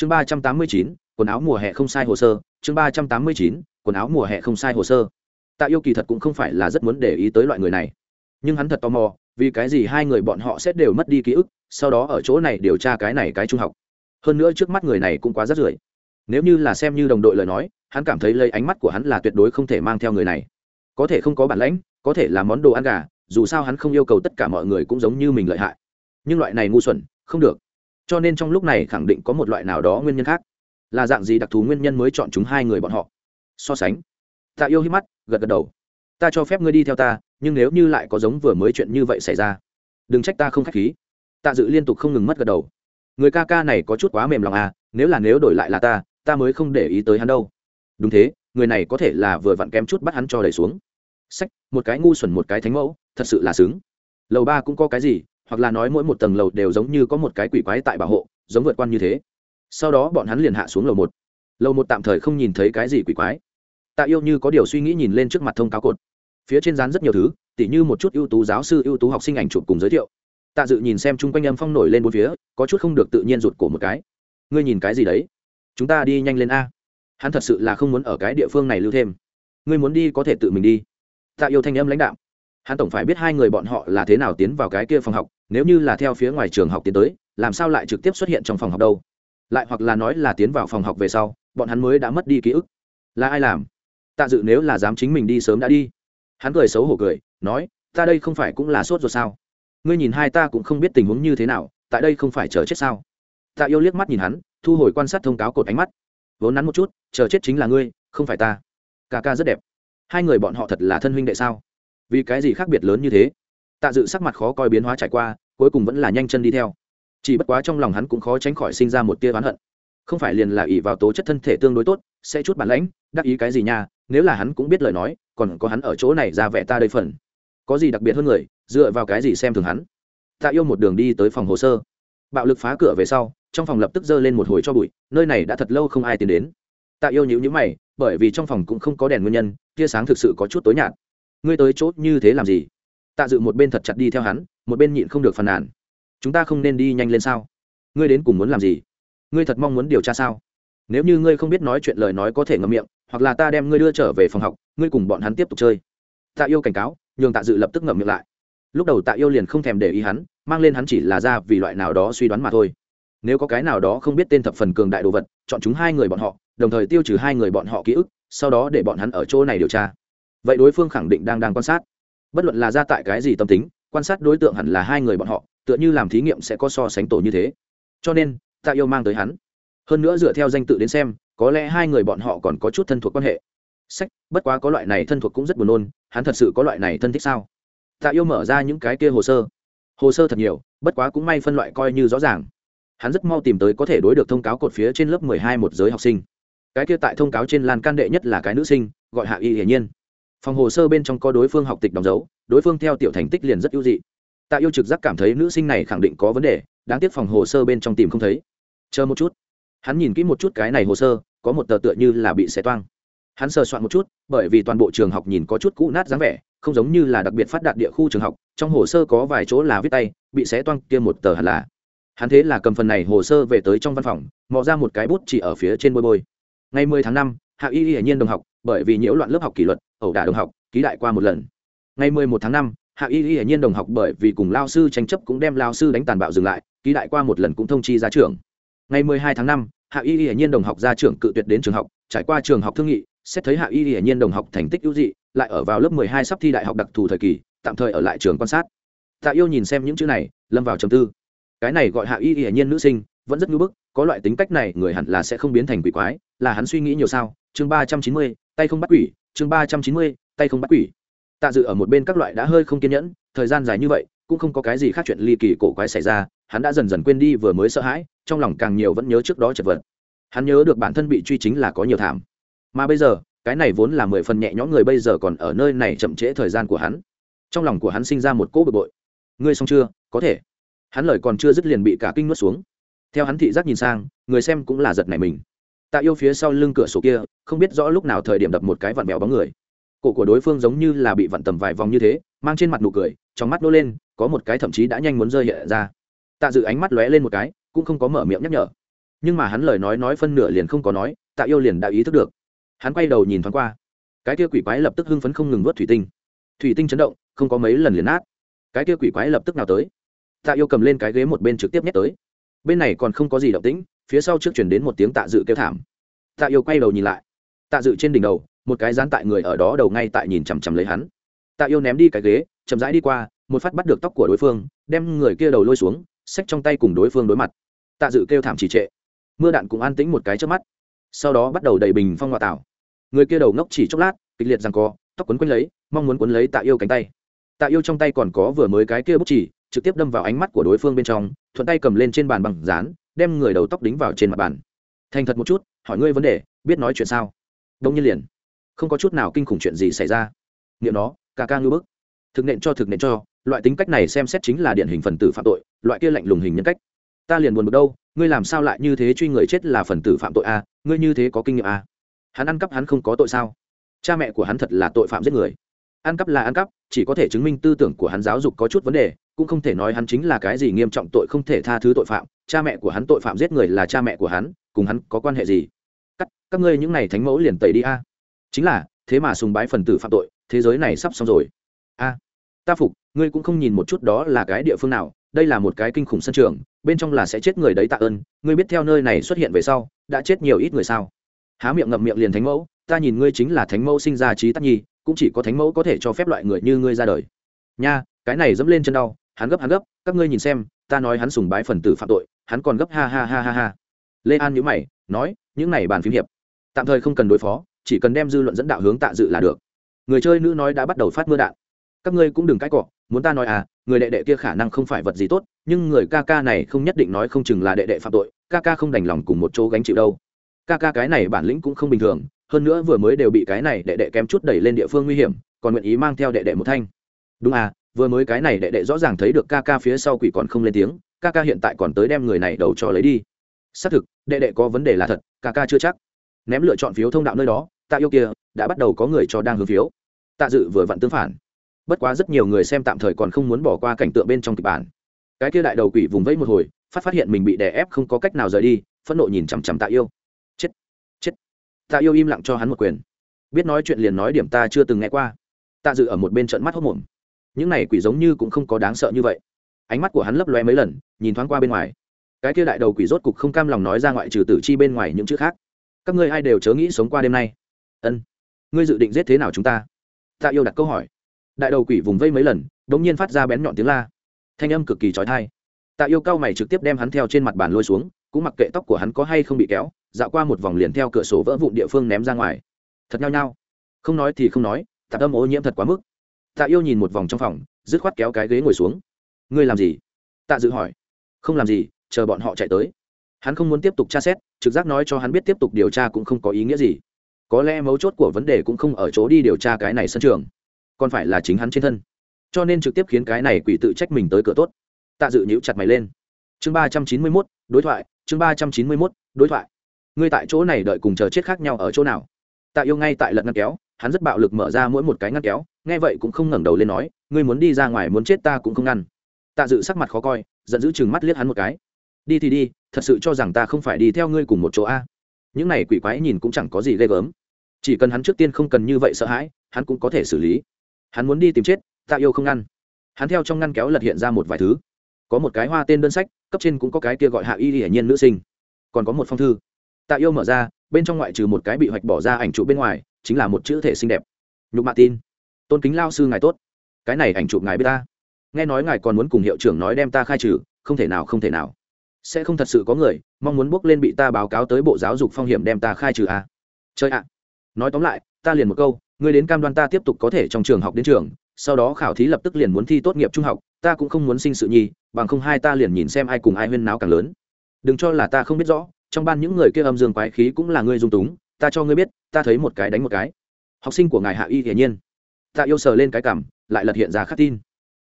chương ba trăm tám mươi chín, quần áo mùa hè không sai hồ sơ. Chương ba trăm tám mươi chín, quần áo mùa hè không sai hồ sơ. Tạ yêu kỳ thật cũng không phải là rất muốn để ý tới loại người này. Nhưng hắn thật tò mò, vì cái gì hai người bọn họ sẽ đều mất đi ký ức, sau đó ở chỗ này điều tra cái này cái trung học. Hơn nữa trước mắt người này cũng quá rất rưởi. Nếu như là xem như đồng đội lời nói, hắn cảm thấy lấy ánh mắt của hắn là tuyệt đối không thể mang theo người này. Có thể không có bản lãnh, có thể là món đồ ăn gà, dù sao hắn không yêu cầu tất cả mọi người cũng giống như mình lợi hại. Nhưng loại này ngu xuẩn, không được cho nên trong lúc này khẳng định có một loại nào đó nguyên nhân khác. Là dạng gì đặc thù nguyên nhân mới chọn chúng hai người bọn họ? So sánh. Tạ yêu hít mắt gật gật đầu. Ta cho phép ngươi đi theo ta, nhưng nếu như lại có giống vừa mới chuyện như vậy xảy ra, đừng trách ta không k h á c h khí. Tạ dự liên tục không ngừng mất gật đầu. Người ca ca này có chút quá mềm lòng à nếu là nếu đổi lại là ta ta mới không để ý tới hắn đâu. Đúng thế, người này có thể là vừa vặn kém chút bắt hắn cho đẩy xuống. Sách, một cái ngu xuẩn một cái thánh mẫu, thật sự là xứng. Lầu ba cũng có cái gì hoặc là nói mỗi một tầng lầu đều giống như có một cái quỷ quái tại bảo hộ, giống vượt quan như thế. Sau đó bọn hắn liền hạ xuống lầu một. Lầu một tạm thời không nhìn thấy cái gì quỷ quái. Tạ yêu như có điều suy nghĩ nhìn lên trước mặt thông cáo cột. Phía trên dán rất nhiều thứ, tỉ như một chút ưu tú giáo sư, ưu tú học sinh ảnh chụp cùng giới thiệu. Tạ dự nhìn xem chung quanh âm phong nổi lên bốn phía, có chút không được tự nhiên rụt cổ một cái. Ngươi nhìn cái gì đấy? Chúng ta đi nhanh lên a. Hắn thật sự là không muốn ở cái địa phương này lưu thêm. Ngươi muốn đi có thể tự mình đi. Tạ yêu thanh âm lãnh đạo hắn tổng phải biết hai người bọn họ là thế nào tiến vào cái kia phòng học, nếu như là theo phía ngoài trường học tiến tới, làm sao lại trực tiếp xuất hiện trong phòng học đâu? Lại hoặc là nói là tiến vào phòng học về sau, bọn hắn mới đã mất đi ký ức. Là ai làm? Tạ dự nếu là dám chính mình đi sớm đã đi. Hắn cười xấu hổ cười, nói, ta đây không phải cũng là sốt rồi sao? Ngươi nhìn hai ta cũng không biết tình huống như thế nào, tại đây không phải chờ chết sao? Tạ yêu liếc mắt nhìn hắn, thu hồi quan sát thông cáo cột ánh mắt. Vốn nắn một chút, chờ chết chính là ngươi, không phải ta. Ca ca rất đẹp. Hai người bọn họ thật là thân huynh đệ sao? Vì cái gì khác biệt lớn như thế? Tạ dự sắc mặt khó coi biến hóa trải qua, cuối cùng vẫn là nhanh chân đi theo. Chỉ bất quá trong lòng hắn cũng khó tránh khỏi sinh ra một tia oán hận. Không phải liền là ỷ vào tố chất thân thể tương đối tốt, sẽ chút bản lãnh, đắc ý cái gì nha, nếu là hắn cũng biết lời nói, còn có hắn ở chỗ này ra vẻ ta đây phần. Có gì đặc biệt hơn người, dựa vào cái gì xem thường hắn? Tạ yêu một đường đi tới phòng hồ sơ. Bạo lực phá cửa về sau, trong phòng lập tức dơ lên một hồi cho bụi, nơi này đã thật lâu không ai tiến đến. Tạ yêu nhữ nhữ mày, bởi vì trong phòng cũng không có đèn nguyên nhân, tia sáng thực sự có chút tối nhạt ngươi tới chốt như thế làm gì? Tạ dự một bên thật chặt đi theo hắn, một bên nhịn không được phàn nàn. Chúng ta không nên đi nhanh lên sao? Ngươi đến cùng muốn làm gì? Ngươi thật mong muốn điều tra sao? Nếu như ngươi không biết nói chuyện lời nói có thể ngậm miệng, hoặc là ta đem ngươi đưa trở về phòng học, ngươi cùng bọn hắn tiếp tục chơi. Tạ yêu cảnh cáo, nhường tạ dự lập tức ngậm miệng lại. Lúc đầu tạ yêu liền không thèm để ý hắn, mang lên hắn chỉ là ra vì loại nào đó suy đoán mà thôi. Nếu có cái nào đó không biết tên thập phần cường đại đồ vật, chọn chúng hai người bọn họ, đồng thời tiêu trừ hai người bọn họ ký ức, sau đó để bọn hắn ở chỗ này điều tra vậy đối phương khẳng định đang đang quan sát. Bất luận là ra tại cái gì tâm tính, quan sát đối tượng hẳn là hai người bọn họ, tựa như làm thí nghiệm sẽ có so sánh tổ như thế. Cho nên tạ yêu mang tới hắn. Hơn nữa dựa theo danh tự đến xem, có lẽ hai người bọn họ còn có chút thân thuộc quan hệ. Sách, bất quá có loại này thân thuộc cũng rất buồn nôn, hắn thật sự có loại này thân thích sao? Tạ yêu mở ra những cái kia hồ sơ. Hồ sơ thật nhiều, bất quá cũng may phân loại coi như rõ ràng. Hắn rất mau tìm tới có thể đối được thông cáo cột phía trên lớp mười hai một giới học sinh. Cái kia tại thông cáo trên lan can đệ nhất là cái nữ sinh, gọi hạ y hiển nhiên phòng hồ sơ bên trong có đối phương học tịch đóng dấu, đối phương theo tiểu thành tích liền rất ưu dị. Tạ yêu trực giác cảm thấy nữ sinh này khẳng định có vấn đề, đáng tiếc phòng hồ sơ bên trong tìm không thấy. Chờ một chút. Hắn nhìn kỹ một chút cái này hồ sơ, có một tờ tựa như là bị xé toang. Hắn sờ soạn một chút, bởi vì toàn bộ trường học nhìn có chút cũ nát dáng vẻ, không giống như là đặc biệt phát đạt địa khu trường học, trong hồ sơ có vài chỗ là viết tay, bị xé toang kia một tờ hẳn là. Hắn thế là cầm phần này hồ sơ về tới trong văn phòng, mò ra một cái bút chỉ ở phía trên bôi bôi. Ngày mười tháng năm, hạ y hiển nhiên đồng học bởi vì nhiễu loạn lớp học kỷ luật, ẩu đả đồng học, ký đại qua một lần. Ngày mười một tháng năm, hạ y hiển nhiên đồng học bởi vì cùng lao sư tranh chấp cũng đem lao sư đánh tàn bạo dừng lại, ký đại qua một lần cũng thông chi ra trường. Ngày mười hai tháng năm, hạ y hiển nhiên đồng học ra trường cự tuyệt đến trường học, trải qua trường học thương nghị, xét thấy hạ y hiển nhiên đồng học thành tích ưu dị, lại ở vào lớp mười hai sắp thi đại học đặc thù thời kỳ, tạm thời ở lại trường quan sát. Tạ yêu nhìn xem những chữ này, lâm vào trầm tư. Cái này gọi hạ y hiển nhiên nữ sinh, vẫn rất ngưỡng bức, có loại tính cách này người hẳn là sẽ không biến thành quỷ quái, là hắn suy nghĩ nhiều sao? Chương ba trăm chín mươi tay không bắt quỷ, chương ba trăm chín mươi, tay không bắt quỷ. Tạ dự ở một bên các loại đã hơi không kiên nhẫn, thời gian dài như vậy, cũng không có cái gì khác chuyện ly kỳ cổ quái xảy ra, hắn đã dần dần quên đi vừa mới sợ hãi, trong lòng càng nhiều vẫn nhớ trước đó chật vật. Hắn nhớ được bản thân bị truy chính là có nhiều thảm. Mà bây giờ, cái này vốn là mười phần nhẹ nhõm người bây giờ còn ở nơi này chậm trễ thời gian của hắn. Trong lòng của hắn sinh ra một cỗ bực bội. Ngươi xong chưa? Có thể. Hắn lời còn chưa dứt liền bị cả kinh nuốt xuống. Theo hắn thị giác nhìn sang, người xem cũng là giật này mình tạ yêu phía sau lưng cửa sổ kia, không biết rõ lúc nào thời điểm đập một cái vặn bèo bóng người. Cổ của đối phương giống như là bị vặn tầm vài vòng như thế, mang trên mặt nụ cười, trong mắt nô lên, có một cái thậm chí đã nhanh muốn rơi hiện ra. Tạ dự ánh mắt lóe lên một cái, cũng không có mở miệng nhắc nhở. Nhưng mà hắn lời nói nói phân nửa liền không có nói, tạ yêu liền đã ý thức được. Hắn quay đầu nhìn thoáng qua. Cái kia quỷ quái lập tức hưng phấn không ngừng vớt thủy tinh. Thủy tinh chấn động, không có mấy lần liền nát. Cái kia quỷ quái lập tức nào tới? Tạ yêu cầm lên cái ghế một bên trực tiếp nhét tới. Bên này còn không có gì động tĩnh phía sau trước chuyển đến một tiếng tạ dự kêu thảm. Tạ yêu quay đầu nhìn lại. Tạ dự trên đỉnh đầu, một cái dán tại người ở đó đầu ngay tại nhìn chằm chằm lấy hắn. Tạ yêu ném đi cái ghế, chậm rãi đi qua, một phát bắt được tóc của đối phương, đem người kia đầu lôi xuống, xách trong tay cùng đối phương đối mặt. Tạ dự kêu thảm trì trệ. Mưa đạn cũng an tĩnh một cái trước mắt. Sau đó bắt đầu đầy bình phong hòa tảo. Người kia đầu ngốc chỉ chốc lát, kịch liệt rằng co, tóc quấn quấn lấy, mong muốn quấn lấy tạ yêu cánh tay. Tạ yêu trong tay còn có vừa mới cái kia bút chỉ, trực tiếp đâm vào ánh mắt của đối phương bên trong, thuận tay cầm lên trên bàn bằng dán đem người đầu tóc đính vào trên mặt bàn. Thành thật một chút, hỏi ngươi vấn đề, biết nói chuyện sao? Đông nhiên liền. Không có chút nào kinh khủng chuyện gì xảy ra. Nghiệm nó, ca ca ngư bức. Thực nện cho, thực nện cho, loại tính cách này xem xét chính là điển hình phần tử phạm tội, loại kia lạnh lùng hình nhân cách. Ta liền buồn bực đâu, ngươi làm sao lại như thế truy người chết là phần tử phạm tội a, ngươi như thế có kinh nghiệm a? Hắn ăn cắp hắn không có tội sao? Cha mẹ của hắn thật là tội phạm giết người. Ăn cắp là ăn cắp, chỉ có thể chứng minh tư tưởng của hắn giáo dục có chút vấn đề, cũng không thể nói hắn chính là cái gì nghiêm trọng tội không thể tha thứ tội phạm cha mẹ của hắn tội phạm giết người là cha mẹ của hắn, cùng hắn có quan hệ gì? Các các ngươi những này thánh mẫu liền tẩy đi a. Chính là, thế mà sùng bái phần tử phạm tội, thế giới này sắp xong rồi. A, ta phục, ngươi cũng không nhìn một chút đó là cái địa phương nào, đây là một cái kinh khủng sân trường, bên trong là sẽ chết người đấy tạ ơn, ngươi biết theo nơi này xuất hiện về sau, đã chết nhiều ít người sao? Há miệng ngậm miệng liền thánh mẫu, ta nhìn ngươi chính là thánh mẫu sinh ra trí tắc nhi, cũng chỉ có thánh mẫu có thể cho phép loại người như ngươi ra đời. Nha, cái này dẫm lên chân đau, hắn gấp hắn gấp, các ngươi nhìn xem, ta nói hắn sùng bái phần tử phạm tội hắn còn gấp ha ha ha ha ha. Lê an nhữ mày, nói, những này bàn phím hiệp, tạm thời không cần đối phó, chỉ cần đem dư luận dẫn đạo hướng tạ dự là được. Người chơi nữ nói đã bắt đầu phát mưa đạn. Các ngươi cũng đừng cãi cọ, muốn ta nói à người đệ đệ kia khả năng không phải vật gì tốt, nhưng người ca ca này không nhất định nói không chừng là đệ đệ phạm tội, ca ca không đành lòng cùng một chỗ gánh chịu đâu. Ca ca cái này bản lĩnh cũng không bình thường, hơn nữa vừa mới đều bị cái này đệ đệ kém chút đẩy lên địa phương nguy hiểm, còn nguyện ý mang theo đệ đệ một thanh. Đúng à vừa mới cái này đệ đệ rõ ràng thấy được ca ca phía sau quỷ còn không lên tiếng ca ca hiện tại còn tới đem người này đầu cho lấy đi. Xác thực, đệ đệ có vấn đề là thật, ca ca chưa chắc. Ném lựa chọn phiếu thông đạo nơi đó, tạ yêu kia đã bắt đầu có người cho đang hướng phiếu. Tạ dự vừa vặn tương phản. Bất quá rất nhiều người xem tạm thời còn không muốn bỏ qua cảnh tượng bên trong kịch bản. Cái kia đại đầu quỷ vùng vẫy một hồi, phát phát hiện mình bị đè ép không có cách nào rời đi, phẫn nộ nhìn chằm chằm tạ yêu. Chết chết. Tạ yêu im lặng cho hắn một quyền. Biết nói chuyện liền nói điểm ta chưa từng nghe qua. Tạ dự ở một bên trận mắt hốc mồm những này quỷ giống như cũng không có đáng sợ như vậy ánh mắt của hắn lấp loe mấy lần, nhìn thoáng qua bên ngoài. Cái kia đại đầu quỷ rốt cục không cam lòng nói ra ngoại trừ tử chi bên ngoài những chữ khác. Các ngươi ai đều chớ nghĩ sống qua đêm nay. Ân. Ngươi dự định giết thế nào chúng ta? Tạ yêu đặt câu hỏi. Đại đầu quỷ vùng vây mấy lần đ ỗ n g nhiên phát ra bén nhọn tiếng la. Thanh âm cực kỳ trói thai tạ yêu cao mày trực tiếp đem hắn theo trên mặt bàn lôi xuống, cũng mặc kệ tóc của hắn có hay không bị kéo, dạo qua một vòng liền theo cửa sổ vỡ vụn địa phương ném ra ngoài. Thật nhao nhao. Không nói thì không nói, tạp âm ô nhiễm thật quá mức. Tạ yêu nhìn một vòng trong phòng, dứt khoát kéo cái ghế ngồi xuống ngươi làm gì? Tạ dự hỏi. Không làm gì, chờ bọn họ chạy tới. Hắn không muốn tiếp tục tra xét, trực giác nói cho hắn biết tiếp tục điều tra cũng không có ý nghĩa gì. Có lẽ mấu chốt của vấn đề cũng không ở chỗ đi điều tra cái này sân trường, còn phải là chính hắn trên thân. Cho nên trực tiếp khiến cái này quỷ tự trách mình tới cửa tốt. Tạ dự nhíu chặt mày lên. Chương ba trăm chín mươi mốt, đối thoại, chương ba trăm chín mươi mốt, đối thoại. Ngươi tại chỗ này đợi cùng chờ chết khác nhau ở chỗ nào? Tạ yêu ngay tại lật ngăn kéo, hắn rất bạo lực mở ra mỗi một cái ngăn kéo, nghe vậy cũng không ngẩng đầu lên nói, ngươi muốn đi ra ngoài muốn chết ta cũng không ngăn tạ dự sắc mặt khó coi, giận dữ chừng mắt liếc hắn một cái. Đi thì đi, thật sự cho rằng ta không phải đi theo ngươi cùng một chỗ a. Những này quỷ quái nhìn cũng chẳng có gì ghê gớm. Chỉ cần hắn trước tiên không cần như vậy sợ hãi, hắn cũng có thể xử lý. Hắn muốn đi tìm chết tạ yêu không ngăn. Hắn theo trong ngăn kéo lật hiện ra một vài thứ. Có một cái hoa tên đơn sách, cấp trên cũng có cái kia gọi hạ y hiển nhiên nữ sinh. Còn có một phong thư. Tạ yêu mở ra, bên trong ngoại trừ một cái bị hoạch bỏ ra ảnh trụ bên ngoài, chính là một chữ thể xinh đẹp. Nhục mạ tin. Tôn kính lao sư ngài tốt. Cái này ảnh chụp ngài biết ta nghe nói ngài còn muốn cùng hiệu trưởng nói đem ta khai trừ, không thể nào, không thể nào. Sẽ không thật sự có người mong muốn bước lên bị ta báo cáo tới bộ giáo dục phong hiểm đem ta khai trừ à. chơi ạ! Nói tóm lại, ta liền một câu, ngươi đến cam đoan ta tiếp tục có thể trong trường học đến trường, sau đó khảo thí lập tức liền muốn thi tốt nghiệp trung học, ta cũng không muốn sinh sự nhi, bằng không hai ta liền nhìn xem ai cùng ai huyên náo càng lớn. Đừng cho là ta không biết rõ, trong ban những người kia âm dương quái khí cũng là ngươi dung túng, ta cho ngươi biết, ta thấy một cái đánh một cái. Học sinh của ngài hạ y hiển nhiên. Ta yêu sờ lên cái cảm lại lật hiện ra khắc tin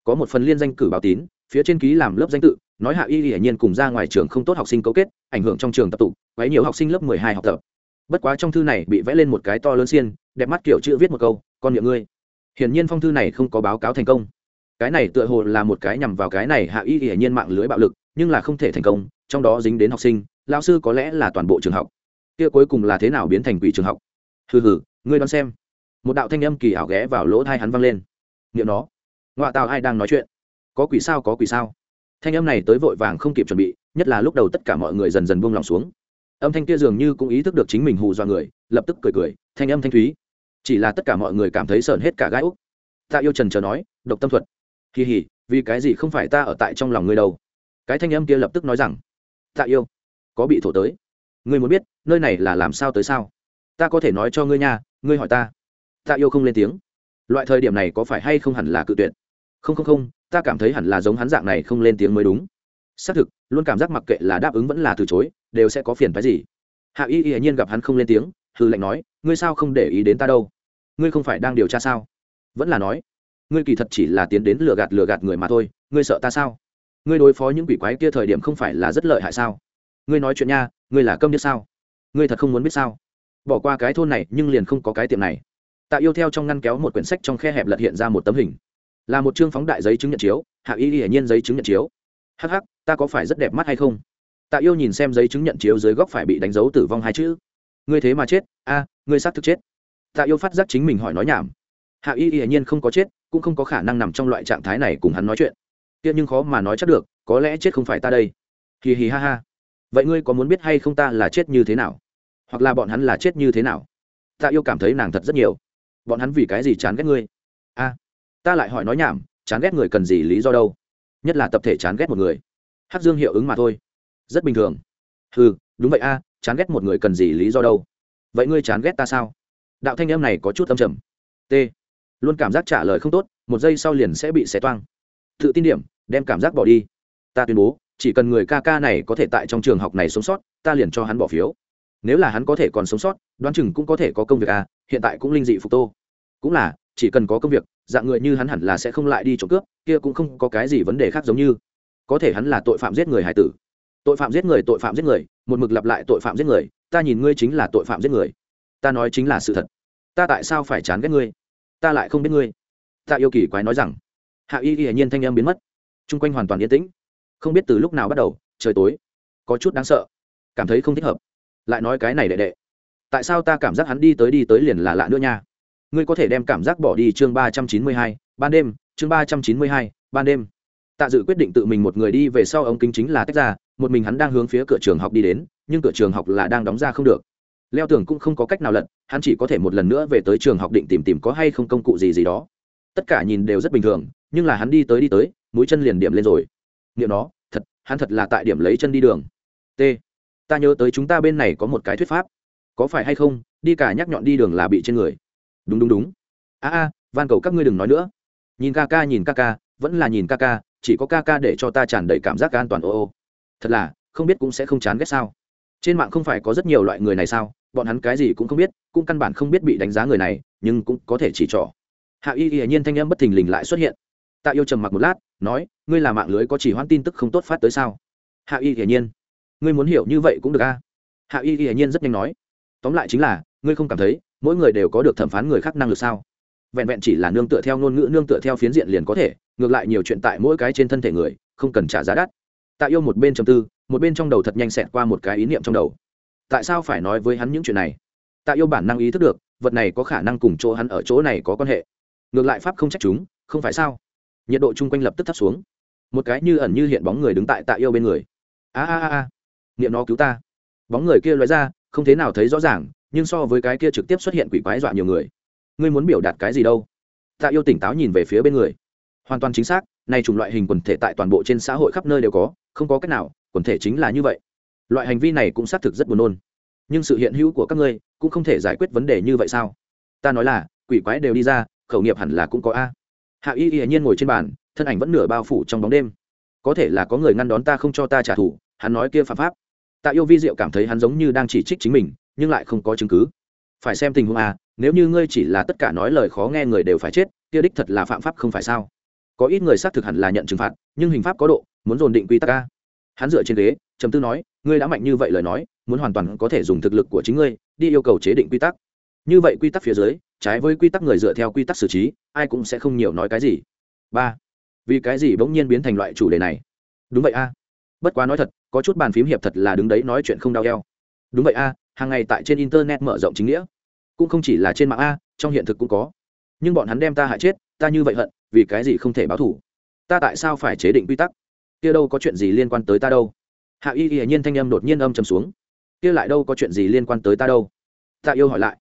có một phần liên danh cử báo tín, phía trên ký làm lớp danh tự, nói hạ y hiển nhiên cùng ra ngoài trường không tốt học sinh cấu kết, ảnh hưởng trong trường tập tụ quấy nhiều học sinh lớp mười hai học tập. Bất quá trong thư này bị vẽ lên một cái to lớn xiên, đẹp mắt kiểu chữ viết một câu, con miệng ngươi. Hiển nhiên phong thư này không có báo cáo thành công. Cái này tựa hồ là một cái nhằm vào cái này hạ y hiển nhiên mạng lưới bạo lực, nhưng là không thể thành công, trong đó dính đến học sinh, lão sư có lẽ là toàn bộ trường học. Kia cuối cùng là thế nào biến thành quỷ trường học? Hừ hừ, ngươi đoán xem. Một đạo thanh âm kỳ ảo ghé vào lỗ thai hắn vang lên. Niệm nó ngoạ tạo ai đang nói chuyện? Có quỷ sao, có quỷ sao? Thanh âm này tới vội vàng không kịp chuẩn bị, nhất là lúc đầu tất cả mọi người dần dần buông lòng xuống. Âm thanh kia dường như cũng ý thức được chính mình hù dọa người, lập tức cười cười, thanh âm thanh thúy. Chỉ là tất cả mọi người cảm thấy sợn hết cả gai úc. Tạ yêu trần chờ nói, độc tâm thuật. Kỳ hỉ vì cái gì không phải ta ở tại trong lòng ngươi đâu? Cái thanh âm kia lập tức nói rằng, tạ yêu, có bị thổ tới. Ngươi muốn biết, nơi này là làm sao tới sao? Ta có thể nói cho ngươi nha, ngươi hỏi ta. Tạ yêu không lên tiếng. Loại thời điểm này có phải hay không hẳn là cự tuyệt? Không không không, ta cảm thấy hẳn là giống hắn dạng này không lên tiếng mới đúng. Xác thực, luôn cảm giác mặc kệ là đáp ứng vẫn là từ chối, đều sẽ có phiền phái gì. Hạ y y nhiên gặp hắn không lên tiếng hư lệnh nói, ngươi sao không để ý đến ta đâu? Ngươi không phải đang điều tra sao? Vẫn là nói, ngươi kỳ thật chỉ là tiến đến lừa gạt lừa gạt người mà thôi, ngươi sợ ta sao? Ngươi đối phó những quỷ quái kia thời điểm không phải là rất lợi hại sao? Ngươi nói chuyện nha, ngươi là câm biết sao? Ngươi thật không muốn biết sao? Bỏ qua cái thôn này nhưng liền không có cái tiệm này. Tạ yêu theo trong ngăn kéo một quyển sách trong khe hẹp lật hiện ra một tấm hình là một chương phóng đại giấy chứng nhận chiếu, hạ y hiển nhiên giấy chứng nhận chiếu. Hh ta có phải rất đẹp mắt hay không? Tạ yêu nhìn xem giấy chứng nhận chiếu dưới góc phải bị đánh dấu tử vong hai chữ. Ngươi thế mà chết, a, ngươi xác thực chết. Tạ yêu phát giác chính mình hỏi nói nhảm. Hạ y hiển nhiên không có chết, cũng không có khả năng nằm trong loại trạng thái này cùng hắn nói chuyện. Tiếc nhưng khó mà nói chắc được, có lẽ chết không phải ta đây. Hì hì ha ha. Vậy ngươi có muốn biết hay không ta là chết như thế nào? Hoặc là bọn hắn là chết như thế nào? Tạ yêu cảm thấy nàng thật rất nhiều. Bọn hắn vì cái gì chán ghét ngươi? A ta lại hỏi nói nhảm, chán ghét người cần gì, lý do đâu? Nhất là tập thể chán ghét một người. Hát dương hiệu ứng mà thôi. Rất bình thường. Ừ đúng vậy a, chán ghét một người cần gì, lý do đâu? Vậy ngươi chán ghét ta sao? Đạo thanh em này có chút âm trầm. T. Luôn cảm giác trả lời không tốt, một giây sau liền sẽ bị xé toang. Tự tin điểm, đem cảm giác bỏ đi. Ta tuyên bố, chỉ cần người ca ca này có thể tại trong trường học này sống sót, ta liền cho hắn bỏ phiếu. Nếu là hắn có thể còn sống sót, đoán chừng cũng có thể có công việc à hiện tại cũng linh dị phục tô. Cũng là chỉ cần có công việc, dạng người như hắn hẳn là sẽ không lại đi trộm cướp, kia cũng không có cái gì vấn đề khác giống như. Có thể hắn là tội phạm giết người hải tử. Tội phạm giết người, tội phạm giết người, một mực lặp lại tội phạm giết người, ta nhìn ngươi chính là tội phạm giết người. Ta nói chính là sự thật. Ta tại sao phải chán ghét ngươi? Ta lại không biết ngươi. Ta yêu kỳ quái nói rằng, hạ y hiển nhiên thanh em biến mất. Chung quanh hoàn toàn yên tĩnh. Không biết từ lúc nào bắt đầu, trời tối. Có chút đáng sợ. Cảm thấy không thích hợp. Lại nói cái này đệ đệ. Tại sao ta cảm giác hắn đi tới đi tới liền là lạ nữa nha? Ngươi có thể đem cảm giác bỏ đi chương ba trăm chín mươi hai ban đêm chương ba trăm chín mươi hai ban đêm. Tạ dự quyết định tự mình một người đi về sau ống kính chính là tách ra một mình hắn đang hướng phía cửa trường học đi đến nhưng cửa trường học là đang đóng ra không được. Leo tường cũng không có cách nào lận, hắn chỉ có thể một lần nữa về tới trường học định tìm tìm có hay không công cụ gì gì đó. Tất cả nhìn đều rất bình thường nhưng là hắn đi tới đi tới mũi chân liền điểm lên rồi. Nghiệm nó thật hắn thật là tại điểm lấy chân đi đường. T. Ta nhớ tới chúng ta bên này có một cái thuyết pháp. Có phải hay không đi cả nhắc nhọn đi đường là bị trên người đúng đúng đúng. A a, van cầu các ngươi đừng nói nữa. Nhìn ca ca, nhìn ca ca, vẫn là nhìn ca ca, chỉ có ca ca để cho ta tràn đầy cảm giác an toàn, ô ô. Thật là, không biết cũng sẽ không chán ghét sao. Trên mạng không phải có rất nhiều loại người này sao? Bọn hắn cái gì cũng không biết, cũng căn bản không biết bị đánh giá người này, nhưng cũng có thể chỉ trỏ. Hạ y hiển nhiên thanh em bất thình lình lại xuất hiện. Tạ yêu trầm mặc một lát, nói, ngươi là mạng lưới có chỉ hoãn tin tức không tốt phát tới sao? Hạ y hiển nhiên, ngươi muốn hiểu như vậy cũng được a. Hạ y hiển nhiên rất nhanh nói, tóm lại chính là, ngươi không cảm thấy mỗi người đều có được thẩm phán người khác năng lực sao? Vẹn vẹn chỉ là nương tựa theo ngôn ngữ, nương tựa theo phiến diện liền có thể, ngược lại nhiều chuyện tại mỗi cái trên thân thể người, không cần trả giá đắt. Tạ yêu một bên trầm tư, một bên trong đầu thật nhanh xẹt qua một cái ý niệm trong đầu. Tại sao phải nói với hắn những chuyện này? Tạ yêu bản năng ý thức được, vật này có khả năng cùng chỗ hắn ở chỗ này có quan hệ. Ngược lại pháp không trách chúng, không phải sao? Nhiệt độ chung quanh lập tức thấp xuống. Một cái như ẩn như hiện bóng người đứng tại tạ yêu bên người. A a a a. Niệm nó cứu ta. Bóng người kia loại ra, không thế nào thấy rõ ràng nhưng so với cái kia trực tiếp xuất hiện quỷ quái dọa nhiều người. Ngươi muốn biểu đạt cái gì đâu? Tạ yêu tỉnh táo nhìn về phía bên người. Hoàn toàn chính xác nay chủng loại hình quần thể tại toàn bộ trên xã hội khắp nơi đều có, không có cách nào, quần thể chính là như vậy. Loại hành vi này cũng xác thực rất buồn nôn. Nhưng sự hiện hữu của các ngươi cũng không thể giải quyết vấn đề như vậy sao? Ta nói là, quỷ quái đều đi ra, khẩu nghiệp hẳn là cũng có a. Hạ y y nhiên ngồi trên bàn, thân ảnh vẫn nửa bao phủ trong bóng đêm. Có thể là có người ngăn đón ta không cho ta trả thù, hắn nói kia phạm pháp. Tạ yêu vi diệu cảm thấy hắn giống như đang chỉ trích chính mình nhưng lại không có chứng cứ. Phải xem tình huống a nếu như ngươi chỉ là tất cả nói lời khó nghe người đều phải chết, kia đích thật là phạm pháp không phải sao? Có ít người xác thực hẳn là nhận trừng phạt, nhưng hình pháp có độ, muốn dồn định quy tắc a. Hắn dựa trên ghế, trầm tư nói, ngươi đã mạnh như vậy lời nói, muốn hoàn toàn có thể dùng thực lực của chính ngươi, đi yêu cầu chế định quy tắc. Như vậy quy tắc phía dưới, trái với quy tắc người dựa theo quy tắc xử trí, ai cũng sẽ không nhiều nói cái gì. Ba, vì cái gì bỗng nhiên biến thành loại chủ đề này? Đúng vậy a. Bất quá nói thật, có chút bàn phím hiệp thật là đứng đấy nói chuyện không đau eo. Đúng vậy a hàng ngày tại trên internet mở rộng chính nghĩa. Cũng không chỉ là trên mạng a, trong hiện thực cũng có. Nhưng bọn hắn đem ta hại chết, ta như vậy hận, vì cái gì không thể báo thủ ta tại sao phải chế định quy tắc? Kia đâu có chuyện gì liên quan tới ta đâu. Hạ y hiển nhiên thanh âm đột nhiên âm trầm xuống. Kia lại đâu có chuyện gì liên quan tới ta đâu. Ta yêu hỏi lại.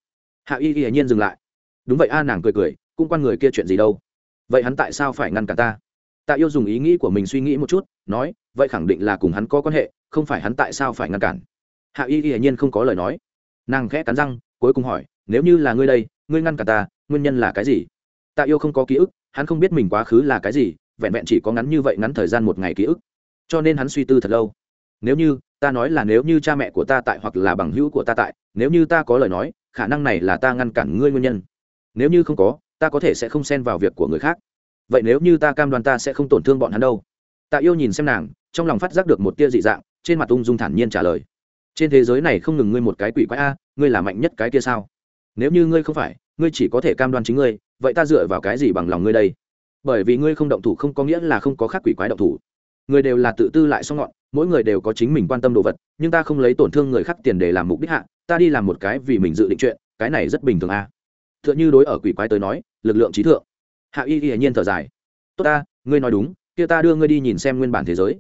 Hạ y hiển nhiên dừng lại. Đúng vậy a, nàng cười cười, cũng quan người kia chuyện gì đâu? Vậy hắn tại sao phải ngăn cản ta? Tạ yêu dùng ý nghĩ của mình suy nghĩ một chút, nói, vậy khẳng định là cùng hắn có quan hệ, không phải hắn tại sao phải ngăn cản? Hạ y hiển nhiên không có lời nói. Nàng khẽ cắn răng, cuối cùng hỏi, nếu như là ngươi đây, ngươi ngăn cản ta, nguyên nhân là cái gì? Tạ yêu không có ký ức, hắn không biết mình quá khứ là cái gì, vẹn vẹn chỉ có ngắn như vậy ngắn thời gian một ngày ký ức. Cho nên hắn suy tư thật lâu. Nếu như, ta nói là nếu như cha mẹ của ta tại hoặc là bằng hữu của ta tại, nếu như ta có lời nói, khả năng này là ta ngăn cản ngươi nguyên nhân. Nếu như không có, ta có thể sẽ không xen vào việc của người khác. Vậy nếu như ta cam đoan ta sẽ không tổn thương bọn hắn đâu? Tạ yêu nhìn xem nàng, trong lòng phát giác được một tia dị dạng, trên mặt ung dung thản nhiên trả lời trên thế giới này không ngừng ngươi một cái quỷ quái a, ngươi là mạnh nhất cái kia sao? Nếu như ngươi không phải, ngươi chỉ có thể cam đoan chính ngươi, vậy ta dựa vào cái gì bằng lòng ngươi đây? Bởi vì ngươi không động thủ không có nghĩa là không có khác quỷ quái động thủ. Người đều là tự tư lại xong ngọn, mỗi người đều có chính mình quan tâm đồ vật, nhưng ta không lấy tổn thương người khác tiền để làm mục đích hạ, ta đi làm một cái vì mình dự định chuyện, cái này rất bình thường a. T h ư ợ n h ư đối ở quỷ quái tới nói, lực lượng trí thượng. Hạ y hiển nhiên thở dài. Tốt ta, ngươi nói đúng, kia ta đưa ngươi đi nhìn xem nguyên bản thế giới.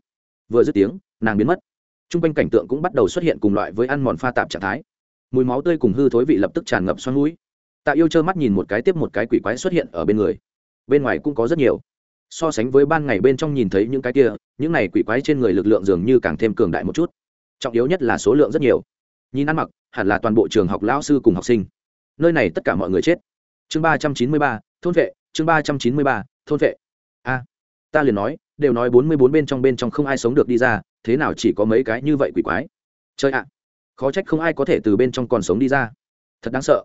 Vừa dứt tiếng, nàng biến mất t r u n g quanh cảnh tượng cũng bắt đầu xuất hiện cùng loại với ăn mòn pha tạp trạng thái. Mùi máu tươi cùng hư thối vị lập tức tràn ngập xoắn mũi. Tạ yêu trơ mắt nhìn một cái tiếp một cái quỷ quái xuất hiện ở bên người. Bên ngoài cũng có rất nhiều. So sánh với ban ngày bên trong nhìn thấy những cái kia, những này quỷ quái trên người lực lượng dường như càng thêm cường đại một chút. Trọng yếu nhất là số lượng rất nhiều. Nhìn ăn mặc, hẳn là toàn bộ trường học lão sư cùng học sinh. Nơi này tất cả mọi người chết. Chương ba trăm chín mươi ba, thôn vệ, chương ba trăm chín mươi ba, thôn vệ. A, ta liền nói, đều nói bốn mươi bốn bên trong bên trong không ai sống được đi ra thế nào chỉ có mấy cái như vậy quỷ quái? Chơi ạ, khó trách không ai có thể từ bên trong còn sống đi ra. Thật đáng sợ.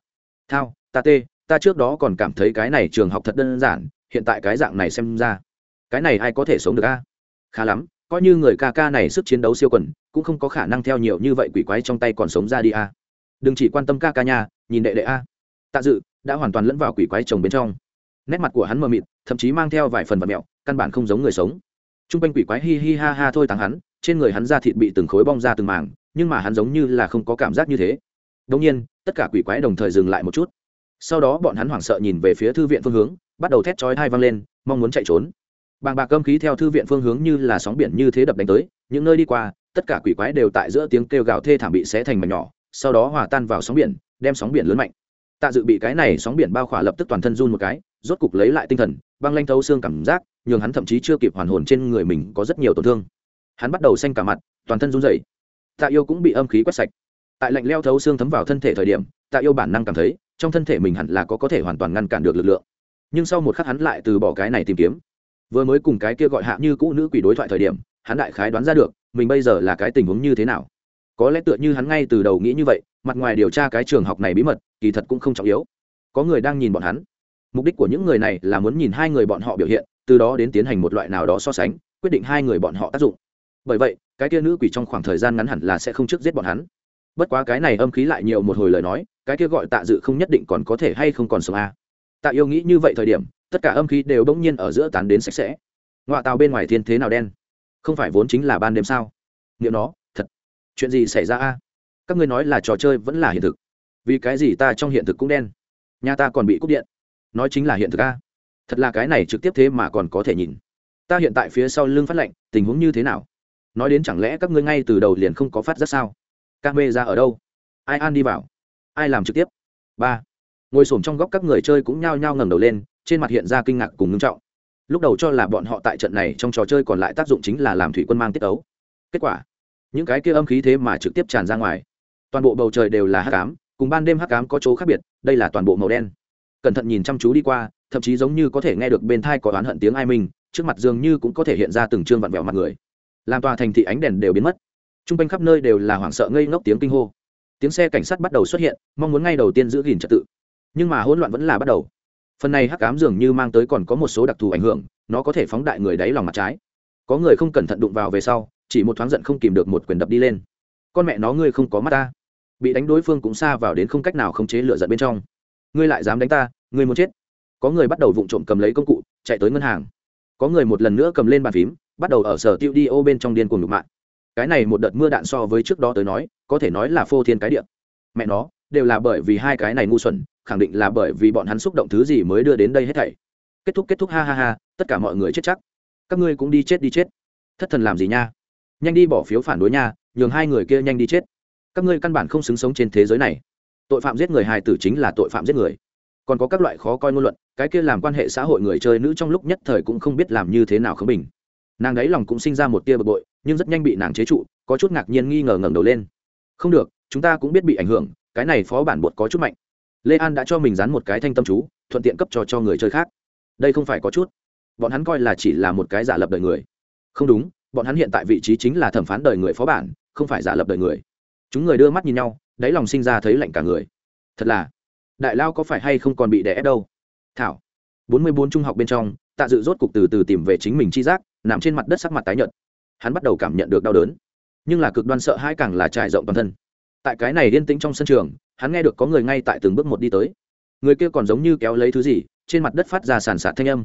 Thao, ta tê, ta trước đó còn cảm thấy cái này trường học thật đơn giản, hiện tại cái dạng này xem ra, cái này ai có thể sống được a? Khá lắm, coi như người ca ca này sức chiến đấu siêu quần, cũng không có khả năng theo nhiều như vậy quỷ quái trong tay còn sống ra đi a. Đừng chỉ quan tâm ca ca nhà nhìn đệ đệ a. Tạ dự đã hoàn toàn lẫn vào quỷ quái chồng bên trong. Nét mặt của hắn mờ mịt, thậm chí mang theo vài phần vật mẹo, căn bản không giống người sống. T r u n g quanh quỷ quái hi hi ha ha thôi tàng hắn trên người hắn da thịt bị từng khối bong ra từng màng nhưng mà hắn giống như là không có cảm giác như thế. Đông nhiên, tất cả quỷ quái đồng thời dừng lại một chút. Sau đó bọn hắn hoảng sợ nhìn về phía thư viện phương hướng, bắt đầu thét chói hai văng lên, mong muốn chạy trốn. Bàng bạc cơm khí theo thư viện phương hướng như là sóng biển như thế đập đánh tới, những nơi đi qua, tất cả quỷ quái đều tại giữa tiếng kêu gào thê thảm bị xé thành mảnh nhỏ, sau đó hòa tan vào sóng biển, đem sóng biển lớn mạnh. Tạ dự bị cái này sóng biển bao khỏa lập tức toàn thân run một cái, rốt cục lấy lại tinh thần, băng lanh thấu xương cảm giác, nhường hắn thậm chí chưa kịp hoàn hồn trên người mình có rất nhiều tổn thương hắn bắt đầu xanh cả mặt, toàn thân run rẩy. Tạ yêu cũng bị âm khí quét sạch. Tại lạnh leo thấu xương thấm vào thân thể thời điểm, tạ yêu bản năng cảm thấy, trong thân thể mình hẳn là có có thể hoàn toàn ngăn cản được lực lượng. Nhưng sau một khắc hắn lại từ bỏ cái này tìm kiếm. Vừa mới cùng cái kia gọi hạ như cũ nữ quỷ đối thoại thời điểm, hắn đại khái đoán ra được, mình bây giờ là cái tình huống như thế nào. Có lẽ tựa như hắn ngay từ đầu nghĩ như vậy, mặt ngoài điều tra cái trường học này bí mật, kỳ thật cũng không trọng yếu. Có người đang nhìn bọn hắn. Mục đích của những người này là muốn nhìn hai người bọn họ biểu hiện, từ đó đến tiến hành một loại nào đó so sánh, quyết định hai người bọn họ tác dụng bởi vậy, cái kia nữ quỷ trong khoảng thời gian ngắn hẳn là sẽ không trước giết bọn hắn. Bất quá cái này âm khí lại nhiều một hồi lời nói, cái kia gọi tạ dự không nhất định còn có thể hay không còn sống a à. tạ yêu nghĩ như vậy thời điểm, tất cả âm khí đều bỗng nhiên ở giữa tán đến sạch sẽ. Ngoại tàu bên ngoài thiên thế nào đen? Không phải vốn chính là ban đêm sao? Nghĩa nó, thật. Chuyện gì xảy ra a? Các ngươi nói là trò chơi vẫn là hiện thực. Vì cái gì ta trong hiện thực cũng đen? Nhà ta còn bị cúp điện. Nói chính là hiện thực a. Thật là cái này trực tiếp thế mà còn có thể nhìn. Ta hiện tại phía sau lưng phát lệnh tình huống như thế nào? Nói đến chẳng lẽ các ngươi ngay từ đầu liền không có phát giác sao? Ca mê ra ở đâu? Ai an đi vào? Ai làm trực tiếp? Ba. Ngồi s trong góc các người chơi cũng nhao nhao ngẩng đầu lên, trên mặt hiện ra kinh ngạc cùng ngưng trọng. Lúc đầu cho là bọn họ tại trận này trong trò chơi còn lại tác dụng chính là làm thủy quân mang tiết ấu kết quả, những cái kia âm khí thế mà trực tiếp tràn ra ngoài. Toàn bộ bầu trời đều là hắc ám, cùng ban đêm hắc ám có chỗ khác biệt, đây là toàn bộ màu đen. Cẩn thận nhìn chăm chú đi qua, thậm chí giống như có thể nghe được bên thai có oán hận tiếng ai mình, trước mặt dường như cũng có thể hiện ra từng trương vặn vẹo mặt người làm tòa thành thị ánh đèn đều biến mất. T r u n g quanh khắp nơi đều là hoảng sợ ngây ngốc tiếng kinh hô. Tiếng xe cảnh sát bắt đầu xuất hiện, mong muốn ngay đầu tiên giữ gìn trật tự. Nhưng mà hỗn loạn vẫn là bắt đầu. Phần này hắc cám dường như mang tới còn có một số đặc thù ảnh hưởng, nó có thể phóng đại người đáy lòng mặt trái. Có người không cẩn thận đụng vào về sau, chỉ một thoáng giận không kìm được một quyền đập đi lên. Con mẹ nó ngươi không có mắt ta. Bị đánh đối phương cũng xa vào đến không cách nào khống chế lựa giận bên trong. Ngươi lại dám đánh ta, ngươi muốn chết. Có người bắt đầu vụng trộm cầm lấy công cụ, chạy tới ngân hàng. Có người một lần nữa cầm lên bàn phím bắt đầu ở sở tiêu đi ô bên trong điên cuồng đục mạng. Cái này một đợt mưa đạn so với trước đó tới nói, có thể nói là phô thiên cái địa. Mẹ nó, đều là bởi vì hai cái này ngu xuẩn, khẳng định là bởi vì bọn hắn xúc động thứ gì mới đưa đến đây hết thảy. Kết thúc kết thúc, ha ha ha, tất cả mọi người chết chắc. Các ngươi cũng đi chết đi chết. Thất thần làm gì nha? Nhanh đi bỏ phiếu phản đối nha, nhường hai người kia nhanh đi chết. Các ngươi căn bản không xứng sống trên thế giới này. Tội phạm giết người hài tử chính là tội phạm giết người. Còn có các loại khó coi ngôn luận, cái kia làm quan hệ xã hội người chơi nữ trong lúc nhất thời cũng không biết làm như thế nào không bình nàng đấy lòng cũng sinh ra một tia bực bội, nhưng rất nhanh bị nàng chế trụ, có chút ngạc nhiên nghi ngờ ngẩng đầu lên. Không được, chúng ta cũng biết bị ảnh hưởng, cái này phó bản bột có chút mạnh. Lê an đã cho mình dán một cái thanh tâm chú, thuận tiện cấp cho cho người chơi khác. Đây không phải có chút. Bọn hắn coi là chỉ là một cái giả lập đời người. Không đúng, bọn hắn hiện tại vị trí chính là thẩm phán đời người phó bản, không phải giả lập đời người. Chúng người đưa mắt nhìn nhau, đáy lòng sinh ra thấy lạnh cả người. Thật là, đại lao có phải hay không còn bị đè ép đâu? Thảo, bốn mươi bốn trung học bên trong, tạ dự rốt cục từ từ tìm về chính mình chi giác nằm trên mặt đất sắc mặt tái nhợt. Hắn bắt đầu cảm nhận được đau đớn. Nhưng là cực đoan sợ hãi càng là trải rộng toàn thân. Tại cái này yên tĩnh trong sân trường, hắn nghe được có người ngay tại từng bước một đi tới. Người kia còn giống như kéo lấy thứ gì, trên mặt đất phát ra sàn sạt thanh âm.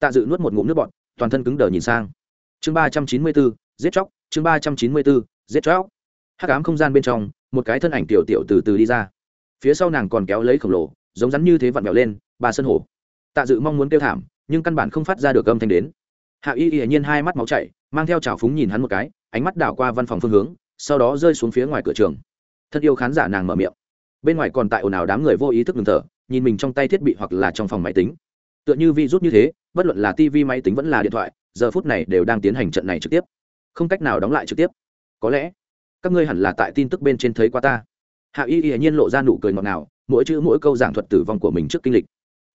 Tạ dự nuốt một ngụm nước bọt, toàn thân cứng đờ nhìn sang. Chương ba trăm chín mươi bốn, giết chóc, chương ba trăm chín mươi bốn, giết chóc. Hắc ám không gian bên trong, một cái thân ảnh tiểu tiểu từ từ đi ra. Phía sau nàng còn kéo lấy khổng lồ, giống rắn như thế vặn vẹo lên, ba sân hổ. Tạ dự mong muốn kêu thảm, nhưng căn bản không phát ra được âm thanh đến hạ y hiển nhiên hai mắt máu chảy, mang theo trào phúng nhìn hắn một cái, ánh mắt đảo qua văn phòng phương hướng, sau đó rơi xuống phía ngoài cửa trường. Thân yêu khán giả nàng mở miệng. Bên ngoài còn tại ồn ào đám người vô ý thức ngừng thở, nhìn mình trong tay thiết bị hoặc là trong phòng máy tính. Tựa như vi rút như thế, bất luận là tv máy tính vẫn là điện thoại, giờ phút này đều đang tiến hành trận này trực tiếp. Không cách nào đóng lại trực tiếp. Có lẽ, các ngươi hẳn là tại tin tức bên trên thấy qua ta. Hạ y y nhiên lộ ra nụ cười ngọt ngào, mỗi chữ mỗi câu giảng thuật tử vong của mình trước kinh lịch.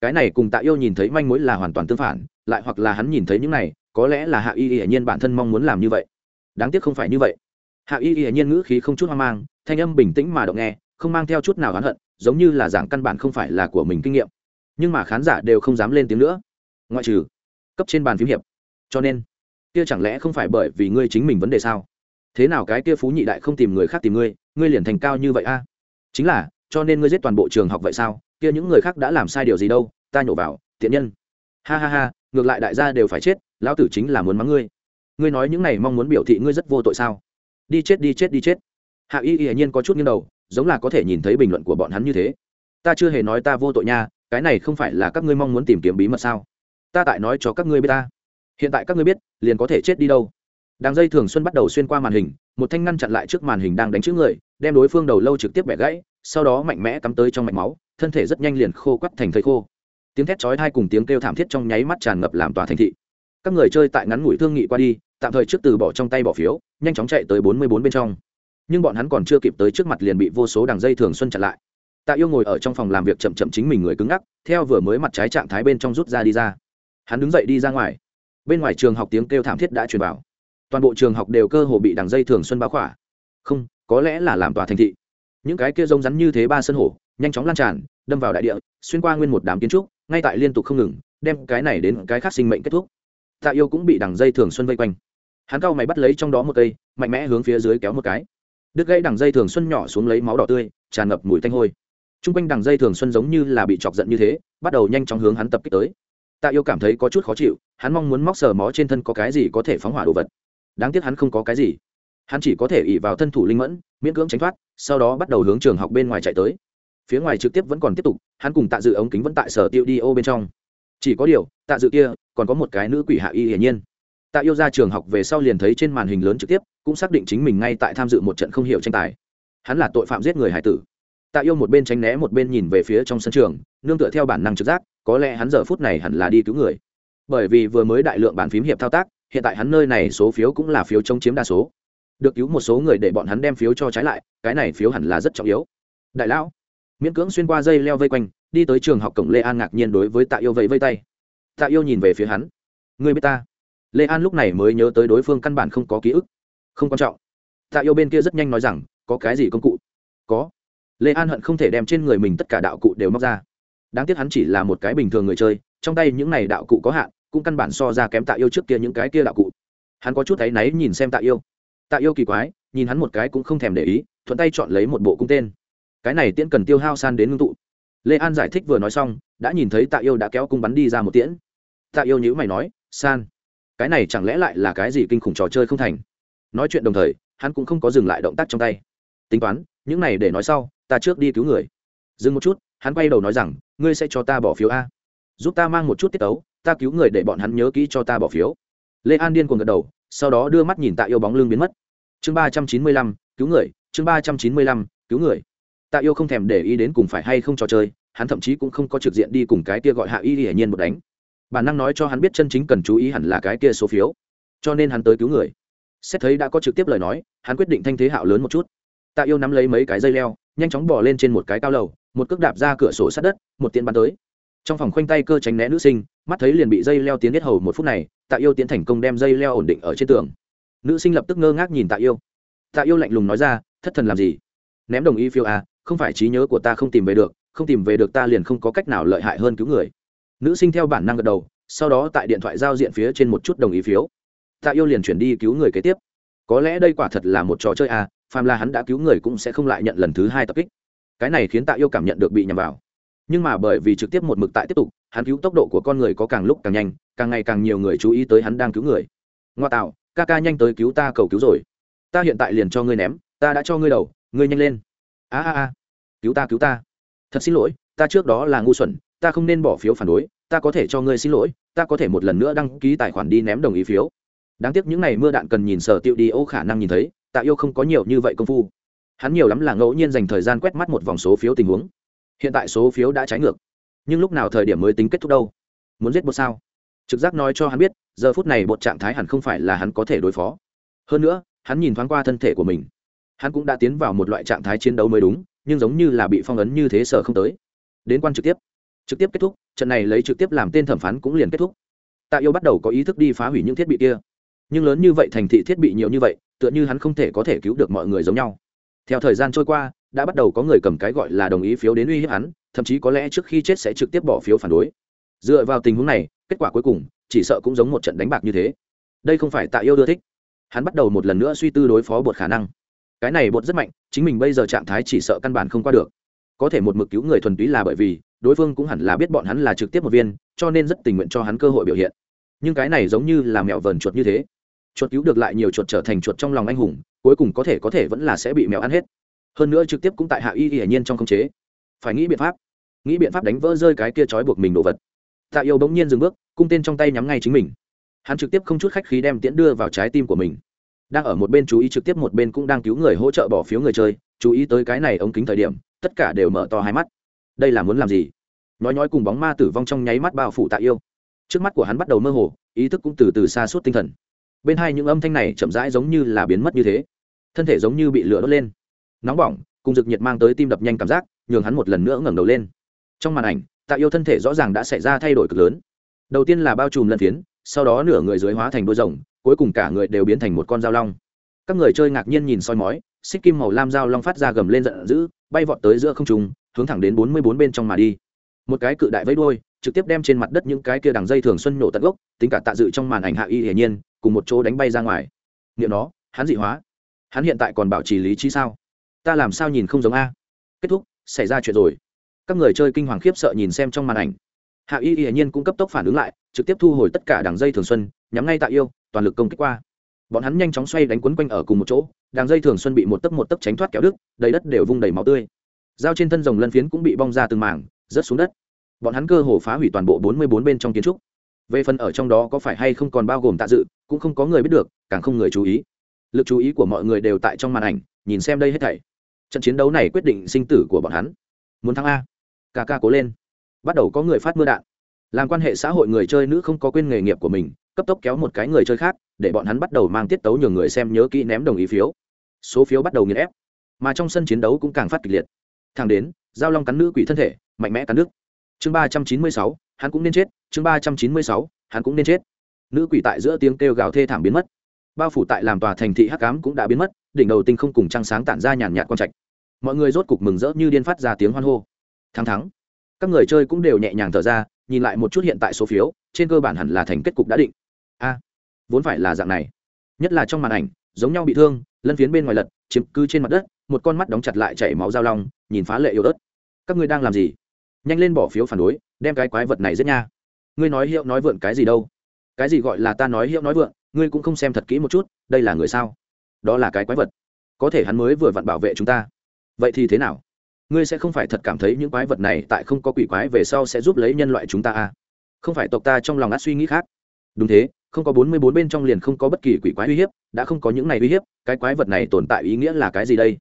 Cái này cùng tạ yêu nhìn thấy manh mối là hoàn toàn tương phản lại hoặc là hắn nhìn thấy những này, có lẽ là hạ y y nhiên bản thân mong muốn làm như vậy. Đáng tiếc không phải như vậy. Hạ y y nhiên ngữ khí không chút hoang mang, thanh âm bình tĩnh mà động nghe, không mang theo chút nào oán hận, giống như là giảng căn bản không phải là của mình kinh nghiệm. Nhưng mà khán giả đều không dám lên tiếng nữa. Ngoại trừ cấp trên bàn phím hiệp. Cho nên, kia chẳng lẽ không phải bởi vì ngươi chính mình vấn đề sao? Thế nào cái kia phú nhị đại không tìm người khác tìm ngươi ngươi liền thành cao như vậy a? Chính là, cho nên ngươi giết toàn bộ trường học vậy sao? Kia những người khác đã làm sai điều gì đâu, ta nhổ vào, tiện nhân. Ha ha ha ngược lại đại gia đều phải chết, lão tử chính là muốn mắng ngươi. Ngươi nói những này mong muốn biểu thị ngươi rất vô tội sao? Đi chết đi chết đi chết. Hạ y y nhiên có chút nghiêng đầu, giống là có thể nhìn thấy bình luận của bọn hắn như thế. Ta chưa hề nói ta vô tội nha, cái này không phải là các ngươi mong muốn tìm kiếm bí mật sao? Ta tại nói cho các ngươi biết ta. Hiện tại các ngươi biết, liền có thể chết đi đâu. Đàng dây thường xuân bắt đầu xuyên qua màn hình, một thanh ngăn chặn lại trước màn hình đang đánh chữ người, đem đối phương đầu lâu trực tiếp bẻ gãy, sau đó mạnh mẽ cắm tới trong mạch máu, thân thể rất nhanh liền khô quắt thành thây khô tiếng thét chói thai cùng tiếng kêu thảm thiết trong nháy mắt tràn ngập làm tòa thành thị. Các người chơi tại ngắn ngủi thương nghị qua đi, tạm thời trước từ bỏ trong tay bỏ phiếu, nhanh chóng chạy tới bốn mươi bốn bên trong. Nhưng bọn hắn còn chưa kịp tới trước mặt liền bị vô số đằng dây thường xuân chặn lại. Tạ yêu ngồi ở trong phòng làm việc chậm chậm chính mình người cứng ngắc, theo vừa mới mặt trái trạng thái bên trong rút ra đi ra. Hắn đứng dậy đi ra ngoài. Bên ngoài trường học tiếng kêu thảm thiết đã truyền vào. Toàn bộ trường học đều cơ hồ bị đằng dây thường xuân báo khỏa. Không, có lẽ là làm tòa thành thị. Những cái kia rông rắn như thế ba sân hổ, nhanh chóng lan tràn, đâm vào đại địa, xuyên qua nguyên một đám kiến trúc ngay tại liên tục không ngừng, đem cái này đến cái khác sinh mệnh kết thúc. Tạ yêu cũng bị đằng dây thường xuân vây quanh. Hắn cao mày bắt lấy trong đó một cây, mạnh mẽ hướng phía dưới kéo một cái. Đứt gãy đằng dây thường xuân nhỏ xuống lấy máu đỏ tươi, tràn ngập mùi tanh hôi. T r u n g quanh đằng dây thường xuân giống như là bị chọc giận như thế, bắt đầu nhanh chóng hướng hắn tập kích tới. Tạ yêu cảm thấy có chút khó chịu, hắn mong muốn móc sờ mó trên thân có cái gì có thể phóng hỏa đồ vật. Đáng tiếc hắn không có cái gì. Hắn chỉ có thể ỉ vào thân thủ linh mẫn, miễn cưỡng tránh thoát, sau đó bắt đầu hướng trường học bên ngoài chạy tới phía ngoài trực tiếp vẫn còn tiếp tục, hắn cùng tạ dự ống kính vẫn tại sở tiêu đi ô bên trong. Chỉ có điều, tạ dự kia, còn có một cái nữ quỷ hạ y hiển nhiên. Tạ yêu ra trường học về sau liền thấy trên màn hình lớn trực tiếp, cũng xác định chính mình ngay tại tham dự một trận không hiểu tranh tài. Hắn là tội phạm giết người hải tử. Tạ yêu một bên tránh né một bên nhìn về phía trong sân trường, nương tựa theo bản năng trực giác, có lẽ hắn giờ phút này hẳn là đi cứu người. Bởi vì vừa mới đại lượng bản phím hiệp thao tác, hiện tại hắn nơi này số phiếu cũng là phiếu chống chiếm đa số. Được cứu một số người để bọn hắn đem phiếu cho trái lại, cái này phiếu hẳn là rất trọng yếu. Đại lão miễn cưỡng xuyên qua dây leo vây quanh, đi tới trường học cổng lê an ngạc nhiên đối với tạ yêu vẫy vây tay. Tạ yêu nhìn về phía hắn. Người biết ta? Lê an lúc này mới nhớ tới đối phương căn bản không có ký ức. Không quan trọng. Tạ yêu bên kia rất nhanh nói rằng, có cái gì công cụ? Có. Lê an hận không thể đem trên người mình tất cả đạo cụ đều móc ra. Đáng tiếc hắn chỉ là một cái bình thường người chơi, trong tay những này đạo cụ có hạn, cũng căn bản so ra kém tạ yêu trước kia những cái kia đạo cụ. Hắn có chút thấy náy nhìn xem tạ yêu. Tạ yêu kỳ quái, nhìn hắn một cái cũng không thèm để ý, thuận tay chọn lấy một bộ cung tên cái này tiễn cần tiêu hao san đến ngưng tụ. Lê an giải thích vừa nói xong, đã nhìn thấy tạ yêu đã kéo cung bắn đi ra một tiễn. Tạ yêu nhữ mày nói, san, cái này chẳng lẽ lại là cái gì kinh khủng trò chơi không thành? Nói chuyện đồng thời, hắn cũng không có dừng lại động tác trong tay. Tính toán, những này để nói sau, ta trước đi cứu người. Dừng một chút, hắn quay đầu nói rằng, ngươi sẽ cho ta bỏ phiếu a. Giúp ta mang một chút tiết tấu, ta cứu người để bọn hắn nhớ kỹ cho ta bỏ phiếu. Lê an điên cuồng gật đầu, sau đó đưa mắt nhìn tạ yêu bóng lưng biến mất. Chương ba trăm chín mươi lăm, cứu người, chương ba trăm chín mươi lăm, cứu người tạ yêu không thèm để ý đến cùng phải hay không trò chơi, hắn thậm chí cũng không có trực diện đi cùng cái kia gọi hạ y hiển nhiên một đánh. Bản năng nói cho hắn biết chân chính cần chú ý hẳn là cái kia số phiếu. Cho nên hắn tới cứu người. Xét thấy đã có trực tiếp lời nói, hắn quyết định thanh thế hạo lớn một chút. Tạ yêu nắm lấy mấy cái dây leo, nhanh chóng bỏ lên trên một cái cao lầu, một cước đạp ra cửa sổ sát đất, một tiện bắn tới. Trong phòng khoanh tay cơ tránh né nữ sinh, mắt thấy liền bị dây leo tiến hết hầu một phút này, tạ yêu tiến thành công đem dây leo ổn định ở trên tường. Nữ sinh lập tức ngơ ngác nhìn tạ yêu. Tạ yêu lạnh lùng nói ra, thất thần làm gì? Ném đồng ý phiêu à không phải trí nhớ của ta không tìm về được, không tìm về được ta liền không có cách nào lợi hại hơn cứu người. Nữ sinh theo bản năng gật đầu, sau đó tại điện thoại giao diện phía trên một chút đồng ý phiếu. Tạ yêu liền chuyển đi cứu người kế tiếp. Có lẽ đây quả thật là một trò chơi à phàm là hắn đã cứu người cũng sẽ không lại nhận lần thứ hai tập kích. Cái này khiến tạ yêu cảm nhận được bị nhầm vào. Nhưng mà bởi vì trực tiếp một mực tại tiếp tục, hắn cứu tốc độ của con người có càng lúc càng nhanh, càng ngày càng nhiều người chú ý tới hắn đang cứu người. Ngoa tạo, ca ca nhanh tới cứu ta cầu cứu rồi. Ta hiện tại liền cho ngươi ném, ta đã cho ngươi đầu ngươi nhanh lên. A a a. Cứu ta cứu ta. Thật xin lỗi, ta trước đó là ngu xuẩn, ta không nên bỏ phiếu phản đối, ta có thể cho ngươi xin lỗi, ta có thể một lần nữa đăng ký tài khoản đi ném đồng ý phiếu. Đáng tiếc những n à y mưa đạn cần nhìn sở tiệu đi ô khả năng nhìn thấy, tạ yêu không có nhiều như vậy công phu. Hắn nhiều lắm là ngẫu nhiên dành thời gian quét mắt một vòng số phiếu tình huống. Hiện tại số phiếu đã trái ngược. Nhưng lúc nào thời điểm mới tính kết thúc đâu? Muốn giết bột sao? Trực giác nói cho hắn biết, giờ phút này bột trạng thái hẳn không phải là hắn có thể đối phó. Hơn nữa, hắn nhìn thoáng qua thân thể của mình hắn cũng đã tiến vào một loại trạng thái chiến đấu mới đúng, nhưng giống như là bị phong ấn như thế sở không tới. Đến quan trực tiếp. Trực tiếp kết thúc, trận này lấy trực tiếp làm tên thẩm phán cũng liền kết thúc. Tạ yêu bắt đầu có ý thức đi phá hủy những thiết bị kia. Nhưng lớn như vậy thành thị thiết bị nhiều như vậy, tựa như hắn không thể có thể cứu được mọi người giống nhau. Theo thời gian trôi qua, đã bắt đầu có người cầm cái gọi là đồng ý phiếu đến uy hiếp hắn, thậm chí có lẽ trước khi chết sẽ trực tiếp bỏ phiếu phản đối. Dựa vào tình huống này, kết quả cuối cùng, chỉ sợ cũng giống một trận đánh bạc như thế. Đây không phải tạ yêu đưa thích. Hắn bắt đầu một lần nữa suy tư đối phó bột khả năng cái này bột rất mạnh, chính mình bây giờ trạng thái chỉ sợ căn bản không qua được. Có thể một mực cứu người thuần túy là bởi vì, đối phương cũng hẳn là biết bọn hắn là trực tiếp một viên, cho nên rất tình nguyện cho hắn cơ hội biểu hiện. Nhưng cái này giống như là mèo vờn chuột như thế. Chuột cứu được lại nhiều chuột trở thành chuột trong lòng anh hùng, cuối cùng có thể có thể vẫn là sẽ bị mèo ăn hết. Hơn nữa trực tiếp cũng tại hạ y hiển nhiên trong khống chế. Phải nghĩ biện pháp. Nghĩ biện pháp đánh vỡ rơi cái kia trói buộc mình đồ vật. Tạ yêu bỗng nhiên dừng bước, cung tên trong tay nhắm ngay chính mình. Hắn trực tiếp không chút khách khí đem tiễn đưa vào trái tim của mình đang ở một bên chú ý trực tiếp một bên cũng đang cứu người hỗ trợ bỏ phiếu người chơi, chú ý tới cái này ống kính thời điểm, tất cả đều mở to hai mắt. Đây là muốn làm gì? Nói nói cùng bóng ma tử vong trong nháy mắt bao phủ tạ yêu. Trước mắt của hắn bắt đầu mơ hồ, ý thức cũng từ từ xa suốt tinh thần. Bên hai những âm thanh này chậm rãi giống như là biến mất như thế. Thân thể giống như bị lửa đốt lên. Nóng bỏng, cùng rực nhiệt mang tới tim đập nhanh cảm giác, nhường hắn một lần nữa ngẩng đầu lên. Trong màn ảnh, tạ yêu thân thể rõ ràng đã xảy ra thay đổi cực lớn. Đầu tiên là bao trùm lân phiến, sau đó nửa người dưới hóa thành đôi rồng cuối cùng cả người đều biến thành một con dao long. Các người chơi ngạc nhiên nhìn soi mói, xích kim màu lam dao long phát ra gầm lên giận dữ, bay vọt tới giữa không trung, hướng thẳng đến bốn mươi bốn bên trong mà đi. Một cái cự đại vẫy đuôi, trực tiếp đem trên mặt đất những cái kia đằng dây thường xuân nổ tận gốc, tính cả tạ dự trong màn ảnh hạ y hiển nhiên, cùng một chỗ đánh bay ra ngoài. Nghiệm nó, hắn dị hóa. Hắn hiện tại còn bảo trì lý trí sao? Ta làm sao nhìn không giống a? Kết thúc, xảy ra chuyện rồi. Các người chơi kinh hoàng khiếp sợ nhìn xem trong màn ảnh. Hạ y hiển nhiên cũng cấp tốc phản ứng lại, trực tiếp thu hồi tất cả đằng dây thường xuân, nhắm ngay tạ yêu toàn lực công kích qua. Bọn hắn nhanh chóng xoay đánh quấn quanh ở cùng một chỗ, đằng dây thường xuân bị một tấc một tấc tránh thoát kéo đứt, đầy đất đều vung đầy máu tươi. Dao trên thân rồng lân phiến cũng bị bong ra từng mảng, rớt xuống đất. Bọn hắn cơ hồ phá hủy toàn bộ bốn mươi bốn bên trong kiến trúc. Về phần ở trong đó có phải hay không còn bao gồm tạ dự, cũng không có người biết được, càng không người chú ý. Lực chú ý của mọi người đều tại trong màn ảnh, nhìn xem đây hết thảy. Trận chiến đấu này quyết định sinh tử của bọn hắn. Muốn thắng a. Ca ca cố lên. Bắt đầu có người phát mưa đạn. Làm quan hệ xã hội người chơi nữ không có quên nghề nghiệp của mình cấp tốc kéo một cái người chơi khác, để bọn hắn bắt đầu mang tiết tấu nhường người xem nhớ kỹ ném đồng ý phiếu. Số phiếu bắt đầu nghiền ép. Mà trong sân chiến đấu cũng càng phát kịch liệt. Thang đến, giao long cắn nữ quỷ thân thể, mạnh mẽ cắn nước. Chương ba trăm chín mươi sáu, hắn cũng nên chết. Chương ba trăm chín mươi sáu, hắn cũng nên chết. Nữ quỷ tại giữa tiếng kêu gào thê thảm biến mất. Bao phủ tại làm tòa thành thị hắc cám cũng đã biến mất, đỉnh đầu tinh không cùng trăng sáng tản ra nhàn nhạt quang trạch. Mọi người rốt cục mừng rỡ như điên phát ra tiếng hoan hô. Thắng thắng các người chơi cũng đều nhẹ nhàng thở ra, nhìn lại một chút hiện tại số phiếu, trên cơ bản hẳn là thành kết cục đã định a, vốn phải là dạng này. Nhất là trong màn ảnh, giống nhau bị thương, lân phiến bên ngoài lật, chiếm cứ trên mặt đất, một con mắt đóng chặt lại chảy máu dao long, nhìn phá lệ yếu ớt. Các ngươi đang làm gì? Nhanh lên bỏ phiếu phản đối, đem cái quái vật này giết nha. Ngươi nói hiệu nói vượn cái gì đâu? Cái gì gọi là ta nói hiệu nói vượn, ngươi cũng không xem thật kỹ một chút, đây là người sao? Đó là cái quái vật. Có thể hắn mới vừa vặn bảo vệ chúng ta. Vậy thì thế nào? Ngươi sẽ không phải thật cảm thấy những quái vật này tại không có quỷ quái về sau sẽ giúp lấy nhân loại chúng ta à? Không phải tộc ta trong lòng át suy nghĩ khác. Đúng thế không có bốn mươi bốn bên trong liền không có bất kỳ quỷ quái uy hiếp, đã không có những này uy hiếp, cái quái vật này tồn tại ý nghĩa là cái gì đây?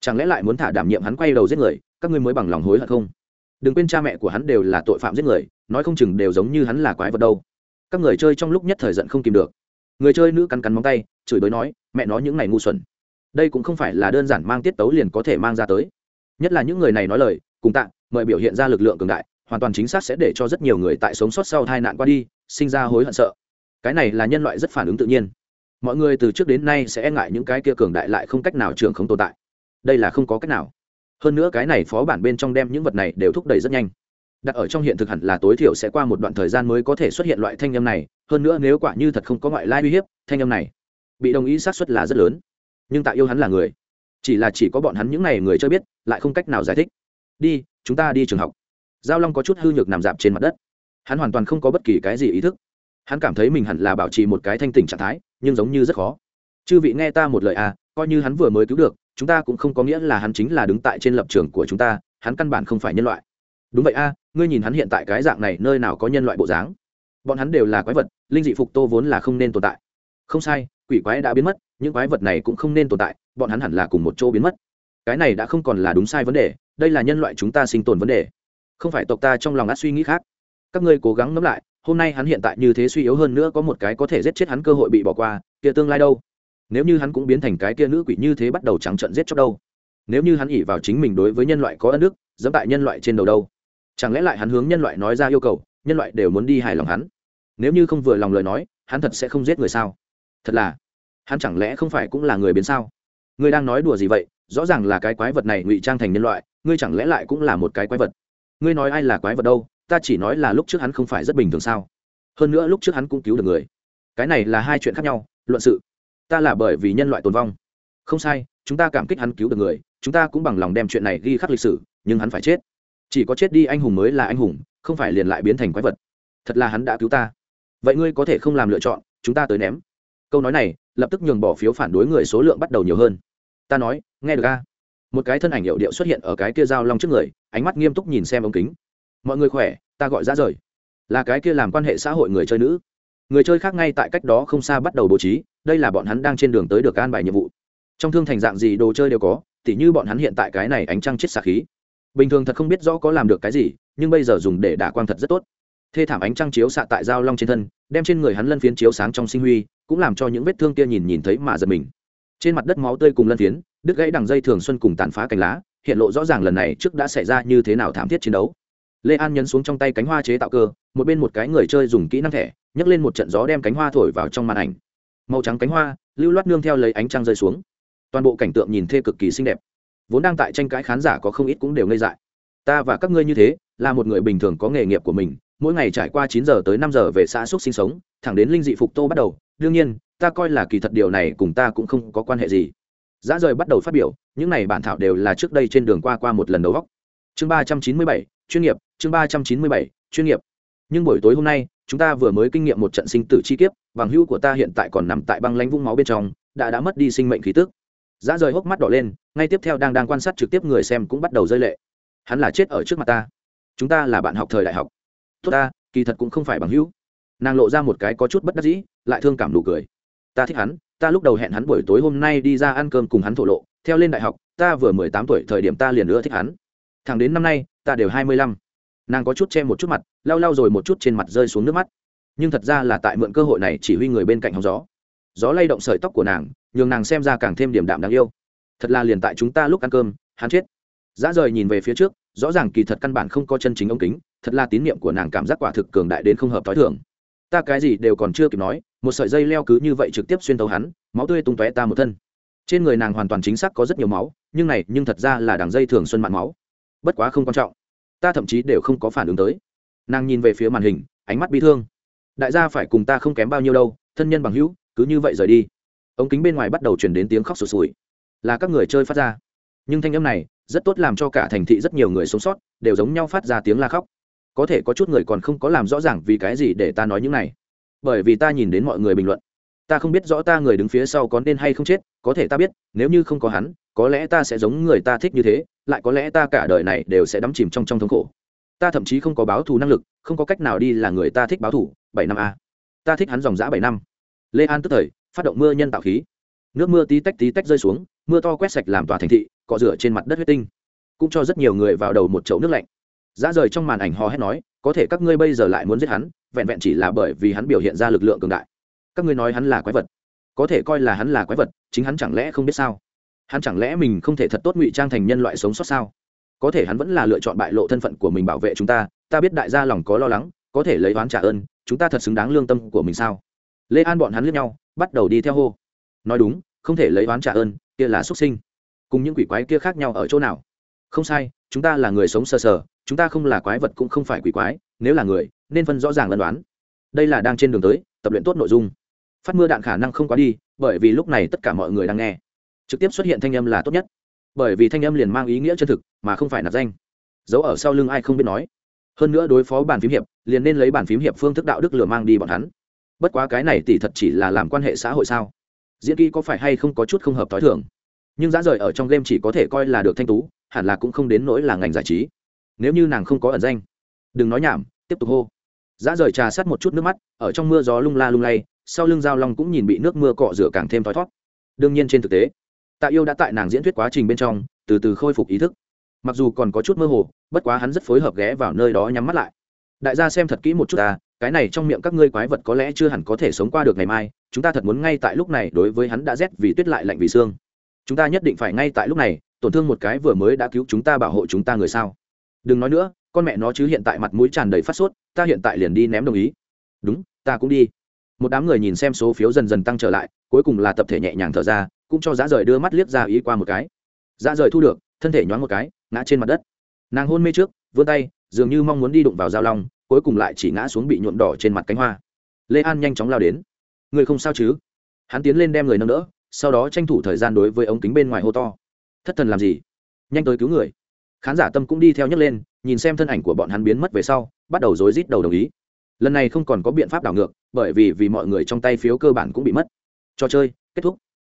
Chẳng lẽ lại muốn thả đảm nhiệm hắn quay đầu giết người, các ngươi mới bằng lòng hối hận không? Đừng quên cha mẹ của hắn đều là tội phạm giết người, nói không chừng đều giống như hắn là quái vật đâu. Các người chơi trong lúc nhất thời giận không kìm được. Người chơi nữ cắn cắn móng tay, chửi bới nói, mẹ nói những ngày ngu xuẩn. Đây cũng không phải là đơn giản mang tiết tấu liền có thể mang ra tới. Nhất là những người này nói lời, cùng tạ, mời biểu hiện ra lực lượng cường đại, hoàn toàn chính xác sẽ để cho rất nhiều người tại sống sót sau tai nạn qua đi, sinh ra hối hận sợ cái này là nhân loại rất phản ứng tự nhiên. Mọi người từ trước đến nay sẽ e ngại những cái kia cường đại lại không cách nào trường không tồn tại. Đây là không có cách nào. Hơn nữa cái này phó bản bên trong đem những vật này đều thúc đẩy rất nhanh. Đặt ở trong hiện thực hẳn là tối thiểu sẽ qua một đoạn thời gian mới có thể xuất hiện loại thanh âm này, hơn nữa nếu quả như thật không có ngoại lai uy hiếp, thanh âm này bị đồng ý xác suất là rất lớn. Nhưng tạ yêu hắn là người. Chỉ là chỉ có bọn hắn những n à y người cho biết, lại không cách nào giải thích. Đi, chúng ta đi trường học. Giao long có chút hư nhược nằm dạp trên mặt đất. Hắn hoàn toàn không có bất kỳ cái gì ý thức hắn cảm thấy mình hẳn là bảo trì một cái thanh tỉnh trạng thái nhưng giống như rất khó. Chư vị nghe ta một lời à coi như hắn vừa mới cứu được chúng ta cũng không có nghĩa là hắn chính là đứng tại trên lập trường của chúng ta hắn căn bản không phải nhân loại. Đúng vậy a à, ngươi nhìn hắn hiện tại cái dạng này nơi nào có nhân loại bộ dáng? Bọn hắn đều là quái vật linh dị phục tô vốn là không nên tồn tại. Không sai quỷ quái đã biến mất những quái vật này cũng không nên tồn tại bọn hắn hẳn là cùng một chỗ biến mất. Cái này đã không còn là đúng sai vấn đề đây là nhân loại chúng ta sinh tồn vấn đề. Không phải tộc ta trong lòng át suy nghĩ khác. Các ngươi cố gắng ngẫm lại hôm nay hắn hiện tại như thế suy yếu hơn nữa có một cái có thể giết chết hắn cơ hội bị bỏ qua, kia tương lai đâu? Nếu như hắn cũng biến thành cái kia nữ quỷ như thế bắt đầu trắng trận giết chóc đâu? Nếu như hắn ỉ vào chính mình đối với nhân loại có ân đức, dẫm tại nhân loại trên đầu đâu? Chẳng lẽ lại hắn hướng nhân loại nói ra yêu cầu, nhân loại đều muốn đi hài lòng hắn? Nếu như không vừa lòng lời nói, hắn thật sẽ không giết người sao? Thật là, hắn chẳng lẽ không phải cũng là người biến sao? Ngươi đang nói đùa gì vậy? Rõ ràng là cái quái vật này ngụy trang thành nhân loại, ngươi chẳng lẽ lại cũng là một cái quái vật? Ngươi nói ai là quái vật đâu? Ta chỉ nói là lúc trước hắn không phải rất bình thường sao. Hơn nữa lúc trước hắn cũng cứu được người. Cái này là hai chuyện khác nhau, luận sự. Ta là bởi vì nhân loại tồn vong. Không sai, chúng ta cảm kích hắn cứu được người, chúng ta cũng bằng lòng đem chuyện này ghi khắc lịch sử, nhưng hắn phải chết. Chỉ có chết đi anh hùng mới là anh hùng, không phải liền lại biến thành quái vật. Thật là hắn đã cứu ta. Vậy ngươi có thể không làm lựa chọn, chúng ta tới ném. Câu nói này, lập tức nhường bỏ phiếu phản đối người số lượng bắt đầu nhiều hơn. Ta nói, nghe được a. Một cái thân ảnh hiệu điệu xuất hiện ở cái kia dao long trước người, ánh mắt nghiêm túc nhìn xem ống kính mọi người khỏe, ta gọi ra rời. Là cái kia làm quan hệ xã hội người chơi nữ. Người chơi khác ngay tại cách đó không xa bắt đầu bố trí, đây là bọn hắn đang trên đường tới được an bài nhiệm vụ. Trong thương thành dạng gì đồ chơi đều có, tỉ như bọn hắn hiện tại cái này ánh trăng chết xạ khí. Bình thường thật không biết rõ có làm được cái gì, nhưng bây giờ dùng để đả quang thật rất tốt. Thê thảm ánh trăng chiếu xạ tại dao long trên thân, đem trên người hắn lân phiến chiếu sáng trong sinh huy, cũng làm cho những vết thương kia nhìn nhìn thấy mà giật mình. Trên mặt đất máu tươi cùng lân phiến, đứt gãy đằng dây thường xuân cùng tàn phá cành lá, hiện lộ rõ ràng lần này trước đã xảy ra như thế nào thảm thiết chiến đấu lê an nhấn xuống trong tay cánh hoa chế tạo cơ, một bên một cái người chơi dùng kỹ năng thẻ, nhấc lên một trận gió đem cánh hoa thổi vào trong màn ảnh. Màu trắng cánh hoa, lưu loát nương theo lấy ánh trăng rơi xuống. Toàn bộ cảnh tượng nhìn thê cực kỳ xinh đẹp. Vốn đang tại tranh cãi khán giả có không ít cũng đều ngây dại. Ta và các ngươi như thế, là một người bình thường có nghề nghiệp của mình, mỗi ngày trải qua chín giờ tới năm giờ về xã xúc sinh sống, thẳng đến linh dị phục tô bắt đầu. Đương nhiên, ta coi là kỳ thật điều này cùng ta cũng không có quan hệ gì. Dã rời bắt đầu phát biểu, những này bản thảo đều là trước đây trên đường qua qua một lần đầu góc chương ba trăm chín mươi bảy, chuyên nghiệp chương ba trăm chín mươi bảy, chuyên nghiệp. Nhưng buổi tối hôm nay, chúng ta vừa mới kinh nghiệm một trận sinh tử chi kiếp, bằng hữu của ta hiện tại còn nằm tại băng lãnh vũng máu bên trong, đã đã mất đi sinh mệnh khí tức. Dã rời hốc mắt đỏ lên, ngay tiếp theo đang đang quan sát trực tiếp người xem cũng bắt đầu rơi lệ. Hắn là chết ở trước mặt ta. Chúng ta là bạn học thời đại học. Tốt ta, kỳ thật cũng không phải bằng hữu. Nàng lộ ra một cái có chút bất đắc dĩ, lại thương cảm đủ cười. Ta thích hắn, ta lúc đầu hẹn hắn buổi tối hôm nay đi ra ăn cơm cùng hắn thổ lộ. Theo lên đại học, ta vừa mười tám tuổi thời điểm ta liền nữa thích hắn. Thẳng đến năm nay, ta đều hai mươi lăm nàng có chút che một chút mặt, lau lau rồi một chút trên mặt rơi xuống nước mắt. Nhưng thật ra là tại mượn cơ hội này chỉ huy người bên cạnh hóng gió. Gió lay động sợi tóc của nàng, nhường nàng xem ra càng thêm điểm đạm đáng yêu. Thật là liền tại chúng ta lúc ăn cơm, hắn chết. Dã rời nhìn về phía trước, rõ ràng kỳ thật căn bản không có chân chính ống kính, thật là tín nhiệm của nàng cảm giác quả thực cường đại đến không hợp t h o i thường. Ta cái gì đều còn chưa kịp nói, một sợi dây leo cứ như vậy trực tiếp xuyên tấu hắn, máu tươi tung tóe ta một thân. Trên người nàng hoàn toàn chính xác có rất nhiều máu, nhưng này nhưng thật ra là đằng dây thường xuân mặn máu. Bất quá không quan trọng ta thậm chí đều không có phản ứng tới. Nàng nhìn về phía màn hình, ánh mắt bi thương. Đại gia phải cùng ta không kém bao nhiêu đâu, thân nhân bằng hữu, cứ như vậy rời đi. Ống kính bên ngoài bắt đầu chuyển đến tiếng khóc sụt sùi. Là các người chơi phát ra. Nhưng thanh âm này, rất tốt làm cho cả thành thị rất nhiều người sống sót, đều giống nhau phát ra tiếng la khóc. Có thể có chút người còn không có làm rõ ràng vì cái gì để ta nói những này. Bởi vì ta nhìn đến mọi người bình luận. Ta không biết rõ ta người đứng phía sau có nên hay không chết, có thể ta biết, nếu như không có hắn, có lẽ ta sẽ giống người ta thích như thế lại có lẽ ta cả đời này đều sẽ đắm chìm trong trong thống khổ. Ta thậm chí không có báo thù năng lực, không có cách nào đi là người ta thích báo thù, bảy năm a. Ta thích hắn dòng dã bảy năm. Lê an tức thời, phát động mưa nhân tạo khí. Nước mưa tí tách tí tách rơi xuống, mưa to quét sạch làm tòa thành thị, cọ rửa trên mặt đất huyết tinh. Cũng cho rất nhiều người vào đầu một chậu nước lạnh. Dã rời trong màn ảnh hò hét nói, có thể các ngươi bây giờ lại muốn giết hắn, vẹn vẹn chỉ là bởi vì hắn biểu hiện ra lực lượng cường đại. Các ngươi nói hắn là quái vật. Có thể coi là hắn là quái vật, chính hắn chẳng lẽ không biết sao? Hắn chẳng lẽ mình không thể thật tốt ngụy trang thành nhân loại sống sót sao? Có thể hắn vẫn là lựa chọn bại lộ thân phận của mình bảo vệ chúng ta ta biết đại gia lòng có lo lắng, có thể lấy oán trả ơn, chúng ta thật xứng đáng lương tâm của mình sao? Lê an bọn hắn lướt nhau, bắt đầu đi theo hô. Nói đúng, không thể lấy oán trả ơn, kia là xuất sinh. Cùng những quỷ quái kia khác nhau ở chỗ nào? Không sai, chúng ta là người sống sờ sờ, chúng ta không là quái vật cũng không phải quỷ quái, nếu là người, nên phân rõ ràng lân đoán đây là đang trên đường tới, tập luyện tốt nội dung. Phát mưa đạn khả năng không quá đi, bởi vì lúc này tất cả mọi người đang nghe trực tiếp xuất hiện thanh âm là tốt nhất bởi vì thanh âm liền mang ý nghĩa chân thực mà không phải nạp danh giấu ở sau lưng ai không biết nói hơn nữa đối phó bàn phím hiệp liền nên lấy bàn phím hiệp phương thức đạo đức lừa mang đi bọn hắn bất quá cái này tỷ thật chỉ là làm quan hệ xã hội sao diễn kỹ có phải hay không có chút không hợp t h ó i thường nhưng giá rời ở trong game chỉ có thể coi là được thanh tú hẳn là cũng không đến nỗi là ngành giải trí nếu như nàng không có ẩn danh đừng nói nhảm tiếp tục hô giá rời trà sát một chút nước mắt ở trong mưa gió lung la lung lay sau lưng dao long cũng nhìn bị nước mưa cọ rửa càng thêm thoi thót đương nhiên trên thực tế tạ yêu đã tại nàng diễn thuyết quá trình bên trong, từ từ khôi phục ý thức. Mặc dù còn có chút mơ hồ, bất quá hắn rất phối hợp ghé vào nơi đó nhắm mắt lại. Đại gia xem thật kỹ một chút ta, cái này trong miệng các ngươi quái vật có lẽ chưa hẳn có thể sống qua được ngày mai, chúng ta thật muốn ngay tại lúc này đối với hắn đã rét vì tuyết lại lạnh vì xương. Chúng ta nhất định phải ngay tại lúc này, tổn thương một cái vừa mới đã cứu chúng ta bảo hộ chúng ta người sao? Đừng nói nữa, con mẹ nó chứ hiện tại mặt mũi tràn đầy phát sốt, ta hiện tại liền đi ném đồng ý. Đúng, ta cũng đi. Một đám người nhìn xem số phiếu dần dần tăng trở lại, cuối cùng là tập thể nhẹ nhàng thở ra cũng cho giá rời đưa mắt liếc ra ý qua một cái. Giá rời thu được, thân thể nhoáng một cái, ngã trên mặt đất. Nàng hôn mê trước, vươn tay, dường như mong muốn đi đụng vào dao long, cuối cùng lại chỉ ngã xuống bị nhuộm đỏ trên mặt cánh hoa. Lê an nhanh chóng lao đến. Người không sao chứ? Hắn tiến lên đem người nâng đỡ, sau đó tranh thủ thời gian đối với ống kính bên ngoài hô to. Thất thần làm gì? Nhanh tới cứu người. Khán giả tâm cũng đi theo nhấc lên, nhìn xem thân ảnh của bọn hắn biến mất về sau, bắt đầu rối rít đầu đồng ý. Lần này không còn có biện pháp đảo ngược, bởi vì vì mọi người trong tay phiếu cơ bản cũng bị mất. Trò chơi, kết thúc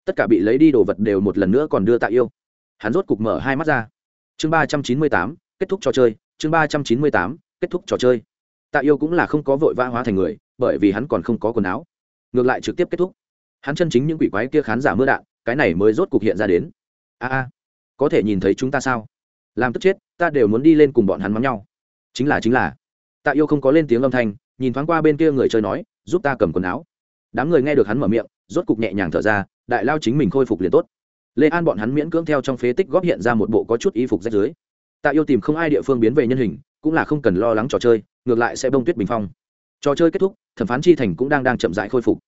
tất cả bị lấy đi đồ vật đều một lần nữa còn đưa tạ yêu. Hắn rốt cục mở hai mắt ra. Chương ba trăm chín mươi tám, kết thúc trò chơi. Chương ba trăm chín mươi tám, kết thúc trò chơi. Tạ yêu cũng là không có vội vã hóa thành người, bởi vì hắn còn không có quần áo. Ngược lại trực tiếp kết thúc. Hắn chân chính những quỷ quái kia khán giả mưa đạn, cái này mới rốt cục hiện ra đến. A a, có thể nhìn thấy chúng ta sao? Làm tức chết, ta đều muốn đi lên cùng bọn hắn mắng nhau. Chính là chính là. Tạ yêu không có lên tiếng âm thanh, nhìn thoáng qua bên kia người chơi nói, giúp ta cầm quần áo. Đám người nghe được hắn mở miệng, rốt cục nhẹ nhàng thở ra đại lao chính mình khôi phục liền tốt. Lê an bọn hắn miễn cưỡng theo trong phế tích góp hiện ra một bộ có chút y phục rách dưới. Tạ yêu tìm không ai địa phương biến về nhân hình, cũng là không cần lo lắng trò chơi, ngược lại sẽ bông tuyết bình phong. Trò chơi kết thúc, thẩm phán chi thành cũng đang đang chậm rãi khôi phục.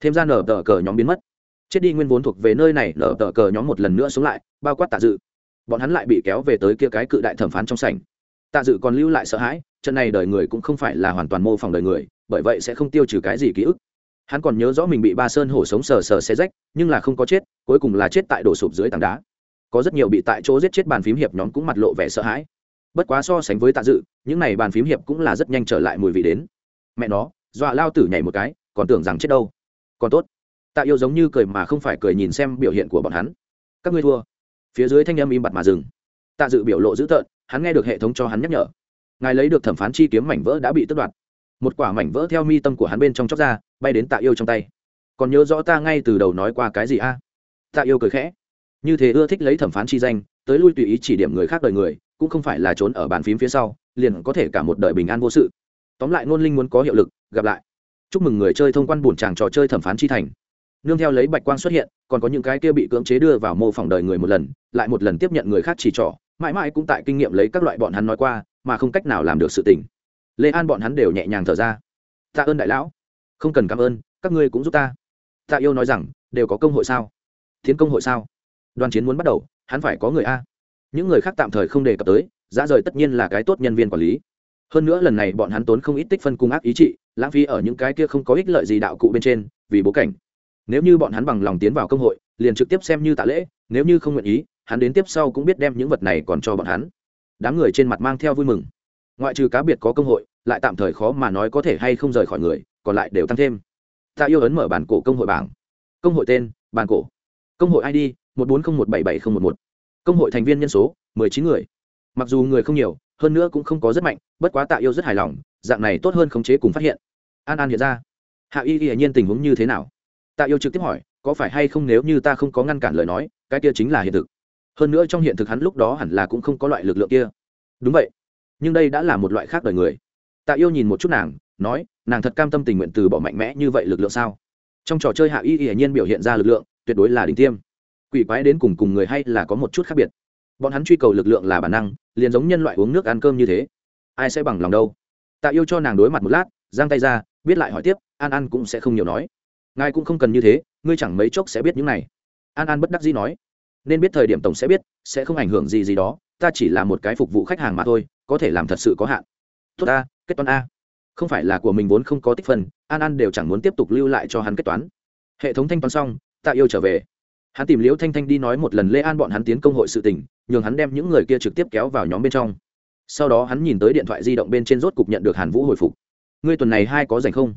Thêm ra nở tờ cờ nhóm biến mất. Chết đi nguyên vốn thuộc về nơi này, nở tờ cờ nhóm một lần nữa xuống lại, bao quát tạ dự. Bọn hắn lại bị kéo về tới kia cái cự đại thẩm phán trong sảnh. Tạ dự còn lưu lại sợ hãi, trận này đời người cũng không phải là hoàn toàn mô phỏng đời người, bởi vậy sẽ không tiêu trừ cái gì ký ức hắn còn nhớ rõ mình bị ba sơn hổ sống sờ sờ xe rách, nhưng là không có chết, cuối cùng là chết tại đổ sụp dưới tảng đá. Có rất nhiều bị tại chỗ giết chết bàn phím hiệp nhóm cũng mặt lộ vẻ sợ hãi. Bất quá so sánh với tạ dự, những này bàn phím hiệp cũng là rất nhanh trở lại mùi vị đến. Mẹ nó, dọa lao tử nhảy một cái, còn tưởng rằng chết đâu. Còn tốt. Tạ yêu giống như cười mà không phải cười nhìn xem biểu hiện của bọn hắn. Các ngươi thua. Phía dưới thanh âm im bặt mà dừng. Tạ dự biểu lộ dữ tợn, hắn nghe được hệ thống cho hắn nhắc nhở. Ngài lấy được thẩm phán chi kiếm mảnh vỡ đã bị tước đoạt một quả mảnh vỡ theo mi tâm của hắn bên trong chóc ra, bay đến tạ yêu trong tay. Còn nhớ rõ ta ngay từ đầu nói qua cái gì a? Tạ yêu cười khẽ. Như thế ưa thích lấy thẩm phán chi danh, tới lui tùy ý chỉ điểm người khác đời người, cũng không phải là trốn ở bàn phím phía sau, liền có thể cả một đời bình an vô sự. Tóm lại ngôn linh muốn có hiệu lực, gặp lại. Chúc mừng người chơi thông quan bổn chàng trò chơi thẩm phán chi thành. Nương theo lấy bạch quang xuất hiện, còn có những cái kia bị cưỡng chế đưa vào mô phỏng đời người một lần, lại một lần tiếp nhận người khác chỉ trỏ, mãi mãi cũng tại kinh nghiệm lấy các loại bọn hắn nói qua, mà không cách nào làm được sự tình lê an bọn hắn đều nhẹ nhàng thở ra. Tạ ơn đại lão. Không cần cảm ơn, các ngươi cũng giúp ta. Tạ yêu nói rằng, đều có công hội sao? Thiến công hội sao? Đoàn chiến muốn bắt đầu, hắn phải có người a. Những người khác tạm thời không đề cập tới, giá rời tất nhiên là cái tốt nhân viên quản lý. Hơn nữa lần này bọn hắn tốn không ít tích phân cung ác ý trị, lãng phí ở những cái kia không có ích lợi gì đạo cụ bên trên, vì bố cảnh. Nếu như bọn hắn bằng lòng tiến vào công hội, liền trực tiếp xem như tạ lễ, nếu như không nguyện ý, hắn đến tiếp sau cũng biết đem những vật này còn cho bọn hắn. Đám người trên mặt mang theo vui mừng ngoại trừ cá biệt có công hội, lại tạm thời khó mà nói có thể hay không rời khỏi người, còn lại đều tăng thêm. Tạ yêu ấn mở bản cổ công hội bảng. Công hội tên, bản cổ. Công hội id một bốn không một bảy bảy không một một. Công hội thành viên nhân số, mười chín người. Mặc dù người không nhiều, hơn nữa cũng không có rất mạnh, bất quá tạ yêu rất hài lòng, dạng này tốt hơn khống chế cùng phát hiện. An an hiện ra. Hạ y hiển nhiên tình huống như thế nào? Tạ yêu trực tiếp hỏi, có phải hay không nếu như ta không có ngăn cản lời nói, cái kia chính là hiện thực. Hơn nữa trong hiện thực hắn lúc đó hẳn là cũng không có loại lực lượng kia. Đúng vậy nhưng đây đã là một loại khác đời người. Tạ yêu nhìn một chút nàng, nói, nàng thật cam tâm tình nguyện từ bỏ mạnh mẽ như vậy lực lượng sao? Trong trò chơi hạ y hiển nhiên biểu hiện ra lực lượng, tuyệt đối là đỉnh tiêm. Quỷ quái đến cùng cùng người hay là có một chút khác biệt. Bọn hắn truy cầu lực lượng là bản năng, liền giống nhân loại uống nước ăn cơm như thế. Ai sẽ bằng lòng đâu? Tạ yêu cho nàng đối mặt một lát, giang tay ra, biết lại hỏi tiếp, an an cũng sẽ không nhiều nói. Ngài cũng không cần như thế, ngươi chẳng mấy chốc sẽ biết những này. An an bất đắc dĩ nói. Nên biết thời điểm tổng sẽ biết, sẽ không ảnh hưởng gì gì đó ta chỉ là một cái phục vụ khách hàng mà thôi có thể làm thật sự có hạn. Tốt A, kết toán a. Không phải là của mình vốn không có tích phân an an đều chẳng muốn tiếp tục lưu lại cho hắn kết toán. Hệ thống thanh toán xong tạ yêu trở về. Hắn tìm liễu thanh thanh đi nói một lần lê an bọn hắn tiến công hội sự tình nhường hắn đem những người kia trực tiếp kéo vào nhóm bên trong. Sau đó hắn nhìn tới điện thoại di động bên trên rốt cục nhận được hàn vũ hồi phục. Ngươi tuần này hai có dành không?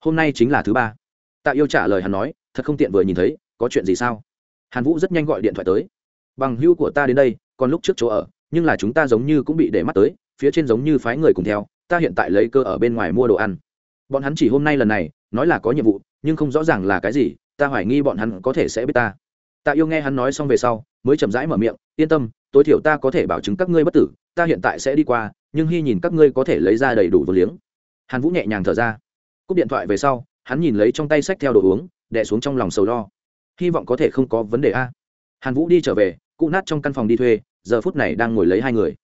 Hôm nay chính là thứ ba. Tạ yêu trả lời hắn nói thật không tiện vừa nhìn thấy có chuyện gì sao? Hàn vũ rất nhanh gọi điện thoại tới. Bằng hữu của ta đến đây còn lúc trước chỗ ở, nhưng là chúng ta giống như cũng bị để mắt tới, phía trên giống như phái người cùng theo, ta hiện tại lấy cơ ở bên ngoài mua đồ ăn. Bọn hắn chỉ hôm nay lần này, nói là có nhiệm vụ, nhưng không rõ ràng là cái gì, ta hoài nghi bọn hắn có thể sẽ biết ta. Tạ yêu nghe hắn nói xong về sau, mới chậm rãi mở miệng, yên tâm, tối thiểu ta có thể bảo chứng các ngươi bất tử, ta hiện tại sẽ đi qua, nhưng hy nhìn các ngươi có thể lấy ra đầy đủ vô liếng. Hàn vũ nhẹ nhàng thở ra. Cúp điện thoại về sau, hắn nhìn lấy trong tay sách theo đồ uống đẻ xuống trong lòng sầu lo. Hy vọng có thể không có vấn đề a. Hàn vũ đi trở về, cụ nát trong căn phòng đi thuê giờ phút này đang ngồi lấy hai người.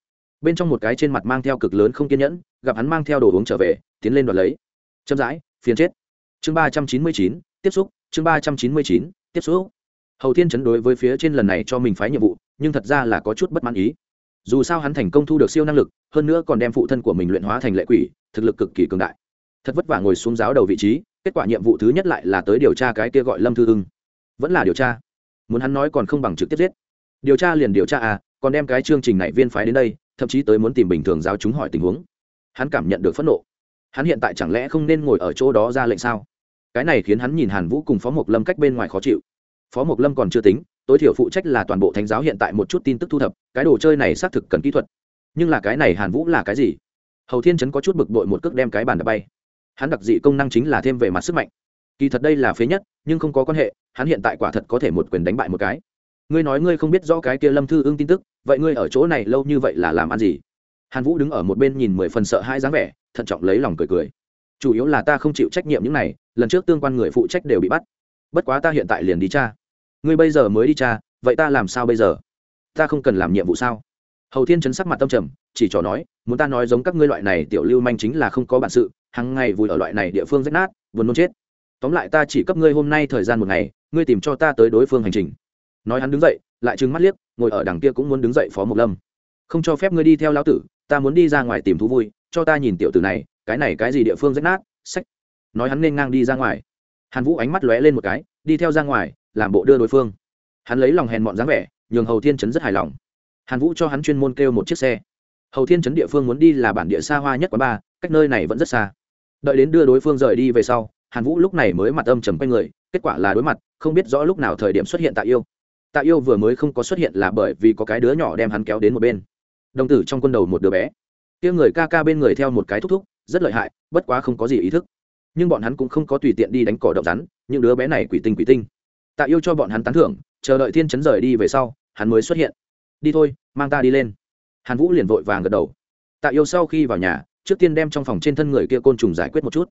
Bên trong một cái trên mặt mang theo cực lớn không kiên nhẫn, gặp hắn mang theo đồ uống trở về, tiến lên đoạt lấy. Chậm rãi, phiền chết. Chương ba trăm chín mươi chín, tiếp xúc, chương ba trăm chín mươi chín, tiếp xúc. Hầu thiên chấn đối với phía trên lần này cho mình phái nhiệm vụ, nhưng thật ra là có chút bất mãn ý. Dù sao hắn thành công thu được siêu năng lực, hơn nữa còn đem phụ thân của mình luyện hóa thành lệ quỷ, thực lực cực kỳ cường đại. Thật vất vả ngồi xuống giáo đầu vị trí, kết quả nhiệm vụ thứ nhất lại là tới điều tra cái kia gọi lâm thư hưng. Vẫn là điều tra. Muốn hắn nói còn không bằng trực tiếp giết. Điều tra liền điều tra à còn đem cái chương trình này viên phái đến đây, thậm chí tới muốn tìm bình thường giáo chúng hỏi tình huống. Hắn cảm nhận được phẫn nộ. Hắn hiện tại chẳng lẽ không nên ngồi ở chỗ đó ra lệnh sao? Cái này khiến hắn nhìn hàn vũ cùng phó mộc lâm cách bên ngoài khó chịu. Phó mộc lâm còn chưa tính, tối thiểu phụ trách là toàn bộ thánh giáo hiện tại một chút tin tức thu thập, cái đồ chơi này xác thực cần kỹ thuật. Nhưng là cái này hàn vũ là cái gì? Hầu thiên chấn có chút bực bội một cước đem cái bàn đập bay. Hắn đặc dị công năng chính là thêm về mặt sức mạnh. Kỳ thật đây là phế nhất, nhưng không có quan hệ, hắn hiện tại quả thật có thể một quyền đánh bại một cái ngươi nói ngươi không biết rõ cái kia lâm thư ưng tin tức, vậy ngươi ở chỗ này lâu như vậy là làm ăn gì? Hàn vũ đứng ở một bên nhìn mười phần sợ hai dáng vẻ, thận trọng lấy lòng cười cười. Chủ yếu là ta không chịu trách nhiệm những này, lần trước tương quan người phụ trách đều bị bắt. Bất quá ta hiện tại liền đi cha ngươi bây giờ mới đi cha vậy ta làm sao bây giờ? Ta không cần làm nhiệm vụ sao? Hầu thiên chấn sắc mặt tâm trầm, chỉ trò nói, muốn ta nói giống các ngươi loại này tiểu lưu manh chính là không có bản sự, hằng ngày vùi ở loại này địa phương rách nát, buồn nôn chết. Tóm lại ta chỉ cấp ngươi hôm nay thời gian một ngày, ngươi tìm cho ta tới đối phương hành trình nói hắn đứng dậy, lại trừng mắt liếc, ngồi ở đằng kia cũng muốn đứng dậy phó mộc lâm. Không cho phép ngươi đi theo lão tử, ta muốn đi ra ngoài tìm thú vui, cho ta nhìn tiểu tử này, cái này cái gì địa phương rách nát, sách. Nói hắn nên ngang đi ra ngoài. Hàn vũ ánh mắt lóe lên một cái, đi theo ra ngoài, làm bộ đưa đối phương. Hắn lấy lòng hèn mọn dáng vẻ, nhường hầu thiên chấn rất hài lòng. Hàn vũ cho hắn chuyên môn kêu một chiếc xe. Hầu thiên chấn địa phương muốn đi là bản địa xa hoa nhất quán ba cách nơi này vẫn rất xa. Đợi đến đưa đối phương rời đi về sau, hàn vũ lúc này mới mặt âm trầm quanh người, kết quả là đối mặt, không biết rõ lúc nào thời điểm xuất hiện tại yêu tạ yêu vừa mới không có xuất hiện là bởi vì có cái đứa nhỏ đem hắn kéo đến một bên. Đồng tử trong quân đầu một đứa bé. Kia người ca ca bên người theo một cái thúc thúc, rất lợi hại, bất quá không có gì ý thức. Nhưng bọn hắn cũng không có tùy tiện đi đánh cỏ động rắn, những đứa bé này quỷ tinh quỷ tinh. Tạ yêu cho bọn hắn tán thưởng, chờ đợi thiên chấn rời đi về sau, hắn mới xuất hiện. Đi thôi, mang ta đi lên. Hàn vũ liền vội vàng gật đầu. Tạ yêu sau khi vào nhà, trước tiên đem trong phòng trên thân người kia côn trùng giải quyết một chút.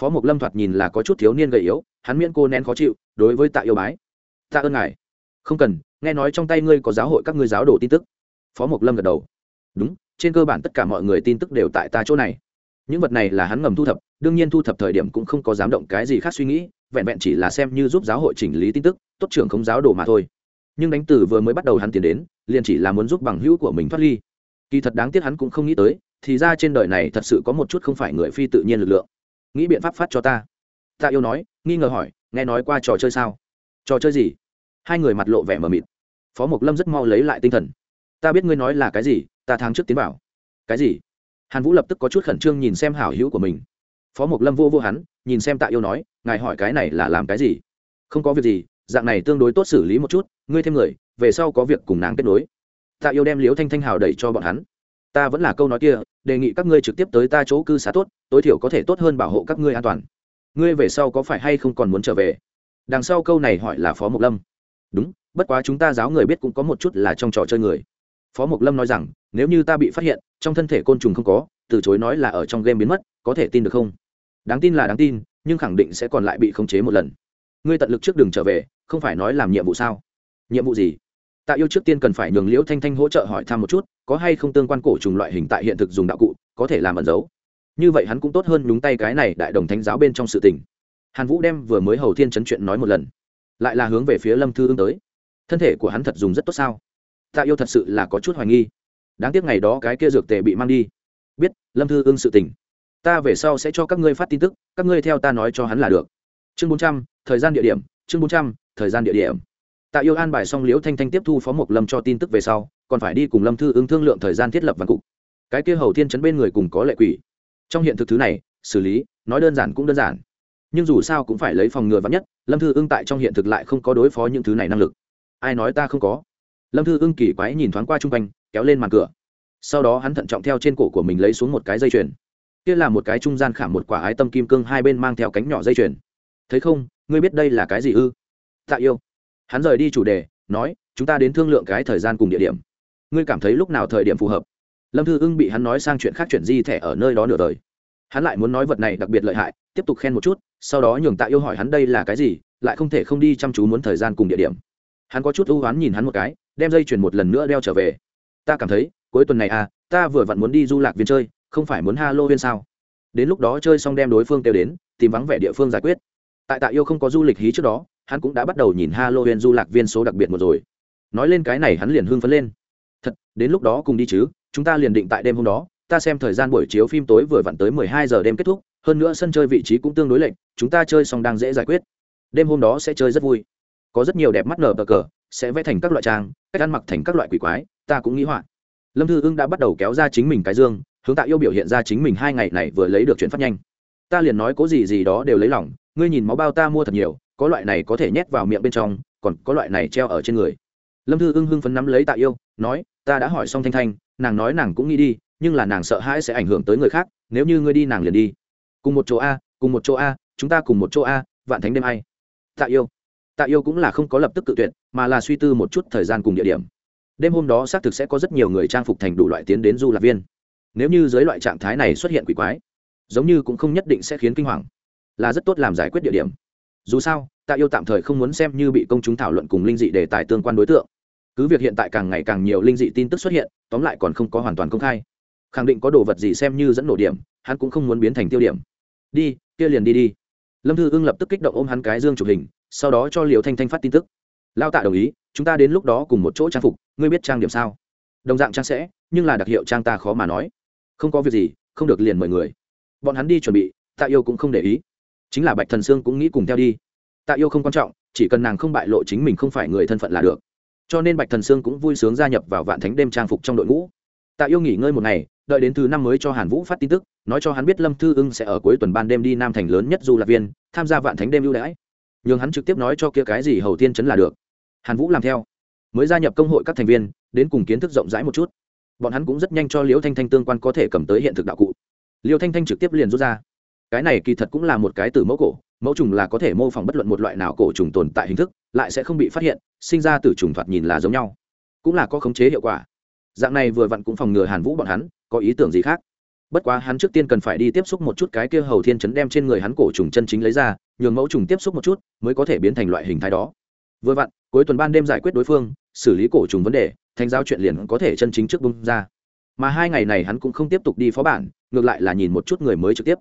Phó mục lâm thoạt nhìn là có chút thiếu niên gầy yếu, hắn miễn cô nén khó chịu, đối với tạ yêu bái, tạ ơn ngài không cần, nghe nói trong tay ngươi có giáo hội các ngươi giáo đồ tin tức. Phó mục lâm gật đầu. Đúng, trên cơ bản tất cả mọi người tin tức đều tại ta chỗ này. Những vật này là hắn ngầm thu thập, đương nhiên thu thập thời điểm cũng không có dám động cái gì khác suy nghĩ, vẹn vẹn chỉ là xem như giúp giáo hội chỉnh lý tin tức, tốt trưởng không giáo đồ mà thôi. Nhưng đánh từ vừa mới bắt đầu hắn tiến đến, liền chỉ là muốn giúp bằng hữu của mình thoát ly. Kỳ thật đáng tiếc hắn cũng không nghĩ tới, thì ra trên đời này thật sự có một chút không phải người phi tự nhiên lực lượng. Nghĩ biện pháp phát cho ta. Ta yêu nói, nghi ngờ hỏi, nghe nói qua trò chơi sao? Trò chơi gì? Hai người mặt lộ vẻ mờ mịt. Phó mộc lâm rất mau lấy lại tinh thần. Ta biết ngươi nói là cái gì, ta tháng trước tiến bảo cái gì? Hàn vũ lập tức có chút khẩn trương nhìn xem hảo hữu của mình. Phó mộc lâm vô vô hắn, nhìn xem tạ yêu nói, ngài hỏi cái này là làm cái gì? Không có việc gì, dạng này tương đối tốt xử lý một chút, ngươi thêm người, về sau có việc cùng nàng kết nối. Tạ yêu đem liếu thanh thanh hào đẩy cho bọn hắn. Ta vẫn là câu nói kia, đề nghị các ngươi trực tiếp tới ta chỗ cư xá tốt, tối thiểu có thể tốt hơn bảo hộ các ngươi an toàn. Ngươi về sau có phải hay không còn muốn trở về? Đằng sau câu này hỏi là phó mộc lâm đúng, bất quá chúng ta giáo người biết cũng có một chút là trong trò chơi người. Phó mộc lâm nói rằng, nếu như ta bị phát hiện, trong thân thể côn trùng không có, từ chối nói là ở trong game biến mất, có thể tin được không? Đáng tin là đáng tin, nhưng khẳng định sẽ còn lại bị khống chế một lần. Ngươi tận lực trước đường trở về, không phải nói làm nhiệm vụ sao? Nhiệm vụ gì? Tạ yêu trước tiên cần phải nhường liễu thanh thanh hỗ trợ hỏi thăm một chút, có hay không tương quan cổ trùng loại hình tại hiện thực dùng đạo cụ, có thể làm ẩn giấu như vậy hắn cũng tốt hơn nhúng tay cái này đại đồng thánh giáo bên trong sự tình. Hàn vũ đem vừa mới hầu thiên chấn chuyện nói một lần lại là hướng về phía lâm thư ưng tới. Thân thể của hắn thật dùng rất tốt sao? Tạ yêu thật sự là có chút hoài nghi. Đáng tiếc ngày đó cái kia dược tề bị mang đi. Biết, lâm thư ưng sự tình. Ta về sau sẽ cho các ngươi phát tin tức, các ngươi theo ta nói cho hắn là được. Chương bốn trăm, thời gian địa điểm, chương bốn trăm, thời gian địa điểm. Tạ yêu an bài xong liễu thanh thanh tiếp thu phó mộc lâm cho tin tức về sau, còn phải đi cùng lâm thư ứng thương lượng thời gian thiết lập văn cục. Cái kia hầu thiên chấn bên người cùng có lệ quỷ. Trong hiện thực thứ này, xử lý, nói đơn giản cũng đơn giản nhưng dù sao cũng phải lấy phòng ngừa vắn nhất, lâm thư ưng tại trong hiện thực lại không có đối phó những thứ này năng lực. Ai nói ta không có? Lâm thư ưng kỳ quái nhìn thoáng qua chung quanh, kéo lên màn cửa. Sau đó hắn thận trọng theo trên cổ của mình lấy xuống một cái dây chuyền. Kia là một cái trung gian khảm một quả ái tâm kim cương, hai bên mang theo cánh nhỏ dây chuyền. Thấy không, ngươi biết đây là cái gì ư? Tạ yêu. Hắn rời đi chủ đề, nói, chúng ta đến thương lượng cái thời gian cùng địa điểm. Ngươi cảm thấy lúc nào thời điểm phù hợp? Lâm thư ưng bị hắn nói sang chuyện khác chuyển di thẻ ở nơi đó nửa đời hắn lại muốn nói vật này đặc biệt lợi hại, tiếp tục khen một chút, sau đó nhường tạ yêu hỏi hắn đây là cái gì, lại không thể không đi chăm chú muốn thời gian cùng địa điểm. Hắn có chút ưu oán nhìn hắn một cái, đem dây chuyền một lần nữa đeo trở về. Ta cảm thấy, cuối tuần này à ta vừa vặn muốn đi du lạc viên chơi, không phải muốn ha viên sao? Đến lúc đó chơi xong đem đối phương kêu đến, tìm vắng vẻ địa phương giải quyết. Tại tạ yêu không có du lịch hí trước đó, hắn cũng đã bắt đầu nhìn halloween du lạc viên số đặc biệt một rồi. Nói lên cái này hắn liền hưng phấn lên. Thật, đến lúc đó cùng đi chứ, chúng ta liền định tại đêm hôm đó ta xem thời gian buổi chiếu phim tối vừa vặn tới mười hai giờ đêm kết thúc hơn nữa sân chơi vị trí cũng tương đối lệch, chúng ta chơi xong đang dễ giải quyết. Đêm hôm đó sẽ chơi rất vui. Có rất nhiều đẹp mắt nở cờ sẽ vẽ thành các loại trang cách ăn mặc thành các loại quỷ quái ta cũng nghĩ hoạn. lâm thư ưng đã bắt đầu kéo ra chính mình cái dương hướng tạ yêu biểu hiện ra chính mình hai ngày này vừa lấy được chuyển phát nhanh. Ta liền nói cố gì gì đó đều lấy lòng ngươi nhìn máu bao ta mua thật nhiều có loại này có thể nhét vào miệng bên trong còn có loại này treo ở trên người. Lâm thư ưng hưng phấn nắm lấy tạ yêu nói ta đã hỏi xong thanh thanh nàng nói nàng cũng nghĩ đi nhưng là nàng sợ hãi sẽ ảnh hưởng tới người khác, nếu như ngươi đi nàng liền đi. Cùng một chỗ a, cùng một chỗ a, chúng ta cùng một chỗ a, vạn thánh đêm ai tạ yêu. Tạ yêu cũng là không có lập tức tự tuyệt, mà là suy tư một chút thời gian cùng địa điểm. Đêm hôm đó xác thực sẽ có rất nhiều người trang phục thành đủ loại tiến đến du lạc viên. Nếu như dưới loại trạng thái này xuất hiện quỷ quái, giống như cũng không nhất định sẽ khiến kinh hoàng. Là rất tốt làm giải quyết địa điểm. Dù sao, tạ yêu tạm thời không muốn xem như bị công chúng thảo luận cùng linh dị đề tài tương quan đối tượng. Cứ việc hiện tại càng ngày càng nhiều linh dị tin tức xuất hiện, tóm lại còn không có hoàn toàn công khai khẳng định có đồ vật gì xem như dẫn nổ điểm, hắn cũng không muốn biến thành tiêu điểm. Đi, kia liền đi đi. Lâm thư ưng lập tức kích động ôm hắn cái dương chụp hình, sau đó cho liệu thanh thanh phát tin tức. Lao tạ đồng ý, chúng ta đến lúc đó cùng một chỗ trang phục, ngươi biết trang điểm sao? Đồng dạng trang sẽ, nhưng là đặc hiệu trang ta khó mà nói. Không có việc gì, không được liền mời người. Bọn hắn đi chuẩn bị, tạ yêu cũng không để ý. Chính là bạch thần sương cũng nghĩ cùng theo đi. Tạ yêu không quan trọng, chỉ cần nàng không bại lộ chính mình không phải người thân phận là được. Cho nên bạch thần sương cũng vui sướng gia nhập vào vạn thánh đêm trang phục trong đội ngũ. Tạ yêu nghỉ ngơi một ngày đợi đến thứ năm mới cho hàn vũ phát tin tức, nói cho hắn biết lâm thư ưng sẽ ở cuối tuần ban đêm đi nam thành lớn nhất du lạc viên, tham gia vạn thánh đêm ưu đãi. N h ư n g hắn trực tiếp nói cho kia cái gì hầu tiên chấn là được. Hàn vũ làm theo. Mới gia nhập công hội các thành viên, đến cùng kiến thức rộng rãi một chút. Bọn hắn cũng rất nhanh cho liễu thanh thanh tương quan có thể cầm tới hiện thực đạo cụ. Liễu thanh thanh trực tiếp liền rút ra. Cái này kỳ thật cũng là một cái từ mẫu cổ, mẫu trùng là có thể mô phỏng bất luận một loại nào cổ trùng tồn tại hình thức, lại sẽ không bị phát hiện, sinh ra từ trùng thoạt nhìn là giống nhau. Cũng là có khống chế hiệu quả. Dạng này vừa vặn cũng phòng ngừa hàn vũ bọn hắn có ý tưởng gì khác. Bất quá hắn trước tiên cần phải đi tiếp xúc một chút cái kia hầu thiên chấn đem trên người hắn cổ trùng chân chính lấy ra, nhường mẫu trùng tiếp xúc một chút, mới có thể biến thành loại hình thái đó. Vừa vặn, cuối tuần ban đêm giải quyết đối phương, xử lý cổ trùng vấn đề thành giao chuyện liền có thể chân chính trước bung ra. Mà hai ngày này hắn cũng không tiếp tục đi phó bản, ngược lại là nhìn một chút người mới trực tiếp.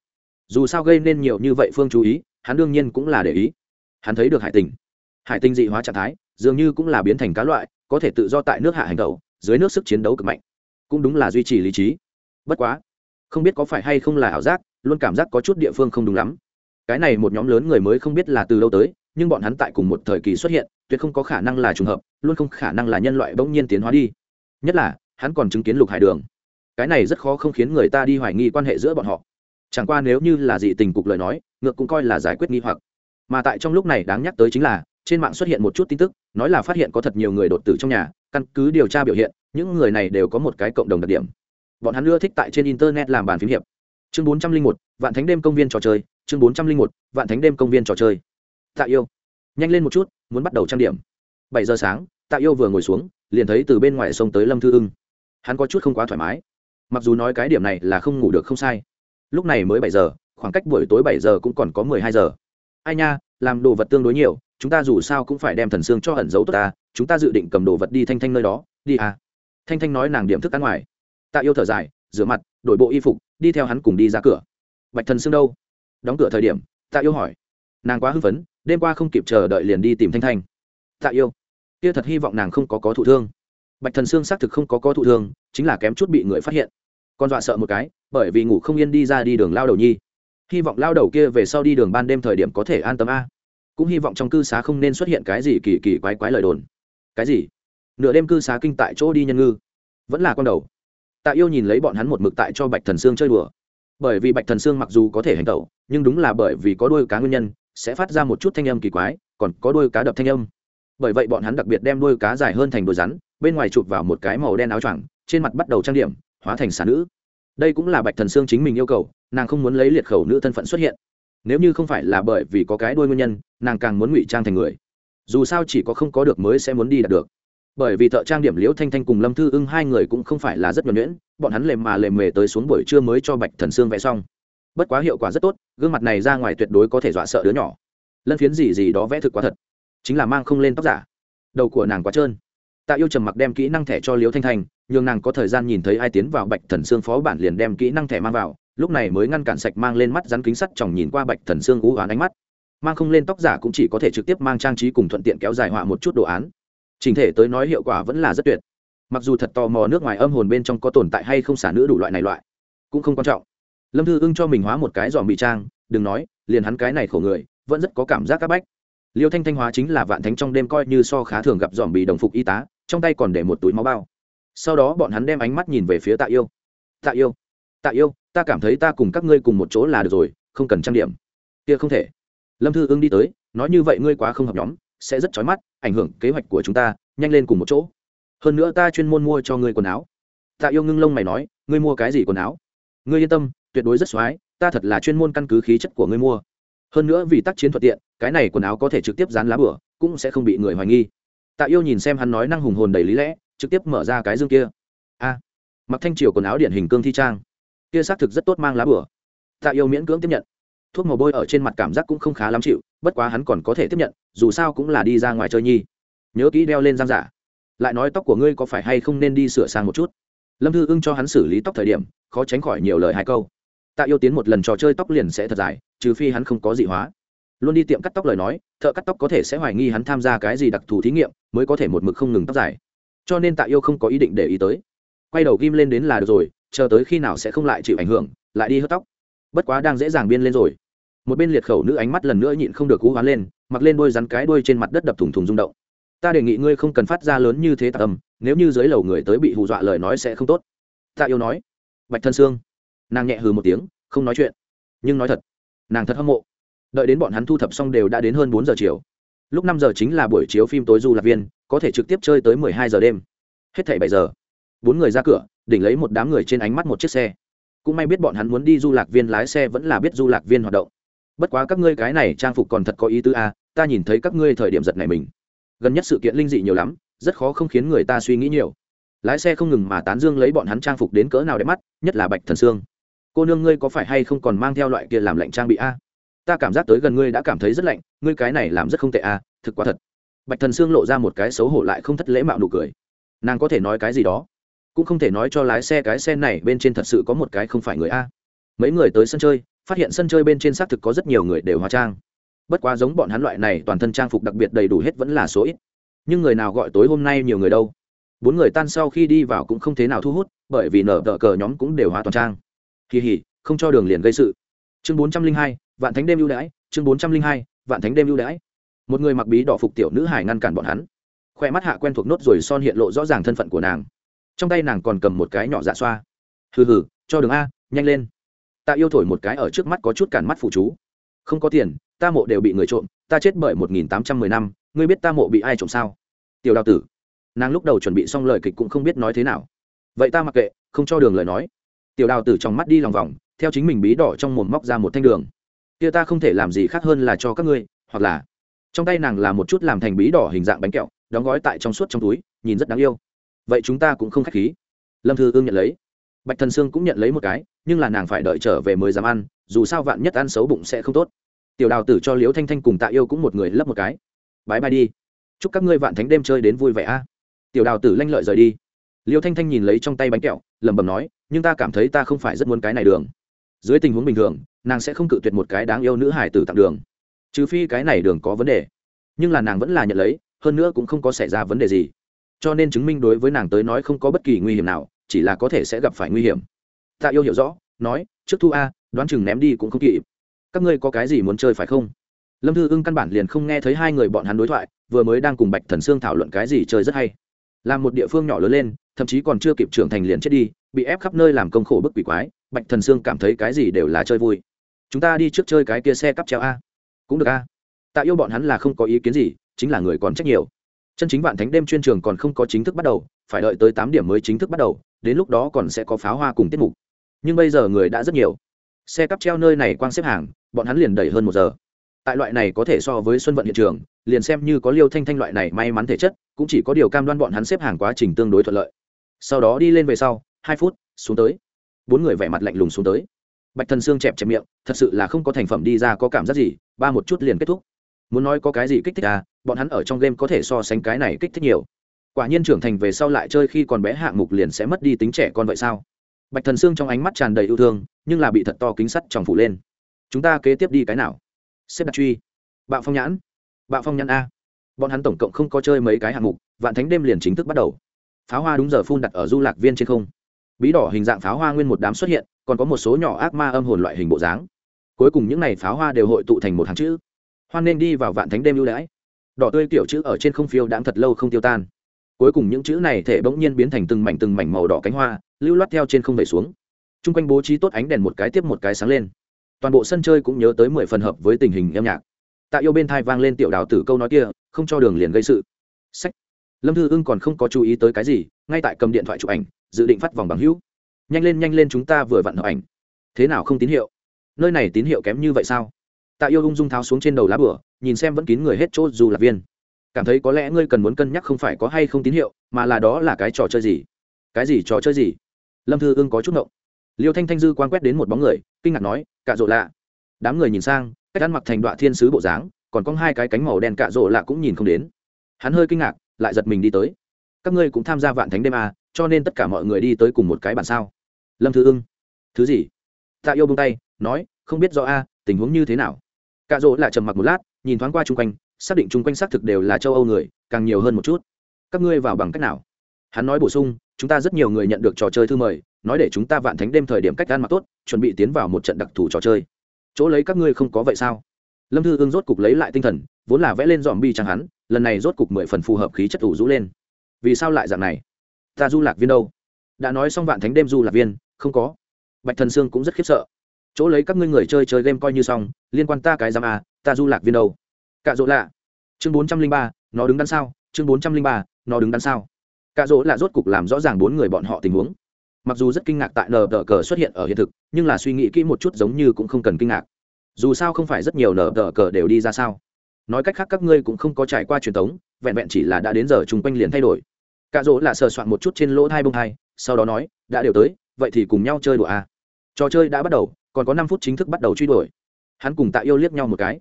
Dù sao gây nên nhiều như vậy phương chú ý, hắn đương nhiên cũng là để ý. Hắn thấy được hải tình. Hải tinh dị hóa trạng thái, dường như cũng là biến thành cá loại, có thể tự do tại nước hạ hành tẩu, dưới nước sức chiến đấu cực mạnh cũng đúng là duy trì lý trí. Bất quá, không biết có phải hay không là ảo giác, luôn cảm giác có chút địa phương không đúng lắm. Cái này một nhóm lớn người mới không biết là từ đâu tới, nhưng bọn hắn tại cùng một thời kỳ xuất hiện, tuyệt không có khả năng là trùng hợp, luôn không khả năng là nhân loại bỗng nhiên tiến hóa đi. Nhất là, hắn còn chứng kiến lục hải đường. Cái này rất khó không khiến người ta đi hoài nghi quan hệ giữa bọn họ. Chẳng qua nếu như là dị tình cục lời nói, ngược cũng coi là giải quyết nghi hoặc. Mà tại trong lúc này đáng nhắc tới chính là, trên mạng xuất hiện một chút tin tức, nói là phát hiện có thật nhiều người đột tử trong nhà, căn cứ điều tra biểu hiện những người này đều có một cái cộng đồng đặc điểm. Bọn hắn ưa thích tại trên internet làm bàn phím hiệp. Chương bốn trăm linh một, vạn thánh đêm công viên trò chơi. Chương bốn trăm linh một, vạn thánh đêm công viên trò chơi. Tạ yêu. Nhanh lên một chút, muốn bắt đầu trang điểm. Bảy giờ sáng, tạ yêu vừa ngồi xuống, liền thấy từ bên ngoài sông tới lâm thư ưng. Hắn có chút không quá thoải mái. Mặc dù nói cái điểm này là không ngủ được không sai. Lúc này mới bảy giờ, khoảng cách buổi tối bảy giờ cũng còn có mười hai giờ. Ai nha, làm đồ vật tương đối nhiều, chúng ta dù sao cũng phải đem thần xương cho ẩn giấu tốt ta, chúng ta dự định cầm đồ vật đi thanh thanh nơi đó. Đi à thanh thanh nói nàng điểm thức ăn ngoài. Tạ yêu thở dài, rửa mặt, đổi bộ y phục, đi theo hắn cùng đi ra cửa. Bạch thần xương đâu? Đóng cửa thời điểm, tạ yêu hỏi. Nàng quá hưng phấn, đêm qua không kịp chờ đợi liền đi tìm thanh thanh. Tạ yêu, kia thật hy vọng nàng không có có thụ thương. Bạch thần xương xác thực không có có thụ thương, chính là kém chút bị người phát hiện. Con dọa sợ một cái, bởi vì ngủ không yên đi ra đi đường lao đầu nhi. Hy vọng lao đầu kia về sau đi đường ban đêm thời điểm có thể an tâm a. Cũng hy vọng trong cư xá không nên xuất hiện cái gì kỳ kỳ quái quái lời đồn. Cái gì? Nửa đêm cư xá kinh tại chỗ đi nhân ngư. Vẫn là con đầu. Tạ yêu nhìn lấy bọn hắn một mực tại cho bạch thần sương chơi đùa. Bởi vì bạch thần sương mặc dù có thể hành tẩu, nhưng đúng là bởi vì có đôi cá nguyên nhân, sẽ phát ra một chút thanh âm kỳ quái, còn có đôi cá đập thanh âm. Bởi vậy bọn hắn đặc biệt đem đôi cá dài hơn thành đôi rắn, bên ngoài chụp vào một cái màu đen áo choàng, trên mặt bắt đầu trang điểm, hóa thành xà nữ. Đây cũng là bạch thần sương chính mình yêu cầu, nàng không muốn lấy liệt khẩu nữ thân phận xuất hiện. Nếu như không phải là bởi vì có cái đôi nguyên nhân, nàng càng muốn ngụy trang thành người. Dù sao chỉ có không có được mới sẽ muốn đi đạt được bởi vì thợ trang điểm liễu thanh thanh cùng lâm thư ưng hai người cũng không phải là rất nhuẩn nhuyễn, bọn hắn lềm mà lềm mề tới xuống buổi trưa mới cho bạch thần sương vẽ xong. Bất quá hiệu quả rất tốt, gương mặt này ra ngoài tuyệt đối có thể dọa sợ đứa nhỏ. Lân phiến gì gì đó vẽ thực quá thật, chính là mang không lên tóc giả. Đầu của nàng quá trơn. Tạ yêu trầm mặc đem kỹ năng thẻ cho liễu thanh thanh, nhường nàng có thời gian nhìn thấy ai tiến vào bạch thần xương phó bản liền đem kỹ năng thẻ mang vào, lúc này mới ngăn cản sạch mang lên mắt rắn kính sắt chòng nhìn qua bạch thần xương cú oán ánh mắt. Mang không lên tóc giả cũng chỉ có thể trực tiếp mang trang trí cùng thuận tiện kéo dài họa một chút đồ án trình thể tới nói hiệu quả vẫn là rất tuyệt. Mặc dù thật tò mò nước ngoài âm hồn bên trong có tồn tại hay không xả nữ đủ loại này loại, cũng không quan trọng. Lâm thư ưng cho mình hóa một cái dòm bị trang, đừng nói, liền hắn cái này khổ người, vẫn rất có cảm giác các bách. Liêu thanh thanh hóa chính là vạn thánh trong đêm coi như so khá thường gặp dòm bị đồng phục y tá, trong tay còn để một túi máu bao. Sau đó bọn hắn đem ánh mắt nhìn về phía tạ yêu. Tạ yêu tạ yêu, ta cảm thấy ta cùng các ngươi cùng một chỗ là được rồi, không cần trang điểm. Kia không thể. Lâm thư ưng đi tới, nói như vậy ngươi quá không hợp nhóm sẽ rất chói mắt, ảnh hưởng kế hoạch của chúng ta, nhanh lên cùng một chỗ. Hơn nữa ta chuyên môn mua cho ngươi quần áo. Tạ yêu ngưng lông mày nói, ngươi mua cái gì quần áo? Ngươi yên tâm, tuyệt đối rất xoái ta thật là chuyên môn căn cứ khí chất của ngươi mua. Hơn nữa vì tác chiến thuận tiện, cái này quần áo có thể trực tiếp dán lá bửa, cũng sẽ không bị người hoài nghi. Tạ yêu nhìn xem hắn nói năng hùng hồn đầy lý lẽ, trực tiếp mở ra cái dương kia. A, mặc thanh triều quần áo điển hình cương thi trang. Kia xác thực rất tốt mang lá bửa. Tạ yêu miễn cưỡng tiếp nhận thuốc màu bôi ở trên mặt cảm giác cũng không khá lắm chịu, bất quá hắn còn có thể tiếp nhận, dù sao cũng là đi ra ngoài chơi nhi. Nhớ kỹ đeo lên giang giả. Lại nói tóc của ngươi có phải hay không nên đi sửa sang một chút? Lâm thư ưng cho hắn xử lý tóc thời điểm, khó tránh khỏi nhiều lời hai câu. Tạ yêu tiến một lần trò chơi tóc liền sẽ thật dài, trừ phi hắn không có dị hóa. Luôn đi tiệm cắt tóc lời nói, thợ cắt tóc có thể sẽ hoài nghi hắn tham gia cái gì đặc thù thí nghiệm, mới có thể một mực không ngừng tóc dài. Cho nên tạ yêu không có ý định để ý tới. Quay đầu ghim lên đến là được rồi, chờ tới khi nào sẽ không lại chịu ảnh hưởng, lại đi hớt tóc. Bất quá đang dễ dàng biên lên rồi một bên liệt khẩu nữ ánh mắt lần nữa nhịn không được cú hoán lên, mặc lên đôi rắn cái đuôi trên mặt đất đập thùng thùng rung động. Ta đề nghị ngươi không cần phát ra lớn như thế tạ tâm nếu như dưới lầu người tới bị hù dọa lời nói sẽ không tốt. Tạ yêu nói. Bạch thân xương nàng nhẹ hừ một tiếng, không nói chuyện. Nhưng nói thật, nàng thật hâm mộ. Đợi đến bọn hắn thu thập xong đều đã đến hơn bốn giờ chiều. Lúc năm giờ chính là buổi chiếu phim tối du lạc viên, có thể trực tiếp chơi tới mười hai giờ đêm. Hết thảy bảy giờ. Bốn người ra cửa, đỉnh lấy một đám người trên ánh mắt một chiếc xe. Cũng may biết bọn hắn muốn đi du lạc viên lái xe vẫn là biết du lạc viên hoạt động bất quá các ngươi cái này trang phục còn thật có ý tứ a à, ta nhìn thấy các ngươi thời điểm giật này mình. Gần nhất sự kiện linh dị nhiều lắm rất khó không khiến người ta suy nghĩ nhiều. Lái xe không ngừng mà tán dương lấy bọn hắn trang phục đến cỡ nào đẹp mắt nhất là bạch thần sương. Cô nương ngươi có phải hay không còn mang theo loại kia làm lạnh trang bị a ta cảm giác tới gần ngươi đã cảm thấy rất lạnh ngươi cái này làm rất không tệ a thực quá thật. Bạch thần sương lộ ra một cái xấu hổ lại không thất lễ mạo nụ cười. Nàng có thể nói cái gì đó? Cũng không thể nói cho lái xe cái xe này bên trên thật sự có một cái không phải người a. Mấy người tới sân chơi phát hiện sân chơi bên trên xác thực có rất nhiều người đều hóa trang. Bất quá giống bọn hắn loại này, toàn thân trang phục đặc biệt đầy đủ hết vẫn là số ít. Nhưng người nào gọi tối hôm nay nhiều người đâu? Bốn người tan sau khi đi vào cũng không thế nào thu hút, bởi vì nở tờ cờ nhóm cũng đều hóa toàn trang. Kỳ hỉ, không cho đường liền gây sự. Chương bốn trăm linh hai, vạn thánh đêm ưu đãi, chương bốn trăm linh hai, vạn thánh đêm ưu đãi. Một người mặc bí đỏ phục tiểu nữ hải ngăn cản bọn hắn. Khoe mắt hạ quen thuộc nốt rồi son hiện lộ rõ ràng thân phận của nàng. Trong tay nàng còn cầm một cái nhỏ dạ xoa. Hừ hừ, cho đường a, nhanh lên tạ yêu thổi một cái ở trước mắt có chút cản mắt phụ chú. Không có tiền, ta mộ đều bị người trộm, ta chết bởi một nghìn tám trăm mười năm, ngươi biết ta mộ bị ai trộm sao? Tiểu đào tử. Nàng lúc đầu chuẩn bị xong lời kịch cũng không biết nói thế nào. Vậy ta mặc kệ, không cho đường lời nói. Tiểu đào tử trong mắt đi lòng vòng, theo chính mình bí đỏ trong mồm móc ra một thanh đường. Kia ta không thể làm gì khác hơn là cho các ngươi, hoặc là trong tay nàng là một chút làm thành bí đỏ hình dạng bánh kẹo, đóng gói tại trong suốt trong túi, nhìn rất đáng yêu. Vậy chúng ta cũng không k h á c h khí. Lâm thư ương nhận lấy bạch thần sương cũng nhận lấy một cái, nhưng là nàng phải đợi trở về mới dám ăn, dù sao vạn nhất ăn xấu bụng sẽ không tốt. Tiểu đào tử cho liễu thanh thanh cùng tạ yêu cũng một người lấp một cái. Bái bai đi. Chúc các ngươi vạn thánh đêm chơi đến vui vẻ a. Tiểu đào tử lanh lợi rời đi. Liễu thanh thanh nhìn lấy trong tay bánh kẹo, lẩm bẩm nói, nhưng ta cảm thấy ta không phải rất muốn cái này đường. Dưới tình huống bình thường, nàng sẽ không cự tuyệt một cái đáng yêu nữ hải tử tặng đường. Trừ phi cái này đường có vấn đề. Nhưng là nàng vẫn là nhận lấy, hơn nữa cũng không có xảy ra vấn đề gì. Cho nên chứng minh đối với nàng tới nói không có bất kỳ nguy hiểm nào chỉ là có thể sẽ gặp phải nguy hiểm. Tạ yêu hiểu rõ, nói, trước thu a, đoán chừng ném đi cũng không kịp. Các ngươi có cái gì muốn chơi phải không? Lâm thư ưng căn bản liền không nghe thấy hai người bọn hắn đối thoại, vừa mới đang cùng bạch thần sương thảo luận cái gì chơi rất hay. Làm một địa phương nhỏ lớn lên, thậm chí còn chưa kịp trưởng thành liền chết đi, bị ép khắp nơi làm công khổ bức quỷ quái, bạch thần sương cảm thấy cái gì đều là chơi vui. Chúng ta đi trước chơi cái kia xe cắp treo a. Cũng được a. Tạ yêu bọn hắn là không có ý kiến gì, chính là người còn trách nhiều. Chân chính vạn thánh đêm chuyên trường còn không có chính thức bắt đầu, phải đợi tới tám điểm mới chính thức bắt đầu đến lúc đó còn sẽ có pháo hoa cùng tiết mục. Nhưng bây giờ người đã rất nhiều. Xe cắp treo nơi này quang xếp hàng, bọn hắn liền đẩy hơn một giờ. Tại loại này có thể so với xuân vận hiện trường, liền xem như có liêu thanh thanh loại này may mắn thể chất, cũng chỉ có điều cam đoan bọn hắn xếp hàng quá trình tương đối thuận lợi. Sau đó đi lên về sau, hai phút, xuống tới. Bốn người vẻ mặt lạnh lùng xuống tới. Bạch thần xương chẹp chẹp miệng, thật sự là không có thành phẩm đi ra có cảm giác gì, ba một chút liền kết thúc. Muốn nói có cái gì kích thích à bọn hắn ở trong game có thể so sánh cái này kích thích nhiều quả nhiên trưởng thành về sau lại chơi khi còn bé hạng mục liền sẽ mất đi tính trẻ con vậy sao? Bạch thần sương trong ánh mắt tràn đầy yêu thương, nhưng là bị thật to kính sắt tròng phủ lên. Chúng ta kế tiếp đi cái nào? Xếp đặt truy. Bạo phong nhãn. Bạo phong nhãn a. Bọn hắn tổng cộng không có chơi mấy cái hạng mục, vạn thánh đêm liền chính thức bắt đầu. Pháo hoa đúng giờ phun đặt ở du lạc viên trên không. Bí đỏ hình dạng pháo hoa nguyên một đám xuất hiện, còn có một số nhỏ ác ma âm hồn loại hình bộ dáng. Cuối cùng những n à y pháo hoa đều hội tụ thành một hàng chữ. Hoan nên đi vào vạn thánh đêm ưu đãi. Đỏ tươi kiểu chữ ở trên không phiêu đãng thật lâu không tiêu tan cuối cùng những chữ này thể bỗng nhiên biến thành từng mảnh từng mảnh màu đỏ cánh hoa, lưu loát theo trên không về xuống. T r u n g quanh bố trí tốt ánh đèn một cái tiếp một cái sáng lên. Toàn bộ sân chơi cũng nhớ tới mười phần hợp với tình hình âm nhạc. Tạ yêu bên thai vang lên tiểu đào tử câu nói kia, không cho đường liền gây sự. Sách. Lâm thư ưng còn không có chú ý tới cái gì, ngay tại cầm điện thoại chụp ảnh, dự định phát vòng bằng hữu. Nhanh lên nhanh lên chúng ta vừa vặn hợp ảnh. Thế nào không tín hiệu? Nơi này tín hiệu kém như vậy sao? Tạ yêu ung dung tháo xuống trên đầu lá bửa, nhìn xem vẫn kín người hết chỗ dù là viên cảm thấy có lẽ ngươi cần muốn cân nhắc không phải có hay không tín hiệu mà là đó là cái trò chơi gì? Cái gì trò chơi gì? Lâm thư ưng có chút ngộng. Liêu thanh thanh dư quan quét đến một bóng người kinh ngạc nói cạ rộ lạ. Đám người nhìn sang cách ăn mặc thành đoạn thiên sứ bộ dáng còn có hai cái cánh màu đen cạ rộ lạ cũng nhìn không đến. Hắn hơi kinh ngạc lại giật mình đi tới. Các ngươi cũng tham gia vạn thánh đêm à, cho nên tất cả mọi người đi tới cùng một cái bản sao? Lâm thư ưng. Thứ gì? Tạ yêu bông tay nói không biết rõ a tình huống như thế nào? Cạ rỗ lại trầm mặc một lát nhìn thoáng qua chung quanh xác định chung quanh xác thực đều là châu âu người, càng nhiều hơn một chút. Các ngươi vào bằng cách nào? Hắn nói bổ sung, chúng ta rất nhiều người nhận được trò chơi thư mời, nói để chúng ta vạn thánh đêm thời điểm cách ăn mặc tốt, chuẩn bị tiến vào một trận đặc thù trò chơi. Chỗ lấy các ngươi không có vậy sao? Lâm thư ương rốt cục lấy lại tinh thần, vốn là vẽ lên dòm bi chẳng hắn, lần này rốt cục mười phần phù hợp khí chất ủ rũ lên. Vì sao lại dạng này? Ta du lạc viên đâu? Đã nói xong vạn thánh đêm du lạc viên, không có. Bạch thần sương cũng rất khiếp sợ. Chỗ lấy các ngươi người chơi chơi game coi như xong, liên quan ta cái giam à ta du lạc viên đâu? Cạ rỗ lạ. Chương bốn trăm linh ba, nó đứng đằng sau chương bốn trăm linh ba, nó đứng đằng sau cạ rỗ lạ rốt cục làm rõ ràng bốn người bọn họ tình huống. Mặc dù rất kinh ngạc tại nờ tờ cờ xuất hiện ở hiện thực, nhưng là suy nghĩ kỹ một chút giống như cũng không cần kinh ngạc. Dù sao không phải rất nhiều nờ tờ cờ đều đi ra sao? Nói cách khác các ngươi cũng không có trải qua truyền thống, vẹn vẹn chỉ là đã đến giờ chung quanh liền thay đổi. Cạ rỗ là sờ soạn một chút trên lỗ hai bông hai, sau đó nói, đã đều tới, vậy thì cùng nhau chơi đùa à. trò chơi đã bắt đầu, còn có năm phút chính thức bắt đầu truy đuổi. Hắn cùng tạ yêu liếc nhau một cái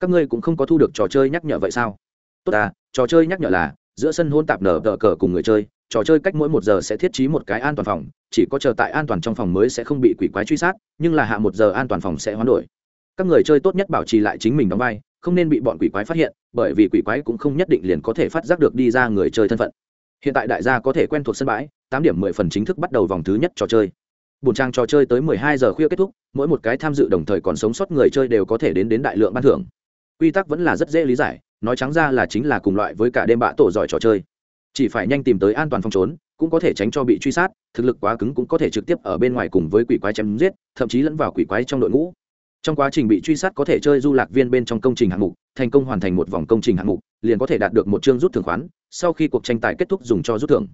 các ngươi cũng không có thu được trò chơi nhắc nhở vậy sao? Tốt à trò chơi nhắc nhở là, giữa sân hôn tạp nở tờ cờ cùng người chơi, trò chơi cách mỗi một giờ sẽ thiết trí một cái an toàn phòng, chỉ có chờ tại an toàn trong phòng mới sẽ không bị quỷ quái truy sát, nhưng là hạ một giờ an toàn phòng sẽ hoán đổi. Các người chơi tốt nhất bảo trì lại chính mình đóng vai, không nên bị bọn quỷ quái phát hiện, bởi vì quỷ quái cũng không nhất định liền có thể phát giác được đi ra người chơi thân phận. Hiện tại đại gia có thể quen thuộc sân bãi, tám điểm mười phần chính thức bắt đầu vòng thứ nhất trò chơi. Bùn trang trò chơi tới mười hai giờ khuya kết thúc, mỗi một cái tham dự đồng thời còn sống sót người chơi đều có thể đến đến đại lượng ban thưởng quy tắc vẫn là rất dễ lý giải, nói trắng ra là chính là cùng loại với cả đêm bạ tổ giỏi trò chơi. Chỉ phải nhanh tìm tới an toàn phòng trốn, cũng có thể tránh cho bị truy sát, thực lực quá cứng cũng có thể trực tiếp ở bên ngoài cùng với quỷ quái chém giết, thậm chí lẫn vào quỷ quái trong đội ngũ. Trong quá trình bị truy sát có thể chơi du lạc viên bên trong công trình hạng mục, thành công hoàn thành một vòng công trình hạng mục, liền có thể đạt được một chương rút thưởng khoán, sau khi cuộc tranh tài kết thúc dùng cho rút thưởng.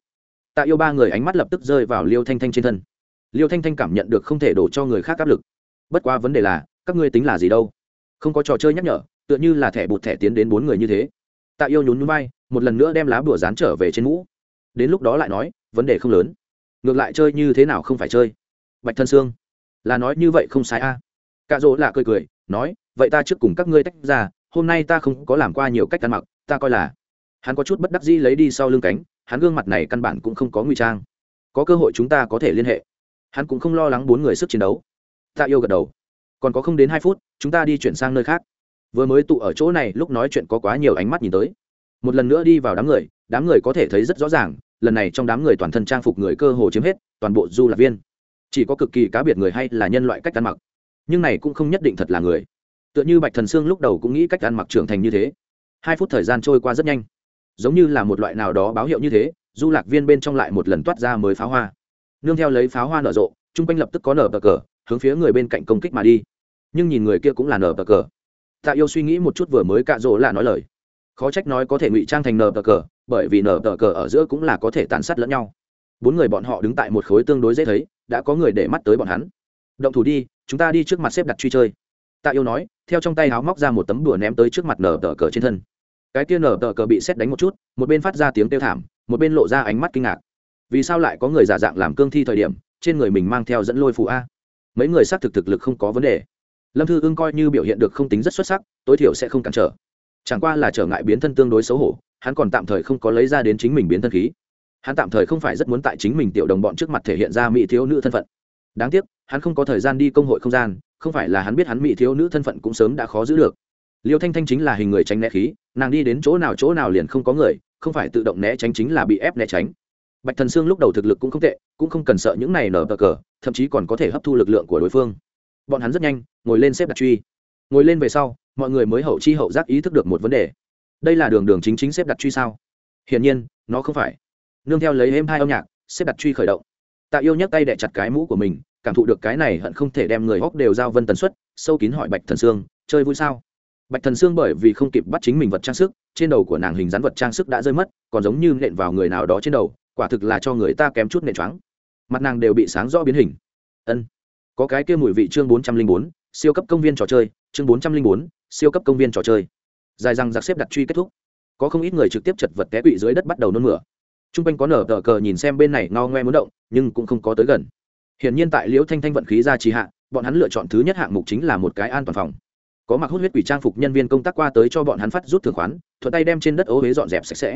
Tạ yêu ba người ánh mắt lập tức rơi vào liêu thanh thanh trên thân. Liêu thanh thanh cảm nhận được không thể đổ cho người khác áp lực. Bất quá vấn đề là, các ngươi tính là gì đâu? Không có trò chơi nhắc nhở tựa như là thẻ bột thẻ tiến đến bốn người như thế. Tạ yêu nhún núi bay một lần nữa đem lá bùa dán trở về trên mũ. Đến lúc đó lại nói, vấn đề không lớn. Ngược lại chơi như thế nào không phải chơi. Bạch thân xương là nói như vậy không sai a. À. cạ dỗ là cười cười, nói, vậy ta trước cùng các ngươi tách ra, hôm nay ta không có làm qua nhiều cách ăn mặc, ta coi là. Hắn có chút bất đắc dĩ lấy đi sau lưng cánh, hắn gương mặt này căn bản cũng không có ngụy trang. Có cơ hội chúng ta có thể liên hệ. Hắn cũng không lo lắng bốn người sức chiến đấu. Tạ yêu gật đầu. Còn có không đến hai phút, chúng ta đi chuyển sang nơi khác vừa mới tụ ở chỗ này, lúc nói chuyện có quá nhiều ánh mắt nhìn tới. Một lần nữa đi vào đám người đám người có thể thấy rất rõ ràng, lần này trong đám người toàn thân trang phục người cơ hồ chiếm hết, toàn bộ du lạc viên. Chỉ có cực kỳ cá biệt người hay là nhân loại cách ăn mặc. Nhưng này cũng không nhất định thật là người. Tựa như bạch thần sương lúc đầu cũng nghĩ cách ăn mặc trưởng thành như thế. Hai phút thời gian trôi qua rất nhanh. Giống như là một loại nào đó báo hiệu như thế, du lạc viên bên trong lại một lần toát ra mới pháo hoa. Nương theo lấy pháo hoa nở rộ, chung quanh lập tức có nở bờ cờ, hướng phía người bên cạnh công kích mà đi. Nhưng nhìn người kia cũng là nở bờ cờ tạ yêu suy nghĩ một chút vừa mới cạ rỗ là nói lời. Khó trách nói có thể ngụy trang thành nở tờ cờ, bởi vì nở tờ cờ ở giữa cũng là có thể tàn sát lẫn nhau. Bốn người bọn họ đứng tại một khối tương đối dễ thấy, đã có người để mắt tới bọn hắn. Động thủ đi, chúng ta đi trước mặt xếp đặt truy chơi. Tạ yêu nói, theo trong tay háo móc ra một tấm đùa ném tới trước mặt nở tờ cờ trên thân. Cái kia nở tờ cờ bị xét đánh một chút, một bên phát ra tiếng kêu thảm, một bên lộ ra ánh mắt kinh ngạc. Vì sao lại có người giả dạng làm cương thi thời điểm, trên người mình mang theo dẫn lôi phụ a? Mấy người xác thực thực lực không có vấn đề lâm thư ưng coi như biểu hiện được không tính rất xuất sắc, tối thiểu sẽ không cản trở. Chẳng qua là trở ngại biến thân tương đối xấu hổ, hắn còn tạm thời không có lấy ra đến chính mình biến thân khí. Hắn tạm thời không phải rất muốn tại chính mình tiểu đồng bọn trước mặt thể hiện ra mỹ thiếu nữ thân phận. Đáng tiếc, hắn không có thời gian đi công hội không gian, không phải là hắn biết hắn mỹ thiếu nữ thân phận cũng sớm đã khó giữ được. Liêu thanh thanh chính là hình người tránh né khí, nàng đi đến chỗ nào chỗ nào liền không có người, không phải tự động né tránh chính là bị ép né tránh. Bạch thần sương lúc đầu thực lực cũng không tệ, cũng không cần sợ những này nở bờ cờ, thậm chí còn có thể hấp thu lực lượng của đối phương bọn hắn rất nhanh, ngồi lên xếp đặt truy. Ngồi lên về sau, mọi người mới hậu chi hậu giác ý thức được một vấn đề. Đây là đường đường chính chính xếp đặt truy sao? Hiển nhiên, nó không phải. Nương theo lấy êm hai âm nhạc, xếp đặt truy khởi động. Tạ yêu nhấc tay đẻ chặt cái mũ của mình, cảm thụ được cái này hận không thể đem người hóc đều giao vân tần suất, sâu kín hỏi bạch thần sương, chơi vui sao? Bạch thần sương bởi vì không kịp bắt chính mình vật trang sức, trên đầu của nàng hình dán vật trang sức đã rơi mất, còn giống như nện vào người nào đó trên đầu, quả thực là cho người ta kém chút nện choáng. Mặt nàng đều bị sáng rõ biến hình. Ân có cái kia mùi vị chương bốn trăm linh bốn, siêu cấp công viên trò chơi, chương bốn trăm linh bốn, siêu cấp công viên trò chơi. Dài răng giặc xếp đặt truy kết thúc. Có không ít người trực tiếp chật vật té quỵ dưới đất bắt đầu nôn mửa. T r u n g quanh có nở tờ cờ nhìn xem bên này ngao ngoe muốn động, nhưng cũng không có tới gần. Hiển nhiên tại liễu thanh thanh vận khí ra trì hạ, bọn hắn lựa chọn thứ nhất hạng mục chính là một cái an toàn phòng. Có mặc hút huyết quỷ trang phục nhân viên công tác qua tới cho bọn hắn phát rút thường khoán, thuận tay đem trên đất ố huế dọn dẹp sạch sẽ.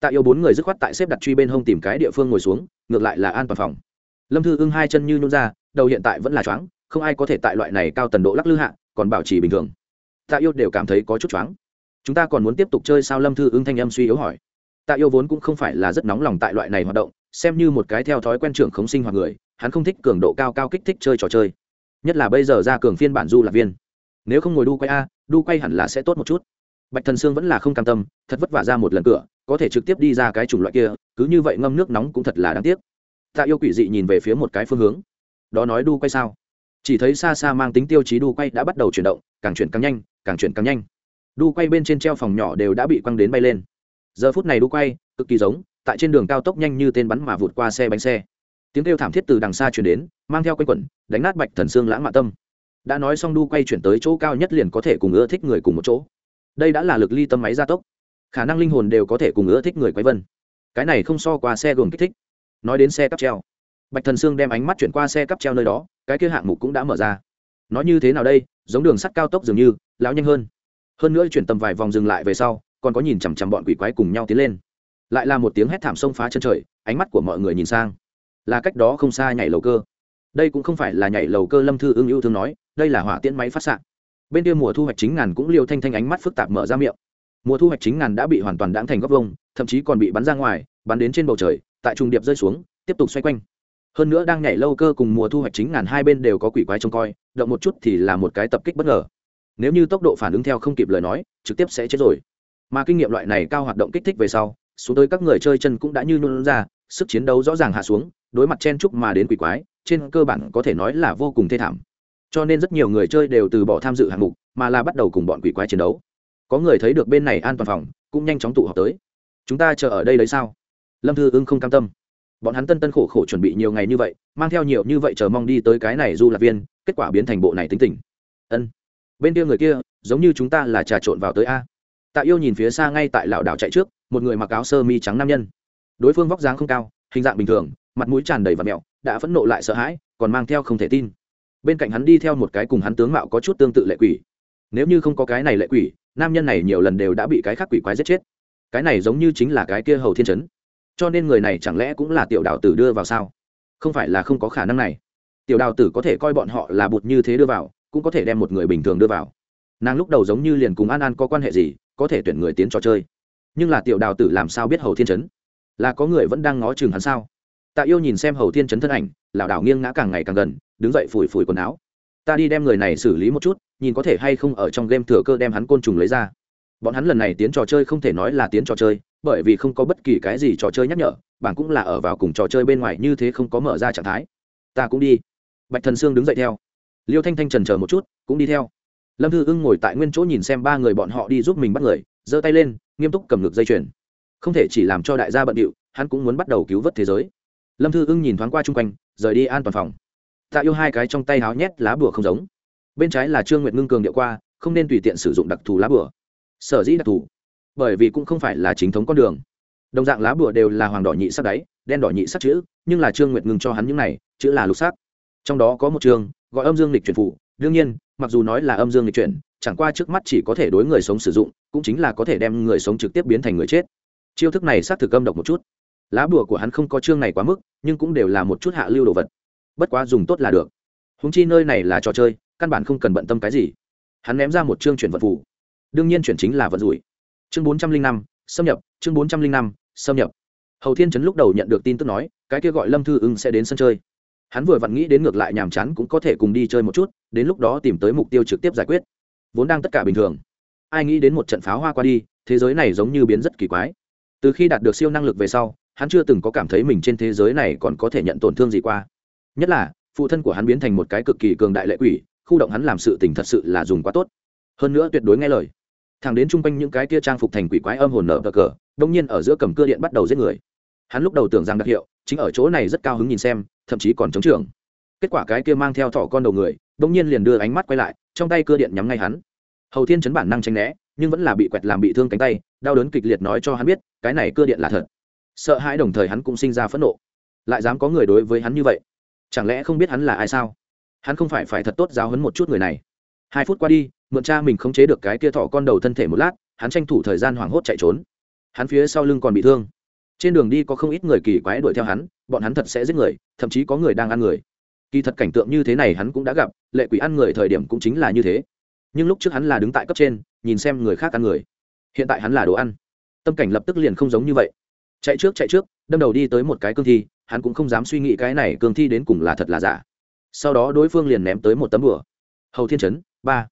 Tạ yêu bốn người dứt khoát tại xếp đặt truy bên hông tìm cái địa phương ngồi xuống, ngược lại là an toàn phòng. Lâm thư ưng hai chân như nhún ra đầu hiện tại vẫn là choáng, không ai có thể tại loại này cao tần độ lắc lư hạ, còn bảo trì bình thường. Tạ yêu đều cảm thấy có chút choáng. Chúng ta còn muốn tiếp tục chơi sao lâm thư ưng thanh âm suy yếu hỏi. Tạ yêu vốn cũng không phải là rất nóng lòng tại loại này hoạt động, xem như một cái theo thói quen trưởng khống sinh hoạt người, hắn không thích cường độ cao cao kích thích chơi trò chơi. Nhất là bây giờ ra cường phiên bản du lạc viên. Nếu không ngồi đu quay a, đu quay hẳn là sẽ tốt một chút. Bạch thần sương vẫn là không cam tâm, thật vất vả ra một lần cửa, có thể trực tiếp đi ra cái chủng loại kia, cứ như vậy ngâm nước nóng cũng thật là đáng tiếc. Tạ yêu quỷ dị nhìn về phía một cái phương hướng đó nói đu quay sao? Chỉ thấy xa xa mang tính tiêu chí đu quay đã bắt đầu chuyển động, càng chuyển càng nhanh, càng chuyển càng nhanh. Đu quay bên trên treo phòng nhỏ đều đã bị quăng đến bay lên. Giờ phút này đu quay, cực kỳ giống, tại trên đường cao tốc nhanh như tên bắn mà vụt qua xe bánh xe. Tiếng kêu thảm thiết từ đằng xa chuyển đến, mang theo quanh quẩn, đánh nát bạch thần xương lãng mạ tâm. Đã nói xong đu quay chuyển tới chỗ cao nhất liền có thể cùng ưa thích người cùng một chỗ. Đây đã là lực ly tâm máy gia tốc. Khả năng linh hồn đều có thể cùng ưa thích người quay vân. Cái này không so qua xe gồm kích thích. Nói đến xe cắp treo bạch thần sương đem ánh mắt chuyển qua xe cắp treo nơi đó, cái kia hạng mục cũng đã mở ra. Nói như thế nào đây? Giống đường sắt cao tốc dường như, lão nhanh hơn. Hơn nữa chuyển tầm vài vòng dừng lại về sau, còn có nhìn chằm chằm bọn quỷ quái cùng nhau tiến lên. Lại là một tiếng hét thảm sông phá chân trời, ánh mắt của mọi người nhìn sang. Là cách đó không xa nhảy lầu cơ. Đây cũng không phải là nhảy lầu cơ lâm thư ưng ưu thương nói, đây là hỏa tiễn máy phát s bên kia mùa thu hoạch chính ngàn cũng liều thanh thanh ánh mắt phức tạp mở ra miệng. Mùa thu hoạch chính ngàn đã bị hoàn toàn đãng thành góc vông thậm chí còn bị bắn ra ngoài, bắn đến trên bầu trời, tại trung điệp rơi xuống, tiếp tục xoay quanh hơn nữa đang nhảy lâu cơ cùng mùa thu hoạch chính ngàn hai bên đều có quỷ quái trông coi, động một chút thì là một cái tập kích bất ngờ. Nếu như tốc độ phản ứng theo không kịp lời nói, trực tiếp sẽ chết rồi. Mà kinh nghiệm loại này cao hoạt động kích thích về sau, xuống tới các người chơi chân cũng đã như nôn ra, sức chiến đấu rõ ràng hạ xuống, đối mặt chen chúc mà đến quỷ quái, trên cơ bản có thể nói là vô cùng thê thảm. Cho nên rất nhiều người chơi đều từ bỏ tham dự hạng mục, mà là bắt đầu cùng bọn quỷ quái chiến đấu. Có người thấy được bên này an toàn phòng, cũng nhanh chóng tụ họp tới. Chúng ta chờ ở đây đấy sao? Lâm thư ưng không cam tâm bọn hắn tân tân khổ khổ chuẩn bị nhiều ngày như vậy, mang theo nhiều như vậy chờ mong đi tới cái này du lạc viên, kết quả biến thành bộ này tính tình. Ân. Bên kia người kia, giống như chúng ta là trà trộn vào tới a. Tạ yêu nhìn phía xa ngay tại lảo đảo chạy trước, một người mặc áo sơ mi trắng nam nhân. Đối phương vóc dáng không cao, hình dạng bình thường, mặt mũi tràn đầy và mẹo, đã phẫn nộ lại sợ hãi, còn mang theo không thể tin. Bên cạnh hắn đi theo một cái cùng hắn tướng mạo có chút tương tự lệ quỷ. Nếu như không có cái này lệ quỷ, nam nhân này nhiều lần đều đã bị cái khác quỷ quái giết chết. Cái này giống như chính là cái kia hầu thiên chấn cho nên người này chẳng lẽ cũng là tiểu đạo tử đưa vào sao? Không phải là không có khả năng này. Tiểu đạo tử có thể coi bọn họ là bụt như thế đưa vào, cũng có thể đem một người bình thường đưa vào. Nàng lúc đầu giống như liền cùng an an có quan hệ gì, có thể tuyển người tiến trò chơi. Nhưng là tiểu đào tử làm sao biết hầu thiên Chấn? là có người vẫn đang ngó chừng hắn sao? Tạ yêu nhìn xem hầu thiên Chấn thân ảnh, lảo đảo nghiêng ngã càng ngày càng gần, đứng dậy phủi phủi quần áo. Ta đi đem người này xử lý một chút, nhìn có thể hay không ở trong game thừa cơ đem hắn côn trùng lấy ra. Bọn hắn lần này tiến trò chơi không thể nói là tiến trò chơi bởi vì không có bất kỳ cái gì trò chơi nhắc nhở bảng cũng là ở vào cùng trò chơi bên ngoài như thế không có mở ra trạng thái. Ta cũng đi. Bạch thần sương đứng dậy theo. Liêu thanh thanh trần chờ một chút, cũng đi theo. Lâm thư ưng ngồi tại nguyên chỗ nhìn xem ba người bọn họ đi giúp mình bắt người, giơ tay lên, nghiêm túc cầm ngực dây chuyền. Không thể chỉ làm cho đại gia bận điệu, hắn cũng muốn bắt đầu cứu vớt thế giới. Lâm thư ưng nhìn thoáng qua chung quanh, rời đi an toàn phòng. Tạ yêu hai cái trong tay háo nhét lá bùa không giống. Bên trái là trương nguyệt ngưng cường điệu qua, không nên tùy tiện sử dụng đặc thù lá bùa. Sở dĩ đặc thù bởi vì cũng không phải là chính thống con đường. Đồng dạng lá bùa đều là hoàng đỏ nhị sắc đáy, đen đỏ nhị sắc chữ, nhưng là trương nguyệt ngừng cho hắn những này, chữ là lục sắc. Trong đó có một trường, gọi âm dương lịch chuyển phụ. đương nhiên, mặc dù nói là âm dương lịch chuyển, chẳng qua trước mắt chỉ có thể đối người sống sử dụng, cũng chính là có thể đem người sống trực tiếp biến thành người chết. Chiêu thức này xác thực âm độc một chút. Lá bùa của hắn không có chương này quá mức, nhưng cũng đều là một chút hạ lưu đồ vật. Bất quá dùng tốt là được. Húng chi nơi này là trò chơi, căn bản không cần bận tâm cái gì. Hắn ném ra một chương chuyển vận phủ đương nhiên chuyển chính là vận rủi chương bốn trăm linh năm, xâm nhập, chương bốn trăm linh năm, xâm nhập. Hầu thiên trấn lúc đầu nhận được tin tức nói, cái kia gọi lâm thư ưng sẽ đến sân chơi. Hắn vừa vặn nghĩ đến ngược lại nhàm chán cũng có thể cùng đi chơi một chút, đến lúc đó tìm tới mục tiêu trực tiếp giải quyết. Vốn đang tất cả bình thường. Ai nghĩ đến một trận pháo hoa qua đi, thế giới này giống như biến rất kỳ quái. Từ khi đạt được siêu năng lực về sau, hắn chưa từng có cảm thấy mình trên thế giới này còn có thể nhận tổn thương gì qua. Nhất là, phụ thân của hắn biến thành một cái cực kỳ cường đại lệ quỷ, khu động hắn làm sự tình thật sự là dùng quá tốt. Hơn nữa tuyệt đối nghe lời thằng đến chung quanh những cái kia trang phục thành quỷ quái âm hồn nở bờ cờ, đông nhiên ở giữa cầm cưa điện bắt đầu giết người. Hắn lúc đầu tưởng rằng đặc hiệu, chính ở chỗ này rất cao hứng nhìn xem, thậm chí còn chống trường. kết quả cái kia mang theo thỏ con đầu người, đông nhiên liền đưa ánh mắt quay lại, trong tay cưa điện nhắm ngay hắn. Hầu thiên chấn bản năng tranh né, nhưng vẫn là bị quẹt làm bị thương cánh tay, đau đớn kịch liệt nói cho hắn biết, cái này cưa điện là thật. Sợ hãi đồng thời hắn cũng sinh ra phẫn nộ. Lại dám có người đối với hắn như vậy, chẳng lẽ không biết hắn là ai sao? Hắn không phải phải thật tốt giáo hấn một chút người này hai phút qua đi, mượn cha mình khống chế được cái kia thọ con đầu thân thể một lát, hắn tranh thủ thời gian hoảng hốt chạy trốn. Hắn phía sau lưng còn bị thương. Trên đường đi có không ít người kỳ quái đuổi theo hắn, bọn hắn thật sẽ giết người, thậm chí có người đang ăn người. Kỳ thật cảnh tượng như thế này hắn cũng đã gặp, lệ quỷ ăn người thời điểm cũng chính là như thế. Nhưng lúc trước hắn là đứng tại cấp trên, nhìn xem người khác ăn người. Hiện tại hắn là đồ ăn. Tâm cảnh lập tức liền không giống như vậy. Chạy trước chạy trước, đâm đầu đi tới một cái cương thi, hắn cũng không dám suy nghĩ cái này cương thi đến cùng là thật là giả. Sau đó đối phương liền ném tới một tấm bửa hầu thiên Chấn ba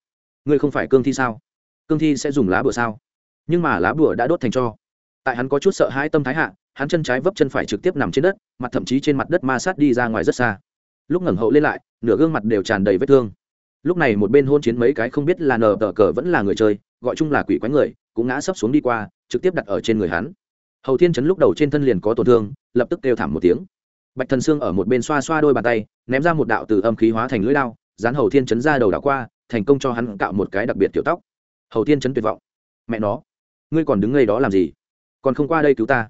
ngươi không phải cương thi sao? Cương thi sẽ dùng lá bửa sao? Nhưng mà lá bửa đã đốt thành cho. Tại hắn có chút sợ hãi tâm thái hạ, hắn chân trái vấp chân phải trực tiếp nằm trên đất, mặt thậm chí trên mặt đất ma sát đi ra ngoài rất xa. Lúc ngẩng hậu lên lại, nửa gương mặt đều tràn đầy vết thương. Lúc này một bên hôn chiến mấy cái không biết là nờ tờ cờ vẫn là người chơi, gọi chung là quỷ quái người, cũng ngã sấp xuống đi qua, trực tiếp đặt ở trên người hắn. Hầu thiên chấn lúc đầu trên thân liền có tổn thương, lập tức kêu thảm một tiếng. Bạch thần sương ở một bên xoa xoa đôi bàn tay, ném ra một đạo từ âm khí hóa thành lưỡi lao dán hầu thiên chấn ra đầu đảo qua thành công cho hắn cạo một cái đặc biệt tiểu tóc. Hầu thiên chấn tuyệt vọng. Mẹ nó, ngươi còn đứng ngay đó làm gì? Còn không qua đây cứu ta.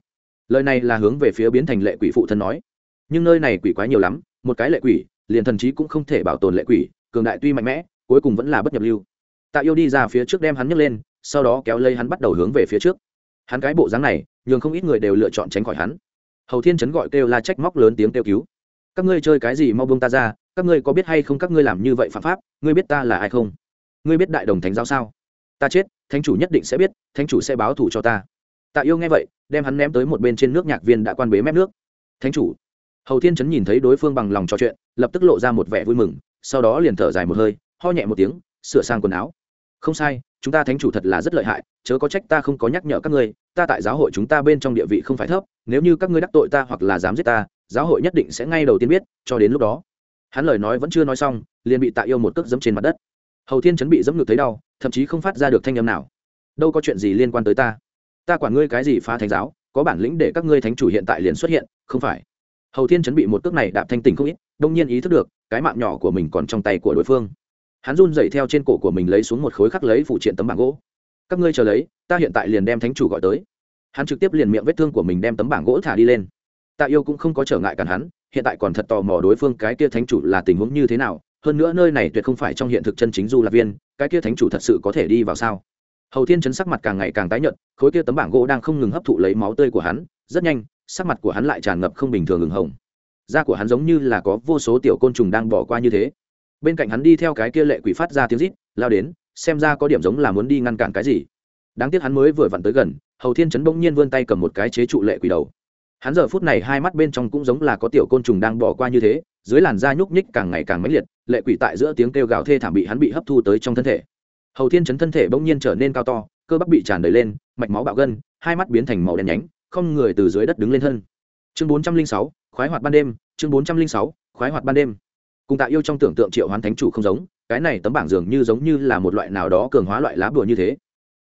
Lời này là hướng về phía biến thành lệ quỷ phụ thân nói. Nhưng nơi này quỷ quái nhiều lắm, một cái lệ quỷ, liền thần chí cũng không thể bảo tồn lệ quỷ, cường đại tuy mạnh mẽ, cuối cùng vẫn là bất nhập lưu. Tạ yêu đi ra phía trước đem hắn nhấc lên, sau đó kéo lấy hắn bắt đầu hướng về phía trước. Hắn cái bộ dáng này, nhường không ít người đều lựa chọn tránh khỏi hắn. Hầu thiên chấn gọi kêu la trách móc lớn tiếng kêu cứu. Các ngươi chơi cái gì mau buông ta ra các ngươi có biết hay không các ngươi làm như vậy phạm pháp, ngươi biết ta là ai không? Ngươi biết đại đồng thánh giáo sao? Ta chết, thánh chủ nhất định sẽ biết, thánh chủ sẽ báo thù cho ta. Tạ yêu nghe vậy, đem hắn ném tới một bên trên nước nhạc viên đã quan bế mép nước. Thánh chủ. Hầu thiên chấn nhìn thấy đối phương bằng lòng trò chuyện, lập tức lộ ra một vẻ vui mừng, sau đó liền thở dài một hơi, ho nhẹ một tiếng, sửa sang quần áo. Không sai, chúng ta thánh chủ thật là rất lợi hại, chớ có trách ta không có nhắc nhở các ngươi, ta tại giáo hội chúng ta bên trong địa vị không phải thấp, nếu như các ngươi đắc tội ta hoặc là dám giết ta, giáo hội nhất định sẽ ngay đầu tiên biết, cho đến lúc đó hắn lời nói vẫn chưa nói xong, liền bị tạ yêu một cước dẫm trên mặt đất. Hầu thiên chấn bị dẫm ngược thấy đau, thậm chí không phát ra được thanh âm nào. Đâu có chuyện gì liên quan tới ta. Ta quản ngươi cái gì phá thánh giáo, có bản lĩnh để các ngươi thánh chủ hiện tại liền xuất hiện, không phải. Hầu thiên chấn bị một cước này đạp thanh tỉnh không ít, đông nhiên ý thức được, cái mạng nhỏ của mình còn trong tay của đối phương. Hắn run dậy theo trên cổ của mình lấy xuống một khối khắc lấy phụ triện tấm bảng gỗ. Các ngươi chờ lấy, ta hiện tại liền đem thánh chủ gọi tới. Hắn trực tiếp liền miệng vết thương của mình đem tấm bảng gỗ thả đi lên. Tạ yêu cũng không có trở ngại cản hắn hiện tại còn thật tò mò đối phương cái kia thánh chủ là tình huống như thế nào, hơn nữa nơi này tuyệt không phải trong hiện thực chân chính du lạc viên, cái kia thánh chủ thật sự có thể đi vào sao? Hầu thiên chấn sắc mặt càng ngày càng tái nhợt, khối kia tấm bảng gỗ đang không ngừng hấp thụ lấy máu tươi của hắn, rất nhanh, sắc mặt của hắn lại tràn ngập không bình thường ửng hồng. Da của hắn giống như là có vô số tiểu côn trùng đang bỏ qua như thế. Bên cạnh hắn đi theo cái kia lệ quỷ phát ra tiếng rít, lao đến, xem ra có điểm giống là muốn đi ngăn cản cái gì. Đáng tiếc hắn mới vừa vặn tới gần, hầu thiên chấn bỗng nhiên vươn tay cầm một cái chế trụ lệ quỷ đầu hắn giờ phút này hai mắt bên trong cũng giống là có tiểu côn trùng đang bỏ qua như thế, dưới làn da nhúc nhích càng ngày càng mãnh liệt, lệ quỷ tại giữa tiếng kêu gào thê thảm bị hắn bị hấp thu tới trong thân thể. Hầu thiên chấn thân thể bỗng nhiên trở nên cao to, cơ bắp bị tràn đầy lên, mạch máu bạo gân, hai mắt biến thành màu đen nhánh, không người từ dưới đất đứng lên thân. Chương bốn trăm linh sáu, khoái hoạt ban đêm, chương bốn trăm linh sáu, khoái hoạt ban đêm. Cùng tạ yêu trong tưởng tượng triệu hoán thánh chủ không giống, cái này tấm bảng dường như giống như là một loại nào đó cường hóa loại lá bùa như thế.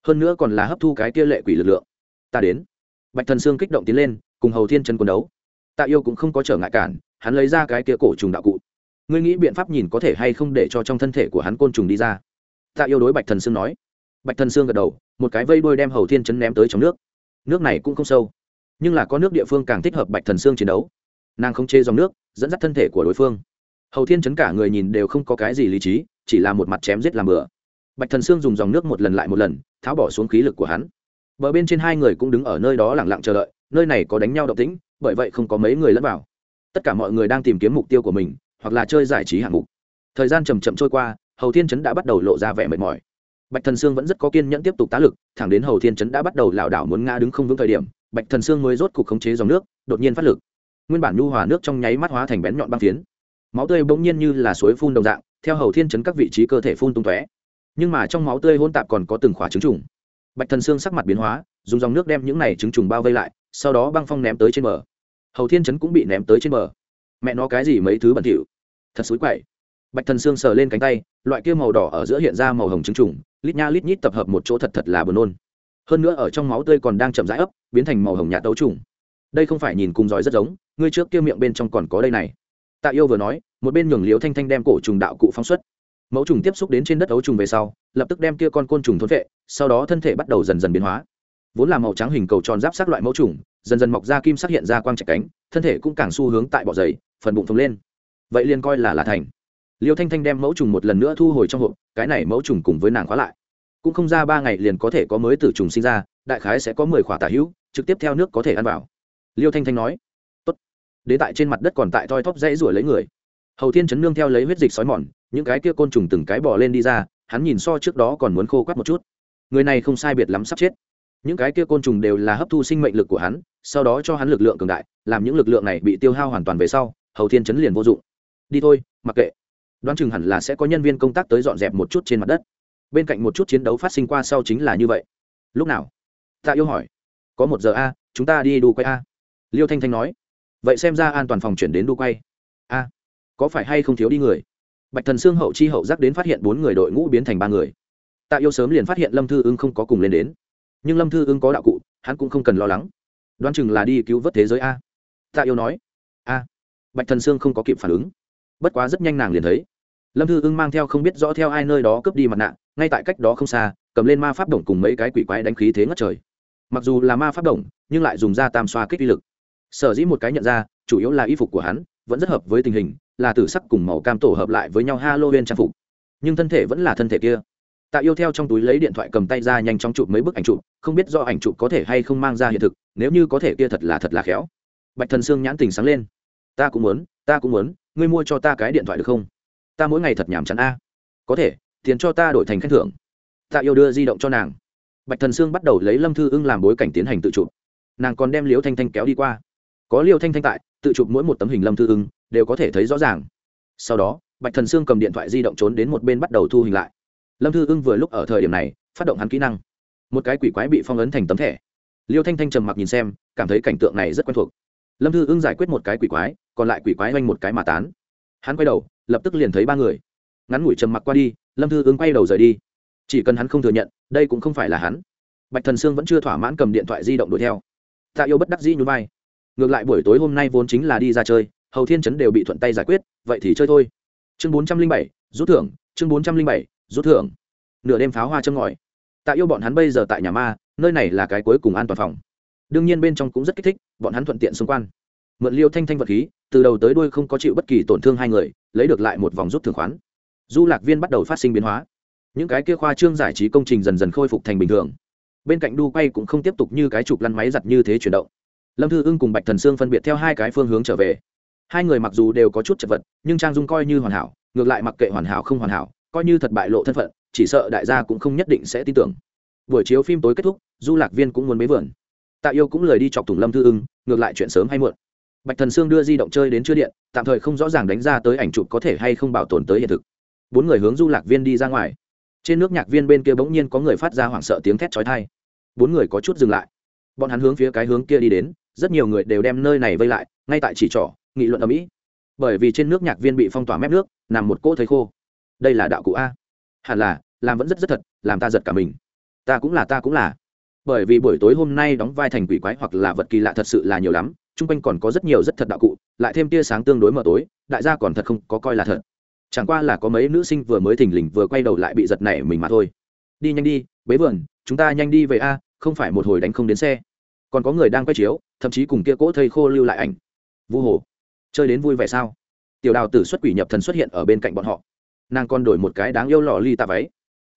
Hơn nữa còn là hấp thu cái kia lệ quỷ lực lượng. Ta đến. Bạch thần sương kích động tiến lên cùng hầu thiên chân quân đấu. Tạ yêu cũng không có trở ngại cản, hắn lấy ra cái kia cổ trùng đạo cụ. Ngươi nghĩ biện pháp nhìn có thể hay không để cho trong thân thể của hắn côn trùng đi ra? Tạ yêu đối bạch thần sương nói. Bạch thần sương gật đầu, một cái vây đôi đem hầu thiên chấn ném tới trong nước. Nước này cũng không sâu, nhưng là có nước địa phương càng thích hợp bạch thần sương chiến đấu. Nàng không chê dòng nước, dẫn dắt thân thể của đối phương. Hầu thiên chấn cả người nhìn đều không có cái gì lý trí, chỉ là một mặt chém giết làm bừa. Bạch thần sương dùng dòng nước một lần lại một lần, tháo bỏ xuống khí lực của hắn. Bờ bên trên hai người cũng đứng ở nơi đó lẳng lặng chờ đợi nơi này có đánh nhau động tĩnh, bởi vậy không có mấy người lẫn vào. Tất cả mọi người đang tìm kiếm mục tiêu của mình, hoặc là chơi giải trí hạng mục. Thời gian chầm chậm trôi qua, hầu thiên chấn đã bắt đầu lộ ra vẻ mệt mỏi. Bạch thần sương vẫn rất có kiên nhẫn tiếp tục tá lực, thẳng đến hầu thiên chấn đã bắt đầu lảo đảo muốn ngã đứng không vững thời điểm, bạch thần sương mới rốt cục khống chế dòng nước, đột nhiên phát lực. Nguyên bản nhu hòa nước trong nháy mắt hóa thành bén nhọn băng phiến. Máu tươi bỗng nhiên như là suối phun đồng dạng, theo hầu thiên chấn các vị trí cơ thể phun tung tóe. Nhưng mà trong máu tươi hôn tạp còn có từng khỏa trứng trùng. Bạch thần xương sắc mặt biến hóa, dùng dòng nước đem những này trứng trùng bao vây lại sau đó băng phong ném tới trên bờ. Hầu thiên chấn cũng bị ném tới trên bờ. Mẹ nó cái gì mấy thứ bẩn thỉu. Thật xúi quậy. Bạch thần xương sờ lên cánh tay, loại kia màu đỏ ở giữa hiện ra màu hồng trứng trùng, lít nha lít nhít tập hợp một chỗ thật thật là buồn nôn. Hơn nữa ở trong máu tươi còn đang chậm rãi ấp, biến thành màu hồng nhạt đấu trùng. Đây không phải nhìn cùng giỏi rất giống, ngươi trước kia miệng bên trong còn có đây này. Tạ yêu vừa nói, một bên nhường liếu thanh thanh đem cổ trùng đạo cụ phóng xuất. Mẫu trùng tiếp xúc đến trên đất ấu trùng về sau, lập tức đem kia con côn trùng thôn vệ sau đó thân thể bắt đầu dần dần biến hóa vốn là màu trắng hình cầu tròn giáp sát loại mẫu trùng, dần dần mọc ra kim sắc hiện ra quang trạch cánh, thân thể cũng càng xu hướng tại bọ dày, phần bụng phồng lên. Vậy liền coi là là thành. Liêu thanh thanh đem mẫu trùng một lần nữa thu hồi trong hộp, cái này mẫu trùng cùng với nàng khóa lại. Cũng không ra ba ngày liền có thể có mới tử trùng sinh ra, đại khái sẽ có mười khỏa tả hữu, trực tiếp theo nước có thể ăn vào. Liêu thanh thanh nói, tốt. Đến tại trên mặt đất còn tại thoi thóp dãy ruổi lấy người. Hầu thiên chấn nương theo lấy huyết dịch sói mòn, những cái kia côn trùng từng cái bò lên đi ra, hắn nhìn so trước đó còn muốn khô quắt một chút. Người này không sai biệt lắm sắp chết những cái kia côn trùng đều là hấp thu sinh mệnh lực của hắn, sau đó cho hắn lực lượng cường đại, làm những lực lượng này bị tiêu hao hoàn toàn về sau, hầu thiên chấn liền vô dụng. Đi thôi, mặc kệ. Đoán chừng hẳn là sẽ có nhân viên công tác tới dọn dẹp một chút trên mặt đất. Bên cạnh một chút chiến đấu phát sinh qua sau chính là như vậy. Lúc nào? Tạ yêu hỏi. Có một giờ a, chúng ta đi đu quay a. Liêu thanh thanh nói. Vậy xem ra an toàn phòng chuyển đến đu quay. A, có phải hay không thiếu đi người? Bạch thần xương hậu chi hậu giác đến phát hiện bốn người đội ngũ biến thành ba người. Tạ yêu sớm liền phát hiện lâm thư ưng không có cùng lên đến nhưng lâm thư ưng có đạo cụ hắn cũng không cần lo lắng đoán chừng là đi cứu vớt thế giới a tạ yêu nói a bạch thần sương không có kịp phản ứng bất quá rất nhanh nàng liền thấy lâm thư ưng mang theo không biết rõ theo ai nơi đó cướp đi mặt nạ ngay tại cách đó không xa cầm lên ma pháp đồng cùng mấy cái quỷ quái đánh khí thế ngất trời mặc dù là ma pháp đồng nhưng lại dùng ra tam xoa kích uy lực sở dĩ một cái nhận ra chủ yếu là y phục của hắn vẫn rất hợp với tình hình là tử sắc cùng màu cam tổ hợp lại với nhau halloween trang phục nhưng thân thể vẫn là thân thể kia tạ yêu theo trong túi lấy điện thoại cầm tay ra nhanh chóng chụp mấy bức ảnh chụp, không biết do ảnh chụp có thể hay không mang ra hiện thực, nếu như có thể kia thật là thật là khéo. Bạch thần sương nhãn tình sáng lên. Ta cũng muốn, ta cũng muốn, ngươi mua cho ta cái điện thoại được không? Ta mỗi ngày thật nhàm chán a. Có thể, tiền cho ta đổi thành khen thưởng. Tạ yêu đưa di động cho nàng. Bạch thần sương bắt đầu lấy lâm thư ưng làm bối cảnh tiến hành tự chụp. Nàng còn đem liễu thanh thanh kéo đi qua. Có liễu thanh thanh tại, tự chụp mỗi một tấm hình lâm thư ưng, đều có thể thấy rõ ràng. Sau đó, bạch thần sương cầm điện thoại di động trốn đến một bên bắt đầu thu hình lại lâm thư ưng vừa lúc ở thời điểm này, phát động hắn kỹ năng. Một cái quỷ quái bị phong ấn thành tấm thẻ. Liêu thanh thanh trầm mặc nhìn xem, cảm thấy cảnh tượng này rất quen thuộc. Lâm thư ưng giải quyết một cái quỷ quái, còn lại quỷ quái oanh một cái mà tán. Hắn quay đầu, lập tức liền thấy ba người. Ngắn ngủi trầm mặc qua đi, lâm thư ưng quay đầu rời đi. Chỉ cần hắn không thừa nhận, đây cũng không phải là hắn. Bạch thần sương vẫn chưa thỏa mãn cầm điện thoại di động đuổi theo. Tạ yêu bất đắc dĩ nhún vai. Ngược lại buổi tối hôm nay vốn chính là đi ra chơi, hầu thiên chấn đều bị thuận tay giải quyết, vậy thì chơi thôi. Chương bốn trăm linh bảy, rút thưởng, chương bốn trăm linh bảy rút thưởng. Nửa đêm pháo hoa châm ngòi. Tạ yêu bọn hắn bây giờ tại nhà ma, nơi này là cái cuối cùng an toàn phòng. Đương nhiên bên trong cũng rất kích thích, bọn hắn thuận tiện xung quanh. Mượn liêu thanh thanh vật khí, từ đầu tới đuôi không có chịu bất kỳ tổn thương hai người, lấy được lại một vòng rút thưởng khoán. Du lạc viên bắt đầu phát sinh biến hóa. Những cái kia khoa trương giải trí công trình dần dần khôi phục thành bình thường. Bên cạnh đu quay cũng không tiếp tục như cái chụp lăn máy giặt như thế chuyển động. Lâm thư ưng cùng bạch thần sương phân biệt theo hai cái phương hướng trở về. Hai người mặc dù đều có chút chật vật, nhưng trang dung coi như hoàn hảo, ngược lại mặc kệ hoàn hảo không hoàn hảo coi như thật bại lộ thân phận, chỉ sợ đại gia cũng không nhất định sẽ tin tưởng. Buổi chiếu phim tối kết thúc, du lạc viên cũng muốn mấy vườn. Tạ yêu cũng lời đi chọc thủng lâm thư ưng, ngược lại chuyện sớm hay muộn. Bạch thần sương đưa di động chơi đến chưa điện, tạm thời không rõ ràng đánh ra tới ảnh chụp có thể hay không bảo tồn tới hiện thực. Bốn người hướng du lạc viên đi ra ngoài. Trên nước nhạc viên bên kia bỗng nhiên có người phát ra hoảng sợ tiếng thét trói thai bốn người có chút dừng lại. Bọn hắn hướng phía cái hướng kia đi đến, rất nhiều người đều đem nơi này vây lại, ngay tại chỉ trỏ, nghị luận ở mỹ bởi vì trên nước nhạc viên bị phong tỏa mép nước, nằm một cỗ thấy khô đây là đạo cụ a. Hẳn là, làm vẫn rất rất thật, làm ta giật cả mình. Ta cũng là, ta cũng là. Bởi vì buổi tối hôm nay đóng vai thành quỷ quái hoặc là vật kỳ lạ thật sự là nhiều lắm, chung quanh còn có rất nhiều rất thật đạo cụ, lại thêm tia sáng tương đối mờ tối, đại gia còn thật không có coi là thật. Chẳng qua là có mấy nữ sinh vừa mới thình lình vừa quay đầu lại bị giật nảy mình mà thôi. Đi nhanh đi, bế vườn, chúng ta nhanh đi về a, không phải một hồi đánh không đến xe. Còn có người đang quay chiếu, thậm chí cùng kia cỗ thây khô lưu lại ảnh. Vu hồ, chơi đến vui vẻ sao? Tiểu đào tử xuất quỷ nhập thần xuất hiện ở bên cạnh bọn họ nàng còn đổi một cái đáng yêu lò ly tạ váy.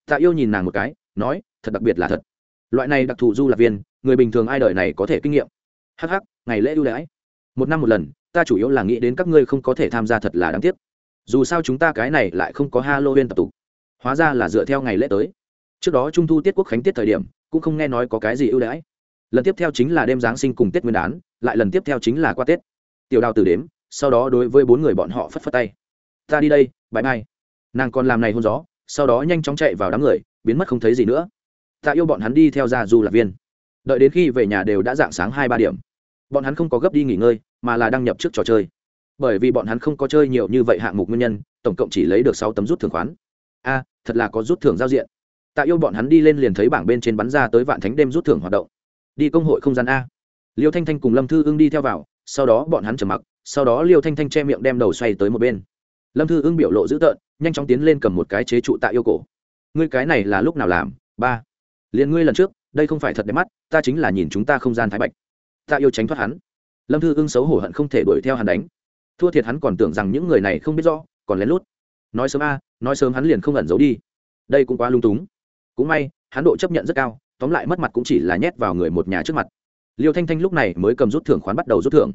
Tạ yêu nhìn nàng một cái, nói, thật đặc biệt là thật. Loại này đặc thù du lạc viên, người bình thường ai đời này có thể kinh nghiệm? Hh ngày lễ ưu đãi. Một năm một lần, ta chủ yếu là nghĩ đến các ngươi không có thể tham gia thật là đáng tiếc. Dù sao chúng ta cái này lại không có halloween tập tục. Hóa ra là dựa theo ngày lễ tới. Trước đó trung thu tiết quốc khánh tiết thời điểm, cũng không nghe nói có cái gì ưu đãi. Lần tiếp theo chính là đêm giáng sinh cùng tết nguyên đán, lại lần tiếp theo chính là qua tết. Tiểu đào từ đếm, sau đó đối với bốn người bọn họ phất phất tay. Ta đi đây bãi mai nàng còn làm này hôn gió, sau đó nhanh chóng chạy vào đám người, biến mất không thấy gì nữa. Tạ yêu bọn hắn đi theo ra du lạc viên. Đợi đến khi về nhà đều đã dạng sáng hai ba điểm. Bọn hắn không có gấp đi nghỉ ngơi, mà là đăng nhập trước trò chơi. Bởi vì bọn hắn không có chơi nhiều như vậy hạng mục nguyên nhân, tổng cộng chỉ lấy được sáu tấm rút thưởng khoán. A, thật là có rút thưởng giao diện. Tạ yêu bọn hắn đi lên liền thấy bảng bên trên bắn ra tới vạn thánh đêm rút thưởng hoạt động. Đi công hội không gian a. Liêu thanh thanh cùng lâm thư ưng đi theo vào, sau đó bọn hắn trầm mặc, sau đó liêu thanh thanh che miệng đem đầu xoay tới một bên. Lâm thư ưng biểu lộ dữ tợn nhanh chóng tiến lên cầm một cái chế trụ tạ yêu cổ. Ngươi cái này là lúc nào làm? Ba. Liền ngươi lần trước, đây không phải thật đẹp mắt, ta chính là nhìn chúng ta không gian thái bạch. Tạ yêu tránh thoát hắn. Lâm thư ưng xấu hổ hận không thể đuổi theo hắn đánh. Thua thiệt hắn còn tưởng rằng những người này không biết rõ, còn lén lút. Nói sớm a, nói sớm hắn liền không ẩn giấu đi. Đây cũng quá lung túng. Cũng may, hắn độ chấp nhận rất cao, tóm lại mất mặt cũng chỉ là nhét vào người một nhà trước mặt. Liêu thanh thanh lúc này mới cầm rút thưởng khoán bắt đầu rút thưởng.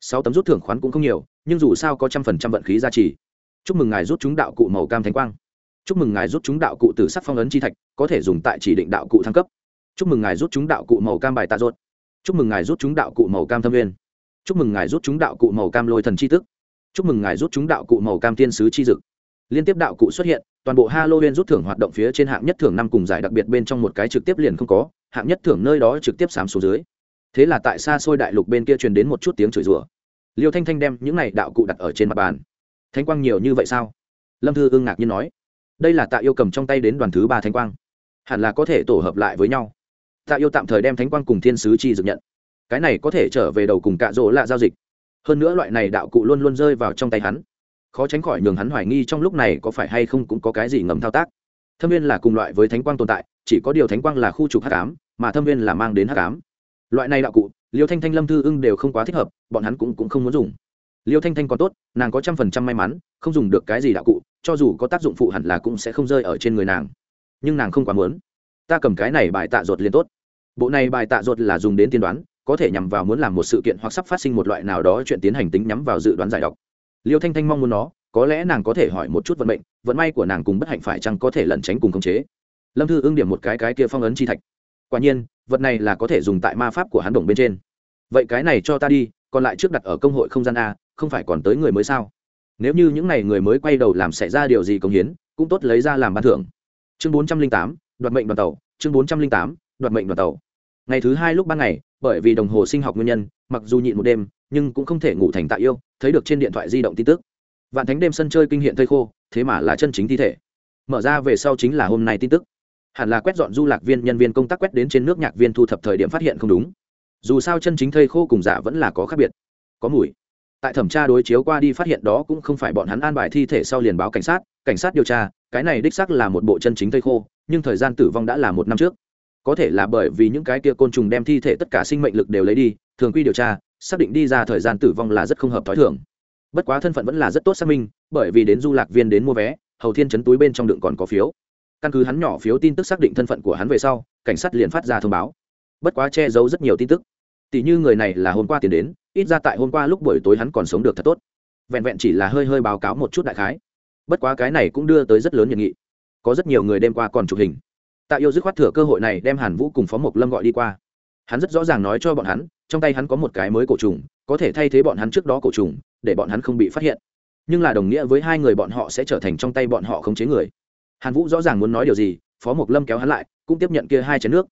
Sáu tấm rút thưởng khoán cũng không nhiều, nhưng dù sao có trăm phần trăm vận khí gia trì chúc mừng ngài rút chúng đạo cụ màu cam thánh quang. Chúc mừng ngài rút chúng đạo cụ từ sắc phong ấn chi thạch, có thể dùng tại chỉ định đạo cụ thăng cấp. Chúc mừng ngài rút chúng đạo cụ màu cam bài tạ rốt chúc mừng ngài rút chúng đạo cụ màu cam thâm viên chúc mừng ngài rút chúng đạo cụ màu cam lôi thần chi tức. Chúc mừng ngài rút chúng đạo cụ màu cam tiên sứ chi dực. Liên tiếp đạo cụ xuất hiện, toàn bộ halloween rút thưởng hoạt động phía trên hạng nhất thưởng năm cùng giải đặc biệt bên trong một cái trực tiếp liền không có, hạng nhất thưởng nơi đó trực tiếp sám xuống dưới. Thế là tại xa xôi đại lục bên kia truyền đến một chút tiếng chửi rủa. Liêu thanh thanh đem những này đạo cụ đặt ở trên mặt bàn. Thánh quang nhiều như vậy sao? Lâm thư ưng ngạc nhiên nói. Đây là tạ yêu cầm trong tay đến đoàn thứ ba Thánh quang. Hẳn là có thể tổ hợp lại với nhau. Tạ yêu tạm thời đem thánh quang cùng thiên sứ chi dực nhận. Cái này có thể trở về đầu cùng cạ rỗ lạ giao dịch. Hơn nữa loại này đạo cụ luôn luôn rơi vào trong tay hắn. Khó tránh khỏi nhường hắn hoài nghi trong lúc này có phải hay không cũng có cái gì ngầm thao tác. Thâm viên là cùng loại với thánh quang tồn tại chỉ có điều thánh quang là khu trục h tám mà thâm viên là mang đến h tám loại này đạo cụ liêu thanh thanh lâm thư ưng đều không quá thích hợp bọn hắn cũng, cũng không muốn dùng liêu thanh thanh còn tốt, nàng có trăm phần trăm may mắn, không dùng được cái gì đạo cụ, cho dù có tác dụng phụ hẳn là cũng sẽ không rơi ở trên người nàng. Nhưng nàng không quá muốn. Ta cầm cái này bài tạ ruột liền tốt. Bộ này bài tạ ruột là dùng đến tiên đoán, có thể nhằm vào muốn làm một sự kiện hoặc sắp phát sinh một loại nào đó chuyện tiến hành tính nhắm vào dự đoán giải độc. Liêu thanh thanh mong muốn nó, có lẽ nàng có thể hỏi một chút vận mệnh, vận may của nàng cùng bất hạnh phải chăng có thể lẩn tránh cùng khống chế. Lâm thư ưng điểm một cái cái kia phong ấn chi thạch. Quả nhiên, vật này là có thể dùng tại ma pháp của hắn đồng bên trên. Vậy cái này cho ta đi, còn lại trước đặt ở công hội không gian a không phải còn tới người mới sao? Nếu như những n à y người mới quay đầu làm xảy ra điều gì công hiến, cũng tốt lấy ra làm ban thưởng. Chương bốn trăm linh tám, đoạt mệnh đoàn tàu. Chương bốn trăm linh tám, đoạt mệnh đoàn tàu. Ngày thứ hai lúc ban ngày, bởi vì đồng hồ sinh học nguyên nhân, mặc dù nhịn một đêm, nhưng cũng không thể ngủ thành tạ yêu, thấy được trên điện thoại di động tin tức. Vạn thánh đêm sân chơi kinh hiện thây khô, thế mà là chân chính thi thể. Mở ra về sau chính là hôm nay tin tức. Hẳn là quét dọn du lạc viên nhân viên công tác quét đến trên nước nhạc viên thu thập thời điểm phát hiện không đúng. Dù sao chân chính thây khô cùng giả vẫn là có khác biệt. Có mùi tại thẩm tra đối chiếu qua đi phát hiện đó cũng không phải bọn hắn an bài thi thể sau liền báo cảnh sát cảnh sát điều tra, cái này đích xác là một bộ chân chính thây khô, nhưng thời gian tử vong đã là một năm trước. Có thể là bởi vì những cái kia côn trùng đem thi thể tất cả sinh mệnh lực đều lấy đi, thường quy điều tra, xác định đi ra thời gian tử vong là rất không hợp t h ó i thường. Bất quá thân phận vẫn là rất tốt xác minh, bởi vì đến du lạc viên đến mua vé, hầu thiên chấn túi bên trong đựng còn có phiếu. Căn cứ hắn nhỏ phiếu tin tức xác định thân phận của hắn về sau, cảnh sát liền phát ra thông báo. Bất quá che giấu rất nhiều tin tức. Tỷ như người này là hôm qua tiền đến ít ra tại hôm qua lúc buổi tối hắn còn sống được thật tốt. Vẹn vẹn chỉ là hơi hơi báo cáo một chút đại khái. Bất quá cái này cũng đưa tới rất lớn nhiệt nghị. Có rất nhiều người đêm qua còn chụp hình. Tạ yêu dứt khoát thừa cơ hội này đem hàn vũ cùng phó mộc lâm gọi đi qua. Hắn rất rõ ràng nói cho bọn hắn, trong tay hắn có một cái mới cổ trùng, có thể thay thế bọn hắn trước đó cổ trùng, để bọn hắn không bị phát hiện. Nhưng là đồng nghĩa với hai người bọn họ sẽ trở thành trong tay bọn họ khống chế người. Hàn vũ rõ ràng muốn nói điều gì, phó mộc lâm kéo hắn lại, cũng tiếp nhận kia hai chén nước.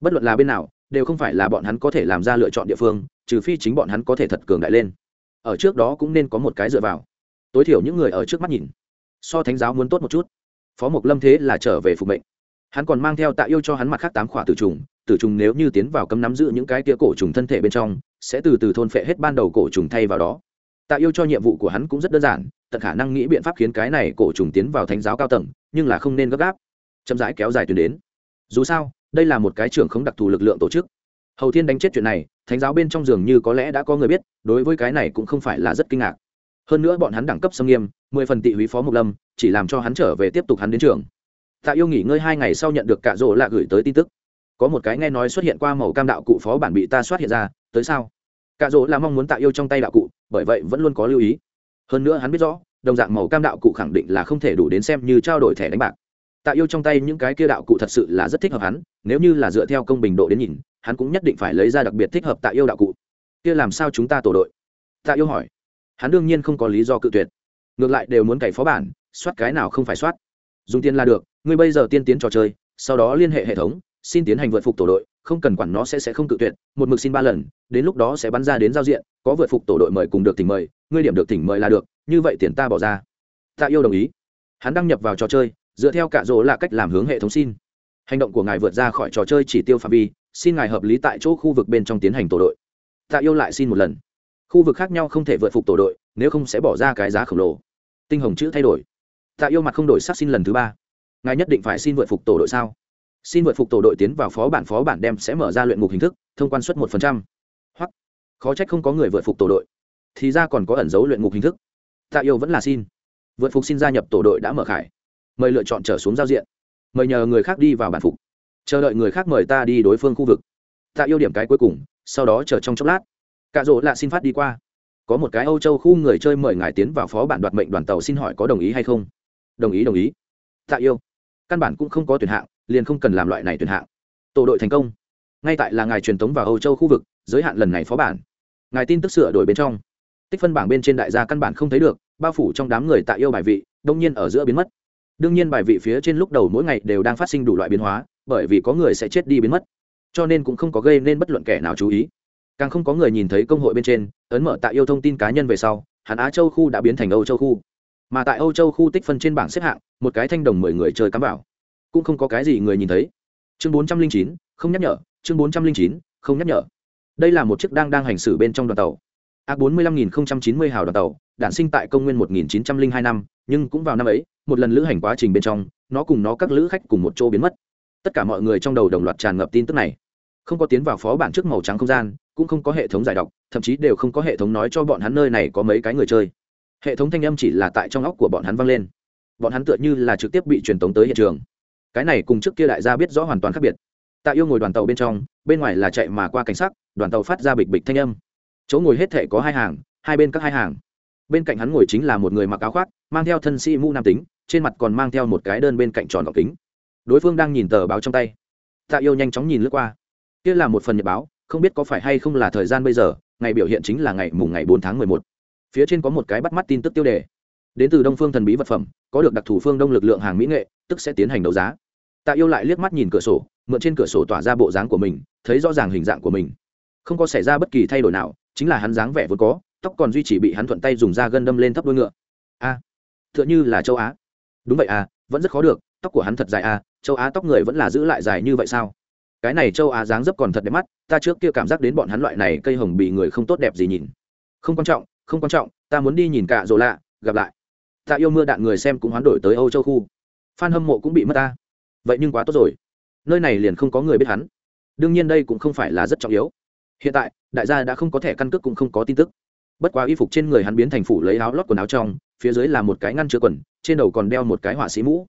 Bất luận là bên nào, đều không phải là bọn hắn có thể làm ra lựa chọn địa phương trừ phi chính bọn hắn có thể thật cường đại lên. Ở trước đó cũng nên có một cái dựa vào. Tối thiểu những người ở trước mắt nhìn. So thánh giáo muốn tốt một chút. Phó mộc lâm thế là trở về phục mệnh. Hắn còn mang theo tạ yêu cho hắn mặt khác tám khỏa tử trùng. Tử trùng nếu như tiến vào cấm nắm giữ những cái tia cổ trùng thân thể bên trong, sẽ từ từ thôn phệ hết ban đầu cổ trùng thay vào đó. Tạ yêu cho nhiệm vụ của hắn cũng rất đơn giản, tận khả năng nghĩ biện pháp khiến cái này cổ trùng tiến vào thánh giáo cao tầng, nhưng là không nên gấp gáp. Chậm rãi kéo dài tuyến đến. Dù sao, đây là một cái trưởng không đặc thù lực lượng tổ chức hầu thiên đánh chết chuyện này, thánh giáo bên trong giường như có lẽ đã có người biết, đối với cái này cũng không phải là rất kinh ngạc. Hơn nữa bọn hắn đẳng cấp xâm nghiêm, mười phần tị húy phó mộc lâm, chỉ làm cho hắn trở về tiếp tục hắn đến trường. Tạ yêu nghỉ ngơi hai ngày sau nhận được cả rỗ lạ gửi tới tin tức. Có một cái nghe nói xuất hiện qua màu cam đạo cụ phó bản bị ta xuất hiện ra, tới sao? Cả rỗ là mong muốn tạ yêu trong tay đạo cụ, bởi vậy vẫn luôn có lưu ý. Hơn nữa hắn biết rõ, đồng dạng màu cam đạo cụ khẳng định là không thể đủ đến xem như trao đổi thẻ đánh bạc. Tạ yêu trong tay những cái kia đạo cụ thật sự là rất thích hợp hắn, nếu như là dựa theo công bình độ đến nhìn hắn cũng nhất định phải lấy ra đặc biệt thích hợp tạ yêu đạo cụ. Kia làm sao chúng ta tổ đội? Tạ yêu hỏi. Hắn đương nhiên không có lý do cự tuyệt. Ngược lại đều muốn cày phó bản, soát cái nào không phải soát. Dùng tiền là được, ngươi bây giờ tiên tiến trò chơi, sau đó liên hệ hệ thống, xin tiến hành vượt phục tổ đội, không cần quản nó sẽ sẽ không cự tuyệt, một mực xin ba lần, đến lúc đó sẽ bắn ra đến giao diện, có vượt phục tổ đội mời cùng được tỉnh mời, ngươi điểm được tỉnh mời là được, như vậy tiền ta bỏ ra. Tạ yêu đồng ý. Hắn đăng nhập vào trò chơi, dựa theo cả rỗ là cách làm hướng hệ thống xin. Hành động của ngài vượt ra khỏi trò chơi chỉ tiêu phạm vi xin ngài hợp lý tại chỗ khu vực bên trong tiến hành tổ đội. Tạ yêu lại xin một lần. Khu vực khác nhau không thể vượt phục tổ đội, nếu không sẽ bỏ ra cái giá khổng lồ. Tinh hồng chữ thay đổi. Tạ yêu mặt không đổi sắc xin lần thứ ba. Ngài nhất định phải xin vượt phục tổ đội sao? Xin vượt phục tổ đội tiến vào phó bản phó bản đem sẽ mở ra luyện ngục hình thức, thông quan suất một phần trăm. Hoặc, khó trách không có người vượt phục tổ đội. Thì ra còn có ẩn dấu luyện ngục hình thức. Tạ yêu vẫn là xin. Vượt phục xin gia nhập tổ đội đã mở khải. Mời lựa chọn trở xuống giao diện. Mời nhờ người khác đi vào bản phục chờ đợi người khác mời ta đi đối phương khu vực. Tạ yêu điểm cái cuối cùng, sau đó chờ trong chốc lát. Cạ rỗ lạ xin phát đi qua. Có một cái âu châu khu người chơi mời ngài tiến vào phó bản đoạt mệnh đoàn tàu xin hỏi có đồng ý hay không? Đồng ý đồng ý. Tạ yêu. Căn bản cũng không có tuyển hạng, liền không cần làm loại này tuyển hạng. Tổ đội thành công. Ngay tại là ngài truyền tống vào âu châu khu vực, giới hạn lần này phó bản. Ngài tin tức sửa đổi bên trong. Tích phân bảng bên trên đại gia căn bản không thấy được, bao phủ trong đám người tạ yêu bài vị, đông nhiên ở giữa biến mất. Đương nhiên bài vị phía trên lúc đầu mỗi ngày đều đang phát sinh đủ loại biến hóa bởi vì có người sẽ chết đi biến mất. Cho nên cũng không có gây nên bất luận kẻ nào chú ý. Càng không có người nhìn thấy công hội bên trên, ấn mở tạ yêu thông tin cá nhân về sau hàn á châu khu đã biến thành âu châu khu. Mà tại âu châu khu tích phân trên bảng xếp hạng, một cái thanh đồng mười người chơi cắm vào. Cũng không có cái gì người nhìn thấy. Chương bốn trăm linh chín, không nhắc nhở, chương bốn trăm linh chín, không nhắc nhở. Đây là một chiếc đang đang hành xử bên trong đoàn tàu. A bốn mươi lăm nghìn chín mươi hào đoàn tàu, đản sinh tại công nguyên một nghìn chín trăm linh hai năm, nhưng cũng vào năm ấy, một lần lữ hành quá trình bên trong, nó cùng nó các lữ khách cùng một chỗ biến mất tất cả mọi người trong đầu đồng loạt tràn ngập tin tức này. Không có tiến vào phó bản trước màu trắng không gian, cũng không có hệ thống giải đọc, thậm chí đều không có hệ thống nói cho bọn hắn nơi này có mấy cái người chơi. Hệ thống thanh âm chỉ là tại trong óc của bọn hắn vang lên. Bọn hắn tựa như là trực tiếp bị truyền tống tới hiện trường. Cái này cùng trước kia đại gia biết rõ hoàn toàn khác biệt. Tạ yêu ngồi đoàn tàu bên trong, bên ngoài là chạy mà qua cảnh sắc, đoàn tàu phát ra bịch bịch thanh âm. Chỗ ngồi hết thể có hai hàng, hai bên các hai hàng. Bên cạnh hắn ngồi chính là một người mặc áo khoác, mang theo thân sĩ mũ nam tính, trên mặt còn mang theo một cái đơn bên cạnh tròn gọc kính đối phương đang nhìn tờ báo trong tay. Tạ yêu nhanh chóng nhìn lướt qua. Kia là một phần nhật báo không biết có phải hay không là thời gian bây giờ ngày biểu hiện chính là ngày mùng ngày bốn tháng mười một. Phía trên có một cái bắt mắt tin tức tiêu đề. Đến từ đông phương thần bí vật phẩm có được đặc thù phương đông lực lượng hàng mỹ nghệ tức sẽ tiến hành đấu giá. Tạ yêu lại liếc mắt nhìn cửa sổ mượn trên cửa sổ tỏa ra bộ dáng của mình thấy rõ ràng hình dạng của mình. Không có xảy ra bất kỳ thay đổi nào chính là hắn dáng vẻ vốn có tóc còn duy trì bị hắn thuận tay dùng da gân đâm lên thấp đuôi ngựa. A à, h như là châu á. Đúng vậy à vẫn rất khó được tóc của hắn thật dài à châu á tóc người vẫn là giữ lại dài như vậy sao? Cái này châu á dáng dấp còn thật đẹp mắt, ta trước kia cảm giác đến bọn hắn loại này cây hồng bị người không tốt đẹp gì nhìn. Không quan trọng, không quan trọng, ta muốn đi nhìn cả rộ lạ, gặp lại. Ta yêu mưa đạn người xem cũng hoán đổi tới âu châu khu. F hâm mộ cũng bị mất ta. Vậy nhưng quá tốt rồi. Nơi này liền không có người biết hắn. Đương nhiên đây cũng không phải là rất trọng yếu. Hiện tại, đại gia đã không có thẻ căn cước cũng không có tin tức. Bất quá y phục trên người hắn biến thành phủ lấy áo lót quần áo trong, phía dưới là một cái ngăn chứa quần, trên đầu còn đeo một cái họa sĩ mũ.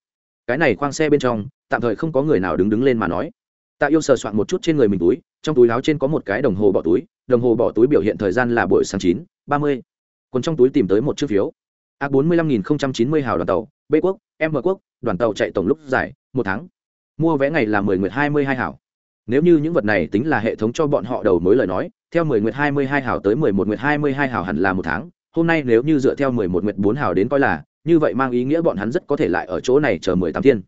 Cái này khoang xe bên trong tạm thời không có người nào đứng đứng lên mà nói. Tạ yêu sờ soạn một chút trên người mình túi, trong túi áo trên có một cái đồng hồ bỏ túi, đồng hồ bỏ túi biểu hiện thời gian là buổi sáng chín, ba mươi. Còn trong túi tìm tới một chiếc phiếu. A bốn mươi lăm nghìn chín mươi hào đoàn tàu, b quốc, m quốc, đoàn tàu chạy tổng lúc dài, một tháng. Mua vé ngày là mười nguyệt hai mươi hai hảo nếu như những vật này tính là hệ thống cho bọn họ đầu mối lời nói, theo mười nguyệt hai mươi hai hảo tới mười một nguyệt hai mươi hai hảo hẳn là một tháng. Hôm nay nếu như dựa theo mười một nguyệt bốn hảo đến coi là, như vậy mang ý nghĩa bọn hắn rất có thể lại ở chỗ này chờ mười tám thiên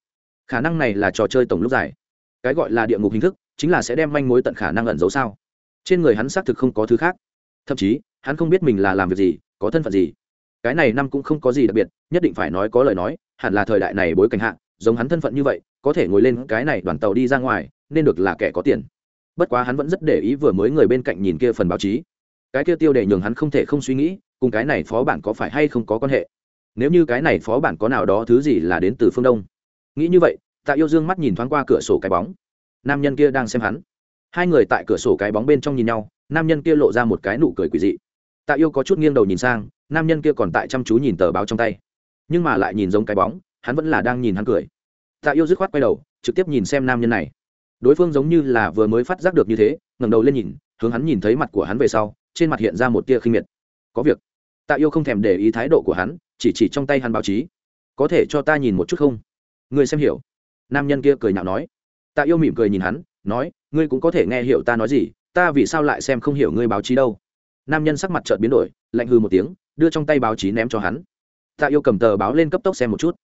khả năng này là trò chơi tổng lúc dài. Cái gọi là địa ngục hình thức, chính là sẽ đem manh mối tận khả năng ẩn giấu sao? Trên người hắn xác thực không có thứ khác. Thậm chí, hắn không biết mình là làm việc gì, có thân phận gì. Cái này năm cũng không có gì đặc biệt, nhất định phải nói có lời nói, hẳn là thời đại này bối cảnh hạ, giống hắn thân phận như vậy, có thể ngồi lên cái này đoàn tàu đi ra ngoài, nên được là kẻ có tiền. Bất quá hắn vẫn rất để ý vừa mới người bên cạnh nhìn kia phần báo chí. Cái kia tiêu đề nhường hắn không thể không suy nghĩ, cùng cái này phó bản có phải hay không có quan hệ? Nếu như cái này phó bản có nào đó thứ gì là đến từ phương đông? Nghĩ như vậy, tạ yêu dương mắt nhìn thoáng qua cửa sổ cái bóng. Nam nhân kia đang xem hắn. Hai người tại cửa sổ cái bóng bên trong nhìn nhau, nam nhân kia lộ ra một cái nụ cười quỳ dị. Tạ yêu có chút nghiêng đầu nhìn sang, nam nhân kia còn tại chăm chú nhìn tờ báo trong tay. Nhưng mà lại nhìn giống cái bóng, hắn vẫn là đang nhìn hắn cười. Tạ yêu dứt khoát quay đầu, trực tiếp nhìn xem nam nhân này. Đối phương giống như là vừa mới phát giác được như thế, ngẩng đầu lên nhìn, hướng hắn nhìn thấy mặt của hắn về sau, trên mặt hiện ra một tia khinh miệt. Có việc. Tạ yêu không thèm để ý thái độ của hắn, chỉ chỉ trong tay hắn báo chí. Có thể cho ta nhìn một chút không? Ngươi xem hiểu. Nam nhân kia cười nhạo nói. Tạ yêu mỉm cười nhìn hắn, nói, ngươi cũng có thể nghe hiểu ta nói gì, ta vì sao lại xem không hiểu ngươi báo chí đâu. Nam nhân sắc mặt chợt biến đổi, lạnh hư một tiếng, đưa trong tay báo chí ném cho hắn. Tạ yêu cầm tờ báo lên cấp tốc xem một chút.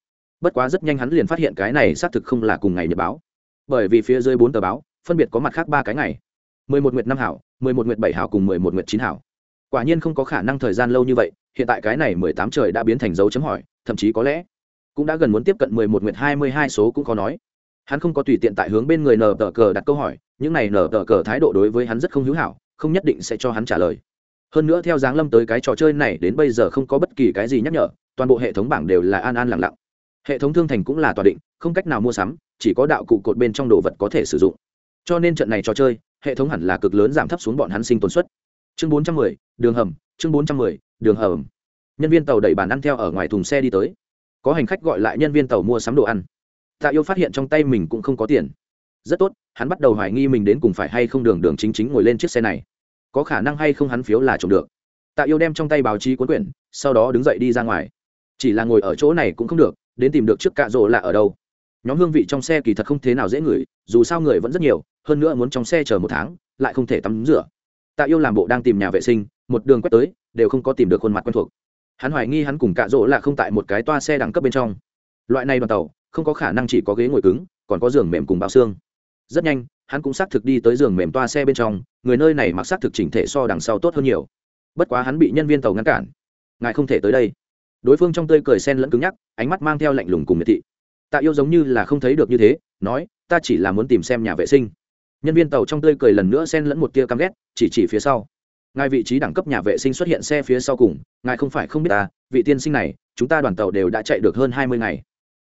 Bất quá rất nhanh hắn liền phát hiện cái này xác thực không là cùng ngày nhật báo. Bởi vì phía dưới bốn tờ báo, phân biệt có mặt khác ba cái ngày. mười một nguyệt năm hảo, mười một nguyệt bảy hảo cùng mười một nguyệt chín hảo. Quả nhiên không có khả năng thời gian lâu như vậy, hiện tại cái này mười tám trời đã biến thành dấu chấm hỏi, thậm chí có lẽ cũng đã gần muốn tiếp cận mười một nguyệt hai mươi hai số cũng có nói. Hắn không có tùy tiện tại hướng bên người nở tờ cờ đặt câu hỏi những này nở tờ cờ thái độ đối với hắn rất không hữu hảo không nhất định sẽ cho hắn trả lời. Hơn nữa theo dáng lâm tới cái trò chơi này đến bây giờ không có bất kỳ cái gì nhắc nhở toàn bộ hệ thống bảng đều là an an lặng lặng. Hệ thống thương thành cũng là tòa định không cách nào mua sắm chỉ có đạo cụ cột bên trong đồ vật có thể sử dụng. Cho nên trận này trò chơi hệ thống hẳn là cực lớn giảm thấp xuống bọn hắn sinh tồn suất. Chương 410, đường hầm chương 410, đường hầm. Nhân viên tàu đẩy bàn ăn theo ở ngoài thùng xe đi tới có hành khách gọi lại nhân viên tàu mua sắm đồ ăn. Tạ yêu phát hiện trong tay mình cũng không có tiền. Rất tốt, hắn bắt đầu hoài nghi mình đến cùng phải hay không đường đường chính chính ngồi lên chiếc xe này. Có khả năng hay không hắn phiếu là trộm được. Tạ yêu đem trong tay báo chí cuốn quyển, sau đó đứng dậy đi ra ngoài. Chỉ là ngồi ở chỗ này cũng không được, đến tìm được trước cạ rỗ là ở đâu. Nhóm hương vị trong xe kỳ thật không thế nào dễ ngửi, dù sao người vẫn rất nhiều, hơn nữa muốn trong xe chờ một tháng, lại không thể tắm rửa. Tạ yêu làm bộ đang tìm nhà vệ sinh, một đường quét tới, đều không có tìm được khuôn mặt quen thuộc hắn hoài nghi hắn cùng cạ rỗ là không tại một cái toa xe đẳng cấp bên trong. Loại này đoàn tàu, không có khả năng chỉ có ghế ngồi cứng, còn có giường mềm cùng bao xương. Rất nhanh, hắn cũng xác thực đi tới giường mềm toa xe bên trong, người nơi này mặc xác thực chỉnh thể so đằng sau tốt hơn nhiều. Bất quá hắn bị nhân viên tàu ngăn cản. Ngài không thể tới đây. Đối phương trong tươi cười sen lẫn cứng nhắc, ánh mắt mang theo lạnh lùng cùng miệt thị. Tạ yêu giống như là không thấy được như thế, nói, ta chỉ là muốn tìm xem nhà vệ sinh. Nhân viên tàu trong tươi cười lần nữa sen lẫn một tia căm ghét, chỉ chỉ phía sau ngài vị trí đẳng cấp nhà vệ sinh xuất hiện xe phía sau cùng, ngài không phải không biết ta, vị tiên sinh này, chúng ta đoàn tàu đều đã chạy được hơn hai mươi ngày.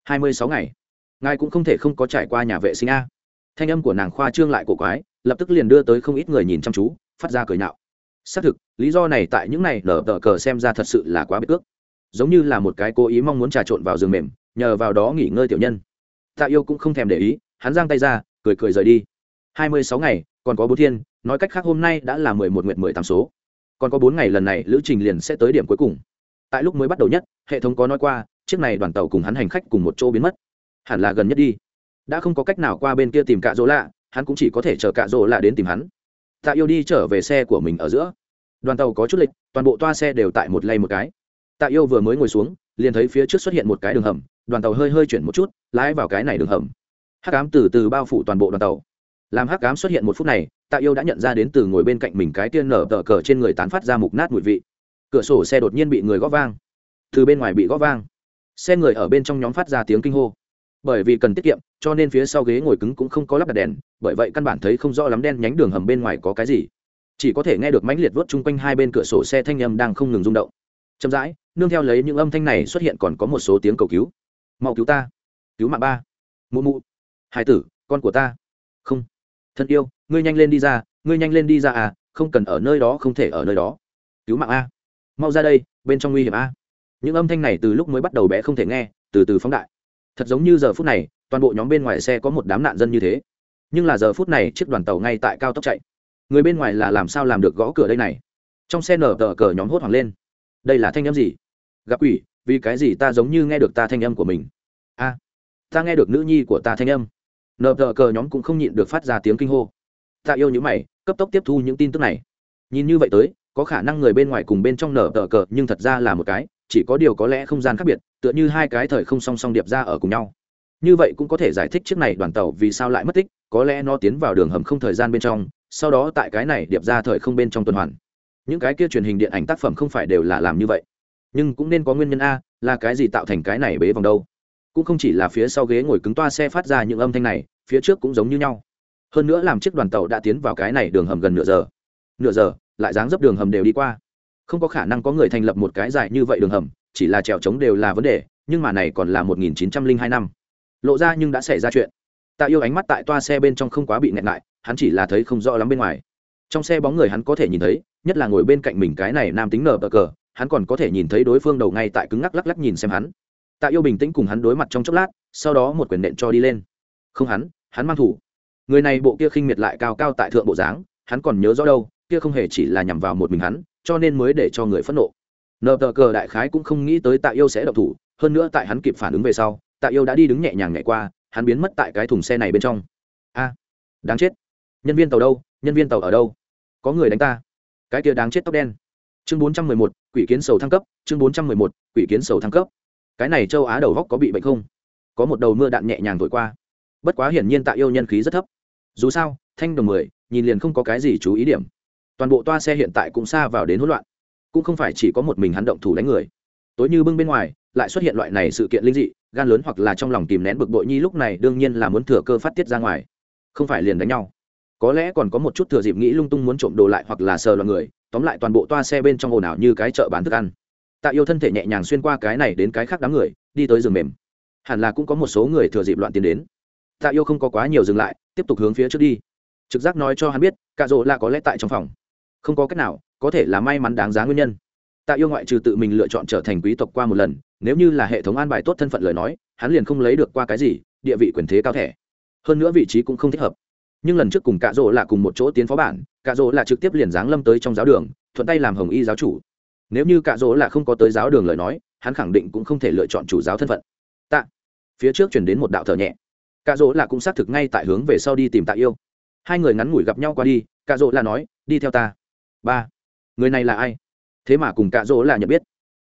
hai mươi sáu ngày. Ngài cũng không thể không có trải qua nhà vệ sinh a. Thanh âm của nàng khoa trương lại cổ quái, lập tức liền đưa tới không ít người nhìn chăm chú, phát ra cười nhạo. Xác thực, lý do này tại những này nở tờ cờ xem ra thật sự là quá bất ước giống như là một cái cố ý mong muốn trà trộn vào giường mềm, nhờ vào đó nghỉ ngơi tiểu nhân. Tạ yêu cũng không thèm để ý, hắn giang tay ra, cười cười rời đi. hai mươi sáu ngày, còn có bốn thiên nói cách khác hôm nay đã là mười một nguyện mười tám số. Còn có bốn ngày lần này, lữ trình liền sẽ tới điểm cuối cùng. Tại lúc mới bắt đầu nhất, hệ thống có nói qua, chiếc này đoàn tàu cùng hắn hành khách cùng một chỗ biến mất. Hẳn là gần nhất đi. Đã không có cách nào qua bên kia tìm cạ dỗ lạ, hắn cũng chỉ có thể chờ cạ dỗ lạ đến tìm hắn. Tạ yêu đi trở về xe của mình ở giữa. Đoàn tàu có chút lịch, toàn bộ toa xe đều tại một lay một cái. Tạ yêu vừa mới ngồi xuống, liền thấy phía trước xuất hiện một cái đường hầm, đoàn tàu hơi hơi chuyển một chút, lái vào cái này đường hầm. Hắc ám từ từ bao phủ toàn bộ đoàn tàu làm hắc ám xuất hiện một phút này, tạ yêu đã nhận ra đến từ ngồi bên cạnh mình cái tiên nở tờ cờ trên người tán phát ra mục nát mùi vị. Cửa sổ xe đột nhiên bị người góp vang. Từ bên ngoài bị góp vang. Xe người ở bên trong nhóm phát ra tiếng kinh hô. Bởi vì cần tiết kiệm, cho nên phía sau ghế ngồi cứng cũng không có lắp đặt đèn, bởi vậy căn bản thấy không rõ lắm đen nhánh đường hầm bên ngoài có cái gì. Chỉ có thể nghe được mãnh liệt vớt chung quanh hai bên cửa sổ xe thanh âm đang không ngừng rung động. Chậm rãi, nương theo lấy những âm thanh này xuất hiện còn có một số tiếng cầu cứu. Mau cứu ta, cứu mạng ba, mụ mụ hai tử, con của ta thân yêu, ngươi nhanh lên đi ra, ngươi nhanh lên đi ra à không cần ở nơi đó, không thể ở nơi đó. Cứu mạng a. Mau ra đây, bên trong nguy hiểm a. Những âm thanh này từ lúc mới bắt đầu bé không thể nghe, từ từ phóng đại. Thật giống như giờ phút này, toàn bộ nhóm bên ngoài xe có một đám nạn dân như thế. Nhưng là giờ phút này, chiếc đoàn tàu ngay tại cao tốc chạy. Người bên ngoài là làm sao làm được gõ cửa đây này? Trong xe nở tờ cờ nhóm hốt hoảng lên. Đây là thanh âm gì? Gặp quỷ, vì cái gì ta giống như nghe được ta thanh âm của mình? A, ta nghe được nữ nhi của ta thanh âm nở tờ cờ nhóm cũng không nhịn được phát ra tiếng kinh hô. Tạ yêu nhữ mày, cấp tốc tiếp thu những tin tức này. Nhìn như vậy tới, có khả năng người bên ngoài cùng bên trong nở tờ cờ, nhưng thật ra là một cái, chỉ có điều có lẽ không gian khác biệt, tựa như hai cái thời không song song điệp ra ở cùng nhau. Như vậy cũng có thể giải thích chiếc này đoàn tàu vì sao lại mất tích, có lẽ nó tiến vào đường hầm không thời gian bên trong, sau đó tại cái này điệp ra thời không bên trong tuần hoàn. Những cái kia truyền hình điện ảnh tác phẩm không phải đều là làm như vậy. Nhưng cũng nên có nguyên nhân a, là cái gì tạo thành cái này bế vòng đâu? Cũng không chỉ là phía sau ghế ngồi cứng toa xe phát ra những âm thanh này, phía trước cũng giống như nhau. Hơn nữa làm chiếc đoàn tàu đã tiến vào cái này đường hầm gần nửa giờ. Nửa giờ, lại dáng dấp đường hầm đều đi qua. Không có khả năng có người thành lập một cái dài như vậy đường hầm, chỉ là trèo trống đều là vấn đề, nhưng mà này còn là một nghìn chín trăm linh hai năm. Lộ ra nhưng đã xảy ra chuyện. Tạ yêu ánh mắt tại toa xe bên trong không quá bị nẹt lại, hắn chỉ là thấy không rõ lắm bên ngoài. Trong xe bóng người hắn có thể nhìn thấy, nhất là ngồi bên cạnh mình cái này nam tính nở bờ cờ, hắn còn có thể nhìn thấy đối phương đầu ngay tại cứng ngắc lắc lắc nhìn xem hắn tạ yêu bình tĩnh cùng hắn đối mặt trong chốc lát, sau đó một quyền nện cho đi lên. Không hắn hắn mang thủ. Người này bộ kia khinh miệt lại cao cao tại thượng bộ dáng, hắn còn nhớ rõ đâu, kia không hề chỉ là nhằm vào một mình hắn, cho nên mới để cho người phẫn nộ. Nờ tờ cờ đại khái cũng không nghĩ tới tạ yêu sẽ độc thủ, hơn nữa tại hắn kịp phản ứng về sau, tạ yêu đã đi đứng nhẹ nhàng nhảy qua, hắn biến mất tại cái thùng xe này bên trong. A, đáng chết. Nhân viên tàu đâu, nhân viên tàu ở đâu? Có người đánh ta. Cái kia đáng chết tóc đen. Chương bốn trăm mười một, quỷ kiến sầu thăng cấp, chương bốn trăm mười một, quỷ kiến sầu thăng cấp cái này châu á đầu góc có bị bệnh không? Có một đầu mưa đạn nhẹ nhàng thổi qua. Bất quá hiển nhiên tạ yêu nhân khí rất thấp. Dù sao, thanh đồng mười, nhìn liền không có cái gì chú ý điểm. Toàn bộ toa xe hiện tại cũng xa vào đến hỗn loạn. Cũng không phải chỉ có một mình hắn động thủ đánh người. Tối như bưng bên ngoài, lại xuất hiện loại này sự kiện linh dị, gan lớn hoặc là trong lòng kìm nén bực bội nhi lúc này đương nhiên là muốn thừa cơ phát tiết ra ngoài. Không phải liền đánh nhau. Có lẽ còn có một chút thừa dịp nghĩ lung tung muốn trộm đồ lại hoặc là sờ loạn người, tóm lại toàn bộ toa xe bên trong ồn ào như cái chợ bán thức ăn tạ yêu thân thể nhẹ nhàng xuyên qua cái này đến cái khác đám người, đi tới rừng mềm. Hẳn là cũng có một số người thừa dịp loạn tiến đến. Tạ yêu không có quá nhiều dừng lại, tiếp tục hướng phía trước đi. Trực giác nói cho hắn biết, cạ rỗ là có lẽ tại trong phòng. Không có cách nào, có thể là may mắn đáng giá nguyên nhân. Tạ yêu ngoại trừ tự mình lựa chọn trở thành quý tộc qua một lần, nếu như là hệ thống an bài tốt thân phận lời nói, hắn liền không lấy được qua cái gì, địa vị quyền thế cao thẻ. Hơn nữa vị trí cũng không thích hợp. Nhưng lần trước cùng cạ rỗ là cùng một chỗ tiến phó bản, cạ rỗ là trực tiếp liền giáng lâm tới trong giáo đường, thuận tay làm hồng y giáo chủ nếu như cạ Dỗ là không có tới giáo đường lời nói, hắn khẳng định cũng không thể lựa chọn chủ giáo thân phận. Tạ. Phía trước chuyển đến một đạo thờ nhẹ. Cạ Dỗ là cũng xác thực ngay tại hướng về sau đi tìm tạ yêu. Hai người ngắn ngủi gặp nhau qua đi, cạ Dỗ là nói, đi theo ta. Ba. Người này là ai? Thế mà cùng cạ Dỗ là nhận biết.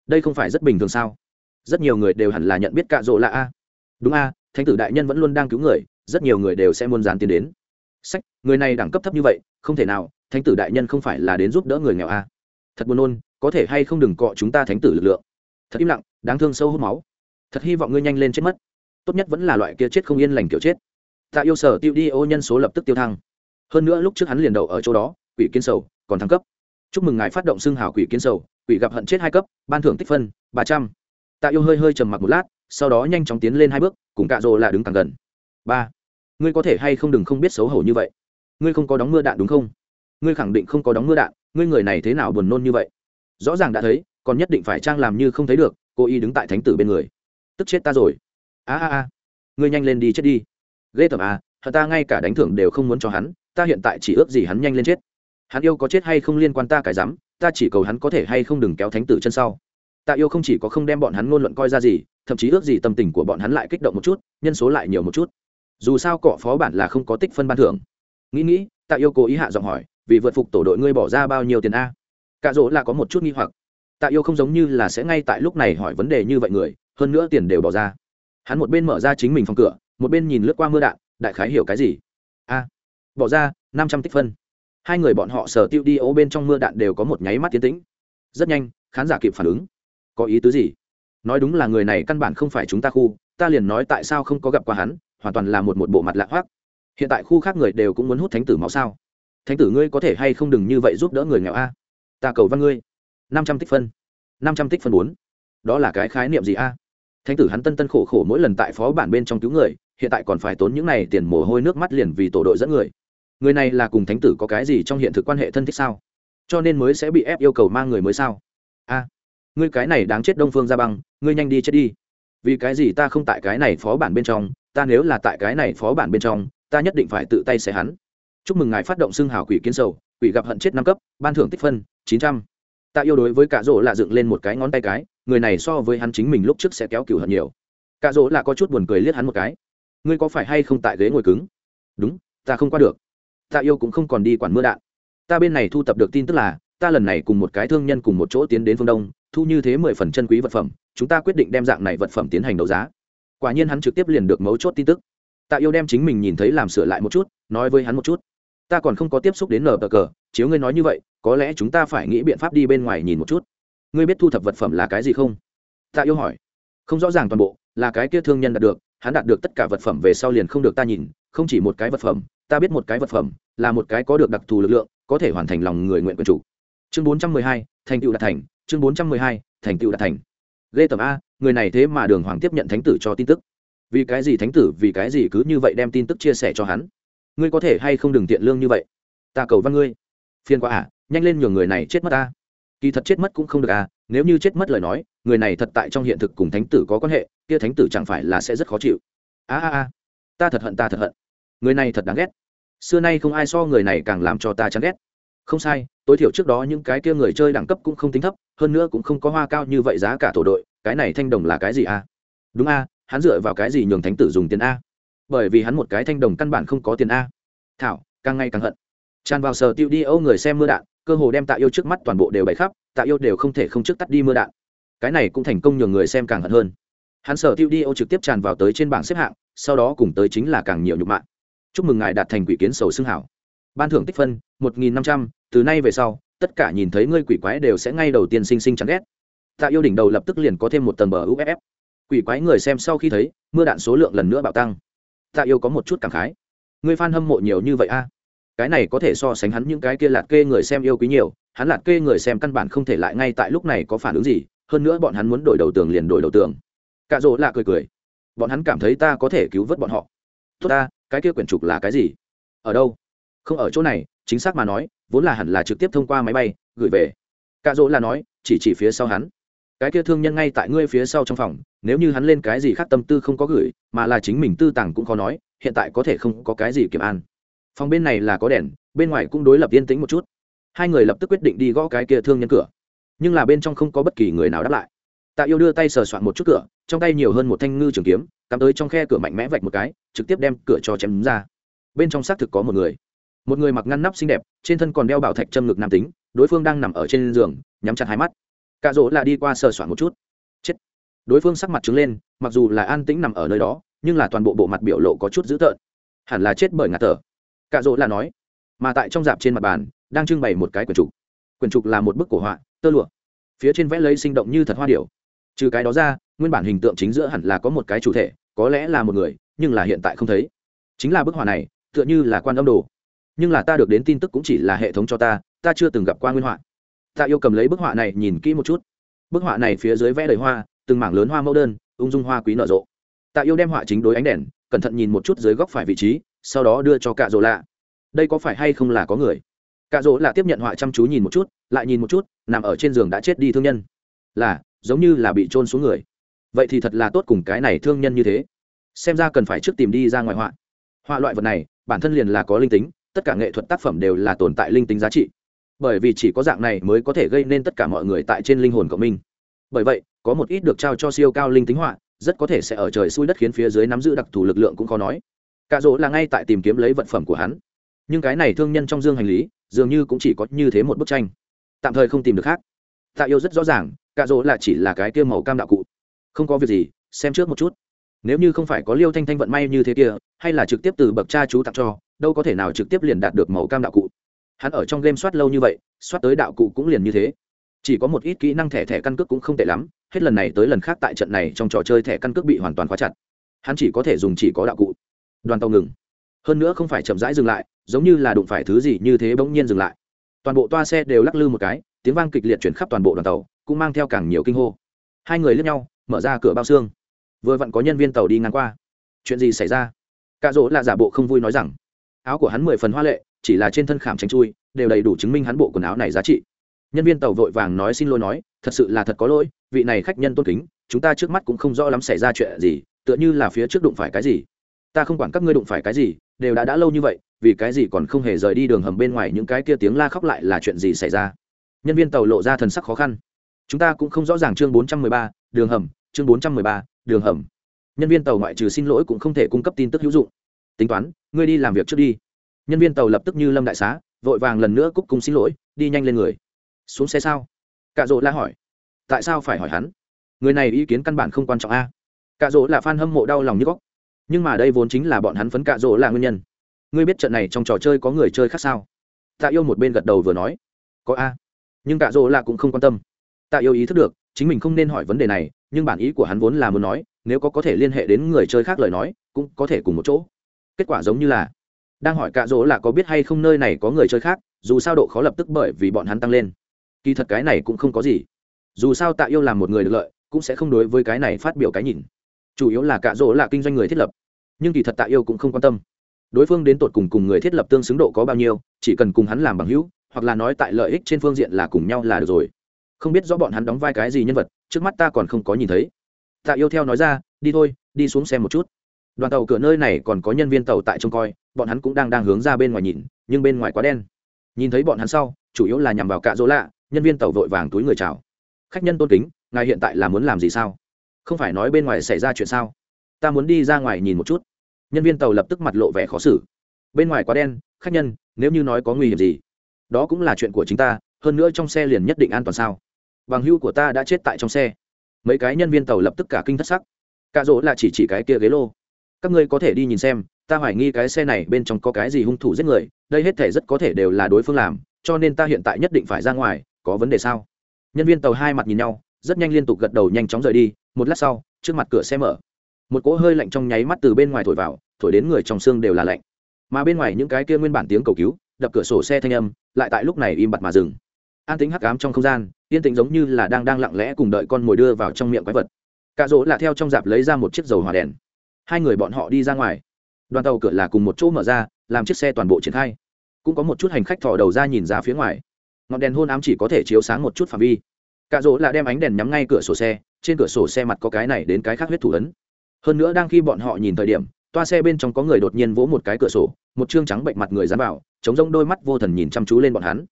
Đây không phải rất bình thường sao? Rất nhiều người đều hẳn là nhận biết cạ rỗ là a. Đúng a, thánh tử đại nhân vẫn luôn đang cứu người, rất nhiều người đều sẽ muôn dán tiến đến. Sách, người này đẳng cấp thấp như vậy, không thể nào, thánh tử đại nhân không phải là đến giúp đỡ người nghèo a thật buồn nôn, có thể hay không đừng cọ chúng ta thánh tử lực lượng. Thật im lặng, đáng thương sâu hút máu. Thật hy vọng ngươi nhanh lên chết mất. Tốt nhất vẫn là loại kia chết không yên lành kiểu chết. Tạ yêu sở tiêu đi, ô nhân số lập tức tiêu thăng. Hơn nữa lúc trước hắn liền đầu ở chỗ đó, quỷ kiến sầu, còn thăng cấp. Chúc mừng ngài phát động xưng hào quỷ kiến sầu, quỷ gặp hận chết hai cấp, ban thưởng tích phân, ba trăm. Tạ yêu hơi hơi trầm mặc một lát, sau đó nhanh chóng tiến lên hai bước, cùng cạ rồ là đứng càng gần. Ba. Ngươi có thể hay không đừng không biết xấu hổ như vậy. Ngươi không có đóng mưa đạn đúng không? Ngươi khẳng định không có đóng mưa đạn ngươi người này thế nào buồn nôn như vậy? Rõ ràng đã thấy, còn nhất định phải trang làm như không thấy được, cô y đứng tại thánh tử bên người. Tức chết ta rồi. A a a. Ngươi nhanh lên đi chết đi. Ghê tởm à hận ta ngay cả đánh thưởng đều không muốn cho hắn, ta hiện tại chỉ ước gì hắn nhanh lên chết. Hắn yêu có chết hay không liên quan ta cái dám ta chỉ cầu hắn có thể hay không đừng kéo thánh tử chân sau. Tạ yêu không chỉ có không đem bọn hắn ngôn luận coi ra gì, thậm chí ước gì tâm tình của bọn hắn lại kích động một chút, nhân số lại nhiều một chút. Dù sao cọ phó bản là không có tích phân ban thưởng. Nghĩ nghĩ tạ yêu cố ý hạ giọng hỏi vì vượt phục tổ đội ngươi bỏ ra bao nhiêu tiền a? Cạ dỗ là có một chút nghi hoặc. Tạ yêu không giống như là sẽ ngay tại lúc này hỏi vấn đề như vậy người, hơn nữa tiền đều bỏ ra. Hắn một bên mở ra chính mình phòng cửa, một bên nhìn lướt qua mưa đạn, đại khái hiểu cái gì? A, bỏ ra năm trăm tích phân. Hai người bọn họ sở tiêu đi ô bên trong mưa đạn đều có một nháy mắt tiến tĩnh. Rất nhanh, khán giả kịp phản ứng. Có ý tứ gì? Nói đúng là người này căn bản không phải chúng ta khu, ta liền nói tại sao không có gặp qua hắn, hoàn toàn là một một bộ mặt lạ hoác hiện tại khu khác người đều cũng muốn hút thánh tử máu sao? Thánh tử ngươi có thể hay không đừng như vậy giúp đỡ người nghèo a? Ta cầu văn ngươi. Năm trăm tích phân. Năm trăm tích phân bốn. Đó là cái khái niệm gì a? Thánh tử hắn tân tân khổ khổ mỗi lần tại phó bản bên trong cứu người, hiện tại còn phải tốn những này tiền mồ hôi nước mắt liền vì tổ đội dẫn người. Người này là cùng thánh tử có cái gì trong hiện thực quan hệ thân thích sao? Cho nên mới sẽ bị ép yêu cầu mang người mới sao? A, ngươi cái này đáng chết đông phương ra băng, ngươi nhanh đi chết đi. Vì cái gì ta không tại cái này phó bản bên trong, ta nếu là tại cái này phó bản bên trong, ta nhất định phải tự tay xé hắn chúc mừng ngài phát động xưng hào quỷ kiến sầu, quỷ gặp hận chết năm cấp, ban thưởng tích phân, chín trăm. Tạ yêu đối với cả rỗ là dựng lên một cái ngón tay cái, người này so với hắn chính mình lúc trước sẽ kéo cửu hận nhiều. Cả rỗ là có chút buồn cười liếc hắn một cái. Ngươi có phải hay không tại ghế ngồi cứng? Đúng, ta không qua được. Tạ yêu cũng không còn đi quản mưa đạn. Ta bên này thu tập được tin tức là, ta lần này cùng một cái thương nhân cùng một chỗ tiến đến phương đông, thu như thế mười phần chân quý vật phẩm, chúng ta quyết định đem dạng này vật phẩm tiến hành đấu giá. Quả nhiên hắn trực tiếp liền được mấu chốt tin tức. Tạ yêu đem chính mình nhìn thấy làm sửa lại một chút, nói với hắn một chút ta còn không có tiếp xúc đến nở tờ cờ, chiếu ngươi nói như vậy, có lẽ chúng ta phải nghĩ biện pháp đi bên ngoài nhìn một chút. Ngươi biết thu thập vật phẩm là cái gì không? Ta yêu hỏi. Không rõ ràng toàn bộ, là cái kia thương nhân đạt được, hắn đạt được tất cả vật phẩm về sau liền không được ta nhìn, không chỉ một cái vật phẩm, ta biết một cái vật phẩm, là một cái có được đặc thù lực lượng, có thể hoàn thành lòng người nguyện quân chủ. Chương bốn trăm mười hai, thành tựu đạt thành, chương bốn trăm mười hai, thành tựu đạt thành. Lê tầm a, người này thế mà đường hoàng tiếp nhận thánh tử cho tin tức. Vì cái gì thánh tử, vì cái gì cứ như vậy đem tin tức chia sẻ cho hắn? Ngươi có thể hay không đừng tiện lương như vậy? Ta cầu văn ngươi. Phiền quá à nhanh lên nhường người này chết mất ta. Kỳ thật chết mất cũng không được à nếu như chết mất lời nói, người này thật tại trong hiện thực cùng thánh tử có quan hệ, kia thánh tử chẳng phải là sẽ rất khó chịu. A a a, ta thật hận, ta thật hận. Người này thật đáng ghét. Xưa nay không ai so người này càng làm cho ta chán ghét. Không sai, tối thiểu trước đó những cái kia người chơi đẳng cấp cũng không tính thấp, hơn nữa cũng không có hoa cao như vậy giá cả tổ đội, cái này thanh đồng là cái gì a đúng a hắn dựa vào cái gì nhường thánh tử dùng tiền a? Bởi vì hắn một cái thanh đồng căn bản không có tiền a. Thảo, càng ngày càng hận. Tràn vào sở tiêu đi âu người xem mưa đạn, cơ hồ đem tạ yêu trước mắt toàn bộ đều bày khắp, tạ yêu đều không thể không trước tắt đi mưa đạn. Cái này cũng thành công nhường người xem càng hận hơn. Hắn sở tiêu đi âu trực tiếp tràn vào tới trên bảng xếp hạng, sau đó cùng tới chính là càng nhiều nhục mạng chúc mừng ngài đạt thành quỷ kiến sầu xưng hảo. Ban thưởng tích phân, một nghìn năm trăm, từ nay về sau, tất cả nhìn thấy ngươi quỷ quái đều sẽ ngay đầu tiên sinh sinh chán ghét. Tạ yêu đỉnh đầu lập tức liền có thêm một tầng bờ uff quỷ quái người xem sau khi thấy, mưa đạn số lượng lần nữa bạo tăng tạ yêu có một chút cảm khái. Ngươi f a n hâm mộ nhiều như vậy a? Cái này có thể so sánh hắn những cái kia lạt kê người xem yêu quý nhiều, hắn lạt kê người xem căn bản không thể lại ngay tại lúc này có phản ứng gì, hơn nữa bọn hắn muốn đổi đầu tường liền đổi đầu tường. Cạ rỗ lạ cười cười. Bọn hắn cảm thấy ta có thể cứu vớt bọn họ. Tốt ta, cái kia quyển trục là cái gì? Ở đâu? Không ở chỗ này, chính xác mà nói, vốn là hẳn là trực tiếp thông qua máy bay, gửi về. Cạ rỗ là nói, chỉ chỉ phía sau hắn cái kia thương nhân ngay tại ngươi phía sau trong phòng, nếu như hắn lên cái gì khác tâm tư không có gửi, mà là chính mình tư tàng cũng khó nói, hiện tại có thể không có cái gì kiểm an. Phòng bên này là có đèn, bên ngoài cũng đối lập yên tĩnh một chút. Hai người lập tức quyết định đi gõ cái kia thương nhân cửa. Nhưng là bên trong không có bất kỳ người nào đáp lại. Tạ yêu đưa tay sờ soạn một chút cửa, trong tay nhiều hơn một thanh ngư trường kiếm, cắm tới trong khe cửa mạnh mẽ vạch một cái, trực tiếp đem cửa cho chém ra. Bên trong xác thực có một người. Một người mặc ngăn nắp xinh đẹp, trên thân còn đeo bảo thạch châm ngực nam tính, đối phương đang nằm ở trên giường, nhắm chặt hai mắt cạ rỗ là đi qua sờ soạn một chút. Chết. Đối phương sắc mặt trứng lên, mặc dù là an tĩnh nằm ở nơi đó, nhưng là toàn bộ bộ mặt biểu lộ có chút dữ tợn. Hẳn là chết bởi ngạt thở. Cạ rỗ là nói, mà tại trong dạp trên mặt bàn, đang trưng bày một cái quyển trục. Quyển trục là một bức cổ họa, tơ lụa. Phía trên vẽ lấy sinh động như thật hoa điểu. trừ cái đó ra, nguyên bản hình tượng chính giữa hẳn là có một cái chủ thể, có lẽ là một người, nhưng là hiện tại không thấy. Chính là bức họa này, tựa như là quan âm đồ. Nhưng là ta được đến tin tức cũng chỉ là hệ thống cho ta ta chưa từng gặp qua nguyên họa. Tạ yêu cầm lấy bức họa này nhìn kỹ một chút. Bức họa này phía dưới vẽ đầy hoa, từng mảng lớn hoa mẫu đơn, ung dung hoa quý nở rộ. Tạ yêu đem họa chính đối ánh đèn, cẩn thận nhìn một chút dưới góc phải vị trí, sau đó đưa cho cạ rỗ lạ. Đây có phải hay không là có người? Cạ rỗ lạ tiếp nhận họa chăm chú nhìn một chút, lại nhìn một chút, nằm ở trên giường đã chết đi thương nhân. Là, giống như là bị trôn xuống người. Vậy thì thật là tốt cùng cái này thương nhân như thế. Xem ra cần phải trước tìm đi ra ngoài họa. Họa loại vật này, bản thân liền là có linh tính, tất cả nghệ thuật tác phẩm đều là tồn tại linh tính giá trị bởi vì chỉ có dạng này mới có thể gây nên tất cả mọi người tại trên linh hồn cộng minh bởi vậy, có một ít được trao cho siêu cao linh tính họa, rất có thể sẽ ở trời xui đất khiến phía dưới nắm giữ đặc thù lực lượng cũng khó nói. Cạ rỗ là ngay tại tìm kiếm lấy vật phẩm của hắn. Nhưng cái này thương nhân trong dương hành lý, dường như cũng chỉ có như thế một bức tranh. Tạm thời không tìm được khác. Tạ yêu rất rõ ràng, cạ rỗ là chỉ là cái kia màu cam đạo cụ. Không có việc gì, xem trước một chút. Nếu như không phải có liêu thanh thanh vận may như thế kia, hay là trực tiếp từ bậc cha chú tặng cho, đâu có thể nào trực tiếp liền đạt được màu cam đạo cụ hắn ở trong game soát lâu như vậy, soát tới đạo cụ cũng liền như thế. Chỉ có một ít kỹ năng thẻ thẻ căn cước cũng không tệ lắm, hết lần này tới lần khác tại trận này trong trò chơi thẻ căn cước bị hoàn toàn khóa chặt. Hắn chỉ có thể dùng chỉ có đạo cụ. Đoàn tàu ngừng. Hơn nữa không phải chậm rãi dừng lại, giống như là đụng phải thứ gì như thế bỗng nhiên dừng lại. Toàn bộ toa xe đều lắc lư một cái, tiếng vang kịch liệt chuyển khắp toàn bộ đoàn tàu, cũng mang theo càng nhiều kinh hô. Hai người lướt nhau, mở ra cửa bao xương. Vừa vặn có nhân viên tàu đi ngang qua. Chuyện gì xảy ra? Cạ rỗ là giả bộ không vui nói rằng. Áo của hắn mười phần hoa lệ chỉ là trên thân khảm tránh chui, đều đầy đủ chứng minh hắn bộ quần áo này giá trị. Nhân viên tàu vội vàng nói xin lỗi nói, thật sự là thật có lỗi, vị này khách nhân tôn kính, chúng ta trước mắt cũng không rõ lắm xảy ra chuyện gì, tựa như là phía trước đụng phải cái gì. Ta không quản các ngươi đụng phải cái gì, đều đã đã lâu như vậy, vì cái gì còn không hề rời đi đường hầm bên ngoài những cái kia tiếng la khóc lại là chuyện gì xảy ra? Nhân viên tàu lộ ra thần sắc khó khăn. Chúng ta cũng không rõ ràng chương bốn trăm mười ba, đường hầm, chương bốn trăm mười ba, đường hầm. Nhân viên tàu ngoại trừ xin lỗi cũng không thể cung cấp tin tức hữu dụng. Tính toán, ngươi đi làm việc trước đi nhân viên tàu lập tức như lâm đại xá, vội vàng lần nữa cúc cung xin lỗi, đi nhanh lên người. Xuống xe sao? Cạ rỗ la hỏi. Tại sao phải hỏi hắn? Người này ý kiến căn bản không quan trọng a. Cạ rỗ là f a n hâm mộ đau lòng như góc. Nhưng mà đây vốn chính là bọn hắn phấn cạ rỗ là nguyên nhân. Ngươi biết trận này trong trò chơi có người chơi khác sao? Tạ yêu một bên gật đầu vừa nói. Có a. Nhưng cạ rỗ là cũng không quan tâm. Tạ yêu ý thức được, chính mình không nên hỏi vấn đề này, nhưng bản ý của hắn vốn là muốn nói, nếu có có thể liên hệ đến người chơi khác lời nói, cũng có thể cùng một chỗ. Kết quả giống như là đang hỏi cạ rỗ là có biết hay không nơi này có người chơi khác, dù sao độ khó lập tức bởi vì bọn hắn tăng lên. Kỳ thật cái này cũng không có gì. Dù sao tạ yêu làm một người được lợi, cũng sẽ không đối với cái này phát biểu cái nhìn. Chủ yếu là cạ rỗ là kinh doanh người thiết lập. Nhưng kỳ thật tạ yêu cũng không quan tâm. Đối phương đến tột cùng cùng người thiết lập tương xứng độ có bao nhiêu, chỉ cần cùng hắn làm bằng hữu, hoặc là nói tại lợi ích trên phương diện là cùng nhau là được rồi. Không biết rõ bọn hắn đóng vai cái gì nhân vật, trước mắt ta còn không có nhìn thấy. Tạ yêu theo nói ra, đi thôi, đi xuống xem một chút. Đoàn tàu cửa nơi này còn có nhân viên tàu tại trông coi bọn hắn cũng đang đang hướng ra bên ngoài nhìn, nhưng bên ngoài quá đen. Nhìn thấy bọn hắn sau, chủ yếu là nhằm vào cạ dỗ lạ, nhân viên tàu vội vàng túi người chào. Khách nhân tôn kính, ngài hiện tại là muốn làm gì sao? Không phải nói bên ngoài xảy ra chuyện sao? Ta muốn đi ra ngoài nhìn một chút. Nhân viên tàu lập tức mặt lộ vẻ khó xử. Bên ngoài quá đen, khách nhân, nếu như nói có nguy hiểm gì, đó cũng là chuyện của chính ta, hơn nữa trong xe liền nhất định an toàn sao? Bằng hưu của ta đã chết tại trong xe. Mấy cái nhân viên tàu lập tức cả kinh thất sắc. Cạ rỗ là chỉ chỉ cái kia ghế lô. Các ngươi có thể đi nhìn xem ta hoài nghi cái xe này bên trong có cái gì hung thủ giết người, đây hết thể rất có thể đều là đối phương làm, cho nên ta hiện tại nhất định phải ra ngoài, có vấn đề sao? Nhân viên tàu hai mặt nhìn nhau, rất nhanh liên tục gật đầu nhanh chóng rời đi, một lát sau, trước mặt cửa xe mở. Một cỗ hơi lạnh trong nháy mắt từ bên ngoài thổi vào, thổi đến người trong xương đều là lạnh. Mà bên ngoài những cái kia nguyên bản tiếng cầu cứu, đập cửa sổ xe thanh âm, lại tại lúc này im bặt mà dừng. An tính hắc ám trong không gian, yên tĩnh giống như là đang đang lặng lẽ cùng đợi con mồi đưa vào trong miệng quái vật. Cạ rỗ là theo trong dạp lấy ra một chiếc dầu hỏa đèn. Hai người bọn họ đi ra ngoài đoàn tàu cửa là cùng một chỗ mở ra, làm chiếc xe toàn bộ triển khai. Cũng có một chút hành khách thò đầu ra nhìn ra phía ngoài. Ngọn đèn hôn ám chỉ có thể chiếu sáng một chút phạm vi. Cạ rỗ là đem ánh đèn nhắm ngay cửa sổ xe, trên cửa sổ xe mặt có cái này đến cái khác huyết thủ ấn. Hơn nữa đang khi bọn họ nhìn thời điểm, toa xe bên trong có người đột nhiên vỗ một cái cửa sổ, một chương trắng bệnh mặt người dán vào, chống rông đôi mắt vô thần nhìn chăm chú lên bọn hắn.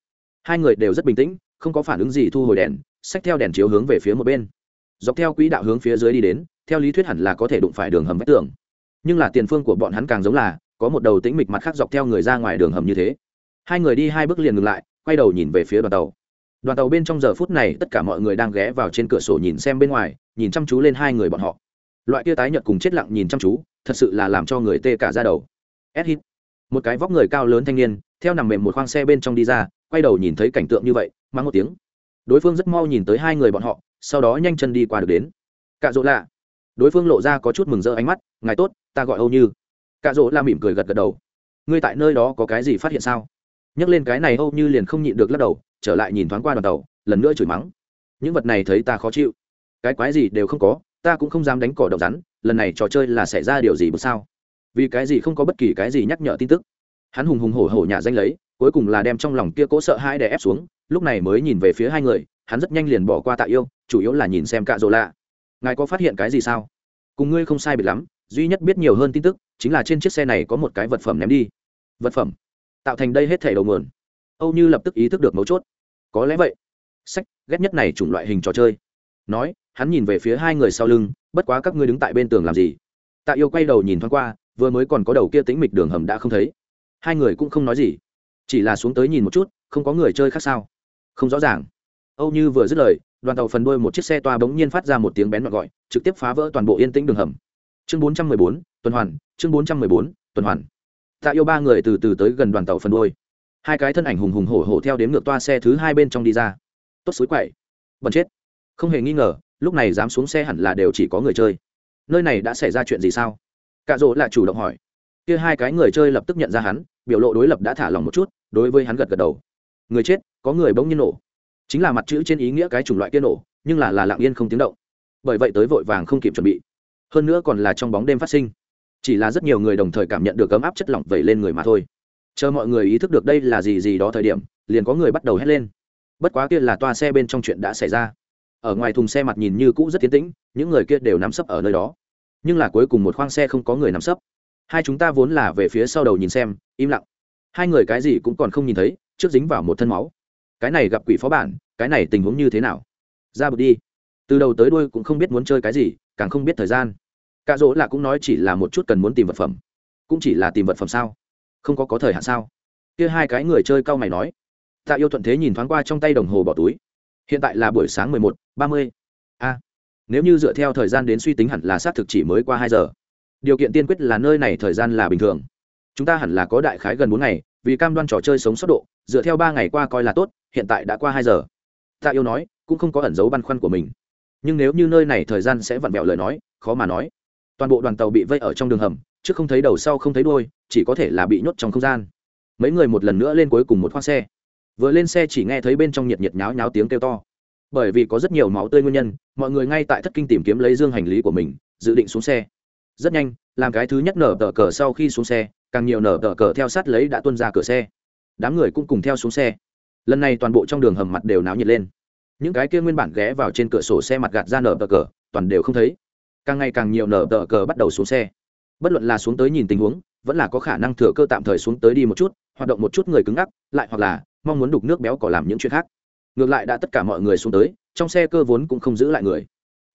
Hai người đều rất bình tĩnh, không có phản ứng gì thu hồi đèn, xách theo đèn chiếu hướng về phía một bên. Dọc theo quỹ đạo hướng phía dưới đi đến, theo lý thuyết hẳn là có thể đụng phải đường hầm vách tường nhưng là tiền phương của bọn hắn càng giống là, có một đầu tĩnh mịch mặt khác dọc theo người ra ngoài đường hầm như thế. Hai người đi hai bước liền ngừng lại, quay đầu nhìn về phía đoàn tàu. Đoàn tàu bên trong giờ phút này, tất cả mọi người đang ghé vào trên cửa sổ nhìn xem bên ngoài, nhìn chăm chú lên hai người bọn họ. Loại kia tái nhợt cùng chết lặng nhìn chăm chú, thật sự là làm cho người tê cả ra đầu. Ed hit một cái vóc người cao lớn thanh niên, theo nằm mềm một khoang xe bên trong đi ra, quay đầu nhìn thấy cảnh tượng như vậy mang một tiếng. Đối phương rất mau nhìn tới hai người bọn họ, sau đó nhanh chân đi qua được đến. Cạ rỗ lạ đối phương lộ ra có chút mừng rỡ ánh mắt, ngài tốt, ta gọi âu như. Cạ rỗ la mỉm cười gật gật đầu. Ngươi tại nơi đó có cái gì phát hiện sao? Nhắc lên cái này âu như liền không nhịn được lắc đầu, trở lại nhìn thoáng qua đoàn tàu, lần nữa chửi mắng. Những vật này thấy ta khó chịu. Cái quái gì đều không có, ta cũng không dám đánh cỏ độc rắn, lần này trò chơi là xảy ra điều gì bước sao? Vì cái gì không có bất kỳ cái gì nhắc nhở tin tức. Hắn hùng hùng hổ hổ nhà danh lấy, cuối cùng là đem trong lòng kia cố sợ hãi đè ép xuống, lúc này mới nhìn về phía hai người, hắn rất nhanh liền bỏ qua tạ yêu, chủ yếu là nhìn xem cạ rỗ lạ ngài có phát hiện cái gì sao? Cùng ngươi không sai biệt lắm, duy nhất biết nhiều hơn tin tức, chính là trên chiếc xe này có một cái vật phẩm ném đi. Vật phẩm? Tạo thành đây hết thể đầu mườn. âu như lập tức ý thức được mấu chốt. Có lẽ vậy. Sách, ghét nhất này chủng loại hình trò chơi. Nói, hắn nhìn về phía hai người sau lưng, bất quá các ngươi đứng tại bên tường làm gì? Tạ yêu quay đầu nhìn thoáng qua, vừa mới còn có đầu kia tính mịch đường hầm đã không thấy. Hai người cũng không nói gì. Chỉ là xuống tới nhìn một chút, không có người chơi khác sao? Không rõ ràng. Âu như vừa dứt lời đoàn tàu phần đuôi một chiếc xe toa bỗng nhiên phát ra một tiếng bén gọi, trực tiếp phá vỡ toàn bộ yên tĩnh đường hầm. Chương bốn trăm mười bốn, tuần hoàn, chương bốn trăm mười bốn, tuần hoàn. Tạ yêu ba người từ từ tới gần đoàn tàu phần đuôi. Hai cái thân ảnh hùng hùng hổ hổ theo đến ngược toa xe thứ hai bên trong đi ra. Tốt suối quậy. Bẩn chết. Không hề nghi ngờ, lúc này dám xuống xe hẳn là đều chỉ có người chơi. Nơi này đã xảy ra chuyện gì sao? Cạ rỗ là chủ động hỏi. Kia hai cái người chơi lập tức nhận ra hắn, biểu lộ đối lập đã thả lòng một chút, đối với hắn gật gật đầu. Người chết, có người bỗng nhiên nổ chính là mặt chữ trên ý nghĩa cái chủng loại kia nổ, nhưng là là lặng yên không tiếng động. Bởi vậy tới vội vàng không kịp chuẩn bị. Hơn nữa còn là trong bóng đêm phát sinh. Chỉ là rất nhiều người đồng thời cảm nhận được ấm áp chất lỏng vẩy lên người mà thôi. Chờ mọi người ý thức được đây là gì gì đó thời điểm, liền có người bắt đầu hét lên. Bất quá kia là toa xe bên trong chuyện đã xảy ra. Ở ngoài thùng xe mặt nhìn như cũ rất tiến tĩnh, những người kia đều nắm sấp ở nơi đó. Nhưng là cuối cùng một khoang xe không có người nắm sấp. Hai chúng ta vốn là về phía sau đầu nhìn xem, im lặng. Hai người cái gì cũng còn không nhìn thấy, trước dính vào một thân máu cái này gặp quỷ phó bản, cái này tình huống như thế nào? Ra bực đi. Từ đầu tới đuôi cũng không biết muốn chơi cái gì, càng không biết thời gian. Cạ dỗ là cũng nói chỉ là một chút cần muốn tìm vật phẩm. Cũng chỉ là tìm vật phẩm sao? Không có có thời hạn sao? Kia hai cái người chơi cao mày nói. Tạ yêu thuận thế nhìn thoáng qua trong tay đồng hồ bỏ túi. Hiện tại là buổi sáng mười một, ba mươi. A, nếu như dựa theo thời gian đến suy tính hẳn là xác thực chỉ mới qua hai giờ. Điều kiện tiên quyết là nơi này thời gian là bình thường. Chúng ta hẳn là có đại khái gần bốn ngày vì cam đoan trò chơi sống sót độ, dựa theo ba ngày qua coi là tốt, hiện tại đã qua hai giờ. Tạ yêu nói, cũng không có ẩn dấu băn khoăn của mình. Nhưng nếu như nơi này thời gian sẽ vặn vẹo lời nói, khó mà nói. Toàn bộ đoàn tàu bị vây ở trong đường hầm trước không thấy đầu sau không thấy đôi chỉ có thể là bị nhốt trong không gian. Mấy người một lần nữa lên cuối cùng một khoang xe. Vừa lên xe chỉ nghe thấy bên trong nhiệt nhiệt nháo nháo tiếng kêu to. Bởi vì có rất nhiều máu tươi nguyên nhân, mọi người ngay tại thất kinh tìm kiếm lấy dương hành lý của mình, dự định xuống xe. Rất nhanh, làm cái thứ nhất nở tờ cờ sau khi xuống xe càng nhiều nở tờ cờ theo sát lấy đã tuân ra cửa xe. Đám người cũng cùng theo xuống xe. Lần này toàn bộ trong đường hầm mặt đều náo nhiệt lên. Những cái kia nguyên bản ghé vào trên cửa sổ xe mặt gạt ra nở tờ cờ, toàn đều không thấy. Càng ngày càng nhiều nở tờ cờ bắt đầu xuống xe. Bất luận là xuống tới nhìn tình huống, vẫn là có khả năng thừa cơ tạm thời xuống tới đi một chút, hoạt động một chút người cứng ngắc, lại hoặc là mong muốn đục nước béo cỏ làm những chuyện khác. Ngược lại đã tất cả mọi người xuống tới, trong xe cơ vốn cũng không giữ lại người.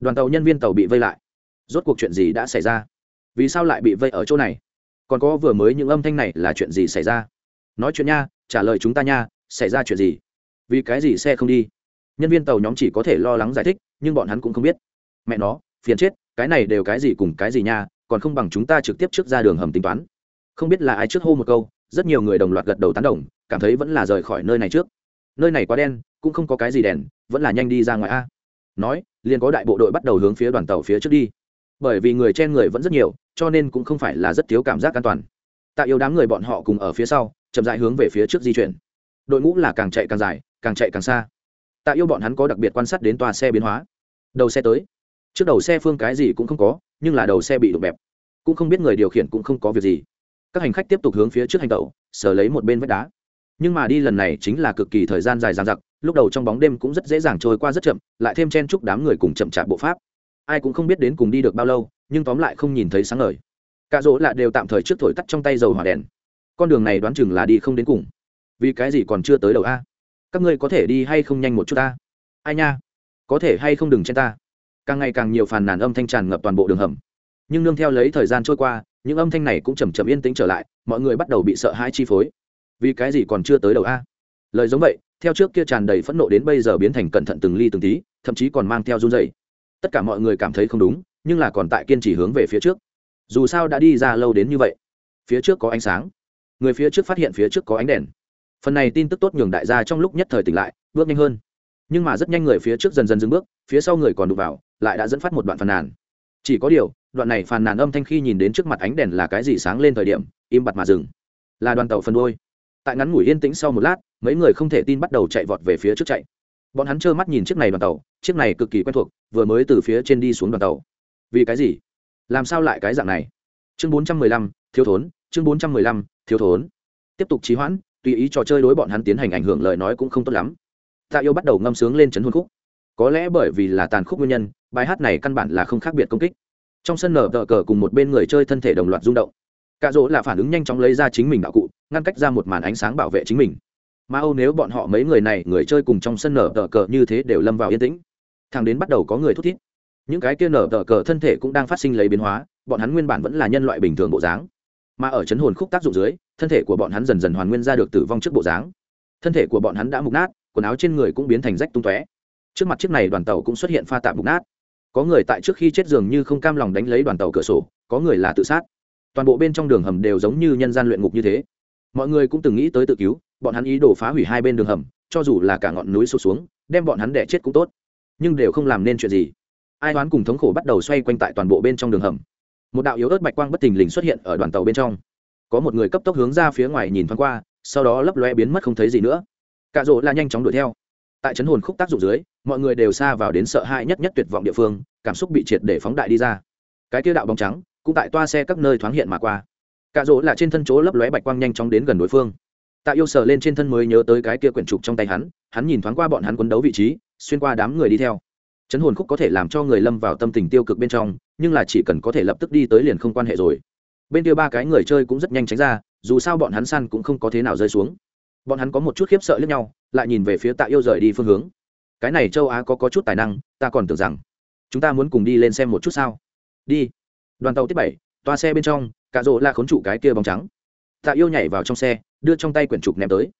Đoàn tàu nhân viên tàu bị vây lại. Rốt cuộc chuyện gì đã xảy ra? Vì sao lại bị vây ở chỗ này? Còn có vừa mới những âm thanh này là chuyện gì xảy ra? Nói chuyện nha, trả lời chúng ta nha, xảy ra chuyện gì? Vì cái gì xe không đi? Nhân viên tàu nhóm chỉ có thể lo lắng giải thích, nhưng bọn hắn cũng không biết. Mẹ nó, phiền chết, cái này đều cái gì cùng cái gì nha, còn không bằng chúng ta trực tiếp trước ra đường hầm tính toán. Không biết là ai trước hô một câu, rất nhiều người đồng loạt gật đầu tán đồng, cảm thấy vẫn là rời khỏi nơi này trước. Nơi này quá đen, cũng không có cái gì đèn, vẫn là nhanh đi ra ngoài a. Nói, liền có đại bộ đội bắt đầu hướng phía đoàn tàu phía trước đi bởi vì người trên người vẫn rất nhiều, cho nên cũng không phải là rất thiếu cảm giác an toàn. Tạ yêu đám người bọn họ cùng ở phía sau, chậm dại hướng về phía trước di chuyển. Đội ngũ là càng chạy càng dài, càng chạy càng xa. Tạ yêu bọn hắn có đặc biệt quan sát đến toa xe biến hóa. Đầu xe tới. Trước đầu xe phương cái gì cũng không có, nhưng là đầu xe bị đụng bẹp. Cũng không biết người điều khiển cũng không có việc gì. Các hành khách tiếp tục hướng phía trước hành tẩu, sờ lấy một bên vách đá. Nhưng mà đi lần này chính là cực kỳ thời gian dài dằng dặc, lúc đầu trong bóng đêm cũng rất dễ dàng trôi qua rất chậm, lại thêm chen chúc đám người cùng chậm chạp bộ pháp ai cũng không biết đến cùng đi được bao lâu, nhưng tóm lại không nhìn thấy sáng ngời. Cả dỗ lạ đều tạm thời trước thổi tắt trong tay dầu hỏa đèn. Con đường này đoán chừng là đi không đến cùng. Vì cái gì còn chưa tới đầu a? Các ngươi có thể đi hay không nhanh một chút ta ai nha? Có thể hay không đừng trên ta. Càng ngày càng nhiều phàn nàn âm thanh tràn ngập toàn bộ đường hầm. Nhưng nương theo lấy thời gian trôi qua, những âm thanh này cũng chầm chậm yên tĩnh trở lại, mọi người bắt đầu bị sợ hãi chi phối. Vì cái gì còn chưa tới đầu a? Lời giống vậy, theo trước kia tràn đầy phẫn nộ đến bây giờ biến thành cẩn thận từng ly từng tí, thậm chí còn mang theo run dày tất cả mọi người cảm thấy không đúng, nhưng là còn tại kiên trì hướng về phía trước. Dù sao đã đi ra lâu đến như vậy, phía trước có ánh sáng. Người phía trước phát hiện phía trước có ánh đèn. Phần này tin tức tốt nhường đại gia trong lúc nhất thời tỉnh lại, bước nhanh hơn. Nhưng mà rất nhanh người phía trước dần dần dừng bước, phía sau người còn đụng vào, lại đã dẫn phát một đoạn phàn nàn. Chỉ có điều, đoạn này phàn nàn âm thanh khi nhìn đến trước mặt ánh đèn là cái gì sáng lên thời điểm, im bặt mà dừng. Là đoàn tàu phân đôi. Tại ngắn ngủi yên tĩnh sau một lát, mấy người không thể tin bắt đầu chạy vọt về phía trước chạy bọn hắn trơ mắt nhìn chiếc này đoàn tàu, chiếc này cực kỳ quen thuộc, vừa mới từ phía trên đi xuống đoàn tàu. Vì cái gì? Làm sao lại cái dạng này? Chương bốn trăm mười lăm, thiếu thốn, chương bốn trăm mười lăm, thiếu thốn. Tiếp tục trì hoãn, tùy ý trò chơi đối bọn hắn tiến hành ảnh hưởng lời nói cũng không tốt lắm. Tạ yêu bắt đầu ngâm sướng lên chấn hôn khúc. Có lẽ bởi vì là tàn khúc nguyên nhân, bài hát này căn bản là không khác biệt công kích. Trong sân nở đỡ cờ cùng một bên người chơi thân thể đồng loạt rung động. Cạ rỗ là phản ứng nhanh chóng lấy ra chính mình đạo cụ, ngăn cách ra một màn ánh sáng bảo vệ chính mình mà âu nếu bọn họ mấy người này, người chơi cùng trong sân nở tờ cờ như thế đều lâm vào yên tĩnh. Thằng đến bắt đầu có người thút thít. Những cái kia nở tờ cờ thân thể cũng đang phát sinh lấy biến hóa, bọn hắn nguyên bản vẫn là nhân loại bình thường bộ dáng. Mà ở chấn hồn khúc tác dụng dưới, thân thể của bọn hắn dần dần hoàn nguyên ra được tử vong trước bộ dáng. Thân thể của bọn hắn đã mục nát, quần áo trên người cũng biến thành rách tung tóe. Trước mặt chiếc này đoàn tàu cũng xuất hiện pha tạm mục nát. Có người tại trước khi chết dường như không cam lòng đánh lấy đoàn tàu cửa sổ, có người là tự sát. Toàn bộ bên trong đường hầm đều giống như nhân gian luyện ngục như thế. Mọi người cũng từng nghĩ tới tự cứu bọn hắn ý đồ phá hủy hai bên đường hầm, cho dù là cả ngọn núi sụt xuống, đem bọn hắn đẻ chết cũng tốt, nhưng đều không làm nên chuyện gì. Ai đoán cùng thống khổ bắt đầu xoay quanh tại toàn bộ bên trong đường hầm. Một đạo yếu ớt bạch quang bất thình lình xuất hiện ở đoàn tàu bên trong. Có một người cấp tốc hướng ra phía ngoài nhìn thoáng qua, sau đó lấp loe biến mất không thấy gì nữa. Cạ rỗ là nhanh chóng đuổi theo. Tại chấn hồn khúc tác dụng dưới, mọi người đều xa vào đến sợ hãi nhất nhất tuyệt vọng địa phương, cảm xúc bị triệt để phóng đại đi ra. Cái tiêu đạo bóng trắng cũng tại toa xe các nơi thoáng hiện mà qua. Cạ rỗ là trên thân chỗ lấp lóe bạch quang nhanh chóng đến gần đối phương tạ yêu sờ lên trên thân mới nhớ tới cái kia quyển trục trong tay hắn hắn nhìn thoáng qua bọn hắn quấn đấu vị trí xuyên qua đám người đi theo. Chấn hồn khúc có thể làm cho người lâm vào tâm tình tiêu cực bên trong nhưng là chỉ cần có thể lập tức đi tới liền không quan hệ rồi. Bên kia ba cái người chơi cũng rất nhanh tránh ra dù sao bọn hắn săn cũng không có thế nào rơi xuống. Bọn hắn có một chút khiếp sợ lẫn nhau lại nhìn về phía tạ yêu rời đi phương hướng. Cái này châu á có, có chút tài năng ta còn tưởng rằng chúng ta muốn cùng đi lên xem một chút sao. Đi. Đoàn tàu tiếp bảy toa xe bên trong cả rộ là khốn trụ cái kia bóng trắng. Tạ yêu nhảy vào trong xe đưa trong tay quyển trục ném tới.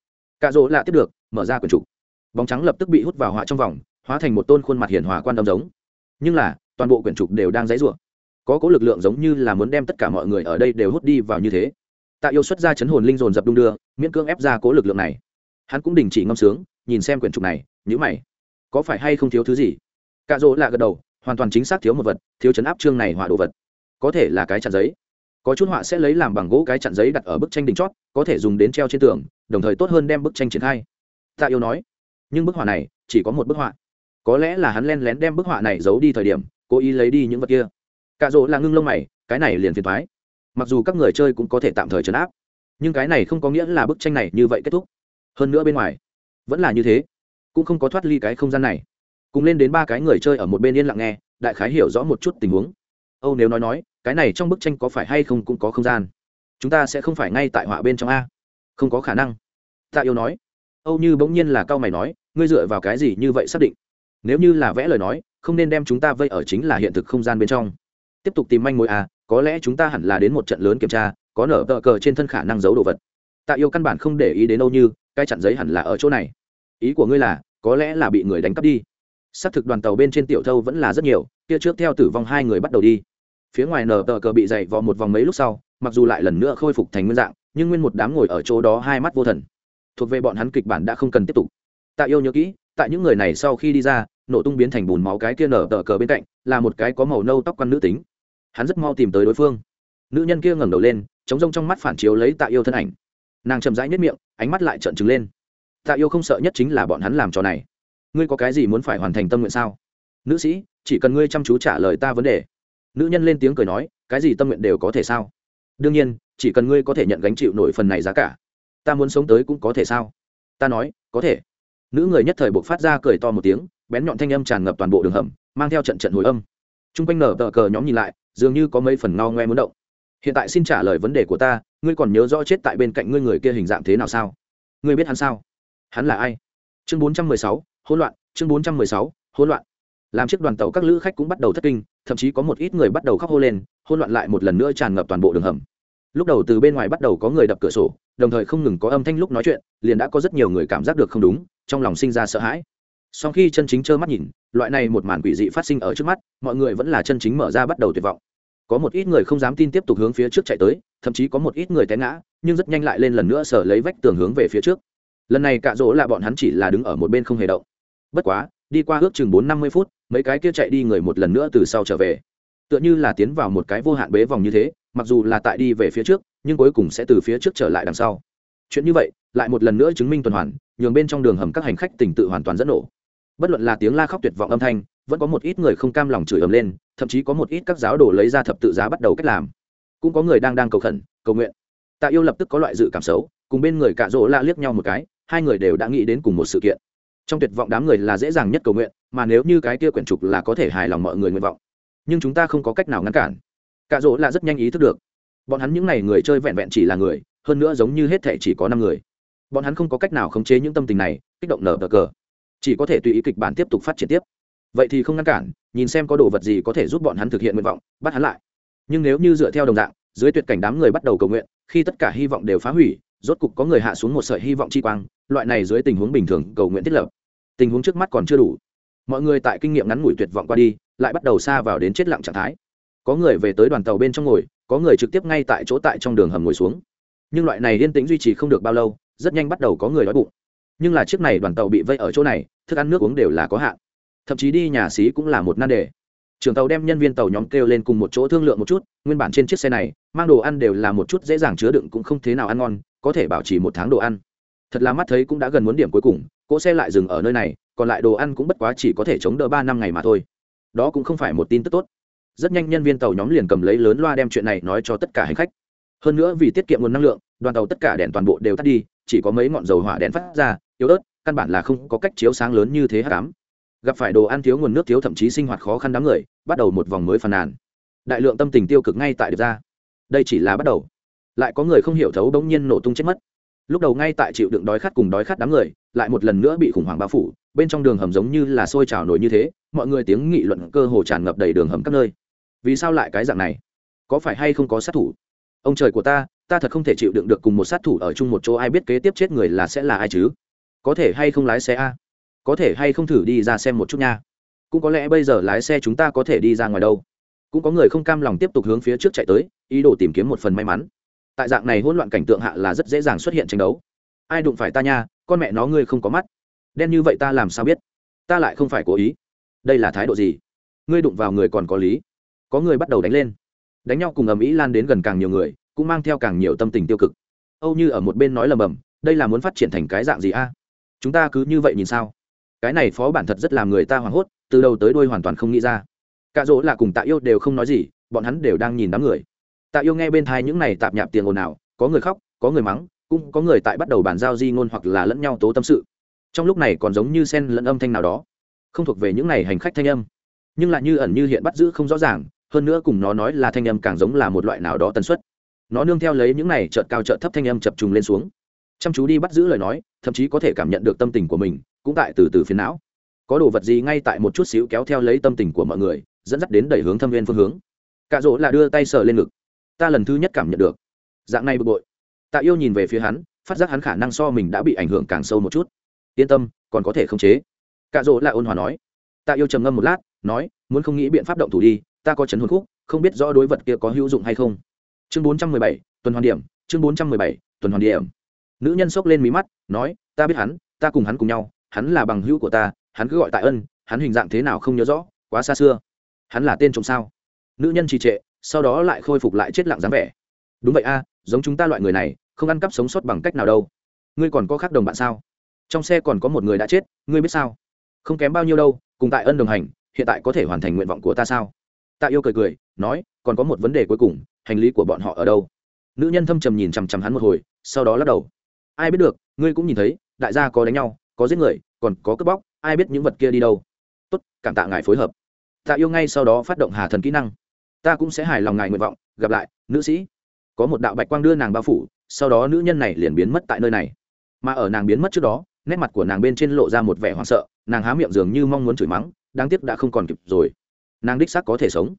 Cạ rỗ lạ tiếp được, mở ra quyển trục. Bóng trắng lập tức bị hút vào họa trong vòng, hóa thành một tôn khuôn mặt hiển hòa quan đông giống. Nhưng là, toàn bộ quyển trục đều đang dãy rủa. Có cố lực lượng giống như là muốn đem tất cả mọi người ở đây đều hút đi vào như thế. Tạ yêu xuất ra chấn hồn linh dồn dập đung đưa, miễn cưỡng ép ra cố lực lượng này. Hắn cũng đình chỉ ngâm sướng, nhìn xem quyển trục này nhữ mày. Có phải hay không thiếu thứ gì? Cạ rỗ lạ gật đầu, hoàn toàn chính xác thiếu một vật, thiếu chấn áp chương này họa đồ vật. Có thể là cái chặt giấy có chút họa sẽ lấy làm bằng gỗ cái chặn giấy đặt ở bức tranh đỉnh chót, có thể dùng đến treo trên tường, đồng thời tốt hơn đem bức tranh triển khai. Tạ yêu nói, nhưng bức họa này chỉ có một bức họa. Có lẽ là hắn len lén đem bức họa này giấu đi thời điểm, cố ý lấy đi những vật kia. Cạ rỗ là ngưng lông mày, cái này liền phiền thoái mặc dù các người chơi cũng có thể tạm thời chấn áp, nhưng cái này không có nghĩa là bức tranh này như vậy kết thúc. Hơn nữa bên ngoài, vẫn là như thế, cũng không có thoát ly cái không gian này. Cùng lên đến ba cái người chơi ở một bên yên lặng nghe, đại khái hiểu rõ một chút tình huống âu nếu nói nói, cái này trong bức tranh có phải hay không cũng có không gian. Chúng ta sẽ không phải ngay tại họa bên trong a. Không có khả năng. Tạ yêu nói. Âu như bỗng nhiên là cao mày nói, ngươi dựa vào cái gì như vậy xác định? Nếu như là vẽ lời nói, không nên đem chúng ta vây ở chính là hiện thực không gian bên trong. Tiếp tục tìm manh mối a, có lẽ chúng ta hẳn là đến một trận lớn kiểm tra, có nở tờ cờ trên thân khả năng giấu đồ vật. Tạ yêu căn bản không để ý đến âu như, cái chặn giấy hẳn là ở chỗ này. Ý của ngươi là, có lẽ là bị người đánh cắp đi xác thực đoàn tàu bên trên tiểu thâu vẫn là rất nhiều, kia trước theo tử vong hai người bắt đầu đi. Phía ngoài nở tờ cờ bị dày vò một vòng mấy lúc sau, mặc dù lại lần nữa khôi phục thành nguyên dạng, nhưng nguyên một đám ngồi ở chỗ đó hai mắt vô thần. Thuộc về bọn hắn kịch bản đã không cần tiếp tục. Tạ yêu nhớ kỹ, tại những người này sau khi đi ra, nổ tung biến thành bùn máu cái kia nở tờ cờ bên cạnh, là một cái có màu nâu tóc quan nữ tính. Hắn rất mau tìm tới đối phương. Nữ nhân kia ngẩng đầu lên, chống rông trong mắt phản chiếu lấy tạ yêu thân ảnh. Nàng chậm rãi nhất miệng, ánh mắt lại trợn trừng lên. Tạ yêu không sợ nhất chính là bọn hắn làm trò này ngươi có cái gì muốn phải hoàn thành tâm nguyện sao? Nữ sĩ, chỉ cần ngươi chăm chú trả lời ta vấn đề. Nữ nhân lên tiếng cười nói, cái gì tâm nguyện đều có thể sao? Đương nhiên, chỉ cần ngươi có thể nhận gánh chịu nổi phần này giá cả, ta muốn sống tới cũng có thể sao? Ta nói, có thể. Nữ người nhất thời buộc phát ra cười to một tiếng, bén nhọn thanh âm tràn ngập toàn bộ đường hầm, mang theo trận trận hồi âm. T r u n g quanh nở tờ cờ nhóm nhìn lại, dường như có mấy phần ngao ngoe muốn động. Hiện tại xin trả lời vấn đề của ta, ngươi còn nhớ rõ chết tại bên cạnh ngươi người kia hình dạng thế nào sao? Ngươi biết hắn sao? Hắn là ai? Chương bốn trăm mười sáu hỗn loạn, chương bốn trăm mười sáu, hỗn loạn. Làm chiếc đoàn tàu các lữ khách cũng bắt đầu thất kinh, thậm chí có một ít người bắt đầu khóc hô lên, hỗn loạn lại một lần nữa tràn ngập toàn bộ đường hầm. Lúc đầu từ bên ngoài bắt đầu có người đập cửa sổ, đồng thời không ngừng có âm thanh lúc nói chuyện, liền đã có rất nhiều người cảm giác được không đúng, trong lòng sinh ra sợ hãi. Sau khi chân chính trơ mắt nhìn, loại này một màn quỷ dị phát sinh ở trước mắt, mọi người vẫn là chân chính mở ra bắt đầu tuyệt vọng. Có một ít người không dám tin tiếp tục hướng phía trước chạy tới, thậm chí có một ít người té ngã, nhưng rất nhanh lại lên lần nữa sở lấy vách tường hướng về phía trước. Lần này cạ rỗ là bọn hắn chỉ là đứng ở một bên không hề động bất quá, đi qua ước chừng bốn năm mươi phút, mấy cái kia chạy đi người một lần nữa từ sau trở về. Tựa như là tiến vào một cái vô hạn bế vòng như thế, mặc dù là tại đi về phía trước, nhưng cuối cùng sẽ từ phía trước trở lại đằng sau. Chuyện như vậy, lại một lần nữa chứng minh tuần hoàn, nhường bên trong đường hầm các hành khách tình tự hoàn toàn dẫn nổ. Bất luận là tiếng la khóc tuyệt vọng âm thanh, vẫn có một ít người không cam lòng chửi ầm lên, thậm chí có một ít các giáo đồ lấy ra thập tự giá bắt đầu cách làm. Cũng có người đang đang cầu khẩn, cầu nguyện. Tạ yêu lập tức có loại dự cảm xấu, cùng bên người cạ rỗ la liếc nhau một cái, hai người đều đã nghĩ đến cùng một sự kiện trong tuyệt vọng đám người là dễ dàng nhất cầu nguyện, mà nếu như cái kia quyển trục là có thể hài lòng mọi người nguyện vọng, nhưng chúng ta không có cách nào ngăn cản. Cạ rỗ là rất nhanh ý thức được. Bọn hắn những n à y người chơi vẹn vẹn chỉ là người, hơn nữa giống như hết thể chỉ có năm người. Bọn hắn không có cách nào khống chế những tâm tình này, kích động nở bờ cờ. Chỉ có thể tùy ý kịch bản tiếp tục phát triển tiếp. Vậy thì không ngăn cản, nhìn xem có đồ vật gì có thể giúp bọn hắn thực hiện nguyện vọng, bắt hắn lại. Nhưng nếu như dựa theo đồng dạng, dưới tuyệt cảnh đám người bắt đầu cầu nguyện, khi tất cả hy vọng đều phá hủy, rốt cục có người hạ xuống một sợi hy vọng chi quang, loại này dưới tình huống bình thường cầu nguyện thiết lập tình huống trước mắt còn chưa đủ. Mọi người tại kinh nghiệm ngắn ngủi tuyệt vọng qua đi, lại bắt đầu xa vào đến chết lặng trạng thái. Có người về tới đoàn tàu bên trong ngồi, có người trực tiếp ngay tại chỗ tại trong đường hầm ngồi xuống. Nhưng loại này yên tĩnh duy trì không được bao lâu, rất nhanh bắt đầu có người đói bụng. Nhưng là chiếc này đoàn tàu bị vây ở chỗ này, thức ăn nước uống đều là có hạn. Thậm chí đi nhà xí cũng là một nan đề. Trưởng tàu đem nhân viên tàu nhóm kêu lên cùng một chỗ thương lượng một chút, nguyên bản trên chiếc xe này, mang đồ ăn đều là một chút dễ dàng chứa đựng cũng không thế nào ăn ngon, có thể bảo trì một tháng đồ ăn. Thật là mắt thấy cũng đã gần muốn điểm cuối cùng cỗ xe lại dừng ở nơi này, còn lại đồ ăn cũng bất quá chỉ có thể chống đỡ ba năm ngày mà thôi. Đó cũng không phải một tin tức tốt. Rất nhanh nhân viên tàu nhóm liền cầm lấy lớn loa đem chuyện này nói cho tất cả hành khách. Hơn nữa vì tiết kiệm nguồn năng lượng, đoàn tàu tất cả đèn toàn bộ đều tắt đi, chỉ có mấy ngọn dầu hỏa đèn phát ra, yếu ớt, căn bản là không có cách chiếu sáng lớn như thế hát cám gặp phải đồ ăn thiếu nguồn nước thiếu thậm chí sinh hoạt khó khăn đám người, bắt đầu một vòng mới phàn nàn. Đại lượng tâm tình tiêu cực ngay tại được ra. Đây chỉ là bắt đầu. Lại có người không hiểu thấu bỗng nhiên nổ tung chết mất lúc đầu ngay tại chịu đựng đói khát cùng đói khát đám người, lại một lần nữa bị khủng hoảng bao phủ, bên trong đường hầm giống như là sôi trào nổi như thế, mọi người tiếng nghị luận cơ hồ tràn ngập đầy đường hầm các nơi. Vì sao lại cái dạng này? Có phải hay không có sát thủ? Ông trời của ta ta thật không thể chịu đựng được cùng một sát thủ ở chung một chỗ ai biết kế tiếp chết người là sẽ là ai chứ? Có thể hay không lái xe a? Có thể hay không thử đi ra xem một chút nha. Cũng có lẽ bây giờ lái xe chúng ta có thể đi ra ngoài đâu. Cũng có người không cam lòng tiếp tục hướng phía trước chạy tới, ý đồ tìm kiếm một phần may mắn tại dạng này hỗn loạn cảnh tượng hạ là rất dễ dàng xuất hiện tranh đấu. Ai đụng phải ta nha, con mẹ nó ngươi không có mắt. Đen như vậy ta làm sao biết? Ta lại không phải cố ý. Đây là thái độ gì? Ngươi đụng vào người còn có lý. Có người bắt đầu đánh lên. Đánh nhau cùng ầm ĩ lan đến gần càng nhiều người, cũng mang theo càng nhiều tâm tình tiêu cực. Âu như ở một bên nói lầm bầm, đây là muốn phát triển thành cái dạng gì a? Chúng ta cứ như vậy nhìn sao? Cái này phó bản thật rất làm người ta hoảng hốt, từ đầu tới đuôi hoàn toàn không nghĩ ra. Cả dỗ là cùng tạ yêu đều không nói gì, bọn hắn đều đang nhìn đám người tạ yêu nghe bên thai những này tạp nhạp tiền ồn ào, có người khóc, có người mắng, cũng có người tại bắt đầu bàn giao di ngôn hoặc là lẫn nhau tố tâm sự. Trong lúc này còn giống như sen lẫn âm thanh nào đó, không thuộc về những này hành khách thanh âm. Nhưng lại như ẩn như hiện bắt giữ không rõ ràng, hơn nữa cùng nó nói là thanh âm càng giống là một loại nào đó tần suất. Nó nương theo lấy những này chợt cao chợt thấp thanh âm chập trùng lên xuống. Chăm chú đi bắt giữ lời nói, thậm chí có thể cảm nhận được tâm tình của mình, cũng tại từ từ phiến não. Có đồ vật gì ngay tại một chút xíu kéo theo lấy tâm tình của mọi người, dẫn dắt đến đẩy hướng thâm viên phương hướng. Cạ rỗ là đưa tay sờ lên ngực ta lần thứ nhất cảm nhận được. Dạng này bực bội. Tạ yêu nhìn về phía hắn, phát giác hắn khả năng so mình đã bị ảnh hưởng càng sâu một chút. Yên tâm, còn có thể khống chế. Cạ rỗ lại ôn hòa nói. Tạ yêu trầm ngâm một lát, nói, muốn không nghĩ biện pháp động thủ đi, ta có chấn hồn khúc, không biết rõ đối vật kia có hữu dụng hay không. Chương bốn trăm mười bảy, tuần hoàn điểm, chương bốn trăm mười bảy, tuần hoàn điểm. Nữ nhân xốc lên mí mắt, nói, ta biết hắn, ta cùng hắn cùng nhau, hắn là bằng hữu của ta, hắn cứ gọi tại ân, hắn hình dạng thế nào không nhớ rõ, quá xa xưa. Hắn là tên trộm sao? Nữ nhân trì trệ sau đó lại khôi phục lại chết lặng dáng vẻ. Đúng vậy a, giống chúng ta loại người này, không ăn cắp sống sót bằng cách nào đâu. Ngươi còn có khác đồng bạn sao? Trong xe còn có một người đã chết, ngươi biết sao? Không kém bao nhiêu đâu, cùng tại ân đồng hành, hiện tại có thể hoàn thành nguyện vọng của ta sao? Tạ yêu cười cười, nói, còn có một vấn đề cuối cùng, hành lý của bọn họ ở đâu? Nữ nhân thâm trầm nhìn chằm chằm hắn một hồi, sau đó lắc đầu. Ai biết được, ngươi cũng nhìn thấy, đại gia có đánh nhau, có giết người, còn có cướp bóc, ai biết những vật kia đi đâu? Tốt, cảm tạ ngài phối hợp. Tạ yêu ngay sau đó phát động hà thần kỹ năng ta cũng sẽ hài lòng ngài nguyện vọng, gặp lại, nữ sĩ. Có một đạo bạch quang đưa nàng bao phủ, sau đó nữ nhân này liền biến mất tại nơi này. Mà ở nàng biến mất trước đó, nét mặt của nàng bên trên lộ ra một vẻ hoảng sợ, nàng há miệng dường như mong muốn chửi mắng, đáng tiếc đã không còn kịp rồi. Nàng đích xác có thể sống.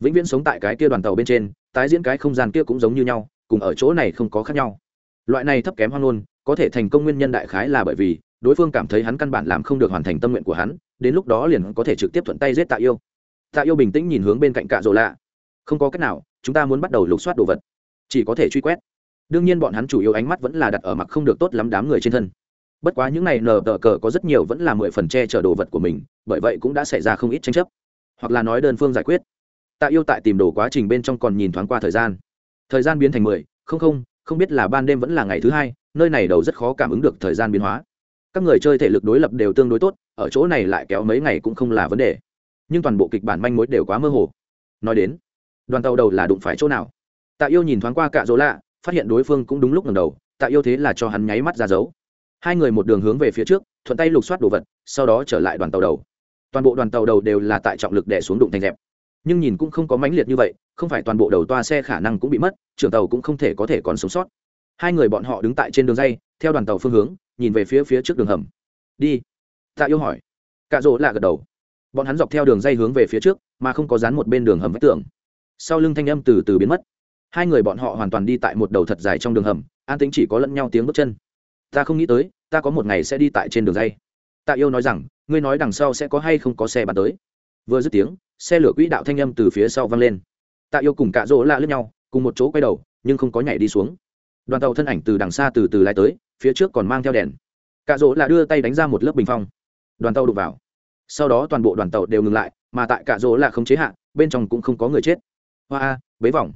Vĩnh viễn sống tại cái kia đoàn tàu bên trên, tái diễn cái không gian kia cũng giống như nhau, cùng ở chỗ này không có khác nhau. Loại này thấp kém hoang ngôn, có thể thành công nguyên nhân đại khái là bởi vì, đối phương cảm thấy hắn căn bản làm không được hoàn thành tâm nguyện của hắn, đến lúc đó liền có thể trực tiếp thuận tay giết tạ yêu. Tạ yêu bình tĩnh nhìn hướng bên cạnh cạ rỗ lạ không có cách nào, chúng ta muốn bắt đầu lục soát đồ vật. Chỉ có thể truy quét. Đương nhiên bọn hắn chủ yếu ánh mắt vẫn là đặt ở mặt không được tốt lắm đám người trên thân. Bất quá những n à y nờ tờ cờ có rất nhiều vẫn là mười phần che chở đồ vật của mình, bởi vậy cũng đã xảy ra không ít tranh chấp. Hoặc là nói đơn phương giải quyết. Tạ yêu tại tìm đồ quá trình bên trong còn nhìn thoáng qua thời gian. Thời gian biến thành mười, không không không biết là ban đêm vẫn là ngày thứ hai, nơi này đầu rất khó cảm ứng được thời gian biến hóa. Các người chơi thể lực đối lập đều tương đối tốt, ở chỗ này lại kéo mấy ngày cũng không là vấn đề. Nhưng toàn bộ kịch bản manh mối đều quá mơ hồ. Nói đến đoàn tàu đầu là đụng phải chỗ nào? Tạ yêu nhìn thoáng qua cạ dỗ lạ, phát hiện đối phương cũng đúng lúc ngầm đầu, tạ yêu thế là cho hắn nháy mắt ra dấu. Hai người một đường hướng về phía trước, thuận tay lục soát đồ vật, sau đó trở lại đoàn tàu đầu. Toàn bộ đoàn tàu đầu đều là tại trọng lực đè xuống đụng thành dẹp. Nhưng nhìn cũng không có mãnh liệt như vậy, không phải toàn bộ đầu toa xe khả năng cũng bị mất, trưởng tàu cũng không thể có thể còn sống sót. Hai người bọn họ đứng tại trên đường dây, theo đoàn tàu phương hướng, nhìn về phía phía trước đường hầm. Đi. Tạ yêu hỏi. Cạ rỗ lạ gật đầu. Bọn hắn dọc theo đường dây hướng về phía trước, mà không có dán một bên đường hầm vách tường sau lưng thanh âm từ từ biến mất. Hai người bọn họ hoàn toàn đi tại một đầu thật dài trong đường hầm, an tính chỉ có lẫn nhau tiếng bước chân. Ta không nghĩ tới, ta có một ngày sẽ đi tại trên đường dây. Tạ yêu nói rằng, ngươi nói đằng sau sẽ có hay không có xe bắn tới. Vừa dứt tiếng, xe lửa quỹ đạo thanh âm từ phía sau vang lên. Tạ yêu cùng cạ rỗ lạ lướt nhau, cùng một chỗ quay đầu, nhưng không có nhảy đi xuống. Đoàn tàu thân ảnh từ đằng xa từ từ lái tới, phía trước còn mang theo đèn. Cạ rỗ lạ đưa tay đánh ra một lớp bình phong. Đoàn tàu đục vào. Sau đó toàn bộ đoàn tàu đều ngừng lại, mà tại cạ rỗ lạ không chế hạn bên trong cũng không có người chết hoa a bế vòng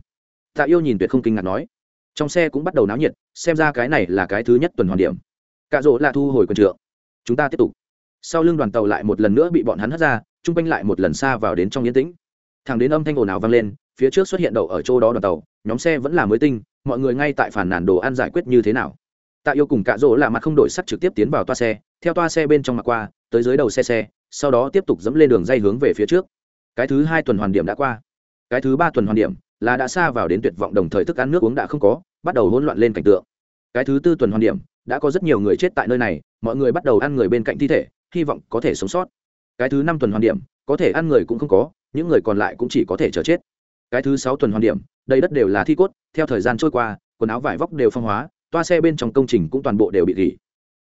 tạ yêu nhìn tuyệt không kinh ngạc nói. Trong xe cũng bắt đầu náo nhiệt, xem ra cái này là cái thứ nhất tuần hoàn điểm. Cạ rỗ là thu hồi quần trượng. Chúng ta tiếp tục. Sau lưng đoàn tàu lại một lần nữa bị bọn hắn hất ra, chung quanh lại một lần xa vào đến trong yên tĩnh. Thằng đến âm thanh ồn ào vang lên, phía trước xuất hiện đậu ở chỗ đó đoàn tàu, nhóm xe vẫn là mới tinh, mọi người ngay tại phản nản đồ ăn giải quyết như thế nào. Tạ yêu cùng cạ rỗ là mặt không đổi sắc trực tiếp tiến vào toa xe, theo toa xe bên trong mặt qua, tới dưới đầu xe xe, sau đó tiếp tục dẫm lên đường dây hướng về phía trước. Cái thứ hai tuần hoàn điểm đã qua cái thứ ba tuần hoàn điểm là đã xa vào đến tuyệt vọng đồng thời thức ăn nước uống đã không có, bắt đầu hỗn loạn lên cảnh tượng. Cái thứ tư tuần hoàn điểm đã có rất nhiều người chết tại nơi này, mọi người bắt đầu ăn người bên cạnh thi thể, hy vọng có thể sống sót. Cái thứ năm tuần hoàn điểm có thể ăn người cũng không có, những người còn lại cũng chỉ có thể chờ chết. Cái thứ sáu tuần hoàn điểm đây đất đều là thi cốt, theo thời gian trôi qua, quần áo vải vóc đều phong hóa, toa xe bên trong công trình cũng toàn bộ đều bị gỉ.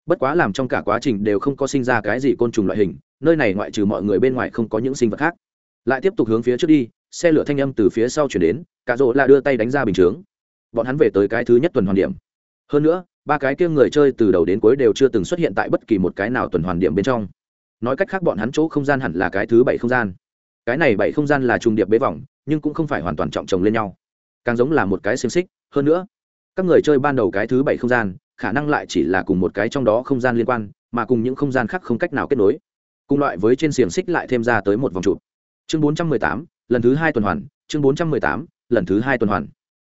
Bất quá làm trong cả quá trình đều không có sinh ra cái gì côn trùng loại hình, nơi này ngoại trừ mọi người bên ngoài không có những sinh vật khác. Lại tiếp tục hướng phía trước đi xe lửa thanh âm từ phía sau chuyển đến, cả rỗ là đưa tay đánh ra bình chướng. Bọn hắn về tới cái thứ nhất tuần hoàn điểm. Hơn nữa, ba cái kia người chơi từ đầu đến cuối đều chưa từng xuất hiện tại bất kỳ một cái nào tuần hoàn điểm bên trong. Nói cách khác bọn hắn chỗ không gian hẳn là cái thứ bảy không gian. Cái này bảy không gian là trùng điệp bế vòng, nhưng cũng không phải hoàn toàn trọng chồng lên nhau. Càng giống là một cái xiềng xích. Hơn nữa, các người chơi ban đầu cái thứ bảy không gian, khả năng lại chỉ là cùng một cái trong đó không gian liên quan, mà cùng những không gian khác không cách nào kết nối. Cùng loại với trên xiềng xích lại thêm ra tới một vòng chụp. Chương bốn trăm mười tám lần thứ hai tuần hoàn, chương bốn trăm mười tám, lần thứ hai tuần hoàn.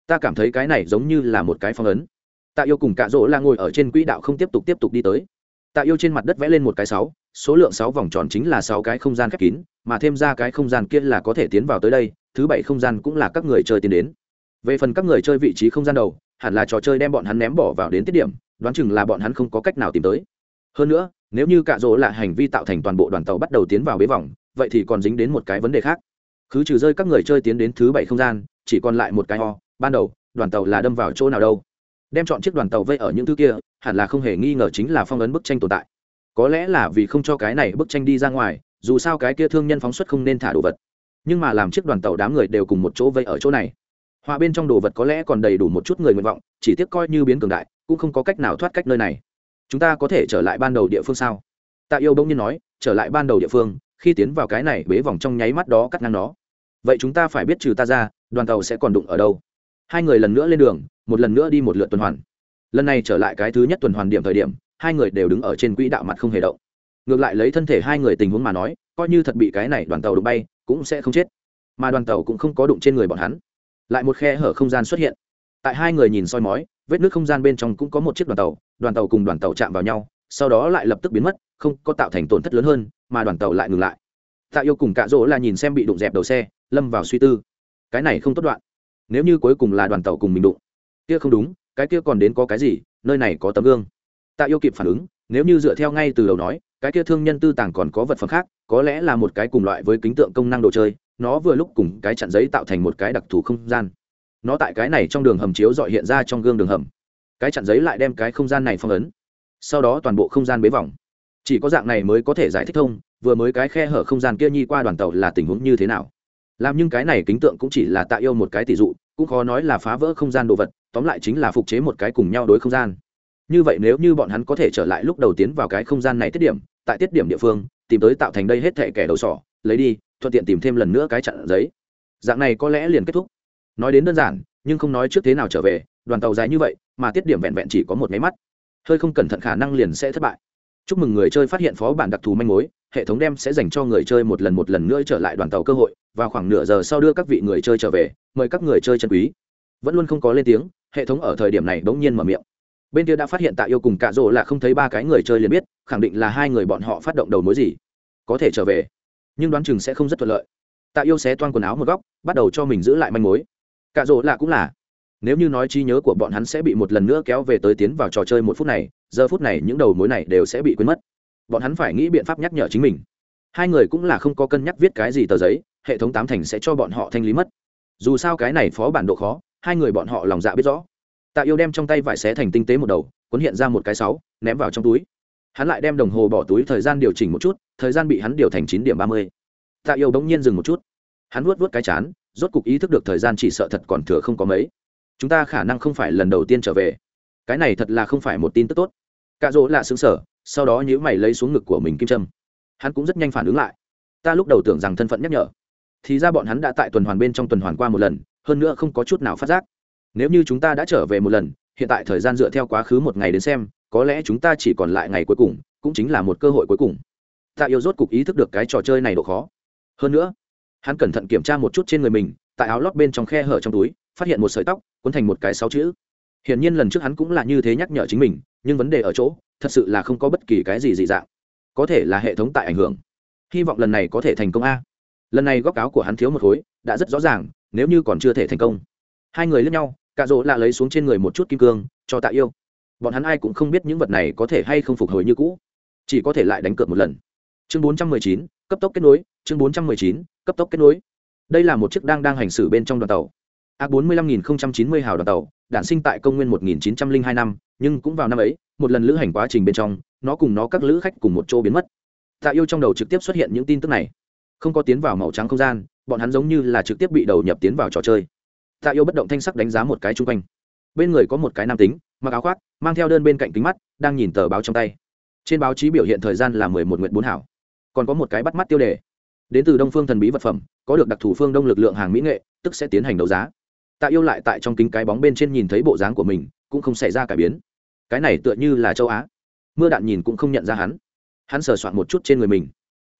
Ta cảm thấy cái này giống như là một cái phong ấn. Tạ yêu cùng cạ rỗ là ngồi ở trên quỹ đạo không tiếp tục tiếp tục đi tới. Tạ yêu trên mặt đất vẽ lên một cái sáu, số lượng sáu vòng tròn chính là sáu cái không gian khép kín, mà thêm ra cái không gian kia là có thể tiến vào tới đây, thứ bảy không gian cũng là các người chơi tiến đến. Về phần các người chơi vị trí không gian đầu, hẳn là trò chơi đem bọn hắn ném bỏ vào đến tiết điểm, đoán chừng là bọn hắn không có cách nào tìm tới. Hơn nữa, nếu như cạ rỗ là hành vi tạo thành toàn bộ đoàn tàu bắt đầu tiến vào bế vòng, vậy thì còn dính đến một cái vấn đề khác cứ trừ rơi các người chơi tiến đến thứ bảy không gian, chỉ còn lại một cái ho ban đầu, đoàn tàu là đâm vào chỗ nào đâu. Đem chọn chiếc đoàn tàu vây ở những thứ kia, hẳn là không hề nghi ngờ chính là phong ấn bức tranh tồn tại. Có lẽ là vì không cho cái này bức tranh đi ra ngoài, dù sao cái kia thương nhân phóng xuất không nên thả đồ vật. Nhưng mà làm chiếc đoàn tàu đám người đều cùng một chỗ vây ở chỗ này. Hòa bên trong đồ vật có lẽ còn đầy đủ một chút người nguyện vọng, chỉ tiếc coi như biến cường đại, cũng không có cách nào thoát cách nơi này. Chúng ta có thể trở lại ban đầu địa phương sao? Tạ yêu bỗng nhiên nói, trở lại ban đầu địa phương, khi tiến vào cái này bế vòng trong nháy mắt đó cắt ngang nó vậy chúng ta phải biết trừ ta ra, đoàn tàu sẽ còn đụng ở đâu? Hai người lần nữa lên đường, một lần nữa đi một lượt tuần hoàn. Lần này trở lại cái thứ nhất tuần hoàn điểm thời điểm, hai người đều đứng ở trên quỹ đạo mặt không hề động. Ngược lại lấy thân thể hai người tình huống mà nói, coi như thật bị cái này đoàn tàu đụng bay, cũng sẽ không chết. Mà đoàn tàu cũng không có đụng trên người bọn hắn. Lại một khe hở không gian xuất hiện. Tại hai người nhìn soi mói, vết nước không gian bên trong cũng có một chiếc đoàn tàu đoàn tàu cùng đoàn tàu chạm vào nhau, sau đó lại lập tức biến mất, không có tạo thành tổn thất lớn hơn, mà đoàn tàu lại ngừng lại. Tạ yêu cùng cạ rỗ là nhìn xem bị đụng dẹp đầu xe lâm vào suy tư. Cái này không tốt đoạn. Nếu như cuối cùng là đoàn tàu cùng mình đụng. Kia không đúng, cái kia còn đến có cái gì, nơi này có tấm gương. Tạ yêu kịp phản ứng, nếu như dựa theo ngay từ đầu nói, cái kia thương nhân tư tàng còn có vật phẩm khác, có lẽ là một cái cùng loại với kính tượng công năng đồ chơi, nó vừa lúc cùng cái chặn giấy tạo thành một cái đặc thù không gian. Nó tại cái này trong đường hầm chiếu dọi hiện ra trong gương đường hầm. Cái chặn giấy lại đem cái không gian này phong ấn. Sau đó toàn bộ không gian bế vòng chỉ có dạng này mới có thể giải thích thông, vừa mới cái khe hở không gian kia nhi qua đoàn tàu là tình huống như thế nào làm nhưng cái này kính tượng cũng chỉ là tạo yêu một cái tỷ dụ, cũng khó nói là phá vỡ không gian đồ vật, tóm lại chính là phục chế một cái cùng nhau đối không gian. Như vậy nếu như bọn hắn có thể trở lại lúc đầu tiến vào cái không gian này tiết điểm, tại tiết điểm địa phương, tìm tới tạo thành đây hết thệ kẻ đầu sỏ, lấy đi, thuận tiện tìm thêm lần nữa cái chặn giấy. Dạng này có lẽ liền kết thúc. Nói đến đơn giản, nhưng không nói trước thế nào trở về, đoàn tàu dài như vậy, mà tiết điểm vẹn vẹn chỉ có một máy mắt. Hơi không cẩn thận khả năng liền sẽ thất bại. Chúc mừng người chơi phát hiện phó bản đặc thù manh mối hệ thống đem sẽ dành cho người chơi một lần một lần nữa trở lại đoàn tàu cơ hội và khoảng nửa giờ sau đưa các vị người chơi trở về, mời các người chơi chân quý. Vẫn luôn không có lên tiếng, hệ thống ở thời điểm này bỗng nhiên mở miệng. Bên kia đã phát hiện tạ yêu cùng cạ rỗ là không thấy ba cái người chơi liền biết, khẳng định là hai người bọn họ phát động đầu mối gì. Có thể trở về, nhưng đoán chừng sẽ không rất thuận lợi. Tạ yêu xé toan quần áo một góc, bắt đầu cho mình giữ lại manh mối. Cạ rỗ là cũng là. Nếu như nói trí nhớ của bọn hắn sẽ bị một lần nữa kéo về tới tiến vào trò chơi một phút này, giờ phút này những đầu mối này đều sẽ bị quên mất bọn hắn phải nghĩ biện pháp nhắc nhở chính mình. Hai người cũng là không có cân nhắc viết cái gì tờ giấy, hệ thống tám thành sẽ cho bọn họ thanh lý mất. Dù sao cái này phó bản độ khó, hai người bọn họ lòng dạ biết rõ. Tạ yêu đem trong tay vải xé thành tinh tế một đầu, cuốn hiện ra một cái sáu, ném vào trong túi. Hắn lại đem đồng hồ bỏ túi thời gian điều chỉnh một chút, thời gian bị hắn điều thành chín điểm ba mươi. Tạ yêu bỗng nhiên dừng một chút. Hắn vuốt vuốt cái chán, rốt cục ý thức được thời gian chỉ sợ thật còn thừa không có mấy. Chúng ta khả năng không phải lần đầu tiên trở về. Cái này thật là không phải một tin tức tốt cạ rỗ lạ xứng sở sau đó nhữ mày lấy xuống ngực của mình kim trâm. Hắn cũng rất nhanh phản ứng lại. Ta lúc đầu tưởng rằng thân phận nhắc nhở. Thì ra bọn hắn đã tại tuần hoàn bên trong tuần hoàn qua một lần, hơn nữa không có chút nào phát giác. Nếu như chúng ta đã trở về một lần, hiện tại thời gian dựa theo quá khứ một ngày đến xem, có lẽ chúng ta chỉ còn lại ngày cuối cùng, cũng chính là một cơ hội cuối cùng. Ta yêu rốt cục ý thức được cái trò chơi này độ khó. Hơn nữa, hắn cẩn thận kiểm tra một chút trên người mình, tại áo lót bên trong khe hở trong túi, phát hiện một sợi tóc, cuốn thành một cái sáu chữ. Hiển nhiên lần trước hắn cũng là như thế nhắc nhở chính mình nhưng vấn đề ở chỗ, thật sự là không có bất kỳ cái gì dị dạng. Có thể là hệ thống tại ảnh hưởng. Hy vọng lần này có thể thành công a. Lần này góc áo của hắn thiếu một khối, đã rất rõ ràng, nếu như còn chưa thể thành công. Hai người lướt nhau, cạ rỗ lạ lấy xuống trên người một chút kim cương, cho tạ yêu. Bọn hắn ai cũng không biết những vật này có thể hay không phục hồi như cũ. Chỉ có thể lại đánh cược một lần. Chương bốn trăm mười chín, cấp tốc kết nối, chương bốn trăm mười chín, cấp tốc kết nối. Đây là một chiếc đang đang hành xử bên trong đoàn tàu. A bốn mươi lăm nghìn chín mươi hào đoàn tàu đản sinh tại công nguyên một nghìn chín trăm linh hai năm, nhưng cũng vào năm ấy, một lần lữ hành quá trình bên trong, nó cùng nó các lữ khách cùng một chỗ biến mất. Tạ yêu trong đầu trực tiếp xuất hiện những tin tức này. Không có tiến vào màu trắng không gian, bọn hắn giống như là trực tiếp bị đầu nhập tiến vào trò chơi. Tạ yêu bất động thanh sắc đánh giá một cái xung quanh. Bên người có một cái nam tính, mặc áo khoác, mang theo đơn bên cạnh kính mắt, đang nhìn tờ báo trong tay. Trên báo chí biểu hiện thời gian là mười một nguyện bốn hảo. Còn có một cái bắt mắt tiêu đề. Đến từ đông phương thần bí vật phẩm, có được đặc thù phương đông lực lượng hàng mỹ nghệ, tức sẽ tiến hành đấu giá tạ yêu lại tại trong kính cái bóng bên trên nhìn thấy bộ dáng của mình, cũng không xảy ra cải biến. Cái này tựa như là châu á. Mưa đạn nhìn cũng không nhận ra hắn. Hắn sờ soạn một chút trên người mình.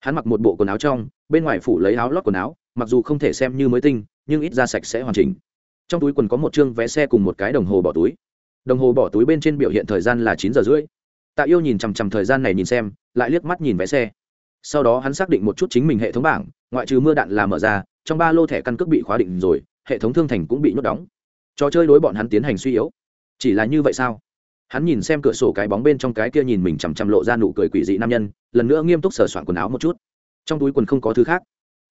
Hắn mặc một bộ quần áo trong, bên ngoài phủ lấy áo lót quần áo, mặc dù không thể xem như mới tinh, nhưng ít ra sạch sẽ hoàn chỉnh. Trong túi quần có một chương vé xe cùng một cái đồng hồ bỏ túi. Đồng hồ bỏ túi bên trên biểu hiện thời gian là chín giờ rưỡi. Tạ yêu nhìn chằm chằm thời gian này nhìn xem, lại liếc mắt nhìn vé xe. Sau đó hắn xác định một chút chính mình hệ thống bảng, ngoại trừ mưa đạn là mở ra, trong ba lô thẻ căn cước bị khóa định rồi hệ thống thương thành cũng bị nhốt đóng. Trò chơi đối bọn hắn tiến hành suy yếu. Chỉ là như vậy sao? Hắn nhìn xem cửa sổ cái bóng bên trong cái kia nhìn mình chằm chằm lộ ra nụ cười quỷ dị nam nhân, lần nữa nghiêm túc sửa soạn quần áo một chút. Trong túi quần không có thứ khác.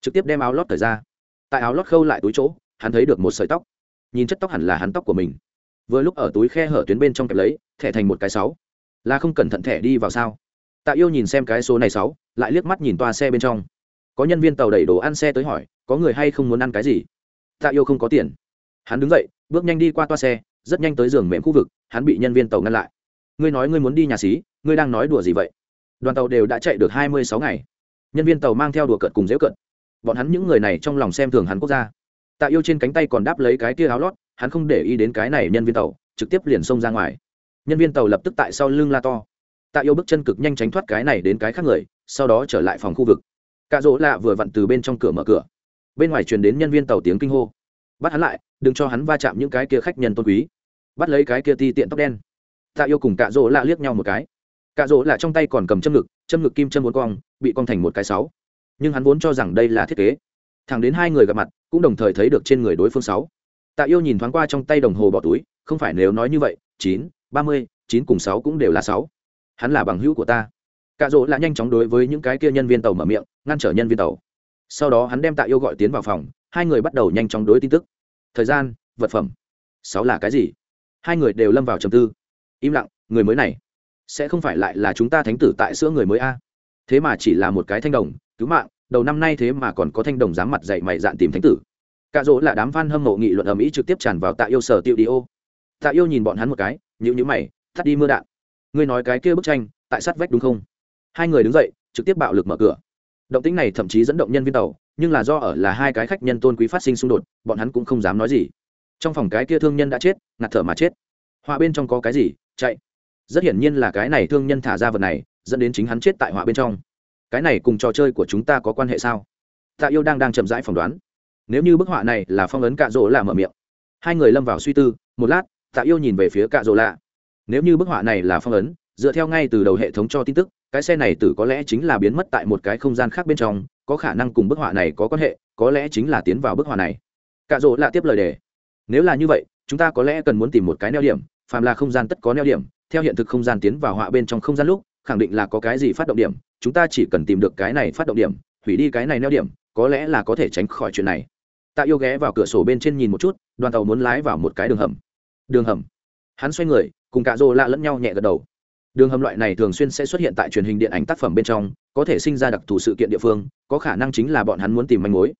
Trực tiếp đem áo lót thời ra. Tại áo lót khâu lại túi chỗ, hắn thấy được một sợi tóc. Nhìn chất tóc hẳn là hắn tóc của mình. Vừa lúc ở túi khe hở tuyến bên trong kẹp lấy, thẻ thành một cái sáu. Là không cẩn thận thẻ đi vào sao? Tạ yêu nhìn xem cái số này sáu, lại liếc mắt nhìn toa xe bên trong. Có nhân viên tàu đẩy đồ ăn xe tới hỏi, có người hay không muốn ăn cái gì? Tạ yêu không có tiền. Hắn đứng dậy, bước nhanh đi qua toa xe, rất nhanh tới giường mềm khu vực, hắn bị nhân viên tàu ngăn lại. Ngươi nói ngươi muốn đi nhà xí, ngươi đang nói đùa gì vậy? Đoàn tàu đều đã chạy được hai mươi sáu ngày. Nhân viên tàu mang theo đùa cợt cùng dễu cợt. Bọn hắn những người này trong lòng xem thường hắn quốc gia. Tạ yêu trên cánh tay còn đáp lấy cái tia áo lót, hắn không để ý đến cái này nhân viên tàu, trực tiếp liền xông ra ngoài. Nhân viên tàu lập tức tại sau lưng la to. Tạ yêu bước chân cực nhanh tránh thoát cái này đến cái khác người, sau đó trở lại phòng khu vực. Cạ rỗ lạ vừa vặn từ bên trong cửa mở cửa bên ngoài truyền đến nhân viên tàu tiếng kinh hô. Bắt hắn lại, đừng cho hắn va chạm những cái kia khách nhân tôn quý. Bắt lấy cái kia ti tiện tóc đen. Tạ yêu cùng cạ rỗ lạ liếc nhau một cái. Cạ rỗ lạ trong tay còn cầm châm ngực châm ngực kim châm bốn cong, bị cong thành một cái sáu. Nhưng hắn vốn cho rằng đây là thiết kế. Thẳng đến hai người gặp mặt, cũng đồng thời thấy được trên người đối phương sáu. Tạ yêu nhìn thoáng qua trong tay đồng hồ bỏ túi, không phải nếu nói như vậy, chín, ba mươi, chín cùng sáu cũng đều là sáu. Hắn là bằng hữu của ta. Cạ rỗ lạ nhanh chóng đối với những cái kia nhân viên tàu mở miệng, ngăn trở nhân viên tàu sau đó hắn đem tạ yêu gọi tiến vào phòng, hai người bắt đầu nhanh chóng đối tin tức. Thời gian, vật phẩm. Sáu là cái gì? Hai người đều lâm vào trầm tư. Im lặng, người mới này. Sẽ không phải lại là chúng ta thánh tử tại sữa người mới a? Thế mà chỉ là một cái thanh đồng, cứu mạng, đầu năm nay thế mà còn có thanh đồng dám mặt dạy mày dạn tìm thánh tử. Cạ rỗ là đám f a n hâm mộ nghị luận ở mỹ trực tiếp tràn vào tạ yêu sở tiệu đi ô. Tạ yêu nhìn bọn hắn một cái nhữ nhữ mày, thắt đi mưa đạn. Ngươi nói cái kia bức tranh, tại sát vách đúng không? Hai người đứng dậy, trực tiếp bạo lực mở cửa động tĩnh này thậm chí dẫn động nhân viên tàu, nhưng là do ở là hai cái khách nhân tôn quý phát sinh xung đột, bọn hắn cũng không dám nói gì. Trong phòng cái kia thương nhân đã chết, ngạt thở mà chết. Họa bên trong có cái gì? Chạy. Rất hiển nhiên là cái này thương nhân thả ra vật này, dẫn đến chính hắn chết tại họa bên trong. Cái này cùng trò chơi của chúng ta có quan hệ sao? Tạ yêu đang đang chậm rãi phỏng đoán. Nếu như bức họa này là phong ấn cạ rỗ là mở miệng. Hai người lâm vào suy tư, một lát, tạ yêu nhìn về phía cạ rỗ lạ. Nếu như bức họa này là phong ấn, dựa theo ngay từ đầu hệ thống cho tin tức cái xe này tử có lẽ chính là biến mất tại một cái không gian khác bên trong, có khả năng cùng bức họa này có quan hệ, có lẽ chính là tiến vào bức họa này. Cạ rỗ lạ tiếp lời đề. Nếu là như vậy, chúng ta có lẽ cần muốn tìm một cái neo điểm, phàm là không gian tất có neo điểm, theo hiện thực không gian tiến vào họa bên trong không gian lúc, khẳng định là có cái gì phát động điểm, chúng ta chỉ cần tìm được cái này phát động điểm, hủy đi cái này neo điểm, có lẽ là có thể tránh khỏi chuyện này. Tạ yêu ghé vào cửa sổ bên trên nhìn một chút, đoàn tàu muốn lái vào một cái đường hầm. Đường hầm. Hắn xoay người, cùng cả rỗ lạ lẫn nhau nhẹ gật đầu đường hầm loại này thường xuyên sẽ xuất hiện tại truyền hình điện ảnh tác phẩm bên trong, có thể sinh ra đặc thù sự kiện địa phương, có khả năng chính là bọn hắn muốn tìm manh mối.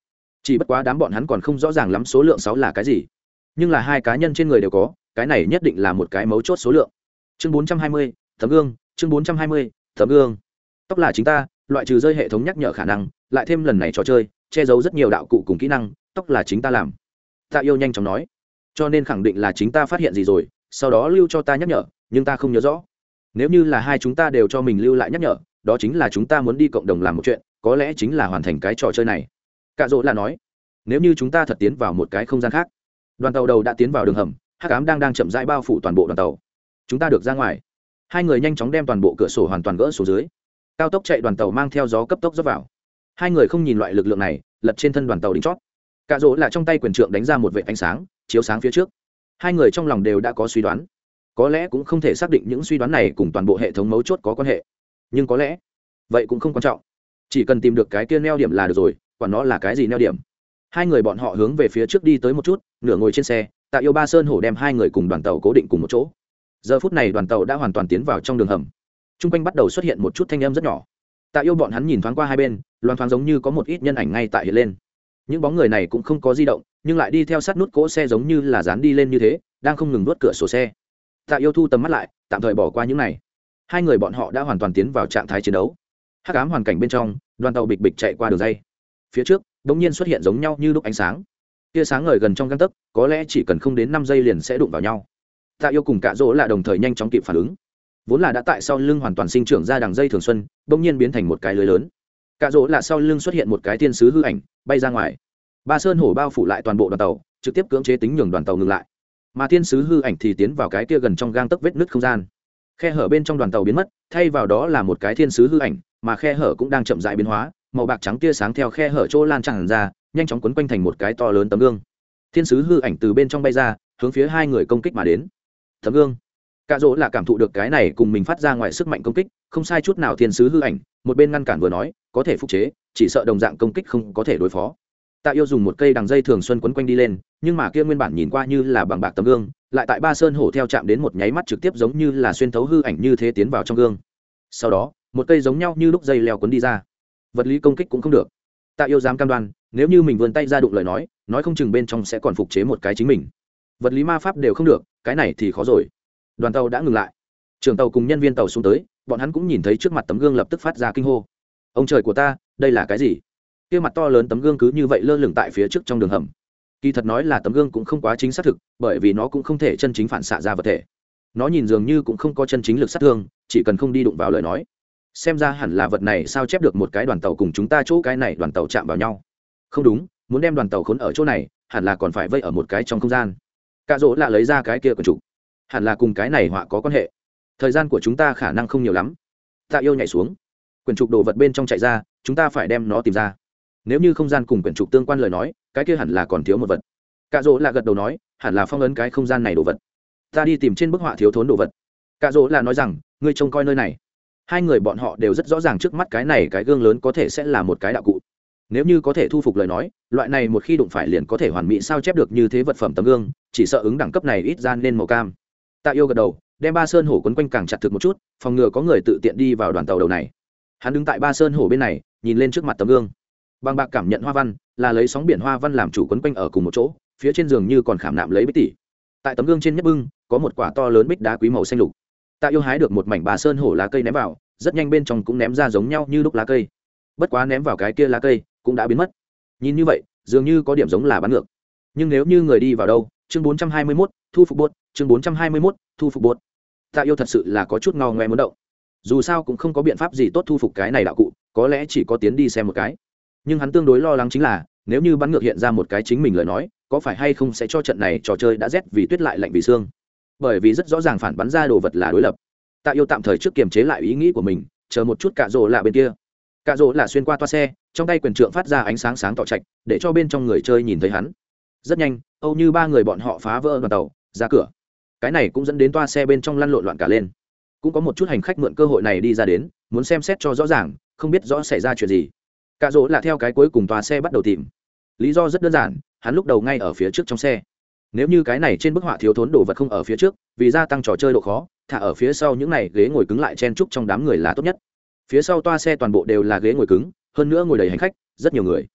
Chỉ bất quá đám bọn hắn còn không rõ ràng lắm số lượng sáu là cái gì. Nhưng là hai cá nhân trên người đều có, cái này nhất định là một cái mấu chốt số lượng. Chương bốn trăm hai mươi tấm gương, chương bốn trăm hai mươi tấm gương. Tóc là chính ta, loại trừ rơi hệ thống nhắc nhở khả năng, lại thêm lần này trò chơi, che giấu rất nhiều đạo cụ cùng kỹ năng, tóc là chính ta làm. Ta yêu nhanh chóng nói. Cho nên khẳng định là chính ta phát hiện gì rồi, sau đó lưu cho ta nhắc nhở, nhưng ta không nhớ rõ nếu như là hai chúng ta đều cho mình lưu lại nhắc nhở, đó chính là chúng ta muốn đi cộng đồng làm một chuyện, có lẽ chính là hoàn thành cái trò chơi này. Cạ rỗ là nói. Nếu như chúng ta thật tiến vào một cái không gian khác, đoàn tàu đầu đã tiến vào đường hầm, hắc ám đang đang chậm rãi bao phủ toàn bộ đoàn tàu. Chúng ta được ra ngoài. Hai người nhanh chóng đem toàn bộ cửa sổ hoàn toàn gỡ xuống dưới. Cao tốc chạy đoàn tàu mang theo gió cấp tốc dốc vào. Hai người không nhìn loại lực lượng này, lật trên thân đoàn tàu đính chót. Cạ rỗ là trong tay quyền trượng đánh ra một vệ ánh sáng, chiếu sáng phía trước. Hai người trong lòng đều đã có suy đoán có lẽ cũng không thể xác định những suy đoán này cùng toàn bộ hệ thống mấu chốt có quan hệ. Nhưng có lẽ, vậy cũng không quan trọng. Chỉ cần tìm được cái kia neo điểm là được rồi còn nó là cái gì neo điểm. Hai người bọn họ hướng về phía trước đi tới một chút, nửa ngồi trên xe, tạ yêu ba sơn hổ đem hai người cùng đoàn tàu cố định cùng một chỗ. Giờ phút này đoàn tàu đã hoàn toàn tiến vào trong đường hầm. T r u n g quanh bắt đầu xuất hiện một chút thanh âm rất nhỏ. Tạ yêu bọn hắn nhìn thoáng qua hai bên, loan thoáng giống như có một ít nhân ảnh ngay tại hiện lên. Những bóng người này cũng không có di động, nhưng lại đi theo sát nút cỗ xe giống như là dán đi lên như thế, đang không ngừng đốt cửa sổ xe tạ yêu thu tầm mắt lại, tạm thời bỏ qua những này. Hai người bọn họ đã hoàn toàn tiến vào trạng thái chiến đấu. Hắc ám hoàn cảnh bên trong, đoàn tàu bịch bịch chạy qua đường dây. Phía trước đ ỗ n g nhiên xuất hiện giống nhau như lúc ánh sáng. Tia sáng ngời gần trong găng tấc, có lẽ chỉ cần không đến năm giây liền sẽ đụng vào nhau. Tạ yêu cùng cạ rỗ là đồng thời nhanh chóng kịp phản ứng. Vốn là đã tại sau lưng hoàn toàn sinh trưởng ra đằng dây thường xuân, bỗng nhiên biến thành một cái lưới lớn. Cạ rỗ là sau lưng xuất hiện một cái thiên sứ hư ảnh, bay ra ngoài. Ba sơn hổ bao phủ lại toàn bộ đoàn tàu, trực tiếp cưỡng chế tính nhường đoàn tàu ngừng lại mà thiên sứ hư ảnh thì tiến vào cái kia gần trong gang tấc vết nứt không gian. Khe hở bên trong đoàn tàu biến mất, thay vào đó là một cái thiên sứ hư ảnh, mà khe hở cũng đang chậm dại biến hóa, màu bạc trắng tia sáng theo khe hở chỗ lan tràn ra, nhanh chóng quấn quanh thành một cái to lớn tấm gương. Thiên sứ hư ảnh từ bên trong bay ra, hướng phía hai người công kích mà đến. Tấm gương. Cạ dỗ là cảm thụ được cái này cùng mình phát ra ngoài sức mạnh công kích, không sai chút nào thiên sứ hư ảnh, một bên ngăn cản vừa nói, có thể phục chế, chỉ sợ đồng dạng công kích không có thể đối phó. Tạ yêu dùng một cây đằng dây thường xuân quấn quanh đi lên nhưng mà kia nguyên bản nhìn qua như là bằng bạc tấm gương, lại tại ba sơn hổ theo chạm đến một nháy mắt trực tiếp giống như là xuyên thấu hư ảnh như thế tiến vào trong gương. Sau đó, một cây giống nhau như lúc dây leo cuốn đi ra. Vật lý công kích cũng không được. Tạ yêu dám cam đoan, nếu như mình vươn tay ra đụng lời nói nói không chừng bên trong sẽ còn phục chế một cái chính mình. Vật lý ma pháp đều không được, cái này thì khó rồi. Đoàn tàu đã ngừng lại. Trường tàu cùng nhân viên tàu xuống tới, bọn hắn cũng nhìn thấy trước mặt tấm gương lập tức phát ra kinh hô. Ông trời của ta, đây là cái gì? Kia mặt to lớn tấm gương cứ như vậy lơ lửng tại phía trước trong đường hầm kỳ thật nói là tấm gương cũng không quá chính xác thực, bởi vì nó cũng không thể chân chính phản xạ ra vật thể. Nó nhìn dường như cũng không có chân chính lực sát thương, chỉ cần không đi đụng vào lời nói. Xem ra hẳn là vật này sao chép được một cái đoàn tàu cùng chúng ta chỗ cái này đoàn tàu chạm vào nhau. Không đúng, muốn đem đoàn tàu khốn ở chỗ này, hẳn là còn phải vây ở một cái trong không gian. Cạ dỗ là lấy ra cái kia quần trục hẳn là cùng cái này họa có quan hệ. Thời gian của chúng ta khả năng không nhiều lắm. Tạ yêu nhảy xuống. Quyển trục đồ vật bên trong chạy ra, chúng ta phải đem nó tìm ra nếu như không gian cùng quyển trục tương quan lời nói, cái kia hẳn là còn thiếu một vật. Cạ dỗ là gật đầu nói, hẳn là phong ấn cái không gian này đồ vật. Ta đi tìm trên bức họa thiếu thốn đồ vật. Cạ dỗ là nói rằng, ngươi trông coi nơi này. Hai người bọn họ đều rất rõ ràng trước mắt cái này cái gương lớn có thể sẽ là một cái đạo cụ. Nếu như có thể thu phục lời nói, loại này một khi đụng phải liền có thể hoàn mỹ sao chép được như thế vật phẩm tấm gương, chỉ sợ ứng đẳng cấp này ít gian nên màu cam. Tạ yêu gật đầu, đem ba sơn hổ quấn quanh càng chặt thực một chút, phòng ngừa có người tự tiện đi vào đoàn tàu đầu này. Hắn đứng tại ba sơn hổ bên này, nhìn lên trước mặt tấm gương bằng bạc cảm nhận hoa văn là lấy sóng biển hoa văn làm chủ quấn quanh ở cùng một chỗ phía trên giường như còn khảm nạm lấy bích tỷ. Tại tấm gương trên nhấp bưng có một quả to lớn bích đá quý màu xanh lục. Tạ yêu hái được một mảnh bà sơn hổ lá cây ném vào rất nhanh bên trong cũng ném ra giống nhau như lúc lá cây. Bất quá ném vào cái kia lá cây cũng đã biến mất. Nhìn như vậy dường như có điểm giống là bán ngược. Nhưng nếu như người đi vào đâu chương 421, thu phục bột chương 421, thu phục bột. Tạ yêu thật sự là có chút ngao ngoe muốn động. Dù sao cũng không có biện pháp gì tốt thu phục cái này đạo cụ có lẽ chỉ có tiến đi xem một cái nhưng hắn tương đối lo lắng chính là, nếu như bắn ngược hiện ra một cái chính mình lời nói, có phải hay không sẽ cho trận này trò chơi đã rét vì tuyết lại lạnh vì xương? Bởi vì rất rõ ràng phản bắn ra đồ vật là đối lập. Tạ yêu tạm thời trước kiềm chế lại ý nghĩ của mình, chờ một chút cạ rỗ là bên kia. Cạ rỗ là xuyên qua toa xe, trong tay quyền trượng phát ra ánh sáng sáng tỏ trạch, để cho bên trong người chơi nhìn thấy hắn. Rất nhanh, âu như ba người bọn họ phá vỡ đoàn tàu, ra cửa. Cái này cũng dẫn đến toa xe bên trong lăn lộn loạn cả lên. Cũng có một chút hành khách mượn cơ hội này đi ra đến, muốn xem xét cho rõ ràng, không biết rõ xảy ra chuyện gì cạ rỗ là theo cái cuối cùng toa xe bắt đầu tìm. Lý do rất đơn giản, hắn lúc đầu ngay ở phía trước trong xe. Nếu như cái này trên bức họa thiếu thốn đồ vật không ở phía trước, vì gia tăng trò chơi độ khó, thả ở phía sau những này ghế ngồi cứng lại chen trúc trong đám người là tốt nhất. Phía sau toa xe toàn bộ đều là ghế ngồi cứng, hơn nữa ngồi đầy hành khách, rất nhiều người.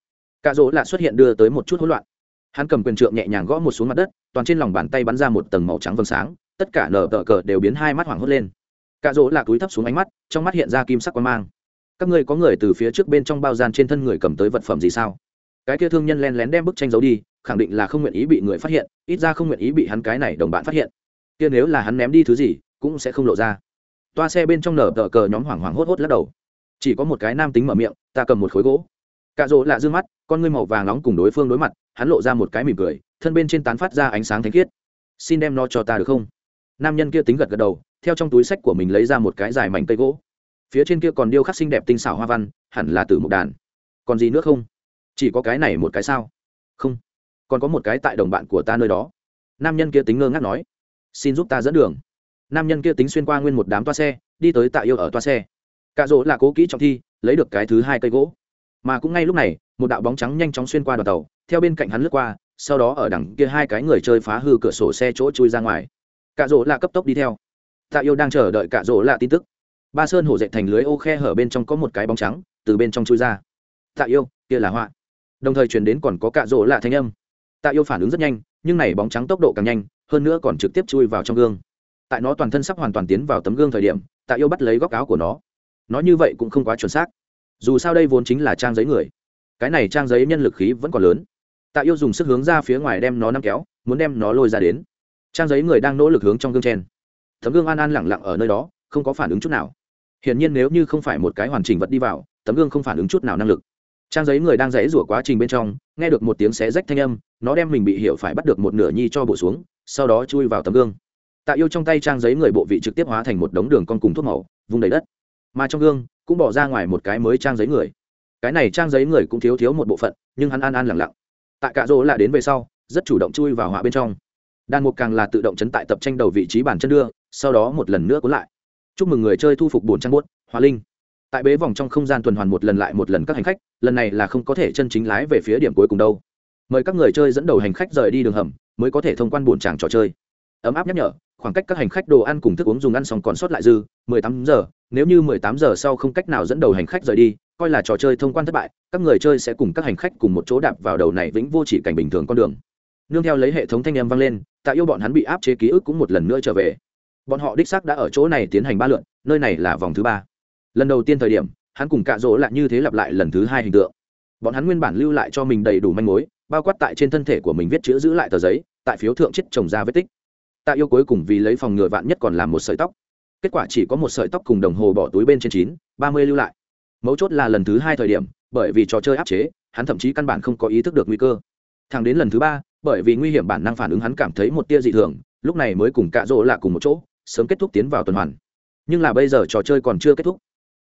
Cạ rỗ là xuất hiện đưa tới một chút hỗn loạn. Hắn cầm quyền trượng nhẹ nhàng gõ một xuống mặt đất, toàn trên lòng bàn tay bắn ra một tầng màu trắng vầng sáng, tất cả nở tờ cờ đều biến hai mắt hoảng hốt lên. Cạ rỗ là túi thấp xuống ánh mắt, trong mắt hiện ra kim sắc quang mang các ngươi có người từ phía trước bên trong bao gian trên thân người cầm tới vật phẩm gì sao? Cái kia thương nhân len lén đem bức tranh giấu đi, khẳng định là không nguyện ý bị người phát hiện, ít ra không nguyện ý bị hắn cái này đồng bạn phát hiện. Kia nếu là hắn ném đi thứ gì, cũng sẽ không lộ ra. Toa xe bên trong nở tờ cờ nhóm hoảng hoảng hốt hốt lắc đầu. Chỉ có một cái nam tính mở miệng, ta cầm một khối gỗ. Cạ rỗ lạ d mắt, con ngươi màu vàng nóng cùng đối phương đối mặt, hắn lộ ra một cái mỉm cười, thân bên trên tán phát ra ánh sáng thánh khiết. Xin đem nó cho ta được không? Nam nhân kia tính gật gật đầu, theo trong túi sách của mình lấy ra một cái dài mảnh cây gỗ phía trên kia còn điêu khắc xinh đẹp tinh xảo hoa văn, hẳn là từ một đàn. Còn gì nữa không? Chỉ có cái này một cái sao? Không. Còn có một cái tại đồng bạn của ta nơi đó. Nam nhân kia tính ngơ ngác nói, xin giúp ta dẫn đường. Nam nhân kia tính xuyên qua nguyên một đám toa xe, đi tới tạ yêu ở toa xe. Cạ rỗ là cố kỹ trọng thi, lấy được cái thứ hai cây gỗ. Mà cũng ngay lúc này, một đạo bóng trắng nhanh chóng xuyên qua đoàn tàu, theo bên cạnh hắn lướt qua, sau đó ở đằng kia hai cái người chơi phá hư cửa sổ xe chỗ chui ra ngoài. Cạ rỗ là cấp tốc đi theo. Tạ yêu đang chờ đợi cạ rỗ là tin tức ba sơn hổ dậy thành lưới ô khe hở bên trong có một cái bóng trắng, từ bên trong chui ra. Tạ yêu, kia là họa. Đồng thời truyền đến còn có cạ rỗ lạ thanh âm. Tạ yêu phản ứng rất nhanh, nhưng này bóng trắng tốc độ càng nhanh, hơn nữa còn trực tiếp chui vào trong gương. Tại nó toàn thân sắp hoàn toàn tiến vào tấm gương thời điểm, tạ yêu bắt lấy góc áo của nó. Nói như vậy cũng không quá chuẩn xác. Dù sao đây vốn chính là trang giấy người. Cái này trang giấy nhân lực khí vẫn còn lớn. Tạ yêu dùng sức hướng ra phía ngoài đem nó nắm kéo, muốn đem nó lôi ra đến. Trang giấy người đang nỗ lực hướng trong gương chen. Tấm gương an an lẳng lặng ở nơi đó, không có phản ứng chút nào hiển nhiên nếu như không phải một cái hoàn chỉnh vật đi vào, tấm gương không phản ứng chút nào năng lực. Trang giấy người đang dãy rủa quá trình bên trong, nghe được một tiếng xé rách thanh âm, nó đem mình bị hiểu phải bắt được một nửa nhi cho bổ xuống, sau đó chui vào tấm gương. Tạ yêu trong tay trang giấy người bộ vị trực tiếp hóa thành một đống đường con cùng thuốc màu, vùng đầy đất. Mà trong gương, cũng bỏ ra ngoài một cái mới trang giấy người. Cái này trang giấy người cũng thiếu thiếu một bộ phận, nhưng hắn an an lẳng lặng. Tạ cạ rỗ là đến về sau, rất chủ động chui vào họa bên trong. Đàn mục càng là tự động chấn tại tập tranh đầu vị trí bàn chân đưa, sau đó một lần nữa cuốn lại chúc mừng người chơi thu phục bổn trang bốt hóa linh. Tại bế vòng trong không gian tuần hoàn một lần lại một lần các hành khách, lần này là không có thể chân chính lái về phía điểm cuối cùng đâu. Mời các người chơi dẫn đầu hành khách rời đi đường hầm, mới có thể thông quan bổn tràng trò chơi. Ấm áp nhắc nhở, khoảng cách các hành khách đồ ăn cùng thức uống dùng ăn xong còn sót lại dư 18 giờ. Nếu như 18 giờ sau không cách nào dẫn đầu hành khách rời đi, coi là trò chơi thông quan thất bại, các người chơi sẽ cùng các hành khách cùng một chỗ đạp vào đầu này vĩnh vô chỉ cảnh bình thường con đường. Nương theo lấy hệ thống thanh em vang lên, tạ yêu bọn hắn bị áp chế ký ức cũng một lần nữa trở về bọn họ đích xác đã ở chỗ này tiến hành ba lượn, nơi này là vòng thứ ba. Lần đầu tiên thời điểm, hắn cùng cạ rỗ lại như thế lặp lại lần thứ hai hình tượng. Bọn hắn nguyên bản lưu lại cho mình đầy đủ manh mối, bao quát tại trên thân thể của mình viết chữ giữ lại tờ giấy, tại phiếu thượng chết trồng ra vết tích. Tạ yêu cuối cùng vì lấy phòng ngừa vạn nhất còn làm một sợi tóc. Kết quả chỉ có một sợi tóc cùng đồng hồ bỏ túi bên trên chín, ba mươi lưu lại. Mấu chốt là lần thứ hai thời điểm, bởi vì trò chơi áp chế, hắn thậm chí căn bản không có ý thức được nguy cơ. Thẳng đến lần thứ ba, bởi vì nguy hiểm bản năng phản ứng hắn cảm thấy một tia dị thường, lúc này mới cùng cạ rỗ lạ cùng một chỗ sớm kết thúc tiến vào tuần hoàn. Nhưng là bây giờ trò chơi còn chưa kết thúc.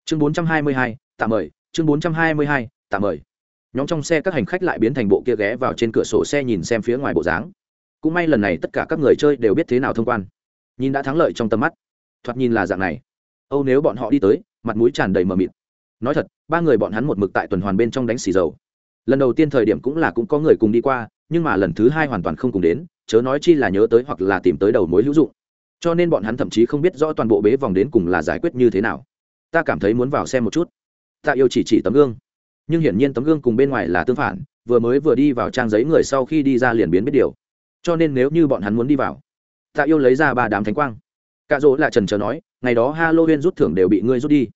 Chương 422, tạm mời. Chương 422, tạm mời. Nhóm trong xe các hành khách lại biến thành bộ kia ghé vào trên cửa sổ xe nhìn xem phía ngoài bộ dáng. Cũng may lần này tất cả các người chơi đều biết thế nào thông quan. Nhìn đã thắng lợi trong tầm mắt. Thoạt nhìn là dạng này. Âu nếu bọn họ đi tới mặt mũi tràn đầy mờ mịt. Nói thật ba người bọn hắn một mực tại tuần hoàn bên trong đánh xì dầu. Lần đầu tiên thời điểm cũng là cũng có người cùng đi qua nhưng mà lần thứ hai hoàn toàn không cùng đến chớ nói chi là nhớ tới hoặc là tìm tới đầu mối hữu dụng cho nên bọn hắn thậm chí không biết rõ toàn bộ bế vòng đến cùng là giải quyết như thế nào. Ta cảm thấy muốn vào xem một chút. Tạ yêu chỉ chỉ tấm gương. Nhưng hiển nhiên tấm gương cùng bên ngoài là tương phản, vừa mới vừa đi vào trang giấy người sau khi đi ra liền biến biết điều. Cho nên nếu như bọn hắn muốn đi vào tạ yêu lấy ra ba đám thánh quang. Cạ dỗ là trần trờ nói, ngày đó halloween rút thưởng đều bị ngươi rút đi.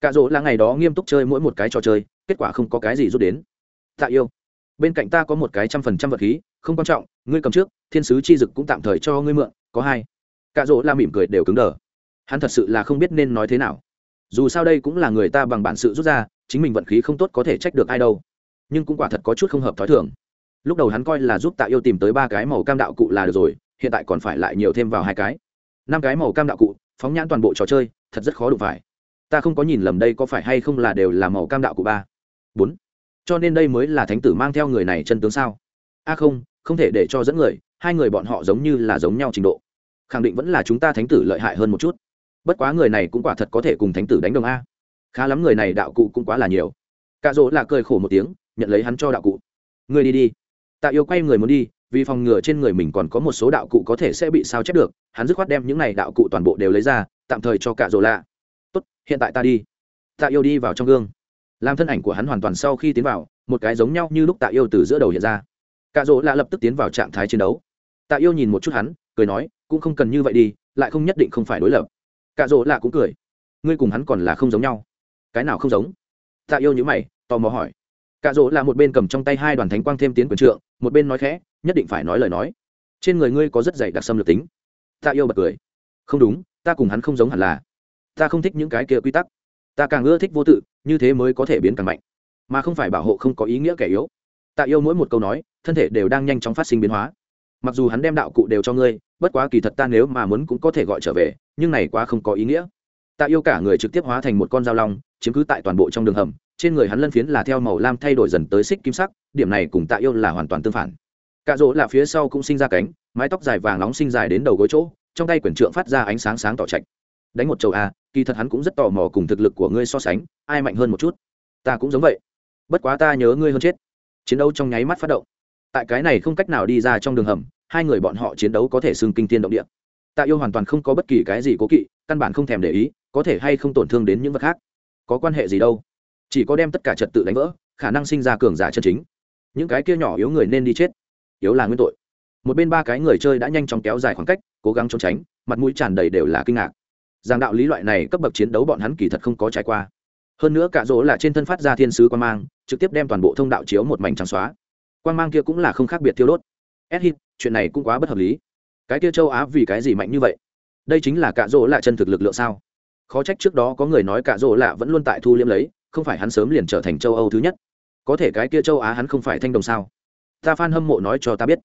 Cạ dỗ là ngày đó nghiêm túc chơi mỗi một cái trò chơi, kết quả không có cái gì rút đến. Tạ yêu. Bên cạnh ta có một cái trăm phần trăm vật khí, không quan trọng, ngươi cầm trước, thiên sứ chi dực cũng tạm thời cho ngươi mượn, có hai cạ dỗ la mỉm cười đều cứng đờ. Hắn thật sự là không biết nên nói thế nào. Dù sao đây cũng là người ta bằng bản sự rút ra, chính mình vận khí không tốt có thể trách được ai đâu. Nhưng cũng quả thật có chút không hợp t h ó i thường. Lúc đầu hắn coi là giúp tạ yêu tìm tới ba cái màu cam đạo cụ là được rồi, hiện tại còn phải lại nhiều thêm vào hai cái. Năm cái màu cam đạo cụ, phóng nhãn toàn bộ trò chơi, thật rất khó đụng phải. Ta không có nhìn lầm đây có phải hay không là đều là màu cam đạo cụ ba? Bốn. Cho nên đây mới là thánh tử mang theo người này chân tướng sao? A không không thể để cho dẫn người, hai người bọn họ giống như là giống nhau trình độ khẳng định vẫn là chúng ta thánh tử lợi hại hơn một chút. Bất quá người này cũng quả thật có thể cùng thánh tử đánh đồng a. Khá lắm người này đạo cụ cũng quá là nhiều. Cạ rỗ là cười khổ một tiếng, nhận lấy hắn cho đạo cụ. Người đi đi. Tạ yêu quay người muốn đi, vì phòng ngừa trên người mình còn có một số đạo cụ có thể sẽ bị sao chép được, hắn dứt khoát đem những này đạo cụ toàn bộ đều lấy ra, tạm thời cho cạ rỗ lạ tốt, hiện tại ta đi. Tạ yêu đi vào trong gương. Làm thân ảnh của hắn hoàn toàn sau khi tiến vào, một cái giống nhau như lúc tạ yêu từ giữa đầu hiện ra. Cạ rỗ lạ lập tức tiến vào trạng thái chiến đấu. Tạ yêu nhìn một chút hắn, cười nói cũng không cần như vậy đi, lại không nhất định không phải đối lập. Cạ rỗ lạ cũng cười. Ngươi cùng hắn còn là không giống nhau. Cái nào không giống? Tạ yêu nhữ mày, tò mò hỏi. Cạ rỗ là một bên cầm trong tay hai đoàn thánh quang thêm tiến quyền trượng, một bên nói khẽ, nhất định phải nói lời nói. Trên người ngươi có rất dày đặc xâm lược tính. Tạ yêu bật cười. Không đúng, ta cùng hắn không giống hẳn là. Ta không thích những cái kia quy tắc. Ta càng ưa thích vô tự, như thế mới có thể biến càng mạnh. Mà không phải bảo hộ không có ý nghĩa kẻ yếu. Tạ yêu mỗi một câu nói, thân thể đều đang nhanh chóng phát sinh biến hóa mặc dù hắn đem đạo cụ đều cho ngươi, bất quá kỳ thật ta nếu mà muốn cũng có thể gọi trở về, nhưng này quá không có ý nghĩa. Tạ yêu cả người trực tiếp hóa thành một con dao long, chiếm cứ tại toàn bộ trong đường hầm, trên người hắn lân phiến là theo màu lam thay đổi dần tới xích kim sắc, điểm này cùng tạ yêu là hoàn toàn tương phản. Cạ rỗ là phía sau cũng sinh ra cánh, mái tóc dài vàng nóng sinh dài đến đầu gối chỗ, trong tay quyển trượng phát ra ánh sáng sáng tỏ trạch. Đánh một chầu a kỳ thật hắn cũng rất tò mò cùng thực lực của ngươi so sánh, ai mạnh hơn một chút? Ta cũng giống vậy. Bất quá ta nhớ ngươi hơn chết. Chiến đấu trong nháy mắt phát động. Tại cái này không cách nào đi ra trong đường hầm hai người bọn họ chiến đấu có thể xưng kinh tiên động địa. Tạ yêu hoàn toàn không có bất kỳ cái gì cố kỵ, căn bản không thèm để ý, có thể hay không tổn thương đến những vật khác. Có quan hệ gì đâu? Chỉ có đem tất cả trật tự đánh vỡ, khả năng sinh ra cường giả chân chính. Những cái kia nhỏ yếu người nên đi chết. Yếu là nguyên tội. Một bên ba cái người chơi đã nhanh chóng kéo dài khoảng cách, cố gắng trốn tránh, mặt mũi tràn đầy đều là kinh ngạc. Giang đạo lý loại này cấp bậc chiến đấu bọn hắn kỳ thật không có trải qua. Hơn nữa cả rỗ là trên thân phát ra thiên sứ quan mang, trực tiếp đem toàn bộ thông đạo chiếu một mảnh trắng xóa. Quan mang kia cũng là không khác biệt thiêu đốt. Ed hit chuyện này cũng quá bất hợp lý. Cái kia châu á vì cái gì mạnh như vậy? Đây chính là cả rỗ là chân thực lực lượng sao? Khó trách trước đó có người nói cả rỗ lạ vẫn luôn tại thu liễm lấy, không phải hắn sớm liền trở thành châu âu thứ nhất. Có thể cái kia châu á hắn không phải thanh đồng sao? Ta phan hâm mộ nói cho ta biết.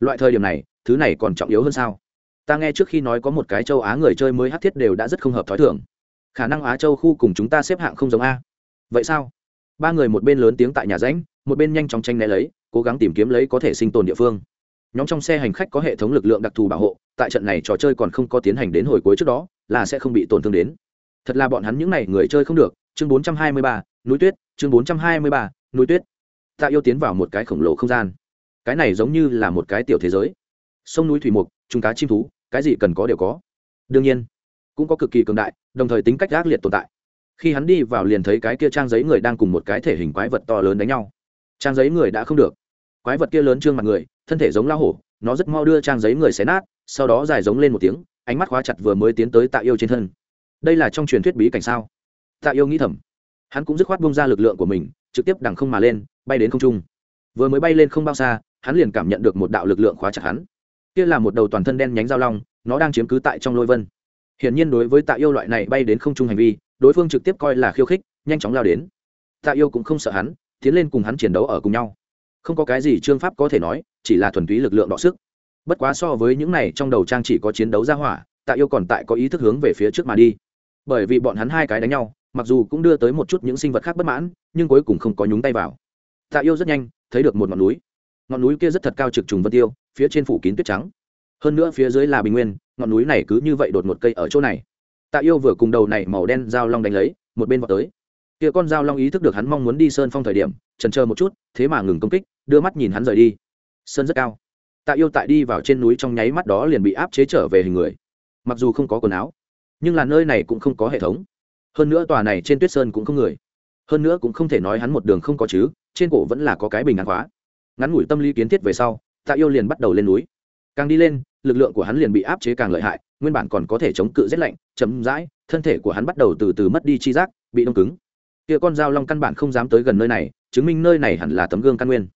Loại thời điểm này, thứ này còn trọng yếu hơn sao? Ta nghe trước khi nói có một cái châu á người chơi mới hát thiết đều đã rất không hợp t h ó i thưởng khả năng á châu khu cùng chúng ta xếp hạng không giống a. Vậy sao? Ba người một bên lớn tiếng tại nhà ránh một bên nhanh chóng tranh né lấy, cố gắng tìm kiếm lấy có thể sinh tồn địa phương nhóm trong xe hành khách có hệ thống lực lượng đặc thù bảo hộ, tại trận này trò chơi còn không có tiến hành đến hồi cuối trước đó, là sẽ không bị tổn thương đến. Thật là bọn hắn những n à y người chơi không được. Chương bốn trăm hai mươi ba, núi tuyết. Chương bốn trăm hai mươi ba, núi tuyết. Tạ yêu tiến vào một cái khổng lồ không gian. Cái này giống như là một cái tiểu thế giới. Sông núi thủy mục trung cá chim thú, cái gì cần có đều có. Đương nhiên, cũng có cực kỳ cường đại, đồng thời tính cách gác liệt tồn tại. Khi hắn đi vào liền thấy cái kia trang giấy người đang cùng một cái thể hình quái vật to lớn đánh nhau. Trang giấy người đã không được quái vật kia lớn trương mặt người, thân thể giống lao hổ, nó rất mau đưa trang giấy người xé nát, sau đó dài giống lên một tiếng, ánh mắt khóa chặt vừa mới tiến tới tạ yêu trên thân. Đây là trong truyền thuyết bí cảnh sao? Tạ yêu nghĩ thầm. Hắn cũng dứt khoát bông ra lực lượng của mình, trực tiếp đằng không mà lên, bay đến không trung. Vừa mới bay lên không bao xa, hắn liền cảm nhận được một đạo lực lượng khóa chặt hắn. Kia là một đầu toàn thân đen nhánh dao long, nó đang chiếm cứ tại trong lôi vân. Hiển nhiên đối với tạ yêu loại này bay đến không trung hành vi, đối phương trực tiếp coi là khiêu khích, nhanh chóng lao đến. Tạ yêu cũng không sợ hắn, tiến lên cùng hắn chiến đấu ở cùng nhau không có cái gì trương pháp có thể nói, chỉ là thuần túy lực lượng đọ sức. Bất quá so với những này trong đầu trang chỉ có chiến đấu ra hỏa, tạ yêu còn tại có ý thức hướng về phía trước mà đi. Bởi vì bọn hắn hai cái đánh nhau, mặc dù cũng đưa tới một chút những sinh vật khác bất mãn, nhưng cuối cùng không có nhúng tay vào. Tạ yêu rất nhanh thấy được một ngọn núi. Ngọn núi kia rất thật cao trực trùng vân tiêu, phía trên phủ kín tuyết trắng. Hơn nữa phía dưới là bình nguyên, ngọn núi này cứ như vậy đột một cây ở chỗ này. Tạ yêu vừa cùng đầu này màu đen dao long đánh lấy, một bên vào tới. Kia con dao long ý thức được hắn mong muốn đi sơn phong thời điểm trần chờ một chút, thế mà ngừng công kích đưa mắt nhìn hắn rời đi. Sân rất cao. Tạ yêu tại đi vào trên núi trong nháy mắt đó liền bị áp chế trở về hình người. Mặc dù không có quần áo, nhưng là nơi này cũng không có hệ thống. Hơn nữa tòa này trên tuyết sơn cũng không người. Hơn nữa cũng không thể nói hắn một đường không có chứ, trên cổ vẫn là có cái bình ngắn khóa. Ngắn ngủi tâm lý kiến thiết về sau, tạ yêu liền bắt đầu lên núi. Càng đi lên, lực lượng của hắn liền bị áp chế càng lợi hại, nguyên bản còn có thể chống cự rét lạnh chấm dãi thân thể của hắn bắt đầu từ từ mất đi chi giác, bị đông cứng. Kia con dao long căn bản không dám tới gần nơi này, chứng minh nơi này hẳn là tấm gương căn nguyên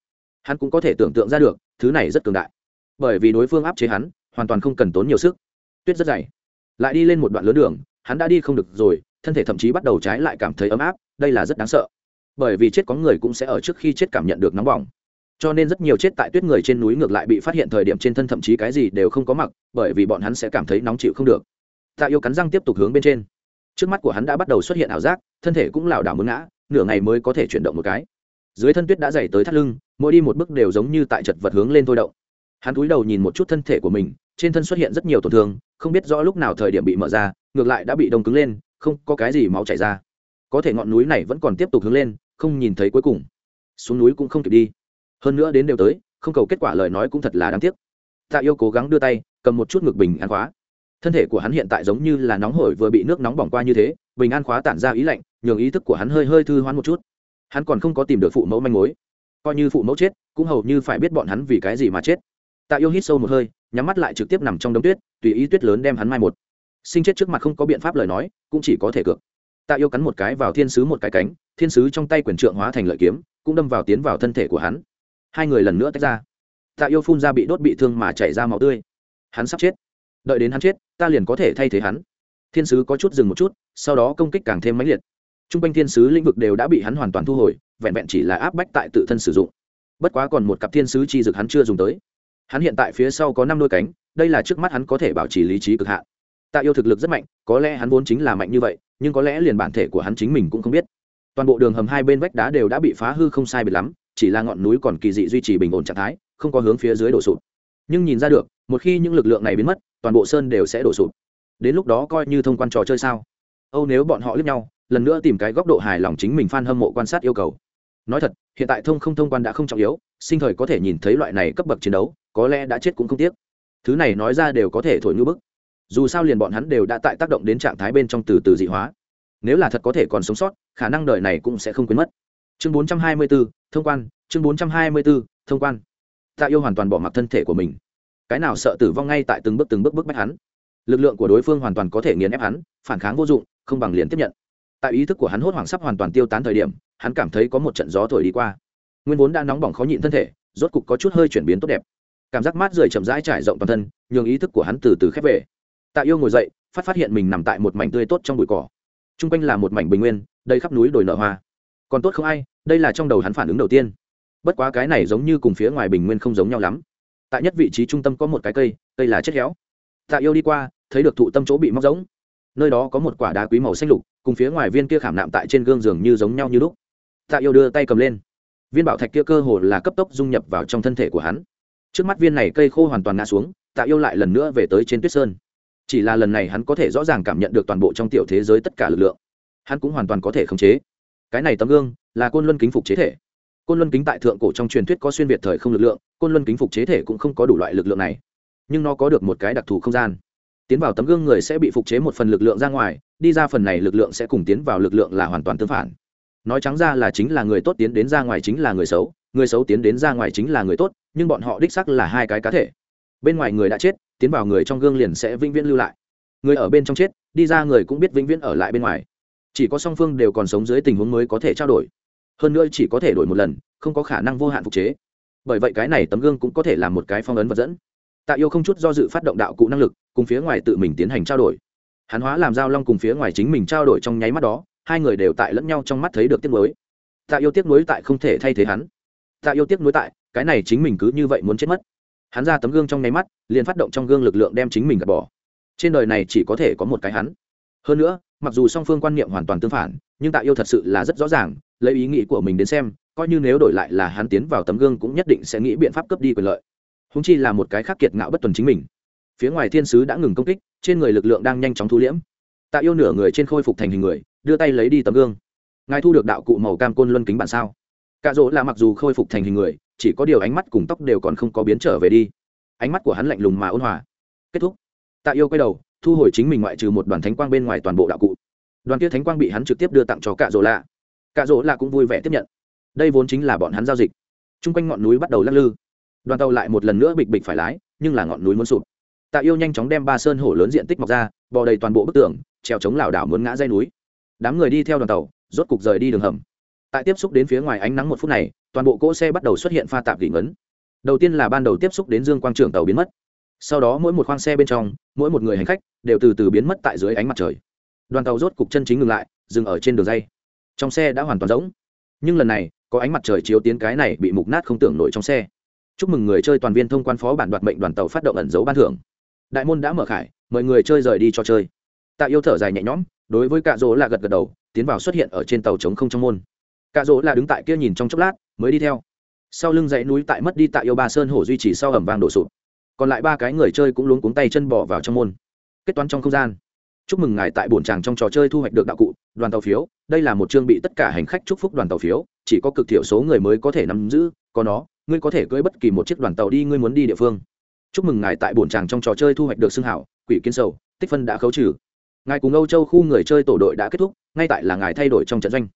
hắn cũng có thể tưởng tượng ra được, thứ này rất cường đại. Bởi vì đối phương áp chế hắn, hoàn toàn không cần tốn nhiều sức. Tuyết rất dày. Lại đi lên một đoạn lớn đường, hắn đã đi không được rồi, thân thể thậm chí bắt đầu trái lại cảm thấy ấm áp, đây là rất đáng sợ. Bởi vì chết có người cũng sẽ ở trước khi chết cảm nhận được nóng bỏng. Cho nên rất nhiều chết tại tuyết người trên núi ngược lại bị phát hiện thời điểm trên thân thậm chí cái gì đều không có mặc, bởi vì bọn hắn sẽ cảm thấy nóng chịu không được. Tạ yêu cắn răng tiếp tục hướng bên trên. Trước mắt của hắn đã bắt đầu xuất hiện ảo giác, thân thể cũng lảo đảo muốn ngã, nửa ngày mới có thể chuyển động một cái. Dưới thân tuyết đã dày tới thắt lưng mỗi đi một bước đều giống như tại chật vật hướng lên thôi động. Hắn cúi đầu nhìn một chút thân thể của mình, trên thân xuất hiện rất nhiều tổn thương, không biết rõ lúc nào thời điểm bị mở ra, ngược lại đã bị đông cứng lên, không có cái gì máu chảy ra. Có thể ngọn núi này vẫn còn tiếp tục hướng lên, không nhìn thấy cuối cùng. Xuống núi cũng không kịp đi. Hơn nữa đến đều tới, không cầu kết quả lời nói cũng thật là đáng tiếc. Tạ yêu cố gắng đưa tay, cầm một chút ngực bình an khóa. Thân thể của hắn hiện tại giống như là nóng hổi vừa bị nước nóng bỏng qua như thế, bình an khóa tản ra ý lạnh, nhường ý thức của hắn hơi hơi thư hoán một chút. Hắn còn không có tìm được phụ mẫu manh mối coi như phụ mẫu chết, cũng hầu như phải biết bọn hắn vì cái gì mà chết. Tạ yêu hít sâu một hơi, nhắm mắt lại trực tiếp nằm trong đống tuyết, tùy ý tuyết lớn đem hắn mai một. Sinh chết trước mặt không có biện pháp lời nói, cũng chỉ có thể cược. Tạ yêu cắn một cái vào thiên sứ một cái cánh, thiên sứ trong tay quyền trượng hóa thành lợi kiếm, cũng đâm vào tiến vào thân thể của hắn. Hai người lần nữa tách ra. Tạ yêu phun ra bị đốt bị thương mà chảy ra máu tươi. Hắn sắp chết. Đợi đến hắn chết, ta liền có thể thay thế hắn. Thiên sứ có chút dừng một chút, sau đó công kích càng thêm mãnh liệt t r u n g quanh thiên sứ lĩnh vực đều đã bị hắn hoàn toàn thu hồi, vẹn vẹn chỉ là áp bách tại tự thân sử dụng. Bất quá còn một cặp thiên sứ chi dực hắn chưa dùng tới. Hắn hiện tại phía sau có năm đôi cánh, đây là trước mắt hắn có thể bảo trì lý trí cực hạn. Tạ yêu thực lực rất mạnh, có lẽ hắn vốn chính là mạnh như vậy, nhưng có lẽ liền bản thể của hắn chính mình cũng không biết. Toàn bộ đường hầm hai bên vách đá đều đã bị phá hư không sai biệt lắm, chỉ là ngọn núi còn kỳ dị duy trì bình ổn trạng thái, không có hướng phía dưới đổ sụp. Nhưng nhìn ra được, một khi những lực lượng này biến mất, toàn bộ sơn đều sẽ đổ sụp. Đến lúc đó coi như thông quan trò chơi sao? Âu nếu bọn họ lướt nhau lần nữa tìm cái góc độ hài lòng chính mình f a n hâm mộ quan sát yêu cầu. Nói thật hiện tại thông không thông quan đã không trọng yếu sinh thời có thể nhìn thấy loại này cấp bậc chiến đấu có lẽ đã chết cũng không tiếc. Thứ này nói ra đều có thể thổi như bức. Dù sao liền bọn hắn đều đã tại tác động đến trạng thái bên trong từ từ dị hóa. Nếu là thật có thể còn sống sót khả năng đời này cũng sẽ không quên mất. Chương 424, thông quan chương 424, thông quan. Tạ yêu hoàn toàn bỏ mặc thân thể của mình. Cái nào sợ tử vong ngay tại từng bước từng bước bước bách hắn. Lực lượng của đối phương hoàn toàn có thể nghiền ép hắn phản kháng vô dụng không bằng liền tiếp nhận tại ý thức của hắn hốt hoảng sắp hoàn toàn tiêu tán thời điểm, hắn cảm thấy có một trận gió thổi đi qua. Nguyên vốn đã nóng bỏng khó nhịn thân thể, rốt cục có chút hơi chuyển biến tốt đẹp. Cảm giác mát rời chậm rãi trải rộng toàn thân, nhường ý thức của hắn từ từ khép về. Tạ yêu ngồi dậy, phát phát hiện mình nằm tại một mảnh tươi tốt trong bụi cỏ. T r u n g quanh là một mảnh bình nguyên đây khắp núi đồi nở hoa. Còn tốt không ai, đây là trong đầu hắn phản ứng đầu tiên. Bất quá cái này giống như cùng phía ngoài bình nguyên không giống nhau lắm. Tại nhất vị trí trung tâm có một cái cây cây là chết héo. Tạ yêu đi qua, thấy được thụ tâm chỗ bị móc giống nơi đó có một quả đá quý màu xanh lục cùng phía ngoài viên kia khảm nạm tại trên gương giường như giống nhau như lúc. Tạ yêu đưa tay cầm lên. Viên bảo thạch kia cơ hồ là cấp tốc dung nhập vào trong thân thể của hắn. Trước mắt viên này cây khô hoàn toàn ngã xuống, tạ yêu lại lần nữa về tới trên tuyết sơn. Chỉ là lần này hắn có thể rõ ràng cảm nhận được toàn bộ trong tiểu thế giới tất cả lực lượng. Hắn cũng hoàn toàn có thể khống chế. Cái này tấm gương là côn luân kính phục chế thể. Côn luân kính tại thượng cổ trong truyền thuyết có xuyên việt thời không lực lượng, côn luân kính phục chế thể cũng không có đủ loại lực lượng này. Nhưng nó có được một cái đặc thù không gian. Tiến vào tấm gương người sẽ bị phục chế một phần lực lượng ra ngoài đi ra phần này lực lượng sẽ cùng tiến vào lực lượng là hoàn toàn tương phản. Nói trắng ra là chính là người tốt tiến đến ra ngoài chính là người xấu người xấu tiến đến ra ngoài chính là người tốt, nhưng bọn họ đích sắc là hai cái cá thể. Bên ngoài người đã chết, tiến vào người trong gương liền sẽ vĩnh viễn lưu lại. Người ở bên trong chết, đi ra người cũng biết vĩnh viễn ở lại bên ngoài. Chỉ có song phương đều còn sống dưới tình huống mới có thể trao đổi. Hơn nữa chỉ có thể đổi một lần, không có khả năng vô hạn phục chế. Bởi vậy cái này tấm gương cũng có thể là một cái phong ấn vật dẫn. Tạ yêu không chút do dự phát động đạo cụ năng lực, cùng phía ngoài tự mình tiến hành trao đổi hắn hóa làm giao long cùng phía ngoài chính mình trao đổi trong nháy mắt đó, hai người đều tại lẫn nhau trong mắt thấy được tiếc nuối. Tạ yêu tiếc nuối tại không thể thay thế hắn. Tạ yêu tiếc nuối tại, cái này chính mình cứ như vậy muốn chết mất. Hắn ra tấm gương trong nháy mắt, liền phát động trong gương lực lượng đem chính mình gạt bỏ. Trên đời này chỉ có thể có một cái hắn. Hơn nữa, mặc dù song phương quan niệm hoàn toàn tương phản, nhưng tạ yêu thật sự là rất rõ ràng, lấy ý nghĩ của mình đến xem, coi như nếu đổi lại là hắn tiến vào tấm gương cũng nhất định sẽ nghĩ biện pháp cướp đi quyền lợi. Húng chi là một cái khác kiệt ngạo bất tuần chính mình. Phía ngoài thiên sứ đã ngừng công kích trên người lực lượng đang nhanh chóng thu liễm. Tạ yêu nửa người trên khôi phục thành hình người, đưa tay lấy đi tấm gương. Ngài thu được đạo cụ màu cam côn luân kính bản sao? Cạ rỗ là mặc dù khôi phục thành hình người, chỉ có điều ánh mắt cùng tóc đều còn không có biến trở về đi. Ánh mắt của hắn lạnh lùng mà ôn hòa. Kết thúc. Tạ yêu quay đầu, thu hồi chính mình ngoại trừ một đoàn thánh quang bên ngoài toàn bộ đạo cụ. Đoàn kia thánh quang bị hắn trực tiếp đưa tặng cho cạ rỗ lạ. Cạ rỗ lạ cũng vui vẻ tiếp nhận. Đây vốn chính là bọn hắn giao dịch. T r u n g quanh ngọn núi bắt đầu lắc lư. Đoàn tàu lại một lần nữa bịch bịch phải lái, nhưng là ngọn núi muốn sụp tạ yêu nhanh chóng đem ba sơn hổ lớn diện tích mọc ra, bò đầy toàn bộ bức tường, trèo chống lảo đảo muốn ngã dây núi. Đám người đi theo đoàn tàu, rốt cục rời đi đường hầm. Tại tiếp xúc đến phía ngoài ánh nắng một phút này, toàn bộ cỗ xe bắt đầu xuất hiện pha tạp gỉ ngấn. Đầu tiên là ban đầu tiếp xúc đến dương quang trường tàu biến mất. Sau đó mỗi một khoang xe bên trong, mỗi một người hành khách đều từ từ biến mất tại dưới ánh mặt trời. Đoàn tàu rốt cục chân chính ngừng lại, dừng ở trên đường dây. Trong xe đã hoàn toàn rỗng. Nhưng lần này, có ánh mặt trời chiếu tiến cái này bị mục nát không tưởng nổi trong xe. Chúc mừng người chơi toàn viên thông quan phó bản đoạt mệnh đoàn tàu phát động ẩn dấu ban thưởng đại môn đã mở khải, mời người chơi rời đi cho chơi. Tạ yêu thở dài nhẹ nhõm, đối với cạ dỗ là gật gật đầu, tiến vào xuất hiện ở trên tàu chống không trong môn. Cạ dỗ là đứng tại kia nhìn trong chốc lát, mới đi theo. Sau lưng dãy núi tại mất đi tạ yêu ba sơn hổ duy trì sau ẩm vàng đổ sụp. Còn lại ba cái người chơi cũng luống cuống tay chân bỏ vào trong môn. Kết toán trong không gian. Chúc mừng ngài tại bổn tràng trong trò chơi thu hoạch được đạo cụ, đoàn tàu phiếu, đây là một chương bị tất cả hành khách chúc phúc đoàn tàu phiếu, chỉ có cực thiểu số người mới có thể nắm giữ, có nó, ngươi có thể cưỡi bất kỳ một chiếc đoàn tàu đi, ngươi muốn đi địa phương chúc mừng ngài tại bổn tràng trong trò chơi thu hoạch được xương hảo, quỷ kiến sầu, tích phân đã khấu trừ. Ngài cùng âu châu khu người chơi tổ đội đã kết thúc, ngay tại là ngài thay đổi trong trận doanh.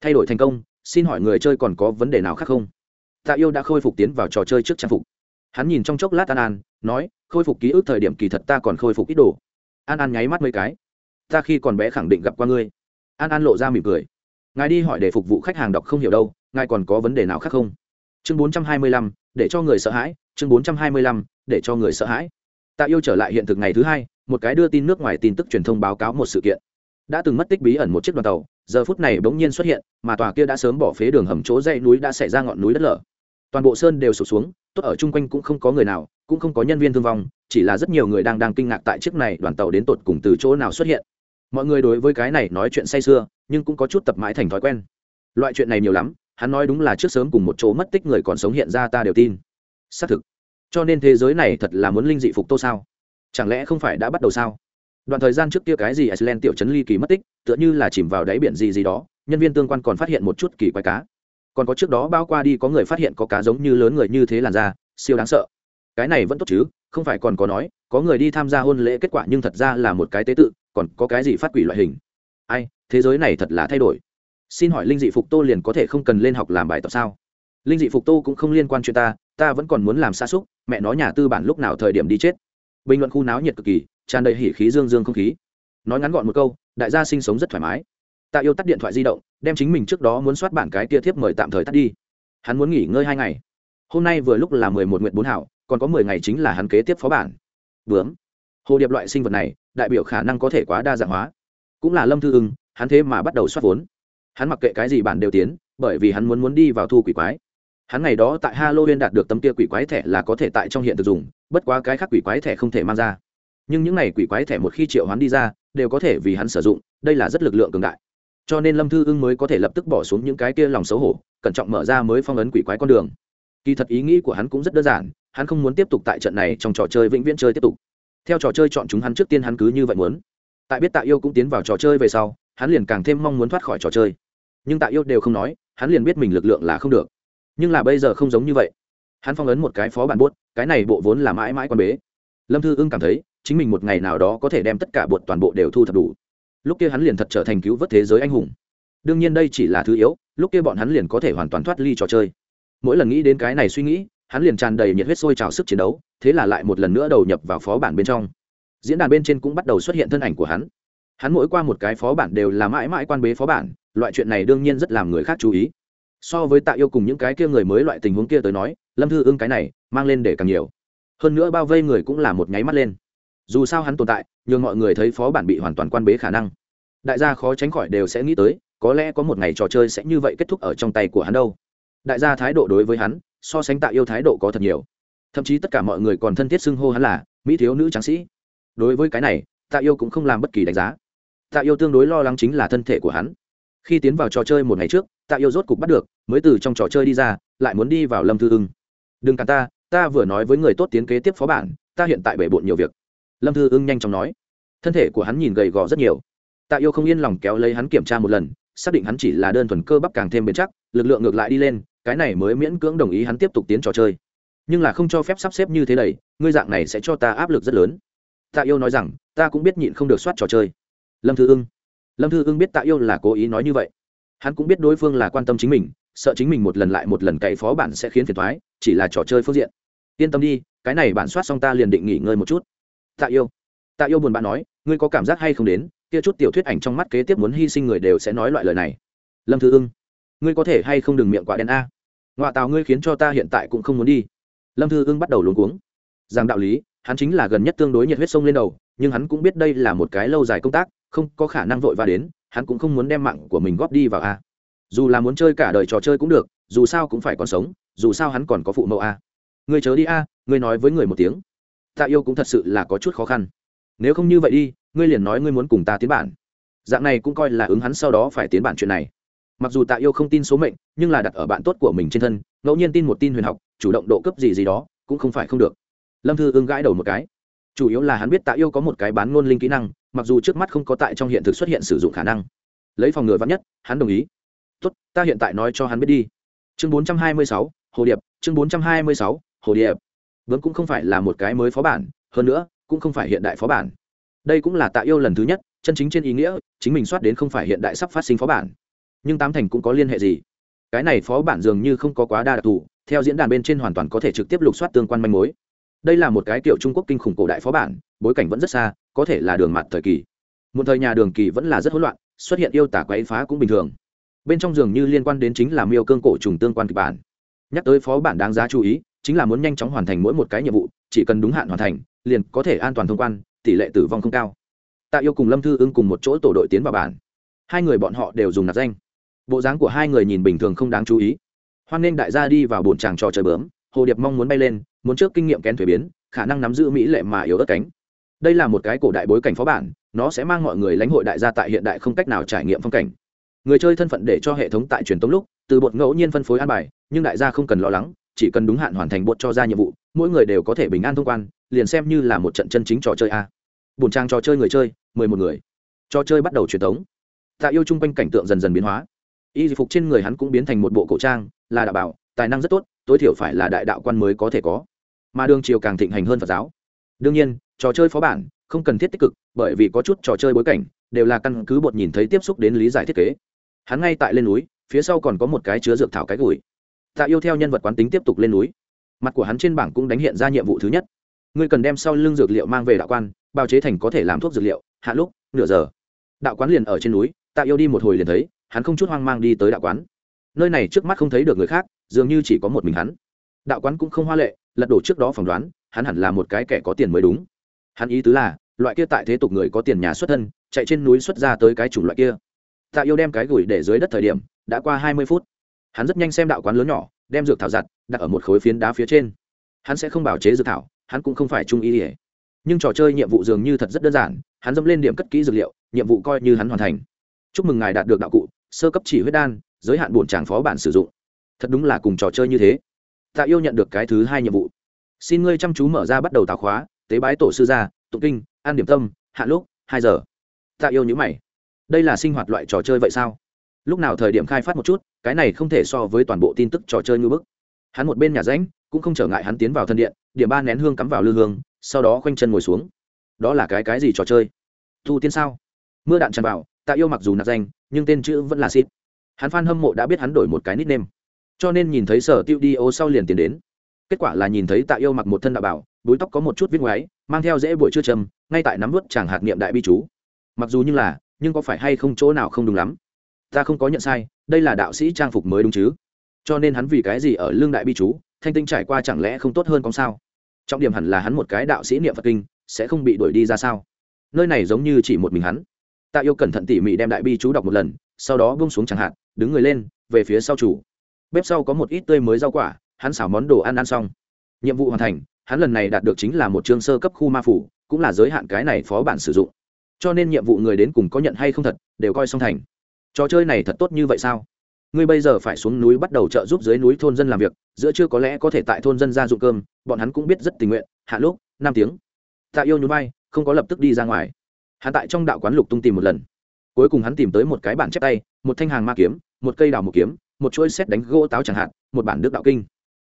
Thay đổi thành công, xin hỏi người chơi còn có vấn đề nào khác không? Tạ yêu đã khôi phục tiến vào trò chơi trước trang phục. Hắn nhìn trong chốc lát an an, nói, khôi phục ký ức thời điểm kỳ thật ta còn khôi phục ít đồ. An an nháy mắt mấy cái. Ta khi còn bé khẳng định gặp qua ngươi. An an lộ ra mỉm cười. Ngài đi hỏi để phục vụ khách hàng đọc không hiểu đâu, ngài còn có vấn đề nào khác không? Chương bốn trăm hai mươi lăm, để cho người sợ hãi, chương bốn trăm hai mươi lăm để cho người sợ hãi. Tạ yêu trở lại hiện thực ngày thứ hai, một cái đưa tin nước ngoài tin tức truyền thông báo cáo một sự kiện. Đã từng mất tích bí ẩn một chiếc đoàn tàu, giờ phút này bỗng nhiên xuất hiện, mà tòa kia đã sớm bỏ phế đường hầm chỗ dãy núi đã xảy ra ngọn núi đất lở. Toàn bộ sơn đều sụp xuống, tốt ở chung quanh cũng không có người nào, cũng không có nhân viên thương vong, chỉ là rất nhiều người đang đang kinh ngạc tại chiếc này đoàn tàu đến tột cùng từ chỗ nào xuất hiện. Mọi người đối với cái này nói chuyện say sưa, nhưng cũng có chút tập mãi thành thói quen. Loại chuyện này nhiều lắm, hắn nói đúng là trước sớm cùng một chỗ mất tích người còn sống hiện ra ta đều tin. Xác thực cho nên thế giới này thật là muốn linh dị phục tô sao? Chẳng lẽ không phải đã bắt đầu sao? Đoạn thời gian trước kia cái gì iceland tiểu Trấn ly kỳ mất tích, tựa như là chìm vào đáy biển gì gì đó, nhân viên tương quan còn phát hiện một chút kỳ quái cá. Còn có trước đó bao qua đi có người phát hiện có cá giống như lớn người như thế làn da, siêu đáng sợ. Cái này vẫn tốt chứ, không phải còn có nói, có người đi tham gia hôn lễ kết quả nhưng thật ra là một cái tế tự, còn có cái gì phát quỷ loại hình? Ai, thế giới này thật là thay đổi. Xin hỏi linh dị phục tô liền có thể không cần lên học làm bài tập sao? Linh dị phục tô cũng không liên quan chuyện ta ta vẫn còn muốn làm xa xúc, mẹ nói nhà tư bản lúc nào thời điểm đi chết. Bình luận khu náo nhiệt cực kỳ, tràn đầy hỉ khí dương dương không khí. Nói ngắn gọn một câu, đại gia sinh sống rất thoải mái. Tạ yêu tắt điện thoại di động, đem chính mình trước đó muốn soát bản cái kia thiếp mời tạm thời tắt đi. Hắn muốn nghỉ ngơi hai ngày. Hôm nay vừa lúc là mười một nguyện bốn hảo, còn có mười ngày chính là hắn kế tiếp phó bản. Bướm. Hồ điệp loại sinh vật này, đại biểu khả năng có thể quá đa dạng hóa. Cũng là lâm thư ưng, hắn thế mà bắt đầu soát vốn. Hắn mặc kệ cái gì bản đều tiến, bởi vì hắn muốn muốn đi vào thu quỷ quái hắn ngày đó tại halloween đạt được tấm kia quỷ quái thẻ là có thể tại trong hiện thực dùng, bất quá cái khác quỷ quái thẻ không thể mang ra. Nhưng những này quỷ quái thẻ một khi triệu hắn đi ra, đều có thể vì hắn sử dụng, đây là rất lực lượng cường đại. Cho nên lâm thư ưng mới có thể lập tức bỏ xuống những cái kia lòng xấu hổ, cẩn trọng mở ra mới phong ấn quỷ quái con đường. Kỳ thật ý nghĩ của hắn cũng rất đơn giản, hắn không muốn tiếp tục tại trận này trong trò chơi vĩnh viễn chơi tiếp tục. Theo trò chơi chọn chúng hắn trước tiên hắn cứ như vậy muốn. Tại biết tạ yêu cũng tiến vào trò chơi về sau, hắn liền càng thêm mong muốn thoát khỏi trò chơi. Nhưng tạ yêu đều không nói, hắn liền biết mình lực lượng là không được nhưng là bây giờ không giống như vậy. Hắn phong ấn một cái phó bản buốt cái này bộ vốn là mãi mãi quan bế. Lâm thư ưng cảm thấy, chính mình một ngày nào đó có thể đem tất cả bột toàn bộ đều thu thập đủ. Lúc kia hắn liền thật trở thành cứu vớt thế giới anh hùng. Đương nhiên đây chỉ là thứ yếu, lúc kia bọn hắn liền có thể hoàn toàn thoát ly trò chơi. Mỗi lần nghĩ đến cái này suy nghĩ, hắn liền tràn đầy nhiệt huyết sôi trào sức chiến đấu, thế là lại một lần nữa đầu nhập vào phó bản bên trong. Diễn đàn bên trên cũng bắt đầu xuất hiện thân ảnh của hắn. Hắn mỗi qua một cái phó bản đều là mãi mãi quan bế phó bản, loại chuyện này đương nhiên rất làm người khác chú ý so với tạ yêu cùng những cái kia người mới loại tình huống kia tới nói, lâm thư ưng cái này, mang lên để càng nhiều. Hơn nữa bao vây người cũng là một nháy mắt lên. Dù sao hắn tồn tại, nhường mọi người thấy phó bản bị hoàn toàn quan bế khả năng. Đại gia khó tránh khỏi đều sẽ nghĩ tới, có lẽ có một ngày trò chơi sẽ như vậy kết thúc ở trong tay của hắn đâu. Đại gia thái độ đối với hắn, so sánh tạ yêu thái độ có thật nhiều. Thậm chí tất cả mọi người còn thân thiết xưng hô hắn là mỹ thiếu nữ tráng sĩ. Đối với cái này, tạ yêu cũng không làm bất kỳ đánh giá. Tạ yêu tương đối lo lắng chính là thân thể của hắn khi tiến vào trò chơi một ngày trước tạ yêu rốt cục bắt được mới từ trong trò chơi đi ra lại muốn đi vào lâm thư ưng. Đừng cả ta ta vừa nói với người tốt tiến kế tiếp phó bản ta hiện tại bể bộn nhiều việc. Lâm thư ưng nhanh chóng nói. Thân thể của hắn nhìn gầy gò rất nhiều. Tạ yêu không yên lòng kéo lấy hắn kiểm tra một lần xác định hắn chỉ là đơn thuần cơ bắp càng thêm bền chắc lực lượng ngược lại đi lên cái này mới miễn cưỡng đồng ý hắn tiếp tục tiến trò chơi. Nhưng là không cho phép sắp xếp như thế này, ngươi dạng này sẽ cho ta áp lực rất lớn. Tạ yêu nói rằng ta cũng biết nhịn không được soát trò chơi. Lâm thư ưng lâm thư ưng biết tạ yêu là cố ý nói như vậy. Hắn cũng biết đối phương là quan tâm chính mình, sợ chính mình một lần lại một lần cậy phó bản sẽ khiến phiền thoái chỉ là trò chơi phương diện. Yên tâm đi, cái này bản soát xong ta liền định nghỉ ngơi một chút. Tạ yêu. Tạ yêu buồn bã nói, ngươi có cảm giác hay không đến, kia chút tiểu thuyết ảnh trong mắt kế tiếp muốn hy sinh người đều sẽ nói loại lời này. Lâm thư ưng. Ngươi có thể hay không đừng miệng quả đen a? Ngoại tào ngươi khiến cho ta hiện tại cũng không muốn đi. Lâm thư ưng bắt đầu luống cuống. Rằng đạo lý, hắn chính là gần nhất tương đối nhiệt huyết sông lên đầu, nhưng hắn cũng biết đây là một cái lâu dài công tác không có khả năng vội và đến, hắn cũng không muốn đem mạng của mình góp đi vào a. Dù là muốn chơi cả đời trò chơi cũng được, dù sao cũng phải còn sống, dù sao hắn còn có phụ mẫu a. Ngươi chớ đi a, ngươi nói với người một tiếng. Tạ yêu cũng thật sự là có chút khó khăn. Nếu không như vậy đi, ngươi liền nói ngươi muốn cùng ta tiến bản. Dạng này cũng coi là ứng hắn sau đó phải tiến bản chuyện này. Mặc dù tạ yêu không tin số mệnh, nhưng là đặt ở bạn tốt của mình trên thân, ngẫu nhiên tin một tin huyền học, chủ động độ cấp gì gì đó, cũng không phải không được. Lâm thư ưng gãi đầu một cái chủ yếu là hắn biết tạ yêu có một cái bán ngôn linh kỹ năng, mặc dù trước mắt không có tại trong hiện thực xuất hiện sử dụng khả năng. Lấy phòng ngừa vắn nhất, hắn đồng ý. Tốt, ta hiện tại nói cho hắn biết đi. Chương bốn trăm hai mươi sáu, hồ điệp, chương bốn trăm hai mươi sáu, hồ điệp. Vẫn cũng không phải là một cái mới phó bản, hơn nữa, cũng không phải hiện đại phó bản. Đây cũng là tạ yêu lần thứ nhất, chân chính trên ý nghĩa, chính mình soát đến không phải hiện đại sắp phát sinh phó bản. Nhưng tám thành cũng có liên hệ gì? Cái này phó bản dường như không có quá đa đặc thù, theo diễn đàn bên trên hoàn toàn có thể trực tiếp lục soát tương quan manh mối đây là một cái kiểu trung quốc kinh khủng cổ đại phó bản, bối cảnh vẫn rất xa, có thể là đường mặt thời kỳ. Một thời nhà đường kỳ vẫn là rất hỗn loạn, xuất hiện yêu tả quấy phá cũng bình thường. Bên trong giường như liên quan đến chính là miêu cương cổ trùng tương quan kịch bản. Nhắc tới phó bản đáng giá chú ý, chính là muốn nhanh chóng hoàn thành mỗi một cái nhiệm vụ, chỉ cần đúng hạn hoàn thành, liền có thể an toàn thông quan, tỷ lệ tử vong không cao. Tạ yêu cùng lâm thư ưng cùng một chỗ tổ đội tiến vào bản. Hai người bọn họ đều dùng nạp danh. Bộ dáng của hai người nhìn bình thường không đáng chú ý. Hoan nên đại gia đi vào bồn tràng trò chơi bướm, hồ điệp mong muốn bay lên muốn trước kinh nghiệm kén thuế biến, khả năng nắm giữ mỹ lệ mà yếu ớt cánh. Đây là một cái cổ đại bối cảnh phó bản, nó sẽ mang mọi người lãnh hội đại gia tại hiện đại không cách nào trải nghiệm phong cảnh. Người chơi thân phận để cho hệ thống tại truyền tống lúc, từ bột ngẫu nhiên phân phối an bài, nhưng đại gia không cần lo lắng, chỉ cần đúng hạn hoàn thành bột cho ra nhiệm vụ, mỗi người đều có thể bình an thông quan, liền xem như là một trận chân chính trò chơi a. Bùn trang trò chơi người chơi, mười một người. Trò chơi bắt đầu truyền tống. Tạ yêu chung quanh cảnh tượng dần dần biến hóa. Y phục trên người hắn cũng biến thành một bộ cổ trang, là đạo bảo, tài năng rất tốt tối thiểu phải là đại đạo quan mới có thể có. Mà đường chiều càng thịnh hành hơn phật giáo. Đương nhiên, trò chơi phó bản không cần thiết tích cực, bởi vì có chút trò chơi bối cảnh đều là căn cứ bột nhìn thấy tiếp xúc đến lý giải thiết kế. Hắn ngay tại lên núi, phía sau còn có một cái chứa dược thảo cái gùi. Tạ yêu theo nhân vật quán tính tiếp tục lên núi. Mặt của hắn trên bảng cũng đánh hiện ra nhiệm vụ thứ nhất. Ngươi cần đem sau lưng dược liệu mang về đạo quan, bào chế thành có thể làm thuốc dược liệu, hạ lúc, nửa giờ. Đạo quán liền ở trên núi, tạ yêu đi một hồi liền thấy, hắn không chút hoang mang đi tới đạo quán. Nơi này trước mắt không thấy được người khác dường như chỉ có một mình hắn. Đạo quán cũng không hoa lệ, lật đổ trước đó phỏng đoán, hắn hẳn là một cái kẻ có tiền mới đúng. Hắn ý tứ là, loại kia tại thế tục người có tiền nhà xuất thân, chạy trên núi xuất ra tới cái chủng loại kia. Tạ yêu đem cái gửi để dưới đất thời điểm, đã qua hai mươi phút. Hắn rất nhanh xem đạo quán lớn nhỏ, đem dược thảo giặt, đặt ở một khối phiến đá phía trên. Hắn sẽ không bảo chế dược thảo, hắn cũng không phải trung ý ỉa nhưng trò chơi nhiệm vụ dường như thật rất đơn giản, hắn dâm lên điểm cất kỹ dược liệu, nhiệm vụ coi như hắn hoàn thành. Chúc mừng ngài đạt được đạo cụ, sơ cấp chỉ huyết đan, giới hạn bổn tràng phó bản sử dụng thật đúng là cùng trò chơi như thế. Tạ yêu nhận được cái thứ hai nhiệm vụ. Xin ngươi chăm chú mở ra bắt đầu tạo khóa, tế bái tổ sư gia, tụng kinh, an điểm tâm, hạ lúc, hai giờ. Tạ yêu nhữ mày. Đây là sinh hoạt loại trò chơi vậy sao? Lúc nào thời điểm khai phát một chút, cái này không thể so với toàn bộ tin tức trò chơi ngư bức. Hắn một bên nhà ránh cũng không trở ngại hắn tiến vào thân điện, điểm ba nén hương cắm vào lư hương, sau đó khoanh chân ngồi xuống. Đó là cái cái gì trò chơi? Thu tiên sao? Mưa đạn tràn vào tạ yêu mặc dù nạp danh, nhưng tên chữ vẫn là xịt hắn f hâm mộ đã biết hắn đổi một cái nickname cho nên nhìn thấy sở tiêu đi ô sau liền tiến đến. Kết quả là nhìn thấy tạ yêu mặc một thân đạo bảo, búi tóc có một chút viết ngoáy, mang theo dễ buổi chưa trầm ngay tại nắm vớt chàng hạt niệm đại bi chú. Mặc dù như là, nhưng có phải hay không chỗ nào không đúng lắm? Ta không có nhận sai, đây là đạo sĩ trang phục mới đúng chứ? Cho nên hắn vì cái gì ở lương đại bi chú, thanh tinh trải qua chẳng lẽ không tốt hơn con sao? Trọng điểm hẳn là hắn một cái đạo sĩ niệm phật kinh, sẽ không bị đuổi đi ra sao? Nơi này giống như chỉ một mình hắn. Tạ yêu cẩn thận tỉ mỉ đem đại bi chú đọc một lần, sau đó bông xuống chẳng hạn đứng người lên, về phía sau chủ bếp sau có một ít tươi mới rau quả, hắn xảo món đồ ăn ăn xong. Nhiệm vụ hoàn thành, hắn lần này đạt được chính là một chương sơ cấp khu ma phủ, cũng là giới hạn cái này phó bản sử dụng. Cho nên nhiệm vụ người đến cùng có nhận hay không thật, đều coi xong thành. Trò chơi này thật tốt như vậy sao? Ngươi bây giờ phải xuống núi bắt đầu trợ giúp dưới núi thôn dân làm việc, giữa chưa có lẽ có thể tại thôn dân ra dụng cơm, bọn hắn cũng biết rất tình nguyện, hạ lúc, năm tiếng. Tạ yêu nhún vai, không có lập tức đi ra ngoài. Hắn tại trong đạo quán lục tung tìm một lần. Cuối cùng hắn tìm tới một cái bản chép tay, một thanh hàng ma kiếm, một cây đào một kiếm một chuỗi xét đánh gỗ táo chẳng hạn, một bản đức đạo kinh.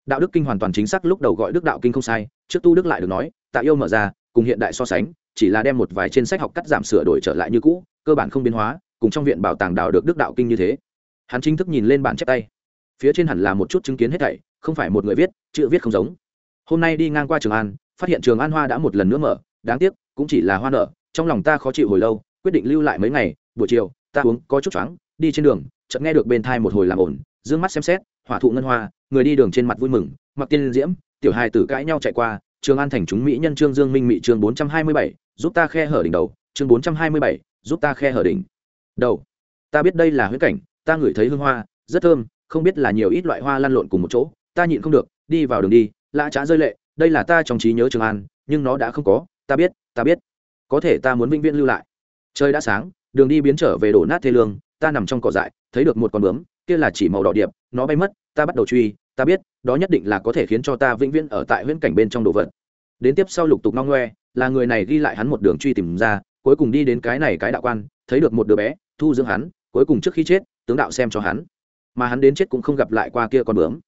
Đạo đức kinh hoàn toàn chính xác lúc đầu gọi đức đạo kinh không sai, trước tu đức lại được nói, tạ yêu mở ra, cùng hiện đại so sánh, chỉ là đem một vài trên sách học cắt giảm sửa đổi trở lại như cũ, cơ bản không biến hóa, cùng trong viện bảo tàng đào được đức đạo kinh như thế. Hắn chính thức nhìn lên bản chép tay. Phía trên hẳn là một chút chứng kiến hết thảy, không phải một người viết, chữ viết không giống. Hôm nay đi ngang qua trường an, phát hiện trường an hoa đã một lần nữa mở, đáng tiếc, cũng chỉ là hoa nở, trong lòng ta khó chịu hồi lâu, quyết định lưu lại mấy ngày, buổi chiều, ta uống, có chút choáng, đi trên đường chợt nghe được bên thai một hồi làm ổn dương mắt xem xét, hỏa thụ ngân hoa, người đi đường trên mặt vui mừng, mặc tiên diễm, tiểu hai tử cãi nhau chạy qua, trường an thành chúng mỹ nhân trương dương minh mỹ chương bốn trăm hai mươi bảy, giúp ta khe hở đỉnh đầu, chương bốn trăm hai mươi bảy, giúp ta khe hở đỉnh đầu. Ta biết đây là huyễn cảnh, ta ngửi thấy hương hoa, rất thơm, không biết là nhiều ít loại hoa lăn lộn cùng một chỗ, ta nhịn không được, đi vào đường đi lạ trá rơi lệ, đây là ta trong trí nhớ trường an, nhưng nó đã không có, ta biết ta biết. Có thể ta muốn vĩnh viễn lưu lại. Trời đã sáng, đường đi biến trở về đổ nát thê lương ta nằm trong cỏ dại, thấy được một con bướm, kia là chỉ màu đỏ điệp, nó bay mất, ta bắt đầu truy, ta biết, đó nhất định là có thể khiến cho ta vĩnh viễn ở tại huyễn cảnh bên trong đồ vật. Đến tiếp sau lục tục ngong ngoe, là người này ghi lại hắn một đường truy tìm ra, cuối cùng đi đến cái này cái đạo quan, thấy được một đứa bé, thu dưỡng hắn, cuối cùng trước khi chết, tướng đạo xem cho hắn. Mà hắn đến chết cũng không gặp lại qua kia con bướm.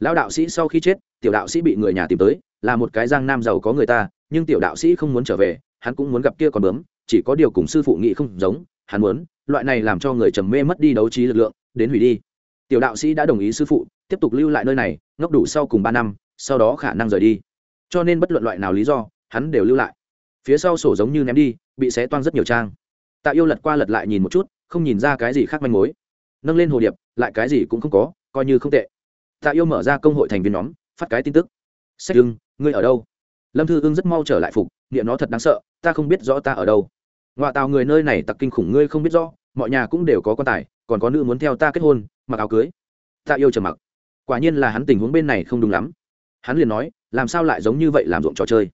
Lão đạo sĩ sau khi chết, tiểu đạo sĩ bị người nhà tìm tới, là một cái giang nam giàu có người ta, nhưng tiểu đạo sĩ không muốn trở về, hắn cũng muốn gặp kia con bướm, chỉ có điều cùng sư phụ nghị không giống, hắn muốn loại này làm cho người trầm mê mất đi đấu trí lực lượng, đến hủy đi. Tiểu đạo sĩ đã đồng ý sư phụ, tiếp tục lưu lại nơi này, ngốc đủ sau cùng ba năm, sau đó khả năng rời đi. Cho nên bất luận loại nào lý do, hắn đều lưu lại. Phía sau sổ giống như ném đi, bị xé toang rất nhiều trang. Tạ yêu lật qua lật lại nhìn một chút, không nhìn ra cái gì khác manh mối. Nâng lên hồ điệp, lại cái gì cũng không có, coi như không tệ. Tạ yêu mở ra công hội thành viên nhóm, phát cái tin tức. Sách ưng, ngươi ở đâu? Lâm thư ưng rất mau trở lại phục nghiệm nó thật đáng sợ, ta không biết rõ ta ở đâu ngoại tàu người nơi này tặc kinh khủng ngươi không biết rõ, mọi nhà cũng đều có quan tài, còn có nữ muốn theo ta kết hôn, mặc áo cưới. Tạ yêu trầm mặc. Quả nhiên là hắn tình huống bên này không đúng lắm. Hắn liền nói, làm sao lại giống như vậy làm ruộng trò chơi?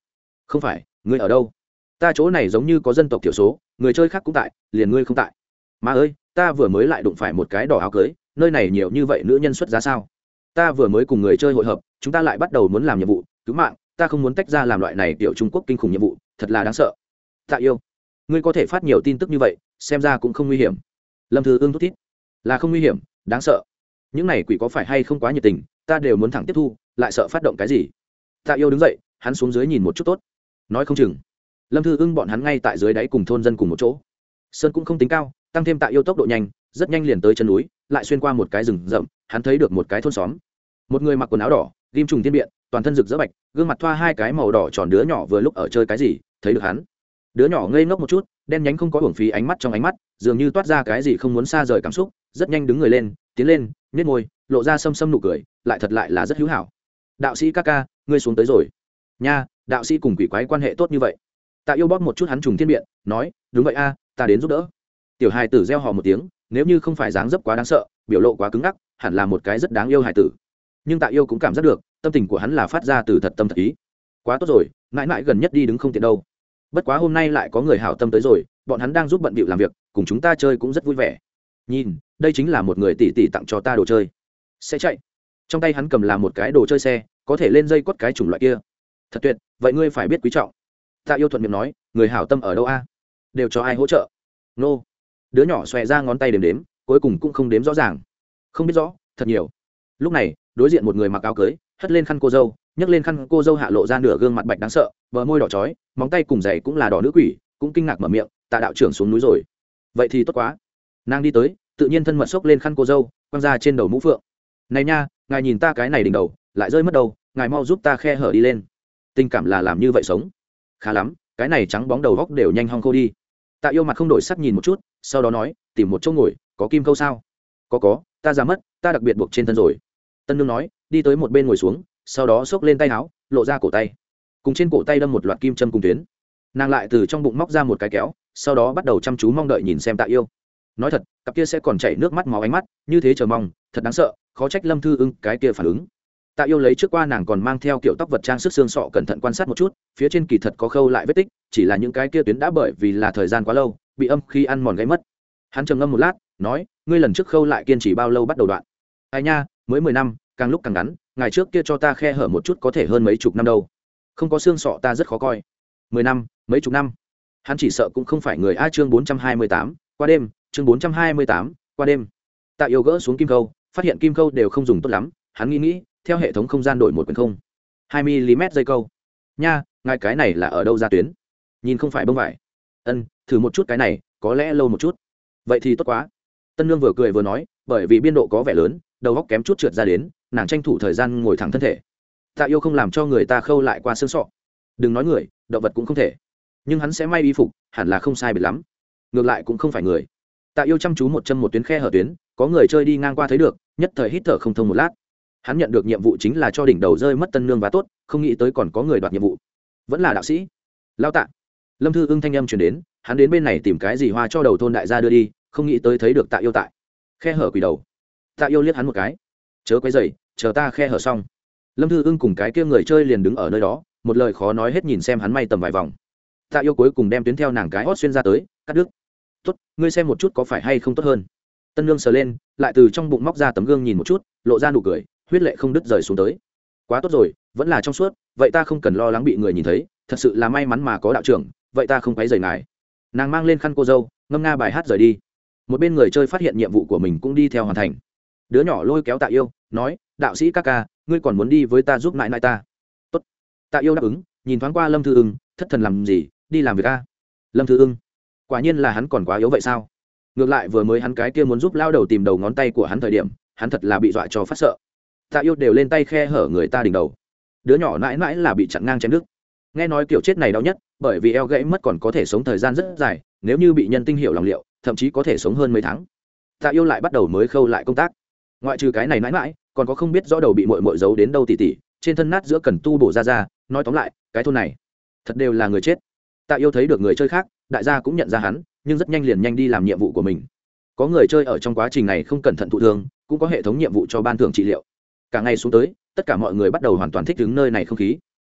Không phải, ngươi ở đâu? Ta chỗ này giống như có dân tộc thiểu số, người chơi khác cũng tại, liền ngươi không tại. Mà ơi, ta vừa mới lại đụng phải một cái đỏ áo cưới, nơi này nhiều như vậy nữ nhân xuất giá sao? Ta vừa mới cùng người chơi hội hợp, chúng ta lại bắt đầu muốn làm nhiệm vụ, cứu mạng, ta không muốn tách ra làm loại này tiểu trung quốc kinh khủng nhiệm vụ, thật là đáng sợ. Tạ yêu ngươi có thể phát nhiều tin tức như vậy, xem ra cũng không nguy hiểm. Lâm thư ương thúc thít. Là không nguy hiểm, đáng sợ. Những này quỷ có phải hay không quá nhiệt tình, ta đều muốn thẳng tiếp thu, lại sợ phát động cái gì? Tạ yêu đứng dậy, hắn xuống dưới nhìn một chút tốt. Nói không chừng. Lâm thư ưng bọn hắn ngay tại dưới đáy cùng thôn dân cùng một chỗ. Sơn cũng không tính cao, tăng thêm tạ yêu tốc độ nhanh, rất nhanh liền tới chân núi, lại xuyên qua một cái rừng rậm, hắn thấy được một cái thôn xóm. Một người mặc quần áo đỏ, ghim trùng tiên biện, toàn thân rực rỡ bạch, gương mặt thoa hai cái màu đỏ tròn đứa nhỏ vừa lúc ở chơi cái gì, thấy được hắn đứa nhỏ ngây ngốc một chút, đen nhánh không có hưởng phí ánh mắt trong ánh mắt, dường như toát ra cái gì không muốn xa rời cảm xúc, rất nhanh đứng người lên, tiến lên nhét môi, lộ ra xâm xâm nụ cười, lại thật lại là rất hữu hảo. Đạo sĩ ca ca, ngươi xuống tới rồi. Nha, đạo sĩ cùng quỷ quái quan hệ tốt như vậy. Tạ yêu bóp một chút hắn trùng thiên biện, nói, đúng vậy a, ta đến giúp đỡ. Tiểu hài tử gieo họ một tiếng, nếu như không phải dáng dấp quá đáng sợ, biểu lộ quá cứng ngắc, hẳn là một cái rất đáng yêu hài tử. Nhưng tạ yêu cũng cảm giác được, tâm tình của hắn là phát ra từ thật tâm thật ý. Quá tốt rồi, mãi mãi gần nhất đi đứng không tiện đâu bất quá hôm nay lại có người hảo tâm tới rồi, bọn hắn đang giúp bận bịu làm việc, cùng chúng ta chơi cũng rất vui vẻ. Nhìn, đây chính là một người tỷ tỷ tặng cho ta đồ chơi. Sẽ chạy. Trong tay hắn cầm là một cái đồ chơi xe, có thể lên dây quất cái chủng loại kia. Thật tuyệt, vậy ngươi phải biết quý trọng. Tạ yêu thuận miệng nói, người hảo tâm ở đâu a? Đều cho ai hỗ trợ? Nô. Đứa nhỏ xòe ra ngón tay đếm đếm, cuối cùng cũng không đếm rõ ràng. Không biết rõ, thật nhiều. Lúc này, đối diện một người mặc áo cưới, hất lên khăn cô dâu nhấc lên khăn cô dâu hạ lộ ra nửa gương mặt bạch đáng sợ, bờ môi đỏ chói, móng tay cùng giày cũng là đỏ nữ quỷ, cũng kinh ngạc mở miệng, tạ đạo trưởng xuống núi rồi. Vậy thì tốt quá. Nàng đi tới, tự nhiên thân mật xốc lên khăn cô dâu, quăng ra trên đầu mũ phượng. Này nha, ngài nhìn ta cái này đỉnh đầu, lại rơi mất đầu ngài mau giúp ta khe hở đi lên. Tình cảm là làm như vậy sống. Khá lắm, cái này trắng bóng đầu góc đều nhanh hong khô đi. Tạ yêu mặt không đổi sắc nhìn một chút, sau đó nói, tìm một chỗ ngồi, có kim câu sao? Có có, ta ra mất, ta đặc biệt buộc trên thân rồi. Tân nương nói, đi tới một bên ngồi xuống sau đó xốc lên tay áo, lộ ra cổ tay. Cùng trên cổ tay đâm một loạt kim châm cùng tuyến. Nàng lại từ trong bụng móc ra một cái kéo, sau đó bắt đầu chăm chú mong đợi nhìn xem tạ yêu. Nói thật, cặp kia sẽ còn chảy nước mắt máu ánh mắt, như thế chờ mong, thật đáng sợ, khó trách lâm thư ưng cái kia phản ứng. Tạ yêu lấy trước qua nàng còn mang theo kiểu tóc vật trang sức xương sọ cẩn thận quan sát một chút, phía trên kỳ thật có khâu lại vết tích, chỉ là những cái kia tuyến đã bởi vì là thời gian quá lâu, bị âm khi ăn mòn gáy mất. Hắn trầm ngâm một lát, nói, ngươi lần trước khâu lại kiên trì bao lâu bắt đầu đoạn? Ai nha, mới mười năm, càng lúc càng ngắn ngày trước kia cho ta khe hở một chút có thể hơn mấy chục năm đâu. Không có xương sọ ta rất khó coi. Mười năm, mấy chục năm. Hắn chỉ sợ cũng không phải người a chương bốn trăm hai mươi tám, qua đêm, chương bốn trăm hai mươi tám, qua đêm. Tạ yêu gỡ xuống kim câu phát hiện kim câu đều không dùng tốt lắm, hắn nghĩ nghĩ, theo hệ thống không gian đổi một quyển không. Hai mm dây câu. Nha, ngài cái này là ở đâu ra tuyến? Nhìn không phải bông vải. Ân, thử một chút cái này, có lẽ lâu một chút. Vậy thì tốt quá. Tân nương vừa cười vừa nói, bởi vì biên độ có vẻ lớn, đầu góc kém chút trượt ra đến nàng tranh thủ thời gian ngồi thẳng thân thể. Tạ yêu không làm cho người ta khâu lại qua xương sọ. Đừng nói người, động vật cũng không thể. Nhưng hắn sẽ may y phục, hẳn là không sai biệt lắm. Ngược lại cũng không phải người. Tạ yêu chăm chú một chân một tuyến khe hở tuyến, có người chơi đi ngang qua thấy được, nhất thời hít thở không thông một lát. Hắn nhận được nhiệm vụ chính là cho đỉnh đầu rơi mất tân nương và tốt, không nghĩ tới còn có người đoạt nhiệm vụ. Vẫn là đạo sĩ. Lao tạ. Lâm thư ưng thanh âm chuyển đến, hắn đến bên này tìm cái gì hoa cho đầu thôn đại gia đưa đi, không nghĩ tới thấy được tạ yêu tại. Khe hở quỷ đầu. Tạ yêu liếc hắn một cái. Chớ quấy dày chờ ta khe hở xong. Lâm thư ưng cùng cái kia người chơi liền đứng ở nơi đó, một lời khó nói hết nhìn xem hắn may tầm vài vòng. Tạ yêu cuối cùng đem tuyến theo nàng cái hót xuyên ra tới, cắt đứt. Tốt, ngươi xem một chút có phải hay không tốt hơn. Tân lương sờ lên, lại từ trong bụng móc ra tấm gương nhìn một chút, lộ ra nụ cười, huyết lệ không đứt rời xuống tới. Quá tốt rồi, vẫn là trong suốt, vậy ta không cần lo lắng bị người nhìn thấy, thật sự là may mắn mà có đạo trưởng, vậy ta không quấy rời ngài. Nàng mang lên khăn cô dâu, ngâm nga bài hát rời đi. Một bên người chơi phát hiện nhiệm vụ của mình cũng đi theo hoàn thành. Đứa nhỏ lôi kéo tạ yêu, nói đạo sĩ ca ca, ngươi còn muốn đi với ta giúp nại nại ta. Tốt. Tạ yêu đáp ứng, nhìn thoáng qua lâm thư ưng, thất thần làm gì, đi làm việc ca. lâm thư ưng, quả nhiên là hắn còn quá yếu vậy sao? Ngược lại vừa mới hắn cái kia muốn giúp lao đầu tìm đầu ngón tay của hắn thời điểm, hắn thật là bị dọa cho phát sợ. Tạ yêu đều lên tay khe hở người ta đỉnh đầu. Đứa nhỏ mãi mãi là bị chặn ngang chém đứt. Nghe nói kiểu chết này đau nhất, bởi vì eo gãy mất còn có thể sống thời gian rất dài, nếu như bị nhân tinh hiểu lòng liệu, thậm chí có thể sống hơn mấy tháng. Tạ yêu lại bắt đầu mới khâu lại công tác. Ngoại trừ cái này mãi mãi còn có không biết rõ đầu bị mội mội giấu đến đâu tỉ tỉ, trên thân nát giữa cần tu bổ ra ra, nói tóm lại, cái thôn này, thật đều là người chết. Tạ yêu thấy được người chơi khác, đại gia cũng nhận ra hắn, nhưng rất nhanh liền nhanh đi làm nhiệm vụ của mình. Có người chơi ở trong quá trình này không cẩn thận thụ thương, cũng có hệ thống nhiệm vụ cho ban thưởng trị liệu. Cả ngày xuống tới, tất cả mọi người bắt đầu hoàn toàn thích ứng nơi này không khí.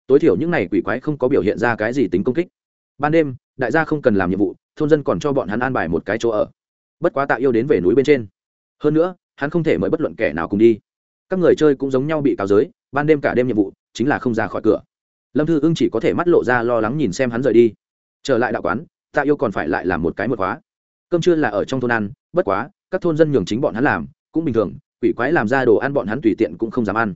Tối thiểu những n à y quỷ quái không có biểu hiện ra cái gì tính công kích. Ban đêm, đại gia không cần làm nhiệm vụ, thôn dân còn cho bọn hắn an bài một cái chỗ ở. Bất quá tạ yêu đến về núi bên trên. Hơn nữa, hắn không thể mời bất luận kẻ nào cùng đi các người chơi cũng giống nhau bị cáo giới, ban đêm cả đêm nhiệm vụ chính là không ra khỏi cửa. Lâm thư ưng chỉ có thể mắt lộ ra lo lắng nhìn xem hắn rời đi. Trở lại đạo quán, tạ yêu còn phải lại làm một cái một khóa. Cơm trưa là ở trong thôn ăn, bất quá, các thôn dân nhường chính bọn hắn làm, cũng bình thường, quỷ quái làm ra đồ ăn bọn hắn tùy tiện cũng không dám ăn.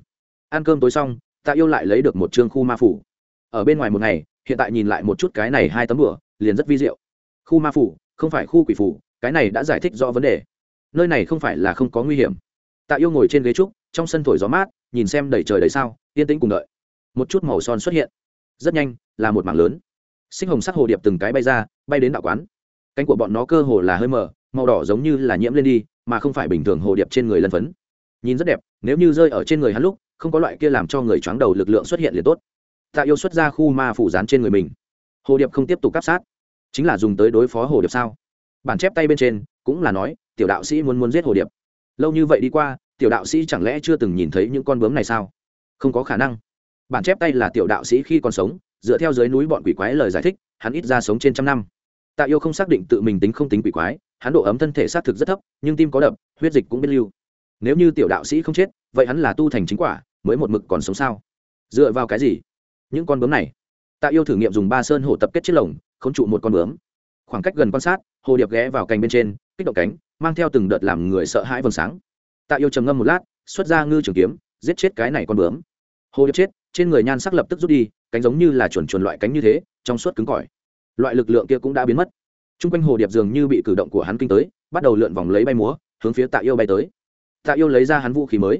Ăn cơm tối xong, tạ yêu lại lấy được một chương khu ma phủ. Ở bên ngoài một ngày, hiện tại nhìn lại một chút cái này hai tấm bửa liền rất vi diệu. Khu ma phủ, không phải khu quỷ phủ, cái này đã giải thích rõ vấn đề. Nơi này không phải là không có nguy hiểm. Tạ yêu ngồi trên ghế trúc trong sân thổi gió mát, nhìn xem đầy trời đầy sao, yên tĩnh cùng đợi. Một chút màu son xuất hiện. Rất nhanh, là một mảng lớn. Sinh hồng sắc hồ điệp từng cái bay ra, bay đến đạo quán. Cánh của bọn nó cơ hồ là hơi mờ màu đỏ giống như là nhiễm lên đi, mà không phải bình thường hồ điệp trên người lân phấn. Nhìn rất đẹp, nếu như rơi ở trên người hắn lúc, không có loại kia làm cho người choáng đầu lực lượng xuất hiện liền tốt. Tạ yêu xuất ra khu ma phủ dán trên người mình. Hồ điệp không tiếp tục cắp sát. Chính là dùng tới đối phó hồ điệp sao? Bản chép tay bên trên, cũng là nói, tiểu đạo sĩ muốn muốn giết hồ điệp. Lâu như vậy đi qua tiểu đạo sĩ chẳng lẽ chưa từng nhìn thấy những con bướm này sao? Không có khả năng. Bản chép tay là tiểu đạo sĩ khi còn sống, dựa theo dưới núi bọn quỷ quái lời giải thích, hắn ít ra sống trên trăm năm. Tạ yêu không xác định tự mình tính không tính quỷ quái, hắn độ ấm thân thể xác thực rất thấp, nhưng tim có đập, huyết dịch cũng biết lưu. Nếu như tiểu đạo sĩ không chết, vậy hắn là tu thành chính quả, mới một mực còn sống sao? Dựa vào cái gì? Những con bướm này. Tạ yêu thử nghiệm dùng ba sơn hồ tập kết chiếc lồng k h ố n trụ một con bướm. Khoảng cách gần quan sát, hồ điệp ghé vào cành bên trên, kích động cánh, mang theo từng đợt làm người sợ hãi vầng sáng tạ yêu trầm ngâm một lát, xuất ra ngư trường kiếm, giết chết cái này con bướm. Hồ điệp chết, trên người nhan sắc lập tức rút đi, cánh giống như là chuẩn chuẩn loại cánh như thế, trong suốt cứng cỏi. Loại lực lượng kia cũng đã biến mất. T r u n g quanh hồ điệp dường như bị cử động của hắn kinh tới, bắt đầu lượn vòng lấy bay múa, hướng phía tạ yêu bay tới. Tạ yêu lấy ra hắn vũ khí mới.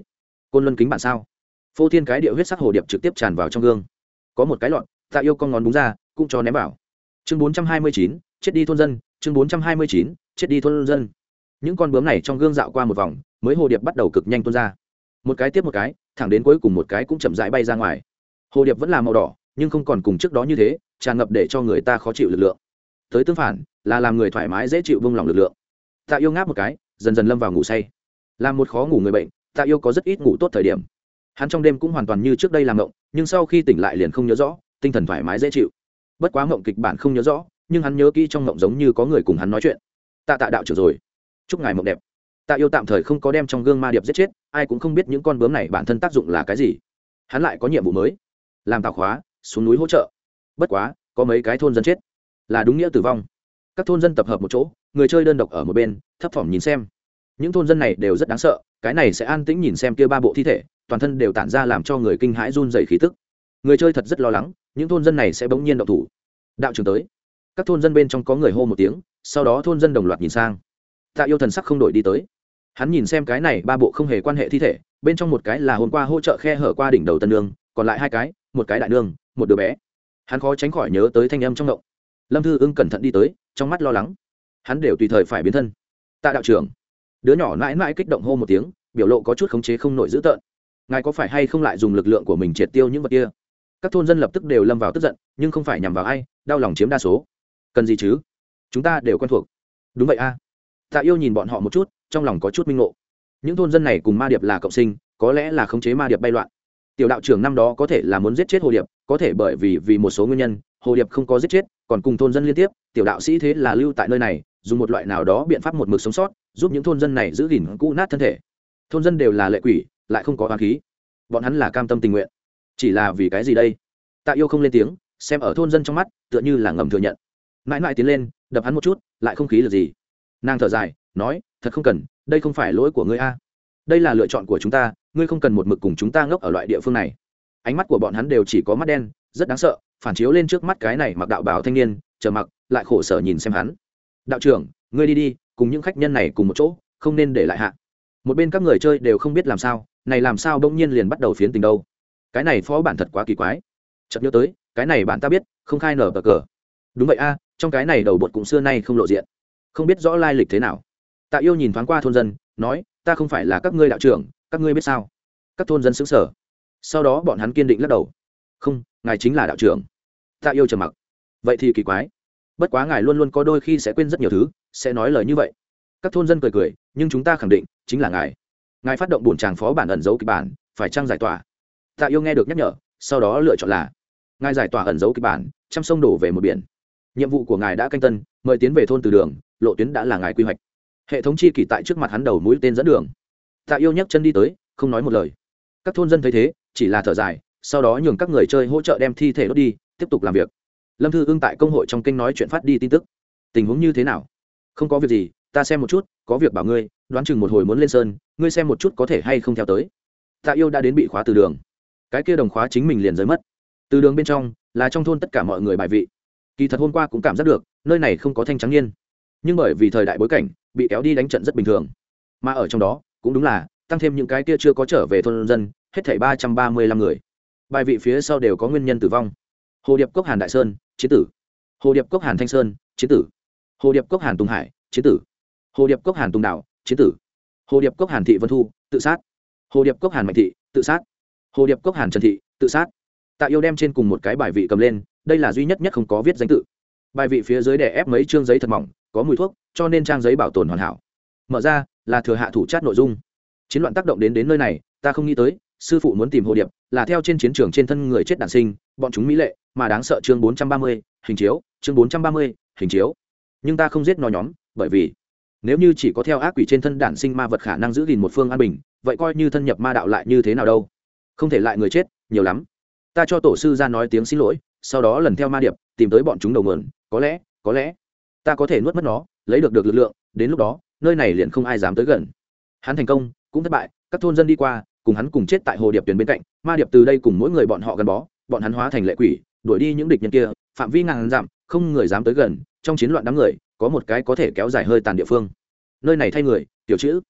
Côn luân kính bản sao? Phô thiên cái địa huyết sắc hồ điệp trực tiếp tràn vào trong gương. Có một cái lọn, tạ yêu con ngón búng ra, cũng cho ném vào. Chương bốn trăm hai mươi chín, chết đi thôn dân, chương bốn trăm hai mươi chín, chết đi thôn dân. Những con bướm này trong gương dạo qua một vòng mới hồ điệp bắt đầu cực nhanh tuôn ra. Một cái tiếp một cái, thẳng đến cuối cùng một cái cũng chậm rãi bay ra ngoài. Hồ điệp vẫn là màu đỏ, nhưng không còn cùng trước đó như thế, tràn ngập để cho người ta khó chịu lực lượng. Tới tương phản, là làm người thoải mái dễ chịu vung lòng lực lượng. Tạ yêu ngáp một cái, dần dần lâm vào ngủ say. Làm một khó ngủ người bệnh, tạ yêu có rất ít ngủ tốt thời điểm. Hắn trong đêm cũng hoàn toàn như trước đây làm ngộng, nhưng sau khi tỉnh lại liền không nhớ rõ, tinh thần thoải mái dễ chịu. Bất quá ngộng kịch bản không nhớ rõ, nhưng hắn nhớ kỹ trong ngộng giống như có người cùng hắn nói chuyện. Tạ tạ đạo trưởng rồi. Chúc ngài mộng đẹp tạ yêu tạm thời không có đem trong gương ma điệp giết chết, ai cũng không biết những con bướm này bản thân tác dụng là cái gì. Hắn lại có nhiệm vụ mới. Làm tào khóa, xuống núi hỗ trợ. Bất quá, có mấy cái thôn dân chết. Là đúng nghĩa tử vong. Các thôn dân tập hợp một chỗ, người chơi đơn độc ở một bên, thấp thỏm nhìn xem. Những thôn dân này đều rất đáng sợ, cái này sẽ an tĩnh nhìn xem kia ba bộ thi thể, toàn thân đều tản ra làm cho người kinh hãi run dày khí tức. Người chơi thật rất lo lắng, những thôn dân này sẽ bỗng nhiên động thủ. Đạo trường tới. Các thôn dân bên trong có người hô một tiếng, sau đó thôn dân đồng loạt nhìn sang. Tạ yêu thần sắc không đổi đi tới hắn nhìn xem cái này ba bộ không hề quan hệ thi thể, bên trong một cái là hôm qua hỗ trợ khe hở qua đỉnh đầu tân nương, còn lại hai cái, một cái đại nương, một đứa bé. Hắn khó tránh khỏi nhớ tới thanh âm trong động. Lâm thư ưng cẩn thận đi tới, trong mắt lo lắng. Hắn đều tùy thời phải biến thân. Tạ đạo trưởng. Đứa nhỏ mãi mãi kích động hô một tiếng, biểu lộ có chút khống chế không nổi dữ tợn. Ngài có phải hay không lại dùng lực lượng của mình triệt tiêu những vật kia? Các thôn dân lập tức đều lâm vào tức giận, nhưng không phải nhằm vào ai, đau lòng chiếm đa số. Cần gì chứ? Chúng ta đều quen thuộc. Đúng vậy a. À. tạ yêu nhìn bọn họ một chút trong lòng có chút minh ngộ. Những thôn dân này cùng ma điệp là cộng sinh, có lẽ là khống chế ma điệp bay loạn. Tiểu đạo trưởng năm đó có thể là muốn giết chết hồ điệp, có thể bởi vì vì một số nguyên nhân, hồ điệp không có giết chết, còn cùng thôn dân liên tiếp, tiểu đạo sĩ thế là lưu tại nơi này, dùng một loại nào đó biện pháp một mực sống sót, giúp những thôn dân này giữ gìn cũ nát thân thể. Thôn dân đều là lệ quỷ, lại không có oán khí. Bọn hắn là cam tâm tình nguyện. Chỉ là vì cái gì đây? Tạ yêu không lên tiếng, xem ở thôn dân trong mắt, tựa như là ngầm thừa nhận. Mãi mãi tiến lên, đập hắn một chút, lại không khí là gì? Nàng thở dài nói, thật không cần, đây không phải lỗi của ngươi a. Đây là lựa chọn của chúng ta, ngươi không cần một mực cùng chúng ta ngốc ở loại địa phương này. Ánh mắt của bọn hắn đều chỉ có mắt đen, rất đáng sợ, phản chiếu lên trước mắt cái này mặc đạo bảo thanh niên chờ mặc, lại khổ sở nhìn xem hắn. Đạo trưởng, ngươi đi đi, cùng những khách nhân này cùng một chỗ, không nên để lại hạ. Một bên các người chơi đều không biết làm sao, này làm sao bỗng nhiên liền bắt đầu phiến tình đâu. Cái này phó bản thật quá kỳ quái. Chợt nhớ tới, cái này bạn ta biết, không khai nở bờ cờ. Đúng vậy a, trong cái này đầu bột cũng xưa nay không lộ diện. Không biết rõ lai lịch thế nào tạ yêu nhìn thoáng qua thôn dân, nói, ta không phải là các ngươi đạo trưởng, các ngươi biết sao? Các thôn dân xứng sở sau đó bọn hắn kiên định lắc đầu. Không, ngài chính là đạo trưởng. Tạ yêu trầm mặc. Vậy thì kỳ quái. Bất quá ngài luôn luôn có đôi khi sẽ quên rất nhiều thứ, sẽ nói lời như vậy. Các thôn dân cười cười, nhưng chúng ta khẳng định chính là ngài. Ngài phát động bổn tràng phó bản ẩn giấu kịch bản, phải trăng giải tỏa? Tạ yêu nghe được nhắc nhở, sau đó lựa chọn là, ngài giải tỏa ẩn giấu kịch bản trăm sông đổ về một biển. Nhiệm vụ của ngài đã canh tân, mời tiến về thôn từ đường, lộ tuyến đã là ngài quy hoạch hệ thống chi kỷ tại trước mặt hắn đầu mũi tên dẫn đường. Tạ yêu nhấc chân đi tới, không nói một lời. Các thôn dân thấy thế, chỉ là thở dài, sau đó nhường các người chơi hỗ trợ đem thi thể đốt đi, tiếp tục làm việc. Lâm thư ưng tại công hội trong kênh nói chuyện phát đi tin tức. Tình huống như thế nào? Không có việc gì, ta xem một chút, có việc bảo ngươi, đoán chừng một hồi muốn lên sơn, ngươi xem một chút có thể hay không theo tới. Tạ yêu đã đến bị khóa từ đường. Cái kia đồng khóa chính mình liền rơi mất. Từ đường bên trong, là trong thôn tất cả mọi người bài vị. Kỳ thật hôm qua cũng cảm giác được, nơi này không có thanh trắng niên. Nhưng bởi vì thời đại bối cảnh bị kéo đi đánh trận rất bình thường. Mà ở trong đó, cũng đúng là, tăng thêm những cái kia chưa có trở về thôn dân, hết thảy ba trăm ba mươi lăm người. Bài vị phía sau đều có nguyên nhân tử vong. Hồ điệp cốc hàn đại sơn chế tử. Hồ điệp cốc hàn thanh sơn chế tử. Hồ điệp cốc hàn tùng hải chế tử. Hồ điệp cốc hàn tùng đảo chế tử. Hồ điệp cốc hàn thị vân thu, tự sát. Hồ điệp cốc hàn mạnh thị, tự sát. Hồ điệp cốc hàn trần thị, tự sát. Tạ yêu đem trên cùng một cái bài vị cầm lên, đây là duy nhất nhất không có viết danh tự. Bài vị phía dưới đè ép mấy chương giấy thật mỏng có mùi thuốc, cho nên trang giấy bảo tồn hoàn hảo. Mở ra, là thừa hạ thủ chát nội dung. Chiến loạn tác động đến đến nơi này, ta không nghĩ tới, sư phụ muốn tìm hồ điệp, là theo trên chiến trường trên thân người chết đản sinh, bọn chúng mỹ lệ, mà đáng sợ chương bốn trăm ba mươi, hình chiếu, chương bốn trăm ba mươi, hình chiếu. Nhưng ta không giết nó nhóm, bởi vì nếu như chỉ có theo ác quỷ trên thân đản sinh ma vật khả năng giữ gìn một phương an bình, vậy coi như thân nhập ma đạo lại như thế nào đâu? Không thể lại người chết, nhiều lắm. Ta cho tổ sư ra nói tiếng xin lỗi, sau đó lần theo ma điệp, tìm tới bọn chúng đầu mượn có lẽ có lẽ ta có thể nuốt mất nó, lấy được được lực lượng, đến lúc đó, nơi này liền không ai dám tới gần. Hắn thành công, cũng thất bại, các thôn dân đi qua, cùng hắn cùng chết tại hồ điệp tuyến bên cạnh, ma điệp từ đây cùng mỗi người bọn họ gắn bó, bọn hắn hóa thành lệ quỷ, đuổi đi những địch nhân kia, phạm vi ngàn dặm, không người dám tới gần, trong chiến loạn đám người, có một cái có thể kéo dài hơi tàn địa phương. Nơi này thay người, tiểu chữ,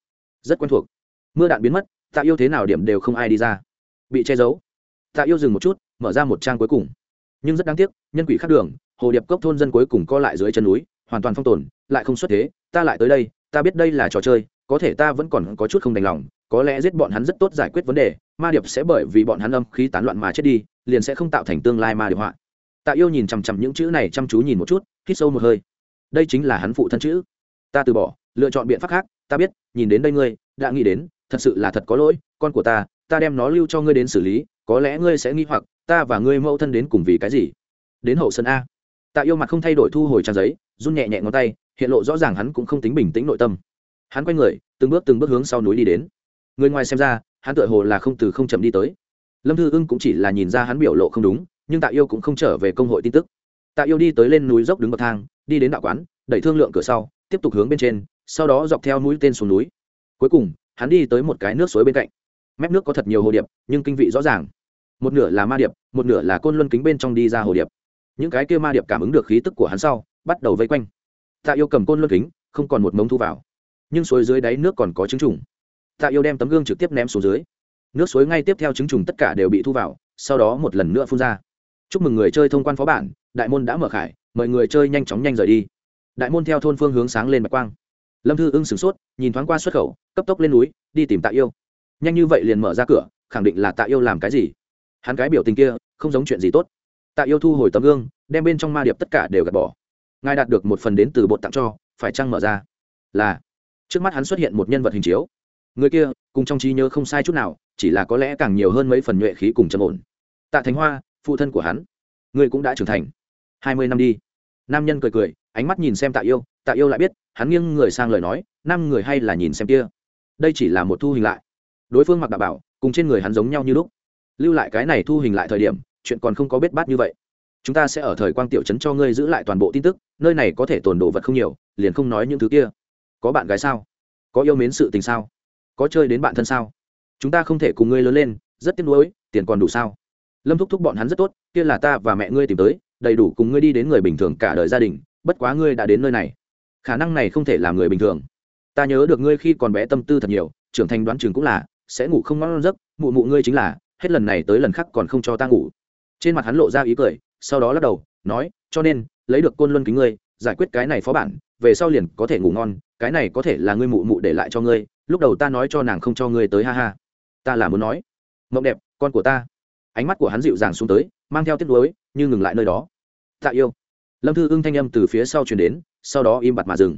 rất quen thuộc. Mưa đạn biến mất, tạ yêu thế nào điểm đều không ai đi ra. Bị che giấu. Tạ yêu dừng một chút, mở ra một trang cuối cùng. Nhưng rất đáng tiếc, nhân quỷ khắc đường, hồ điệp cốc thôn dân cuối cùng co lại dưới chân núi hoàn toàn phong tồn, lại không xuất thế, ta lại tới đây, ta biết đây là trò chơi, có thể ta vẫn còn có chút không đành lòng, có lẽ giết bọn hắn rất tốt giải quyết vấn đề, ma điệp sẽ bởi vì bọn hắn âm khí tán loạn mà chết đi, liền sẽ không tạo thành tương lai ma điệp họa. Tạ yêu nhìn chằm chằm những chữ này chăm chú nhìn một chút, hít sâu một hơi. Đây chính là hắn phụ thân chữ. Ta từ bỏ, lựa chọn biện pháp khác, ta biết, nhìn đến đây ngươi, đã nghĩ đến, thật sự là thật có lỗi, con của ta ta đem nó lưu cho ngươi đến xử lý, có lẽ ngươi sẽ nghĩ hoặc, ta và ngươi mẫu thân đến cùng vì cái gì? Đến hậu sân a tạ yêu mặt không thay đổi thu hồi trang giấy, run nhẹ nhẹ ngón tay, hiện lộ rõ ràng hắn cũng không tính bình tĩnh nội tâm. Hắn quay người, từng bước từng bước hướng sau núi đi đến. Người ngoài xem ra, hắn tựa hồ là không từ không chậm đi tới. Lâm thư ưng cũng chỉ là nhìn ra hắn biểu lộ không đúng, nhưng tạ yêu cũng không trở về công hội tin tức. Tạ yêu đi tới lên núi dốc đứng bậc thang, đi đến đạo quán, đẩy thương lượng cửa sau, tiếp tục hướng bên trên, sau đó dọc theo núi tên xuống núi. Cuối cùng, hắn đi tới một cái nước suối bên cạnh. Mép nước có thật nhiều hồ điệp, nhưng kinh vị rõ ràng. Một nửa là ma điệp, một nửa là côn luân kính bên trong đi ra hồ điệp những cái kia ma điệp cảm ứng được khí tức của hắn sau, bắt đầu vây quanh. Tạ yêu cầm côn luân kính, không còn một mống thu vào. Nhưng suối dưới đáy nước còn có trứng trùng. Tạ yêu đem tấm gương trực tiếp ném xuống dưới. Nước suối ngay tiếp theo trứng trùng tất cả đều bị thu vào, sau đó một lần nữa phun ra. Chúc mừng người chơi thông quan phó bản, đại môn đã mở khải, mời người chơi nhanh chóng nhanh rời đi. Đại môn theo thôn phương hướng sáng lên bạch quang. Lâm thư ưng sửng sốt, nhìn thoáng qua xuất khẩu, cấp tốc lên núi, đi tìm tạ yêu. Nhanh như vậy liền mở ra cửa, khẳng định là tạ yêu làm cái gì? Hắn cái biểu tình kia, không giống chuyện gì tốt tạ yêu thu hồi tấm gương, đem bên trong ma điệp tất cả đều gạt bỏ. Ngài đạt được một phần đến từ bột tặng cho, phải trăng mở ra? Là. Trước mắt hắn xuất hiện một nhân vật hình chiếu. Người kia, cùng trong trí nhớ không sai chút nào, chỉ là có lẽ càng nhiều hơn mấy phần nhuệ khí cùng chân ổn. Tạ thánh hoa, phụ thân của hắn. Người cũng đã trưởng thành. Hai mươi năm đi. Nam nhân cười cười, ánh mắt nhìn xem tạ yêu tạ yêu lại biết, hắn nghiêng người sang lời nói, năm người hay là nhìn xem kia. Đây chỉ là một thu hình lại. Đối phương mặc đạo bảo, cùng trên người hắn giống nhau như lúc. Lưu lại cái này thu hình lại thời điểm chuyện còn không có bết bát như vậy. Chúng ta sẽ ở thời quang tiểu trấn cho ngươi giữ lại toàn bộ tin tức, nơi này có thể tồn đồ vật không nhiều, liền không nói những thứ kia. Có bạn gái sao? Có yêu mến sự tình sao? Có chơi đến bạn thân sao? Chúng ta không thể cùng ngươi lớn lên, rất tiếc nuối, tiền còn đủ sao? Lâm thúc thúc bọn hắn rất tốt, kia là ta và mẹ ngươi tìm tới, đầy đủ cùng ngươi đi đến người bình thường cả đời gia đình, bất quá ngươi đã đến nơi này. Khả năng này không thể làm người bình thường. Ta nhớ được ngươi khi còn bé tâm tư thật nhiều, trưởng thành đoán chừng cũng là, sẽ ngủ không ngon giấc, mụ mụ ngươi chính là, hết lần này tới lần khác còn không cho ta ngủ trên mặt hắn lộ ra ý cười, sau đó lắc đầu, nói, cho nên, lấy được côn luân kính ngươi, giải quyết cái này phó bản, về sau liền có thể ngủ ngon, cái này có thể là ngươi mụ mụ để lại cho ngươi, lúc đầu ta nói cho nàng không cho ngươi tới ha ha. Ta là muốn nói, mộng đẹp, con của ta. Ánh mắt của hắn dịu dàng xuống tới, mang theo tiếc nuối, như ngừng lại nơi đó. Tạ yêu. Lâm thư ưng thanh âm từ phía sau chuyển đến, sau đó im bặt mà dừng.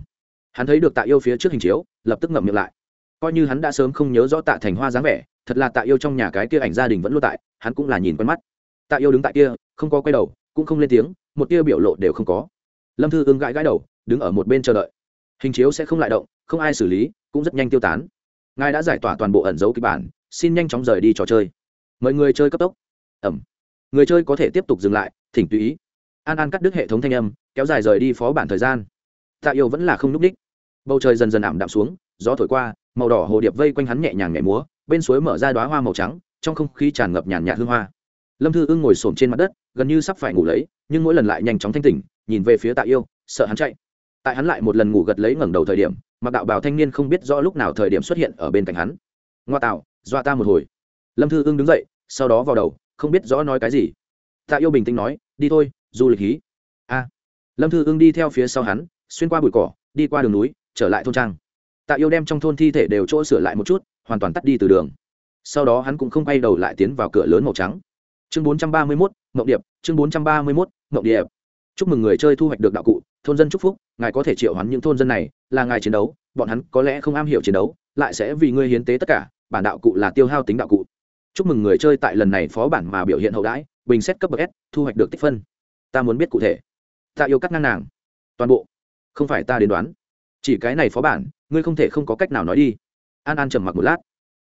Hắn thấy được tạ yêu phía trước hình chiếu, lập tức ngậm miệng lại. Coi như hắn đã sớm không nhớ rõ tạ thành hoa dáng vẻ, thật là tạ yêu trong nhà cái kia ảnh gia đình vẫn luôn tại, hắn cũng là nhìn quen mắt tạ yêu đứng tại kia, không có quay đầu, cũng không lên tiếng, một tia biểu lộ đều không có. Lâm thư ưng gãi gãi đầu, đứng ở một bên chờ đợi. Hình chiếu sẽ không lại động, không ai xử lý, cũng rất nhanh tiêu tán. Ngài đã giải tỏa toàn bộ ẩn dấu kịch bản, xin nhanh chóng rời đi trò chơi. Mời người chơi cấp tốc. Ẩm. Người chơi có thể tiếp tục dừng lại, thỉnh tùy ý. An an cắt đứt hệ thống thanh âm, kéo dài rời đi phó bản thời gian. Tạ yêu vẫn là không núp đích. Bầu trời dần dần ảm đạm xuống, gió thổi qua, màu đỏ hồ điệp vây quanh hắn nhẹ nhàng nhẹ múa, bên suối mở ra đoá hoa màu trắng, trong không khí tràn ngập nhàn nhạt hương hoa lâm thư ưng ngồi s trên mặt đất, gần như sắp phải ngủ lấy, nhưng mỗi lần lại nhanh chóng thanh tỉnh, nhìn về phía tạ yêu, sợ hắn chạy. Tại hắn lại một lần ngủ gật lấy ngẩng đầu thời điểm, mặc đạo bào thanh niên không biết rõ lúc nào thời điểm xuất hiện ở bên cạnh hắn. Ngoa tạo, dọa ta một hồi. Lâm thư ưng đứng dậy, sau đó vào đầu, không biết rõ nói cái gì. Tạ yêu bình tĩnh nói, đi thôi, du lịch hí. A. Lâm thư ưng đi theo phía sau hắn, xuyên qua bụi cỏ, đi qua đường núi, trở lại thôn trang. Tạ yêu đem trong thôn thi thể đều chỗ sửa lại một chút, hoàn toàn tắt đi từ đường. Sau đó hắn cũng không quay đầu lại tiến vào cửa lớn màu trắng chương bốn trăm ba mươi mốt mộng điệp, chương bốn trăm ba mươi mốt mộng điệp. Chúc mừng người chơi thu hoạch được đạo cụ, thôn dân chúc phúc, ngài có thể triệu hoán những thôn dân này, là ngài chiến đấu, bọn hắn có lẽ không am hiểu chiến đấu, lại sẽ vì ngươi hiến tế tất cả, bản đạo cụ là tiêu hao tính đạo cụ. Chúc mừng người chơi tại lần này phó bản mà biểu hiện hậu đãi, bình xét cấp bậc s, thu hoạch được tích phân. Ta muốn biết cụ thể. Ta yêu cắt ngang nàng. Toàn bộ. Không phải ta đến đoán. Chỉ cái này phó bản, ngươi không thể không có cách nào nói đi. An an trầm mặc một lát.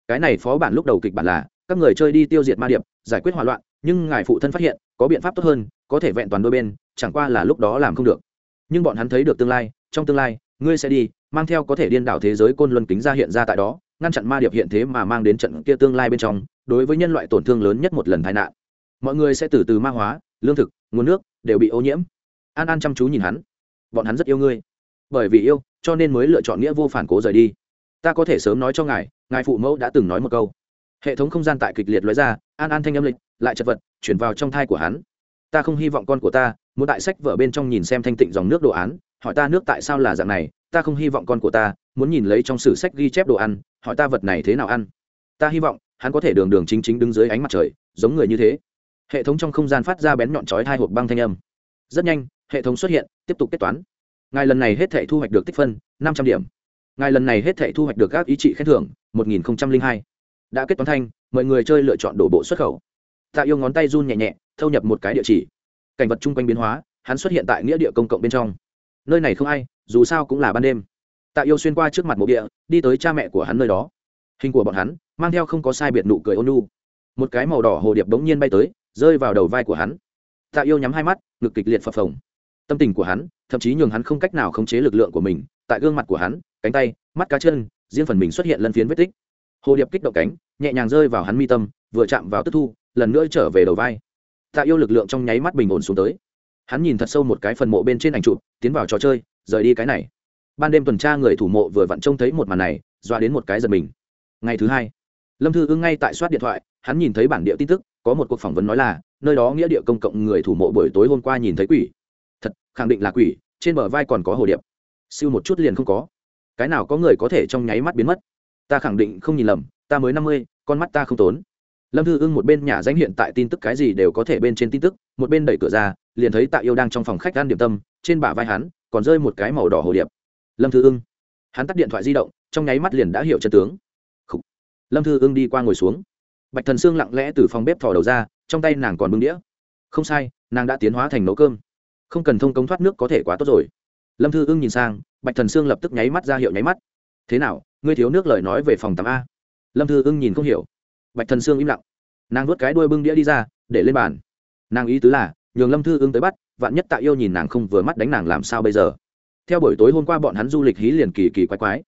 Cái này phó bản lúc đầu kịch bản là, các người chơi đi tiêu diệt ma điệp, giải quyết hòa loạn nhưng ngài phụ thân phát hiện, có biện pháp tốt hơn, có thể vẹn toàn đôi bên, chẳng qua là lúc đó làm không được. Nhưng bọn hắn thấy được tương lai, trong tương lai, ngươi sẽ đi, mang theo có thể điên đảo thế giới côn luân kính ra hiện ra tại đó, ngăn chặn ma điệp hiện thế mà mang đến trận kia tương lai bên trong, đối với nhân loại tổn thương lớn nhất một lần tai nạn. Mọi người sẽ từ từ ma hóa, lương thực, nguồn nước, đều bị ô nhiễm. An an chăm chú nhìn hắn. Bọn hắn rất yêu ngươi. Bởi vì yêu, cho nên mới lựa chọn nghĩa vô phản cố rời đi. Ta có thể sớm nói cho ngài ngài phụ mẫu đã từng nói một câu. Hệ thống không gian tại kịch liệt lóe ra an an thanh âm lịch, lại chật vật, chuyển vào trong thai của hắn. Ta không hy vọng con của ta muốn đại sách vở bên trong nhìn xem thanh tịnh dòng nước đồ án, hỏi ta nước tại sao là dạng này, ta không hy vọng con của ta muốn nhìn lấy trong sử sách ghi chép đồ ăn, hỏi ta vật này thế nào ăn. Ta hy vọng hắn có thể đường đường chính chính đứng dưới ánh mặt trời, giống người như thế. Hệ thống trong không gian phát ra bén nhọn chói hai hộp băng thanh âm. Rất nhanh, hệ thống xuất hiện, tiếp tục kết toán. Ngài lần này hết thể thu hoạch được tích phân, năm trăm điểm. Ngài lần này hết thể thu hoạch được các ý trị khen thưởng, một nghìn hai. Đã kết toán thanh mọi người chơi lựa chọn đổ bộ xuất khẩu. Tạ yêu ngón tay run nhẹ nhẹ, thâu nhập một cái địa chỉ. Cảnh vật chung quanh biến hóa, hắn xuất hiện tại nghĩa địa công cộng bên trong. Nơi này không ai, dù sao cũng là ban đêm. Tạ yêu xuyên qua trước mặt mộ địa, đi tới cha mẹ của hắn nơi đó. Hình của bọn hắn, mang theo không có sai biệt nụ cười ôn nu một cái màu đỏ hồ điệp bỗng nhiên bay tới, rơi vào đầu vai của hắn. Tạ yêu nhắm hai mắt, ngực kịch liệt phập phồng. Tâm tình của hắn, thậm chí nhường hắn không cách nào khống chế lực lượng của mình, tại gương mặt của hắn, cánh tay, mắt cá chân, riêng phần mình xuất hiện lân phiến vết tích hồ điệp kích động cánh, nhẹ nhàng rơi vào hắn mi tâm, vừa chạm vào tức thu, lần nữa trở về đầu vai. Tạ yêu lực lượng trong nháy mắt bình ổn xuống tới. Hắn nhìn thật sâu một cái phần mộ bên trên ảnh trụ tiến vào trò chơi, rời đi cái này. Ban đêm tuần tra người thủ mộ vừa vặn trông thấy một màn này, dọa đến một cái giật mình. Ngày thứ hai, lâm thư ưng ngay tại soát điện thoại, hắn nhìn thấy bản địa tin tức, có một cuộc phỏng vấn nói là, nơi đó nghĩa địa công cộng người thủ mộ buổi tối hôm qua nhìn thấy quỷ. Thật, khẳng định là quỷ, trên bờ vai còn có hồ điệp. Siêu một chút liền không có. Cái nào có người có thể trong nháy mắt biến mất? Ta khẳng định không nhìn lầm, ta mới năm mươi, con mắt ta không tốn. Lâm thư ưng một bên nhà danh hiện tại tin tức cái gì đều có thể bên trên tin tức, một bên đẩy cửa ra, liền thấy tạ yêu đang trong phòng khách ăn điểm tâm, trên bả vai hắn còn rơi một cái màu đỏ hồ điệp. Lâm thư ưng. Hắn tắt điện thoại di động, trong nháy mắt liền đã hiểu chân tướng. Lâm thư ưng đi qua ngồi xuống. Bạch thần sương lặng lẽ từ phòng bếp thò đầu ra, trong tay nàng còn bưng đĩa. Không sai, nàng đã tiến hóa thành nấu cơm. Không cần thông cống thoát nước có thể quá tốt rồi. Lâm thư ưng nhìn sang, bạch thần sương lập tức nháy mắt ra hiệu nháy mắt. Thế nào ngươi thiếu nước lời nói về phòng tắm a. Lâm thư ưng nhìn không hiểu. Bạch thần sương im lặng. Nàng vớt cái đuôi bưng đĩa đi ra, để lên bàn. Nàng ý tứ là, nhường lâm thư ưng tới bắt, vạn nhất tạ yêu nhìn nàng không vừa mắt đánh nàng làm sao bây giờ? Theo buổi tối hôm qua bọn hắn du lịch hí liền kỳ kỳ quái quái.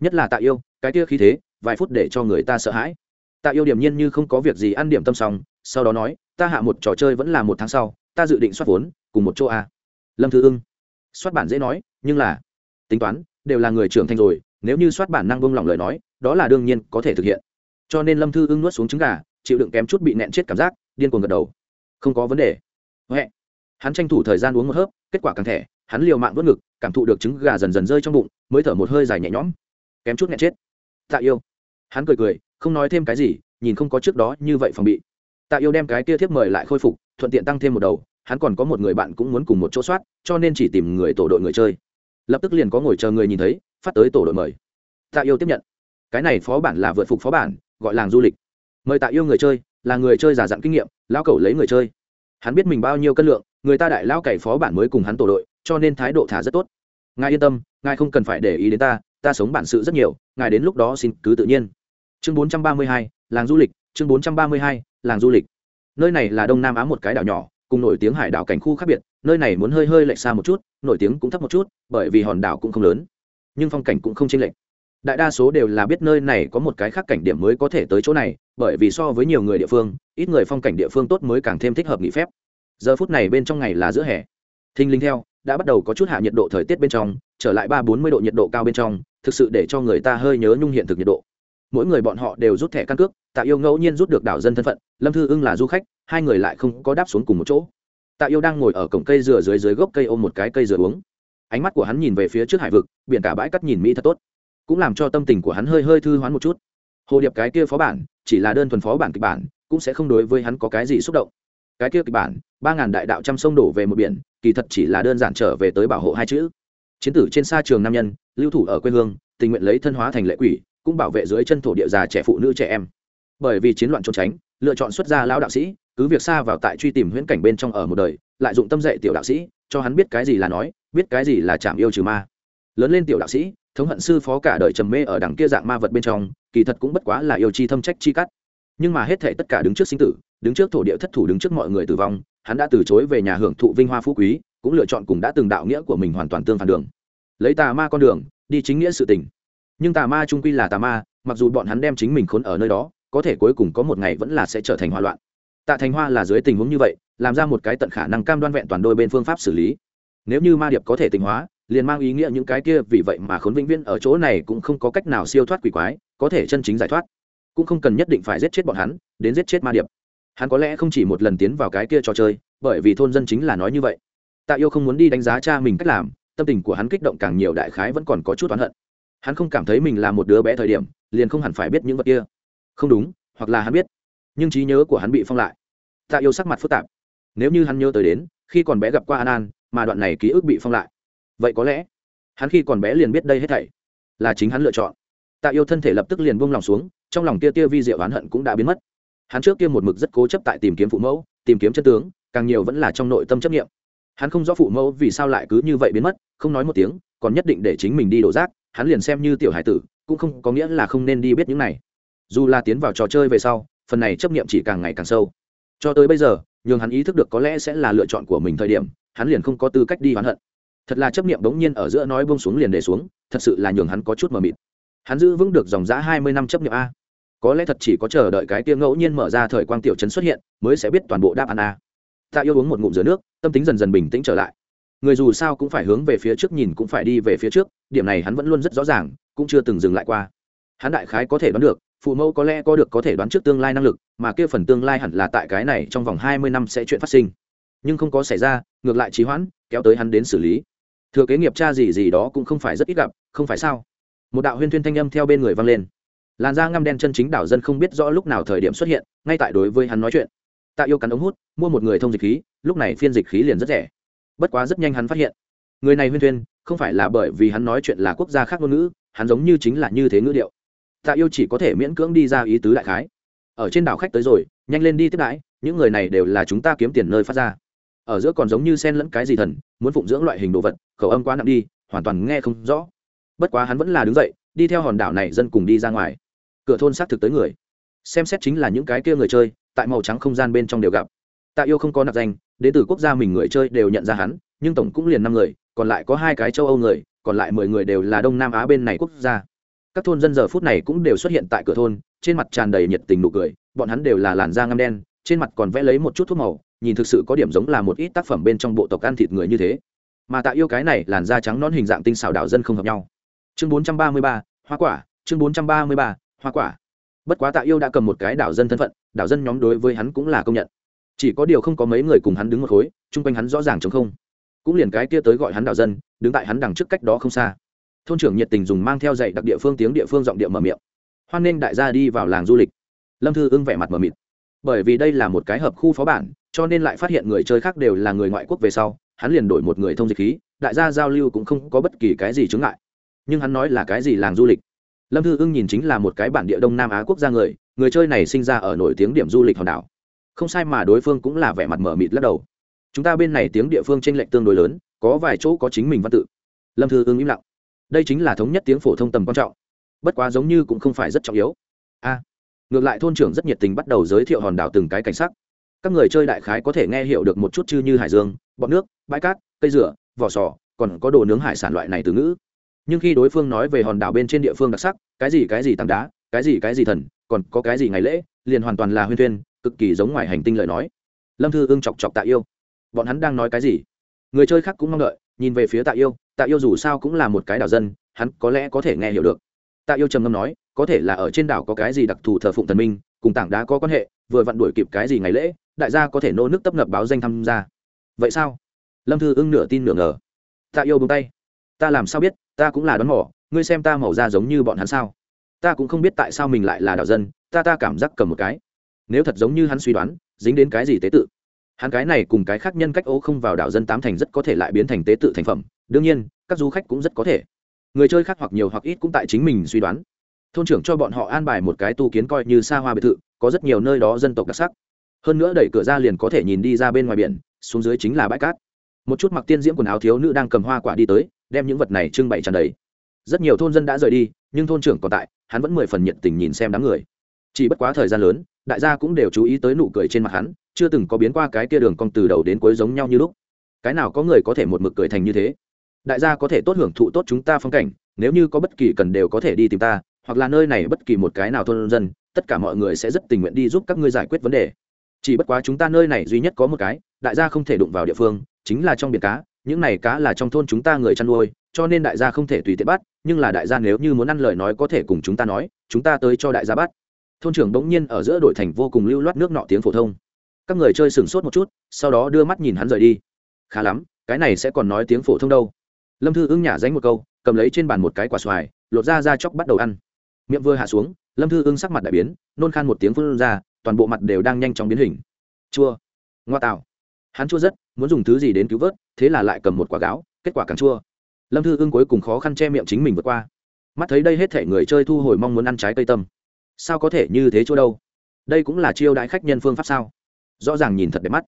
Nhất là tạ yêu, cái kia khí thế, vài phút để cho người ta sợ hãi. Tạ yêu điểm nhiên như không có việc gì ăn điểm tâm xong, sau đó nói, ta hạ một trò chơi vẫn là một tháng sau, ta dự định soát vốn, cùng một chỗ a. Lâm thư ưng. Soát bản dễ nói, nhưng là, tính toán, đều là người trưởng thành rồi nếu như soát bản năng bông lỏng lời nói, đó là đương nhiên có thể thực hiện. Cho nên lâm thư ưng nuốt xuống trứng gà, chịu đựng kém chút bị nẹn chết cảm giác, điên cuồng gật đầu. Không có vấn đề. Huệ. Hắn tranh thủ thời gian uống một hớp, kết quả càng thẻ, hắn liều mạng vớt ngực, cảm thụ được trứng gà dần dần rơi trong bụng, mới thở một hơi dài nhẹ nhõm. Kém chút nẹn chết. Tạ yêu. Hắn cười cười, không nói thêm cái gì, nhìn không có trước đó như vậy phòng bị. Tạ yêu đem cái kia thiếp mời lại khôi phục, thuận tiện tăng thêm một đầu, hắn còn có một người bạn cũng muốn cùng một chỗ soát, cho nên chỉ tìm người tổ đội người chơi. Lập tức liền có ngồi chờ người nhìn thấy phát tới tổ đội mời. Tạ yêu tiếp nhận. Cái này phó bản là vượt phục phó bản gọi làng du lịch. Mời tạ yêu người chơi là người chơi giả dặn kinh nghiệm lão cầu lấy người chơi. Hắn biết mình bao nhiêu cân lượng người ta đại lao cày phó bản mới cùng hắn tổ đội cho nên thái độ thả rất tốt. Ngài yên tâm ngài không cần phải để ý đến ta ta sống bản sự rất nhiều ngài đến lúc đó xin cứ tự nhiên. Chương 432, làng du lịch chương 432, làng du lịch. Nơi này là đông nam á một cái đảo nhỏ cùng nổi tiếng hải đảo cảnh khu khác biệt nơi này muốn hơi hơi lệch xa một chút nổi tiếng cũng thấp một chút bởi vì hòn đảo cũng không lớn nhưng phong cảnh cũng không chênh lệch. Đại đa số đều là biết nơi này có một cái khác cảnh điểm mới có thể tới chỗ này, bởi vì so với nhiều người địa phương, ít người phong cảnh địa phương tốt mới càng thêm thích hợp nghỉ phép. Giờ phút này bên trong ngày là giữa hè. Thinh linh theo, đã bắt đầu có chút hạ nhiệt độ thời tiết bên trong, trở lại ba bốn mươi độ nhiệt độ cao bên trong, thực sự để cho người ta hơi nhớ nhung hiện thực nhiệt độ. Mỗi người bọn họ đều rút thẻ căn cước, tạ yêu ngẫu nhiên rút được đảo dân thân phận, lâm thư ưng là du khách, hai người lại không có đáp xuống cùng một chỗ. Tạ yêu đang ngồi ở cổng cây dừa dưới dưới gốc cây ôm một cái cây dừa uống ánh mắt của hắn nhìn về phía trước hải vực, biển cả bãi cắt nhìn mỹ thật tốt, cũng làm cho tâm tình của hắn hơi hơi thư hoán một chút. Hồ điệp cái kia phó bản, chỉ là đơn thuần phó bản kịch bản, cũng sẽ không đối với hắn có cái gì xúc động. Cái kia kịch bản, ba ngàn đại đạo trăm sông đổ về một biển, kỳ thật chỉ là đơn giản trở về tới bảo hộ hai chữ. Chiến tử trên xa trường nam nhân, lưu thủ ở quê hương, tình nguyện lấy thân hóa thành lệ quỷ, cũng bảo vệ dưới chân thổ địa già trẻ phụ nữ trẻ em. Bởi vì chiến loạn trốn tránh, lựa chọn xuất gia lão đạo sĩ, cứ việc xa vào tại truy tìm huyễn cảnh bên trong ở một đời, lại dụng tâm dạy tiểu đạo sĩ, cho hắn biết cái gì là nói biết cái gì là chạm yêu trừ ma. Lớn lên tiểu đạo sĩ, thống hận sư phó cả đời trầm mê ở đằng kia dạng ma vật bên trong, kỳ thật cũng bất quá là yêu chi thâm trách chi cắt. Nhưng mà hết thể tất cả đứng trước sinh tử, đứng trước thổ địa thất thủ, đứng trước mọi người tử vong, hắn đã từ chối về nhà hưởng thụ vinh hoa phú quý, cũng lựa chọn cùng đã từng đạo nghĩa của mình hoàn toàn tương phản đường. Lấy tà ma con đường, đi chính nghĩa sự tình. Nhưng tà ma trung quy là tà ma, mặc dù bọn hắn đem chính mình khốn ở nơi đó, có thể cuối cùng có một ngày vẫn là sẽ trở thành hoa loạn. Tạ thành hoa là dưới tình huống như vậy, làm ra một cái tận khả năng cam đoan vẹn toàn đôi bên phương pháp xử lý nếu như ma điệp có thể tình hóa, liền mang ý nghĩa những cái kia, vì vậy mà khốn vĩnh viễn ở chỗ này cũng không có cách nào siêu thoát quỷ quái, có thể chân chính giải thoát. Cũng không cần nhất định phải giết chết bọn hắn, đến giết chết ma điệp. Hắn có lẽ không chỉ một lần tiến vào cái kia trò chơi, bởi vì thôn dân chính là nói như vậy. Tạ yêu không muốn đi đánh giá cha mình cách làm, tâm tình của hắn kích động càng nhiều đại khái vẫn còn có chút oán hận. Hắn không cảm thấy mình là một đứa bé thời điểm, liền không hẳn phải biết những vật kia. Không đúng, hoặc là hắn biết. Nhưng trí nhớ của hắn bị phong lại. Tạ yêu sắc mặt phức tạp. Nếu như hắn nhớ tới đến, khi còn bé gặp qua an an mà đoạn này ký ức bị phong lại. Vậy có lẽ, hắn khi còn bé liền biết đây hết thảy là chính hắn lựa chọn. Tạ yêu thân thể lập tức liền buông lòng xuống, trong lòng tia tia vi diệu oán hận cũng đã biến mất. Hắn trước kia một mực rất cố chấp tại tìm kiếm phụ mẫu, tìm kiếm chân tướng, càng nhiều vẫn là trong nội tâm chấp nghiệm hắn không rõ phụ mẫu vì sao lại cứ như vậy biến mất, không nói một tiếng, còn nhất định để chính mình đi đổ rác, hắn liền xem như tiểu hải tử, cũng không có nghĩa là không nên đi biết những này. Dù là tiến vào trò chơi về sau, phần này chấp nghiệm chỉ càng ngày càng sâu. Cho tới bây giờ, nhường hắn ý thức được có lẽ sẽ là lựa chọn của mình thời điểm hắn liền không có tư cách đi oán hận. Thật là chấp niệm bỗng nhiên ở giữa nói bông xuống liền để xuống, thật sự là nhường hắn có chút mờ mịt. Hắn giữ vững được dòng giã hai mươi năm chấp niệm a. Có lẽ thật chỉ có chờ đợi cái tiếng ngẫu nhiên mở ra thời quang tiểu chấn xuất hiện, mới sẽ biết toàn bộ đáp án a. Tạ yêu uống một ngụm dưới nước, tâm tính dần dần bình tĩnh trở lại. Người dù sao cũng phải hướng về phía trước nhìn cũng phải đi về phía trước, điểm này hắn vẫn luôn rất rõ ràng, cũng chưa từng dừng lại qua. Hắn đại khái có thể đoán được, phụ mẫu có lẽ có được có thể đoán trước tương lai năng lực, mà kia phần tương lai hẳn là tại cái này trong vòng hai mươi năm sẽ chuyện phát sinh nhưng không có xảy ra, ngược lại trì hoãn, kéo tới hắn đến xử lý. Thừa kế nghiệp cha gì gì đó cũng không phải rất ít gặp, không phải sao? Một đạo huyên thuyên thanh âm theo bên người vang lên. Làn da ngăm đen chân chính đảo dân không biết rõ lúc nào thời điểm xuất hiện, ngay tại đối với hắn nói chuyện. Tạ yêu cắn ống hút, mua một người thông dịch khí, lúc này phiên dịch khí liền rất rẻ. Bất quá rất nhanh hắn phát hiện, người này huyên thuyên, không phải là bởi vì hắn nói chuyện là quốc gia khác ngôn ngữ, hắn giống như chính là như thế ngữ điệu. Tạ yêu chỉ có thể miễn cưỡng đi ra ý tứ đại khái. Ở trên đảo khách tới rồi, nhanh lên đi tiếp đãi, những người này đều là chúng ta kiếm tiền nơi phát ra ở giữa còn giống như sen lẫn cái gì thần, muốn phụng dưỡng loại hình đồ vật, khẩu âm quá nặng đi, hoàn toàn nghe không rõ. Bất quá hắn vẫn là đứng dậy, đi theo hòn đảo này dân cùng đi ra ngoài. Cửa thôn xác thực tới người. Xem xét chính là những cái kia người chơi, tại màu trắng không gian bên trong đều gặp. Tạ yêu không có nạp danh, đến từ quốc gia mình người chơi đều nhận ra hắn, nhưng tổng cũng liền năm người, còn lại có hai cái châu âu người, còn lại mười người đều là đông nam á bên này quốc gia. Các thôn dân giờ phút này cũng đều xuất hiện tại cửa thôn, trên mặt tràn đầy nhiệt tình nụ cười, bọn hắn đều là làn da ngâm đen, trên mặt còn vẽ lấy một chút thuốc màu nhìn thực sự có điểm giống là một ít tác phẩm bên trong bộ tộc ăn thịt người như thế. Mà tạ yêu cái này làn da trắng non hình dạng tinh xảo đảo dân không hợp nhau. Chương bốn trăm ba mươi ba, hoa quả, chương bốn trăm ba mươi ba, hoa quả. Bất quá tạ yêu đã cầm một cái đảo dân thân phận đảo dân nhóm đối với hắn cũng là công nhận. Chỉ có điều không có mấy người cùng hắn đứng một khối, chung quanh hắn rõ ràng chống không. Cũng liền cái kia tới gọi hắn đảo dân, đứng tại hắn đằng trước cách đó không xa. Thôn trưởng nhiệt tình dùng mang theo dạy đặc địa phương tiếng địa phương giọng địa mở miệng. Hoan nghênh đại gia đi vào làng du lịch. Lâm thư ưng vẻ mặt mở mịt. Bởi vì đây là một cái hợp khu phó bản cho nên lại phát hiện người chơi khác đều là người ngoại quốc về sau, hắn liền đổi một người thông dịch khí, đại gia giao lưu cũng không có bất kỳ cái gì chướng ngại. Nhưng hắn nói là cái gì làng du lịch? Lâm thư ưng nhìn chính là một cái bản địa đông nam á quốc gia người người chơi này sinh ra ở nổi tiếng điểm du lịch hòn đảo. Không sai mà đối phương cũng là vẻ mặt mở mịt lắc đầu. Chúng ta bên này tiếng địa phương t r ê n lệch tương đối lớn, có vài chỗ có chính mình văn tự. Lâm thư ưng im lặng. Đây chính là thống nhất tiếng phổ thông tầm quan trọng. Bất quá giống như cũng không phải rất trọng yếu. A, ngược lại thôn trưởng rất nhiệt tình bắt đầu giới thiệu hòn đảo từng cái cảnh sắc các người chơi đại khái có thể nghe hiểu được một chút chư như hải dương, bọt nước, bãi cát, cây rửa vỏ sò, còn có đồ nướng hải sản loại này từ ngữ. Nhưng khi đối phương nói về hòn đảo bên trên địa phương đặc sắc, cái gì cái gì tảng đá, cái gì cái gì thần, còn có cái gì ngày lễ, liền hoàn toàn là huyên thuyên, cực kỳ giống ngoài hành tinh lời nói. Lâm thư ưng chọc chọc tạ yêu. Bọn hắn đang nói cái gì? Người chơi khác cũng mong đợi, nhìn về phía tạ yêu tạ yêu dù sao cũng là một cái đảo dân, hắn có lẽ có thể nghe hiểu được. Tạ yêu trầm ngâm nói, có thể là ở trên đảo có cái gì đặc thù thờ phụng thần minh, cùng tảng đá có quan hệ, vừa vặn đuổi kịp cái gì ngày lễ đại gia có thể nô nước tấp nập báo danh tham gia. Vậy sao? Lâm thư ưng nửa tin nửa ngờ. Ta yêu bông tay. Ta làm sao biết, ta cũng là đón mỏ ngươi xem ta màu da giống như bọn hắn sao? Ta cũng không biết tại sao mình lại là đạo dân, ta ta cảm giác cầm một cái. Nếu thật giống như hắn suy đoán, dính đến cái gì tế tự? Hắn cái này cùng cái khác nhân cách ố không vào đạo dân tám thành rất có thể lại biến thành tế tự thành phẩm. Đương nhiên, các du khách cũng rất có thể. Người chơi khác hoặc nhiều hoặc ít cũng tại chính mình suy đoán. Thôn trưởng cho bọn họ an bài một cái tu kiến coi như xa hoa biệt thự, có rất nhiều nơi đó dân tộc đặc sắc hơn nữa đẩy cửa ra liền có thể nhìn đi ra bên ngoài biển, xuống dưới chính là bãi cát. Một chút mặc tiên diễm quần áo thiếu nữ đang cầm hoa quả đi tới, đem những vật này trưng bày tràn đầy. Rất nhiều thôn dân đã rời đi, nhưng thôn trưởng còn tại, hắn vẫn mười phần nhiệt tình nhìn xem đám người. Chỉ bất quá thời gian lớn, đại gia cũng đều chú ý tới nụ cười trên mặt hắn, chưa từng có biến qua cái kia đường cong từ đầu đến cuối giống nhau như lúc. Cái nào có người có thể một mực cười thành như thế? Đại gia có thể tốt hưởng thụ tốt chúng ta phong cảnh, nếu như có bất kỳ cần đều có thể đi tìm ta, hoặc là nơi này bất kỳ một cái nào thôn dân, tất cả mọi người sẽ rất tình nguyện đi giúp các ngươi giải quyết vấn đề chỉ bất quá chúng ta nơi này duy nhất có một cái, đại gia không thể đụng vào địa phương, chính là trong biển cá. Những này cá là trong thôn chúng ta người chăn nuôi, cho nên đại gia không thể tùy tiện bắt, nhưng là đại gia nếu như muốn ăn lời nói có thể cùng chúng ta nói, chúng ta tới cho đại gia bắt. Thôn trưởng bỗng nhiên ở giữa đội thành vô cùng lưu loát nước nọ tiếng phổ thông. Các người chơi sửng sốt một chút, sau đó đưa mắt nhìn hắn rời đi. Khá lắm, cái này sẽ còn nói tiếng phổ thông đâu. Lâm thư ưng nhả dánh một câu, cầm lấy trên bàn một cái quả xoài, lột ra ra chóc bắt đầu ăn. Miệng vừa hạ xuống, lâm thư ưng sắc mặt đại biến, nôn khan một tiếng phun ra toàn bộ mặt đều đang nhanh chóng biến hình. Chua. Ngoa tạo. Hắn chua rất, muốn dùng thứ gì đến cứu vớt, thế là lại cầm một quả gáo, kết quả càng chua. Lâm thư ưng cuối cùng khó khăn che miệng chính mình vượt qua. Mắt thấy đây hết thể người chơi thu hồi mong muốn ăn trái cây tâm. Sao có thể như thế chỗ đâu? Đây cũng là chiêu đãi khách nhân phương pháp sao? Rõ ràng nhìn thật đẹp mắt.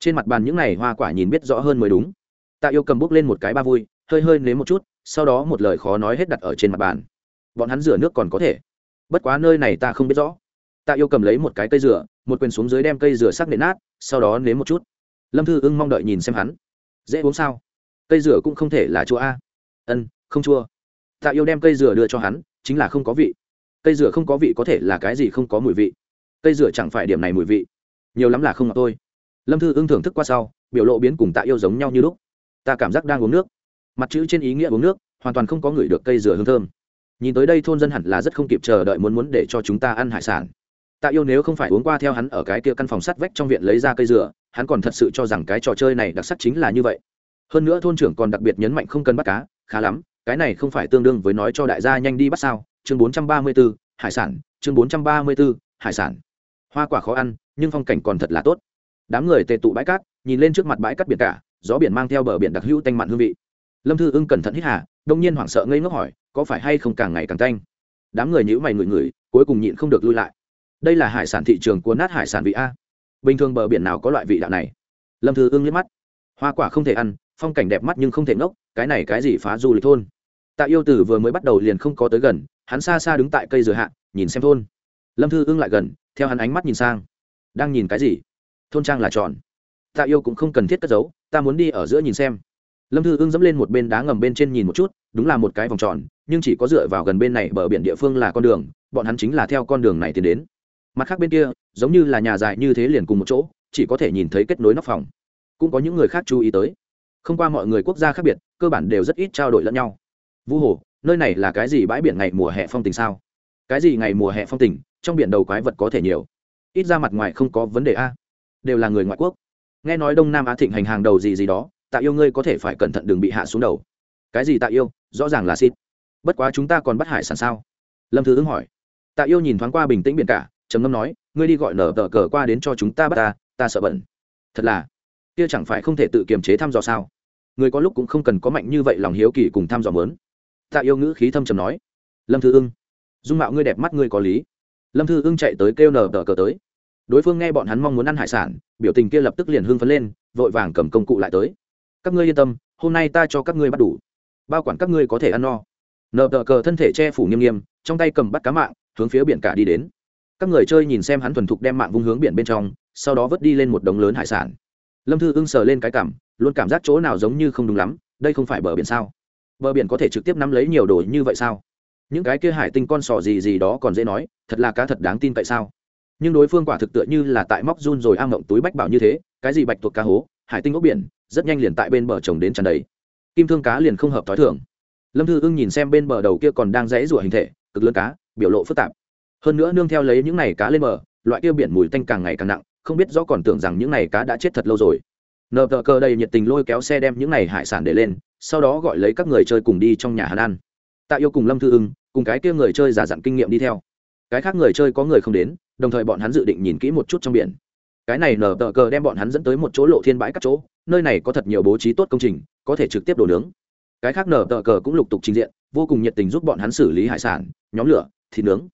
Trên mặt bàn những n à y hoa quả nhìn biết rõ hơn mới đúng. Tạ yêu cầm bút lên một cái ba vui, hơi hơi nếm một chút, sau đó một lời khó nói hết đặt ở trên mặt bàn. Bọn hắn rửa nước còn có thể. Bất quá nơi này ta không biết rõ tạ yêu cầm lấy một cái cây rửa một quyền xuống dưới đem cây rửa sắc nện nát, sau đó nếm một chút. Lâm thư ưng mong đợi nhìn xem hắn. Dễ uống sao? Cây rửa cũng không thể là chua a. Ân, không chua. Tạ yêu đem cây rửa đưa cho hắn, chính là không có vị. Cây rửa không có vị có thể là cái gì không có mùi vị. Cây rửa chẳng phải điểm này mùi vị. Nhiều lắm là không ngọt tôi lâm thư ưng thưởng thức qua sau, biểu lộ biến cùng tạ yêu giống nhau như lúc. Ta cảm giác đang uống nước. Mặt chữ trên ý nghĩa uống nước, hoàn toàn không có ngửi được cây rửa hương thơm. Nhìn tới đây thôn dân hẳn là rất không kịp chờ đợi muốn muốn để cho chúng ta ăn hải sản tạ yêu nếu không phải uống qua theo hắn ở cái kia căn phòng sắt vách trong viện lấy ra cây dừa, hắn còn thật sự cho rằng cái trò chơi này đặc sắc chính là như vậy. Hơn nữa thôn trưởng còn đặc biệt nhấn mạnh không cần bắt cá khá lắm cái này không phải tương đương với nói cho đại gia nhanh đi bắt sao. Chương 434, hải sản chương 434, hải sản. Hoa quả khó ăn nhưng phong cảnh còn thật là tốt. Đám người tề tụ bãi cát nhìn lên trước mặt bãi cát biển cả gió biển mang theo bờ biển đặc hữu tanh mặn hương vị. Lâm thư ưng cẩn thận hít hà đông nhiên hoảng sợ ngây ngốc hỏi có phải hay không càng ngày càng tanh? Đám người nhữ mày ngửi ngửi cuối cùng nhịn không được lui lại đây là hải sản thị trường của nát hải sản vị a. Bình thường bờ biển nào có loại vị đạo này? Lâm thư ưng liếc mắt. Hoa quả không thể ăn, phong cảnh đẹp mắt nhưng không thể ngốc, cái này cái gì phá du lịch thôn? Tạ yêu tử vừa mới bắt đầu liền không có tới gần, hắn xa xa đứng tại cây dừa hạ, nhìn xem thôn. Lâm thư ưng lại gần, theo hắn ánh mắt nhìn sang. Đang nhìn cái gì? Thôn trang là tròn. Tạ yêu cũng không cần thiết cất giấu, ta muốn đi ở giữa nhìn xem. Lâm thư ưng dẫm lên một bên đá ngầm bên trên nhìn một chút, đúng là một cái vòng tròn, nhưng chỉ có dựa vào gần bên này bờ biển địa phương là con đường, bọn hắn chính là theo con đường này tiến đến mặt khác bên kia, giống như là nhà dài như thế liền cùng một chỗ, chỉ có thể nhìn thấy kết nối nóc phòng. Cũng có những người khác chú ý tới. Không qua mọi người quốc gia khác biệt, cơ bản đều rất ít trao đổi lẫn nhau. Vu hồ, nơi này là cái gì bãi biển ngày mùa hè phong tình sao? Cái gì ngày mùa hè phong tình, trong biển đầu quái vật có thể nhiều. Ít ra mặt ngoài không có vấn đề a. Đều là người ngoại quốc. Nghe nói đông nam á thịnh hành hàng đầu gì gì đó, tạ yêu ngươi có thể phải cẩn thận đừng bị hạ xuống đầu. Cái gì tạ yêu? Rõ ràng là xịt. Bất quá chúng ta còn bắt hải sản sao? Lâm thư ứng hỏi. Tạ yêu nhìn thoáng qua bình tĩnh biển cả trầm ngâm nói, ngươi đi gọi nở tờ cờ qua đến cho chúng ta bắt ta ta sợ bẩn. Thật là, kia chẳng phải không thể tự kiềm chế thăm dò sao? Người có lúc cũng không cần có mạnh như vậy lòng hiếu kỳ cùng thăm dò mớn. Tạ yêu ngữ khí thâm trầm nói, lâm thư ưng, dung mạo ngươi đẹp mắt ngươi có lý. Lâm thư ưng chạy tới kêu nở tờ cờ tới. Đối phương nghe bọn hắn mong muốn ăn hải sản, biểu tình kia lập tức liền hưng phấn lên, vội vàng cầm công cụ lại tới. Các ngươi yên tâm, hôm nay ta cho các ngươi bắt đủ. Bao quản các ngươi có thể ăn no. Nợ tờ cờ thân thể che phủ nghiêm nghiêm, trong tay cầm bắt cá mạng, hướng phía biển cả đi đến các người chơi nhìn xem hắn thuần thục đem mạng vung hướng biển bên trong, sau đó vớt đi lên một đống lớn hải sản. Lâm thư ưng sờ lên cái cảm, luôn cảm giác chỗ nào giống như không đúng lắm, đây không phải bờ biển sao? Bờ biển có thể trực tiếp nắm lấy nhiều đồ như vậy sao? Những cái kia hải tinh con sò gì gì đó còn dễ nói, thật là cá thật đáng tin tại sao? Nhưng đối phương quả thực tựa như là tại móc run rồi am mộng túi bách bảo như thế, cái gì bạch thuộc cá hố, hải tinh ốc biển, rất nhanh liền tại bên bờ trồng đến tràn đầy. Kim thương cá liền không hợp t h ó i thường. Lâm thư ưng nhìn xem bên bờ đầu kia còn đang rẽ rủa hình thể, cực lớn cá, biểu lộ phức tạp hơn nữa nương theo lấy những n à y cá lên bờ, loại kia biển mùi tanh càng ngày càng nặng, không biết rõ còn tưởng rằng những n à y cá đã chết thật lâu rồi. Nờ tờ cờ đầy nhiệt tình lôi kéo xe đem những n à y hải sản để lên, sau đó gọi lấy các người chơi cùng đi trong nhà hắn ăn tạ yêu cùng lâm thư ưng, cùng cái kia người chơi giả dặn kinh nghiệm đi theo. Cái khác người chơi có người không đến, đồng thời bọn hắn dự định nhìn kỹ một chút trong biển. Cái này nở tờ cờ đem bọn hắn dẫn tới một chỗ lộ thiên bãi các chỗ, nơi này có thật nhiều bố trí tốt công trình, có thể trực tiếp đổ nướng. Cái khác nở tờ cờ cũng lục tục trình diện, vô cùng nhiệt tình giúp bọn hắn xử lý hải sản, nhóm lửa, thịt nướng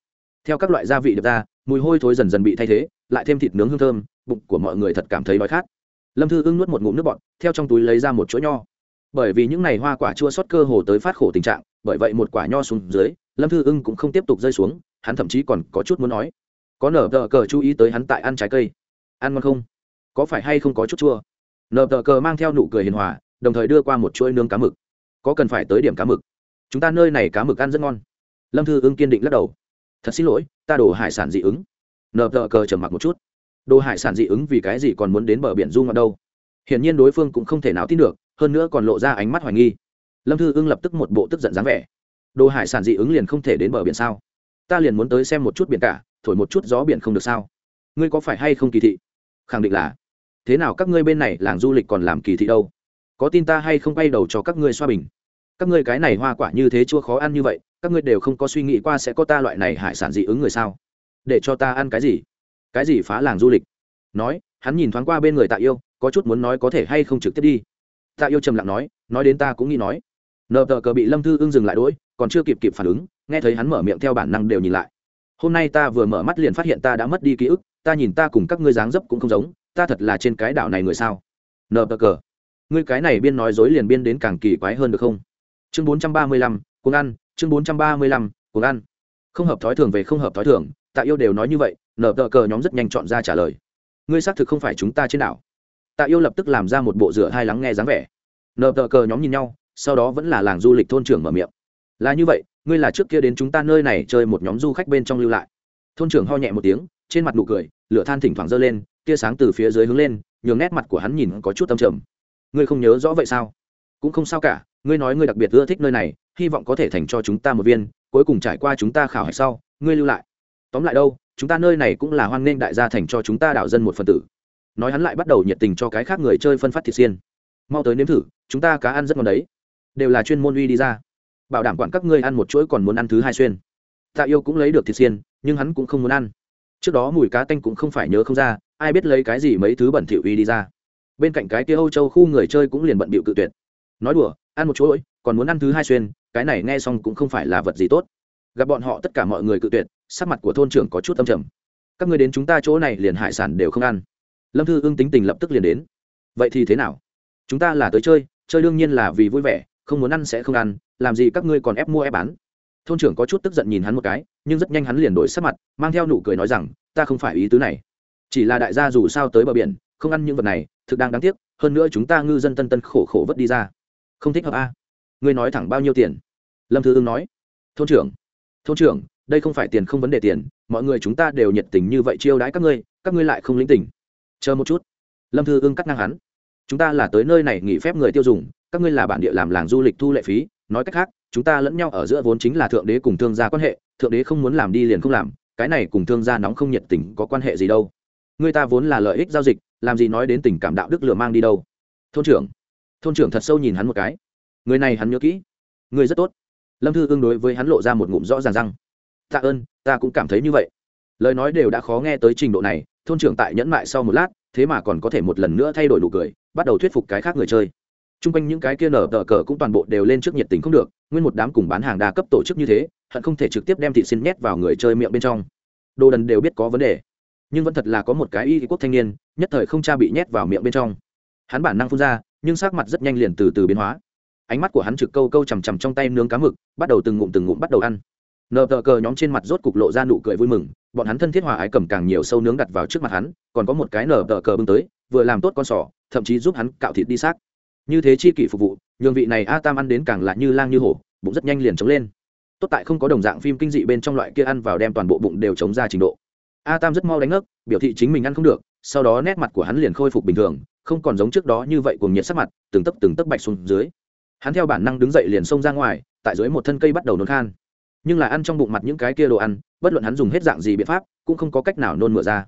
theo các loại gia vị được ra, mùi hôi thối dần dần bị thay thế, lại thêm thịt nướng hương thơm, bụng của mọi người thật cảm thấy đói khát. Lâm thư ưng nuốt một ngụm nước bọt, theo trong túi lấy ra một chỗ nho. Bởi vì những ngày hoa quả chua sót cơ hồ tới phát khổ tình trạng, bởi vậy một quả nho xuống dưới, lâm thư ưng cũng không tiếp tục rơi xuống, hắn thậm chí còn có chút muốn nói. Có nở tờ cờ chú ý tới hắn tại ăn trái cây. Ăn ngon không? Có phải hay không có chút chua? Nở tờ cờ mang theo nụ cười hiền hòa, đồng thời đưa qua một chuỗi nướng cá mực. Có cần phải tới điểm cá mực. Chúng ta nơi này cá mực ăn rất ngon. Lâm thư ưng kiên định lắc đầu thật xin lỗi, ta đổ hải sản dị ứng. Nờ tờ cờ trầm mặc một chút. Đồ hải sản dị ứng vì cái gì còn muốn đến bờ biển du ngoạn đâu? Hiển nhiên đối phương cũng không thể nào tin được, hơn nữa còn lộ ra ánh mắt hoài nghi. Lâm thư ưng lập tức một bộ tức giận dáng vẻ. Đồ hải sản dị ứng liền không thể đến bờ biển sao? Ta liền muốn tới xem một chút biển cả, thổi một chút gió biển không được sao? Ngươi có phải hay không kỳ thị? Khẳng định là. Thế nào các ngươi bên này làng du lịch còn làm kỳ thị đâu? Có tin ta hay không bay đầu cho các ngươi xoa bình? Các ngươi cái này hoa quả như thế chua khó ăn như vậy, các ngươi đều không có suy nghĩ qua sẽ có ta loại này hải sản dị ứng người sao? Để cho ta ăn cái gì? Cái gì phá làng du lịch? Nói, hắn nhìn thoáng qua bên người tạ yêu, có chút muốn nói có thể hay không trực tiếp đi. Tạ yêu trầm lặng nói nói đến ta cũng nghĩ nói. Nợ tờ cờ bị lâm thư ưng dừng lại đỗi còn chưa kịp kịp phản ứng, nghe thấy hắn mở miệng theo bản năng đều nhìn lại. Hôm nay ta vừa mở mắt liền phát hiện ta đã mất đi ký ức, ta nhìn ta cùng các ngươi dáng dấp cũng không giống, ta thật là trên cái đảo này người sao? Nợ tờ cờ. Ngươi cái này biên nói dối liền biên đến càng kỳ quái hơn được không? Chương bốn trăm ba mươi lăm, cuồng ăn, chương bốn trăm ba mươi lăm, cuồng ăn. Không hợp thói thường về không hợp thói thường, tạ yêu đều nói như vậy, nở tờ cờ nhóm rất nhanh chọn ra trả lời. Ngươi xác thực không phải chúng ta trên đảo. Tạ yêu lập tức làm ra một bộ rửa hai lắng nghe dáng vẻ. Nở tờ cờ nhóm nhìn nhau, sau đó vẫn là làng du lịch thôn trưởng mở miệng. Là như vậy, ngươi là trước kia đến chúng ta nơi này chơi một nhóm du khách bên trong lưu lại. Thôn trưởng ho nhẹ một tiếng, trên mặt nụ cười, lửa than thỉnh thoảng dơ lên, tia sáng từ phía dưới hướng lên, nhường nét mặt của hắn nhìn có chút tâm trầm. Ngươi không nhớ rõ vậy sao? Cũng không sao cả ngươi nói ngươi đặc biệt ưa thích nơi này, hy vọng có thể thành cho chúng ta một viên, cuối cùng trải qua chúng ta khảo hạch sau, ngươi lưu lại. Tóm lại đâu, chúng ta nơi này cũng là hoan nghênh đại gia thành cho chúng ta đảo dân một phần tử. Nói hắn lại bắt đầu nhiệt tình cho cái khác người chơi phân phát thịt xiên. Mau tới nếm thử, chúng ta cá ăn rất ngon đấy. Đều là chuyên môn uy đi ra. Bảo đảm quản các ngươi ăn một chuỗi còn muốn ăn thứ hai xuyên. Tạ yêu cũng lấy được thịt xiên, nhưng hắn cũng không muốn ăn. Trước đó mùi cá tanh cũng không phải nhớ không ra, ai biết lấy cái gì mấy thứ bẩn thỉu uy đi ra. Bên cạnh cái kia âu châu khu người chơi cũng liền bận bịu cự tuyệt. Nói đùa ăn một chuỗi, còn muốn ăn thứ hai xuyên, cái này nghe xong cũng không phải là vật gì tốt. Gặp bọn họ tất cả mọi người cự tuyệt, sắc mặt của thôn trưởng có chút âm trầm. Các người đến chúng ta chỗ này liền hải sản đều không ăn. Lâm thư ưng tính tình lập tức liền đến. Vậy thì thế nào? Chúng ta là tới chơi chơi đương nhiên là vì vui vẻ, không muốn ăn sẽ không ăn, làm gì các ngươi còn ép mua ép bán. Thôn trưởng có chút tức giận nhìn hắn một cái, nhưng rất nhanh hắn liền đổi sắc mặt, mang theo nụ cười nói rằng, ta không phải ý tứ này. Chỉ là đại gia dù sao tới bờ biển, không ăn những vật này, thực đang đáng tiếc, hơn nữa chúng ta ngư dân tân tân khổ khổ vất đi ra không thích hợp a. Ngươi nói thẳng bao nhiêu tiền? Lâm thư ưng nói. Thôn trưởng thôn trưởng, đây không phải tiền không vấn đề tiền, mọi người chúng ta đều nhiệt tình như vậy chiêu đãi các ngươi các ngươi lại không lĩnh tình. Chờ một chút. Lâm thư ưng cắt ngang hắn. Chúng ta là tới nơi này nghỉ phép người tiêu dùng, các ngươi là bản địa làm làng du lịch thu lệ phí, nói cách khác, chúng ta lẫn nhau ở giữa vốn chính là thượng đế cùng thương gia quan hệ, thượng đế không muốn làm đi liền không làm, cái này cùng thương gia nóng không nhiệt tình có quan hệ gì đâu. Người ta vốn là lợi ích giao dịch, làm gì nói đến tình cảm đạo đức lừa mang đi đâu. Thôn trưởng thôn trưởng thật sâu nhìn hắn một cái. Người này hắn nhớ kỹ. Người rất tốt. Lâm thư ương đối với hắn lộ ra một ngụm rõ ràng răng tạ ơn, ta cũng cảm thấy như vậy. Lời nói đều đã khó nghe tới trình độ này, thôn trưởng tại nhẫn mại sau một lát, thế mà còn có thể một lần nữa thay đổi nụ cười, bắt đầu thuyết phục cái khác người chơi. T r u n g quanh những cái kia nở tờ cờ cũng toàn bộ đều lên trước nhiệt tình không được, nguyên một đám cùng bán hàng đa cấp tổ chức như thế, hận không thể trực tiếp đem thị xin nhét vào người chơi miệng bên trong. Đồ đần đều biết có vấn đề, nhưng vẫn thật là có một cái y quốc thanh niên, nhất thời không cha bị nhét vào miệng bên trong. Hắn bản năng phun ra nhưng sắc mặt rất nhanh liền từ từ biến hóa. Ánh mắt của hắn trực câu câu chằm chằm trong tay nướng cá mực, bắt đầu từng ngụm từng ngụm bắt đầu ăn. Nờ tờ cờ nhóm trên mặt rốt cục lộ ra nụ cười vui mừng, bọn hắn thân thiết hòa ái cầm càng nhiều sâu nướng đặt vào trước mặt hắn, còn có một cái nở tờ cờ bưng tới, vừa làm tốt con sỏ thậm chí giúp hắn cạo thịt đi xác. Như thế chi kỷ phục vụ, nhường vị này a tam ăn đến càng lại như lang như hổ, bụng rất nhanh liền chống lên. Tốt tại không có đồng dạng phim kinh dị bên trong loại kia ăn vào đem toàn bộ bụng đều chống ra trình độ. A tam rất mau đánh ngất, biểu thị chính mình ăn không được sau đó nét mặt của hắn liền khôi phục bình thường, không còn giống trước đó như vậy cùng nhiệt sắc mặt, từng tấc từng tấc bạch xuống dưới. Hắn theo bản năng đứng dậy liền xông ra ngoài, tại dưới một thân cây bắt đầu nôn khan. Nhưng là ăn trong bụng mặt những cái kia đồ ăn, bất luận hắn dùng hết dạng gì biện pháp, cũng không có cách nào nôn mửa ra.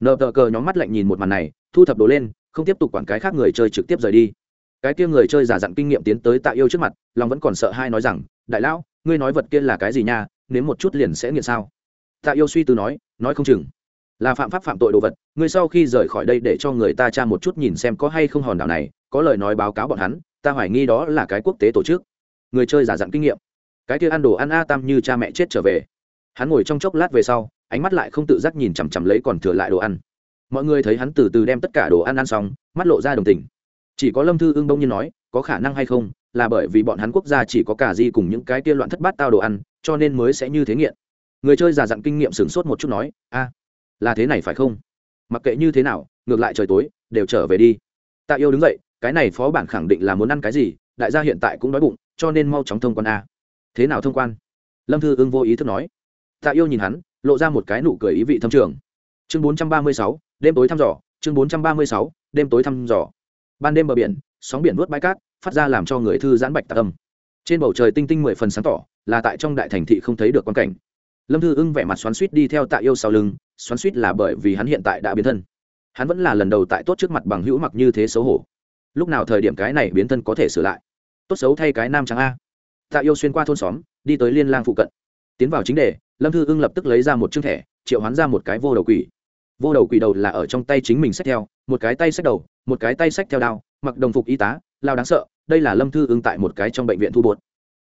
Nợ tờ cờ nhóm mắt lạnh nhìn một màn này, thu thập đồ lên, không tiếp tục quản cái khác người chơi trực tiếp rời đi. Cái kia người chơi giả dặn kinh nghiệm tiến tới tạ yêu trước mặt, lòng vẫn còn sợ hai nói rằng, đại lão, ngươi nói vật kia là cái gì nha nếu một chút liền sẽ nghiện sao? Tạ yêu suy tư nói nói không chừng là phạm pháp phạm tội đồ vật, ngươi sau khi rời khỏi đây để cho người ta tra một chút nhìn xem có hay không hòn đảo này, có lời nói báo cáo bọn hắn, ta hoài nghi đó là cái quốc tế tổ chức. Người chơi giả dặn kinh nghiệm. Cái kia ăn đồ ăn a tam như cha mẹ chết trở về. Hắn ngồi trong chốc lát về sau, ánh mắt lại không tự giác nhìn chằm chằm lấy còn thừa lại đồ ăn. Mọi người thấy hắn từ từ đem tất cả đồ ăn ăn xong, mắt lộ ra đồng tình. Chỉ có lâm thư ưng đông nhiên nói, có khả năng hay không? Là bởi vì bọn hắn quốc gia chỉ có cả di cùng những cái kia loạn thất bát tao đồ ăn, cho nên mới sẽ như thế nghiện. Người chơi giả dặn kinh nghiệm sửng sốt một chút nói, a là thế này phải không? Mặc kệ như thế nào, ngược lại trời tối, đều trở về đi. Tạ yêu đứng dậy, cái này phó bản khẳng định là muốn ăn cái gì, đại gia hiện tại cũng đói bụng, cho nên mau chóng thông quan a. Thế nào thông quan? Lâm thư ưng vô ý thức nói. Tạ yêu nhìn hắn, lộ ra một cái nụ cười ý vị thâm trường. Chương bốn trăm ba mươi sáu, đêm tối thăm dò, chương bốn trăm ba mươi sáu, đêm tối thăm dò. Ban đêm bờ biển, sóng biển vớt bãi cát, phát ra làm cho người thư giãn bạch tạc âm. Trên bầu trời tinh tinh mười phần sáng tỏ, là tại trong đại thành thị không thấy được quan cảnh. Lâm thư ưng vẻ mặt xoắn suýt đi theo tạ yêu sau lưng xoắn suýt là bởi vì hắn hiện tại đã biến thân. Hắn vẫn là lần đầu tại tốt trước mặt bằng hữu mặc như thế xấu hổ. Lúc nào thời điểm cái này biến thân có thể sửa lại? Tốt xấu thay cái nam trắng a. Tạ yêu xuyên qua thôn xóm, đi tới liên lang phụ cận. Tiến vào chính đề, lâm thư ưng lập tức lấy ra một chương thẻ, triệu hoán ra một cái vô đầu quỷ. Vô đầu quỷ đầu là ở trong tay chính mình xách theo, một cái tay xách đầu, một cái tay xách theo đao, mặc đồng phục y tá, lao đáng sợ, đây là lâm thư ưng tại một cái trong bệnh viện thu bột.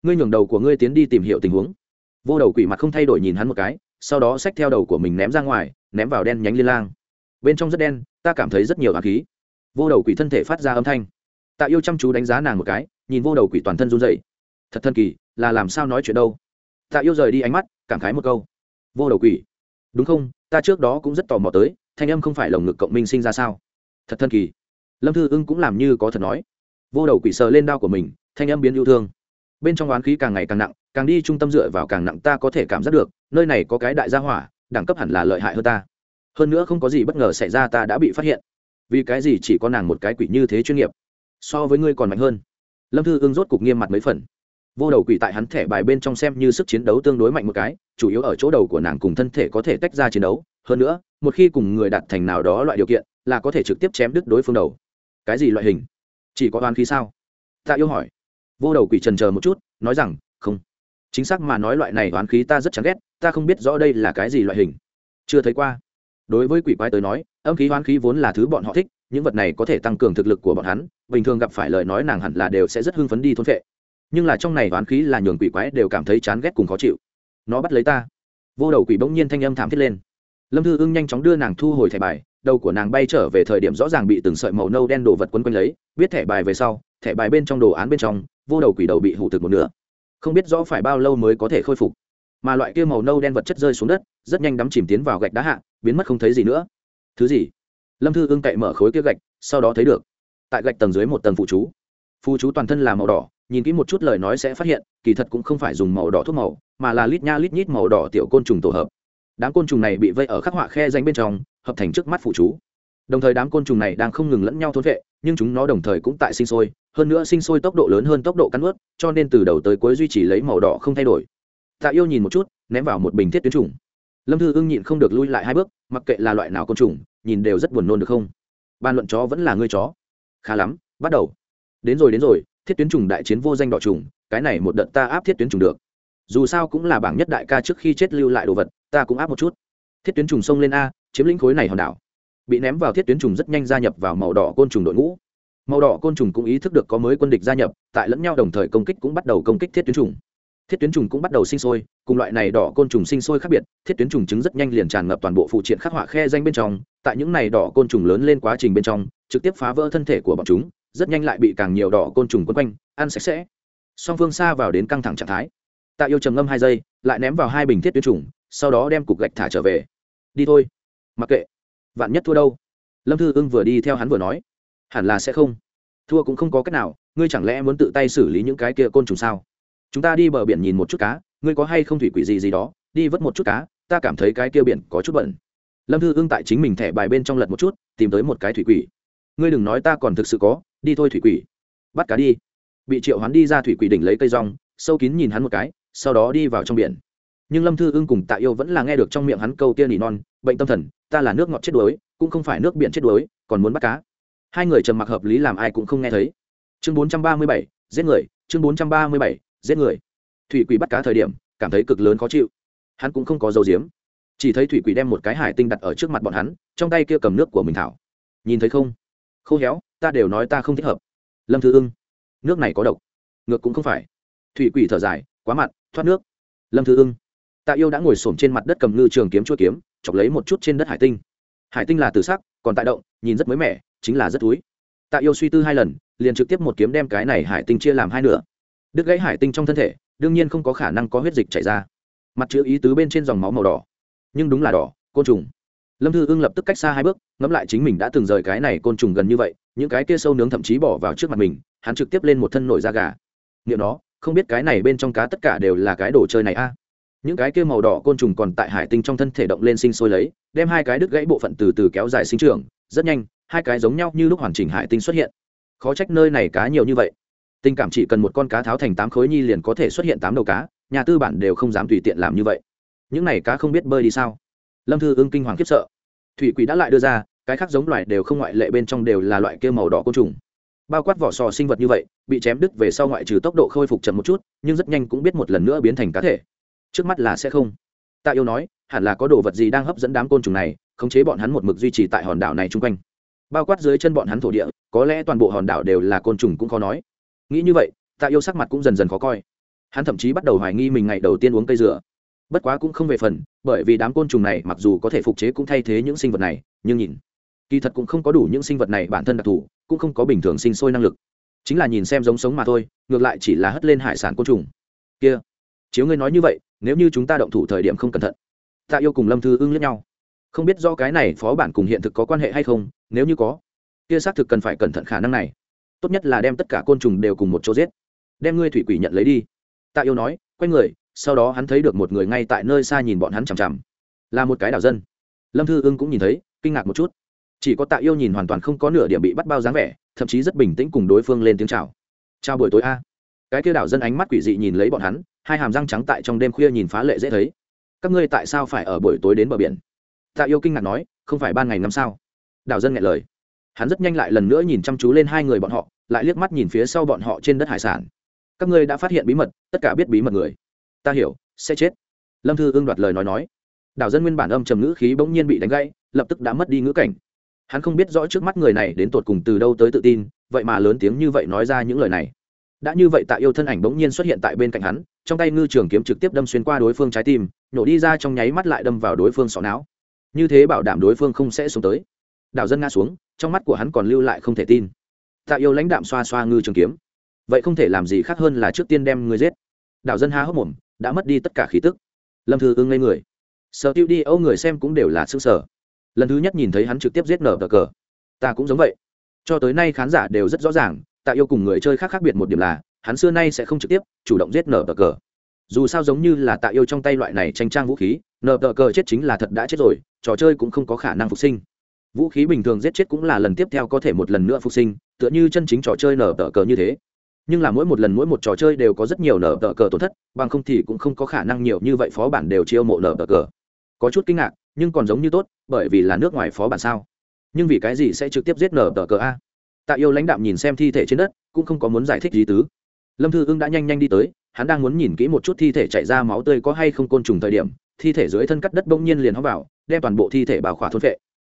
Ngươi nhường đầu của ngươi tiến đi tìm hiểu tình huống. Vô đầu quỷ mặt không thay đổi nhìn hắn một cái sau đó xách theo đầu của mình ném ra ngoài, ném vào đen nhánh liên lang. Bên trong rất đen, ta cảm thấy rất nhiều hạt khí. Vô đầu quỷ thân thể phát ra âm thanh. Tạ yêu chăm chú đánh giá nàng một cái, nhìn vô đầu quỷ toàn thân run dậy thật thân kỳ, là làm sao nói chuyện đâu? Tạ yêu rời đi ánh mắt, cảm khái một câu. Vô đầu quỷ. Đúng không, ta trước đó cũng rất tò mò tới, thanh âm không phải lồng ngực cộng minh sinh ra sao? Thật thân kỳ. Lâm thư ưng cũng làm như có thật nói. Vô đầu quỷ sờ lên đao của mình, thanh âm biến yêu thương. Bên trong oán khí càng ngày càng nặng, càng đi trung tâm dựa vào càng nặng ta có thể cảm giác được nơi này có cái đại gia hỏa, đẳng cấp hẳn là lợi hại hơn ta. Hơn nữa không có gì bất ngờ xảy ra ta đã bị phát hiện. Vì cái gì chỉ có nàng một cái quỷ như thế chuyên nghiệp? So với ngươi còn mạnh hơn. Lâm thư ưng rốt cục nghiêm mặt mấy phần. Vô đầu quỷ tại hắn thẻ bài bên trong xem như sức chiến đấu tương đối mạnh một cái, chủ yếu ở chỗ đầu của nàng cùng thân thể có thể tách ra chiến đấu. Hơn nữa, một khi cùng người đạt thành nào đó loại điều kiện, là có thể trực tiếp chém đứt đối phương đầu. Cái gì loại hình? Chỉ có oan khí sao? Tạ yêu hỏi. Vô đầu quỷ trần chờ một chút, nói rằng, không chính xác mà nói loại này oán khí ta rất chán ghét, ta không biết rõ đây là cái gì loại hình. Chưa thấy qua. Đối với quỷ quái tới nói, âm khí oán khí vốn là thứ bọn họ thích, những vật này có thể tăng cường thực lực của bọn hắn, bình thường gặp phải lời nói nàng hẳn là đều sẽ rất hưng phấn đi thôn vệ nhưng là trong này oán khí là nhường quỷ quái đều cảm thấy chán ghét cùng khó chịu. Nó bắt lấy ta. Vô đầu quỷ bỗng nhiên thanh âm thảm thiết lên. Lâm thư ưng nhanh chóng đưa nàng thu hồi thẻ bài, đầu của nàng bay trở về thời điểm rõ ràng bị từng sợi màu nâu đen đồ vật quấn quanh lấy biết thẻ bài về sau, thẻ bài bên trong đồ án bên trong, vô đầu quỷ đầu bị hủ thực một nửa không biết rõ phải bao lâu mới có thể khôi phục. Mà loại kia màu nâu đen vật chất rơi xuống đất, rất nhanh đắm chìm tiến vào gạch đá hạ, biến mất không thấy gì nữa. Thứ gì? Lâm thư ưng cậy mở khối kia gạch, sau đó thấy được. Tại gạch tầng dưới một tầng phụ chú. Phụ chú toàn thân là màu đỏ, nhìn kỹ một chút lời nói sẽ phát hiện, kỳ thật cũng không phải dùng màu đỏ thuốc màu, mà là lít nha lít nhít màu đỏ tiểu côn trùng tổ hợp. Đám côn trùng này bị vây ở khắc họa khe danh bên trong, hợp thành trước mắt phụ chú. Đồng thời đám côn trùng này đang không ngừng lẫn nhau thôn vệ nhưng chúng nó đồng thời cũng tại sinh sôi, hơn nữa sinh sôi tốc độ lớn hơn tốc độ cắn ướt cho nên từ đầu tới cuối duy trì lấy màu đỏ không thay đổi. Tạ yêu nhìn một chút, ném vào một bình thiết tuyến trùng. Lâm thư ưng nhịn không được lui lại hai bước, mặc kệ là loại nào côn trùng, nhìn đều rất buồn nôn được không? Bàn luận chó vẫn là ngươi chó. Khá lắm, bắt đầu. Đến rồi đến rồi, thiết tuyến trùng đại chiến vô danh đỏ trùng, cái này một đợt ta áp thiết tuyến trùng được. Dù sao cũng là bảng nhất đại ca trước khi chết lưu lại đồ vật, ta cũng áp một chút. Thiết tuyến trùng xông lên a, chiếm lĩnh khối này hòn đảo bị ném vào thiết tuyến trùng rất nhanh gia nhập vào màu đỏ côn trùng đội ngũ. Màu đỏ côn trùng cũng ý thức được có mới quân địch gia nhập, tại lẫn nhau đồng thời công kích cũng bắt đầu công kích thiết tuyến trùng. Thiết tuyến trùng cũng bắt đầu sinh sôi, cùng loại này đỏ côn trùng sinh sôi khác biệt, thiết tuyến trùng trứng rất nhanh liền tràn ngập toàn bộ phụ triện khắc họa khe danh bên trong, tại những này đỏ côn trùng lớn lên quá trình bên trong, trực tiếp phá vỡ thân thể của bọn chúng, rất nhanh lại bị càng nhiều đỏ côn trùng quấn quanh, ăn sạch sẽ. Song phương xa vào đến căng thẳng trạng thái. Tạ yêu trầm ngâm hai giây, lại ném vào hai bình thiết tuyến trùng, sau đó đem cục gạch thả trở về. Đi thôi. Mặc kệ vạn nhất thua đâu? Lâm thư ưng vừa đi theo hắn vừa nói, hẳn là sẽ không. Thua cũng không có cách nào, ngươi chẳng lẽ muốn tự tay xử lý những cái kia côn trùng sao? Chúng ta đi bờ biển nhìn một chút cá, ngươi có hay không thủy quỷ gì gì đó, đi vớt một chút cá, ta cảm thấy cái kia biển có chút bẩn. Lâm thư ưng tại chính mình thẻ bài bên trong lật một chút, tìm tới một cái thủy quỷ. Ngươi đừng nói ta còn thực sự có, đi thôi thủy quỷ. Bắt cá đi. Bị triệu hắn đi ra thủy quỷ đỉnh lấy cây rong, sâu kín nhìn hắn một cái, sau đó đi vào trong biển. Nhưng lâm thư ưng cùng tạ yêu vẫn là nghe được trong miệng hắn câu tiên nỉ non, bệnh tâm thần ta là nước ngọt chết đuối, cũng không phải nước biển chết đuối, còn muốn bắt cá. Hai người trầm mặc hợp lý làm ai cũng không nghe thấy. Chương bốn trăm ba mươi bảy, giết người. Chương bốn trăm ba mươi bảy, giết người. Thủy quỷ bắt cá thời điểm, cảm thấy cực lớn khó chịu. Hắn cũng không có dấu diếm chỉ thấy thủy quỷ đem một cái hải tinh đặt ở trước mặt bọn hắn, trong tay kia cầm nước của mình thảo. Nhìn thấy không? Khô héo, ta đều nói ta không thích hợp. Lâm thư ưng, nước này có độc. Ngược cũng không phải. Thủy quỷ thở dài, quá mặn, thoát nước. Lâm thư ưng tạ yêu đã ngồi s trên mặt đất cầm ngư trường kiếm chua kiếm, chọc lấy một chút trên đất hải tinh. Hải tinh là từ sắc, còn tại động, nhìn rất mới mẻ, chính là rất túi tạ yêu suy tư hai lần, liền trực tiếp một kiếm đem cái này hải tinh chia làm hai nửa. Đứt gãy hải tinh trong thân thể, đương nhiên không có khả năng có huyết dịch chảy ra. Mặt chữ ý tứ bên trên dòng máu màu đỏ. Nhưng đúng là đỏ, côn trùng. Lâm thư ưng lập tức cách xa hai bước, ngẫm lại chính mình đã từng rời cái này côn trùng gần như vậy, những cái kia sâu nướng thậm chí bỏ vào trước mặt mình, hắn trực tiếp lên một thân nổi da gà. Nghiệm nó, không biết cái này bên trong cá tất cả đều là cái đồ chơi này a những cái kia màu đỏ côn trùng còn tại hải tinh trong thân thể động lên sinh sôi lấy, đem hai cái đứt gãy bộ phận từ từ kéo dài sinh trưởng, rất nhanh, hai cái giống nhau như lúc hoàn chỉnh hải tinh xuất hiện. Khó trách nơi này cá nhiều như vậy. Tình cảm chỉ cần một con cá tháo thành tám khối nhi liền có thể xuất hiện tám đầu cá, nhà tư bản đều không dám tùy tiện làm như vậy. Những này cá không biết bơi đi sao? Lâm thư ưng kinh hoàng khiếp sợ. Thủy quỷ đã lại đưa ra, cái khác giống loài đều không ngoại lệ bên trong đều là loại kia màu đỏ côn trùng. Bao quát vỏ sò sinh vật như vậy, bị chém đứt về sau ngoại trừ tốc độ khôi phục chậm một chút, nhưng rất nhanh cũng biết một lần nữa biến thành cá thể trước mắt là sẽ không. Tạ yêu nói, hẳn là có đồ vật gì đang hấp dẫn đám côn trùng này, khống chế bọn hắn một mực duy trì tại hòn đảo này chung quanh. Bao quát dưới chân bọn hắn thổ địa, có lẽ toàn bộ hòn đảo đều là côn trùng cũng khó nói. Nghĩ như vậy, tạ yêu sắc mặt cũng dần dần khó coi. Hắn thậm chí bắt đầu hoài nghi mình ngày đầu tiên uống cây dừa. Bất quá cũng không về phần, bởi vì đám côn trùng này mặc dù có thể phục chế cũng thay thế những sinh vật này, nhưng nhìn, kỳ thật cũng không có đủ những sinh vật này bản thân đặc thù, cũng không có bình thường sinh sôi năng lực. Chính là nhìn xem giống sống mà thôi, ngược lại chỉ là hất lên hải sản côn trùng. Kia chiếu ngươi nói như vậy, nếu như chúng ta động thủ thời điểm không cẩn thận tạ yêu cùng lâm thư ưng lẫn nhau. Không biết do cái này phó bản cùng hiện thực có quan hệ hay không, nếu như có, kia xác thực cần phải cẩn thận khả năng này. Tốt nhất là đem tất cả côn trùng đều cùng một chỗ giết. Đem ngươi thủy quỷ nhận lấy đi. Tạ yêu nói, quay người, sau đó hắn thấy được một người ngay tại nơi xa nhìn bọn hắn chằm chằm. Là một cái đảo dân. Lâm thư ưng cũng nhìn thấy, kinh ngạc một chút. Chỉ có tạ yêu nhìn hoàn toàn không có nửa điểm bị bắt bao dáng vẻ, thậm chí rất bình tĩnh cùng đối phương lên tiếng chào. Chào buổi tối a. Cái kia đảo dân ánh mắt quỷ dị nhìn lấy bọn hắn hai hàm răng trắng tại trong đêm khuya nhìn phá lệ dễ thấy. Các ngươi tại sao phải ở buổi tối đến bờ biển? Tạ yêu kinh ngạc nói, không phải ban ngày năm sao? Đảo dân nghe lời. Hắn rất nhanh lại lần nữa nhìn chăm chú lên hai người bọn họ, lại liếc mắt nhìn phía sau bọn họ trên đất hải sản. Các ngươi đã phát hiện bí mật, tất cả biết bí mật người. Ta hiểu, sẽ chết. Lâm thư ương đoạt lời nói nói. Đảo dân nguyên bản âm trầm ngữ khí bỗng nhiên bị đánh gãy, lập tức đã mất đi ngữ cảnh. Hắn không biết rõ trước mắt người này đến tột cùng từ đâu tới tự tin, vậy mà lớn tiếng như vậy nói ra những lời này. Đã như vậy tạ yêu thân ảnh bỗng nhiên xuất hiện tại bên cạnh hắn trong tay ngư trường kiếm trực tiếp đâm xuyên qua đối phương trái tim, nhổ đi ra trong nháy mắt lại đâm vào đối phương sọ não. Như thế bảo đảm đối phương không sẽ xuống tới. Đảo dân ngã xuống, trong mắt của hắn còn lưu lại không thể tin. Tạ yêu lãnh đạm xoa xoa ngư trường kiếm. Vậy không thể làm gì khác hơn là trước tiên đem người giết. Đảo dân há hốc mồm, đã mất đi tất cả khí tức. Lâm thư ưng ngây người. Sở tiêu đi âu người xem cũng đều là xương sở lần thứ nhất nhìn thấy hắn trực tiếp giết nở cờ cờ. Ta cũng giống vậy. Cho tới nay khán giả đều rất rõ ràng, tạ yêu cùng người chơi khác khác biệt một điểm là hắn xưa nay sẽ không trực tiếp chủ động giết nở cờ cờ. Dù sao giống như là tạ yêu trong tay loại này tranh trang vũ khí nở cờ cờ chết chính là thật đã chết rồi, trò chơi cũng không có khả năng phục sinh. Vũ khí bình thường giết chết cũng là lần tiếp theo có thể một lần nữa phục sinh, tựa như chân chính trò chơi nở tờ cờ như thế. Nhưng là mỗi một lần mỗi một trò chơi đều có rất nhiều nở tờ cờ tổn thất, bằng không thì cũng không có khả năng nhiều như vậy phó bản đều chiêu mộ nở tờ cờ. Có chút kinh ngạc, nhưng còn giống như tốt, bởi vì là nước ngoài phó bản sao? Nhưng vì cái gì sẽ trực tiếp giết nở tờ cờ a? Tạ yêu lãnh đạm nhìn xem thi thể trên đất, cũng không có muốn giải thích gì tứ lâm thư ưng đã nhanh nhanh đi tới, hắn đang muốn nhìn kỹ một chút thi thể chạy ra máu tươi có hay không côn trùng thời điểm, thi thể dưới thân cắt đất bỗng nhiên liền hóa vào, đem toàn bộ thi thể bảo khỏa thôn vệ.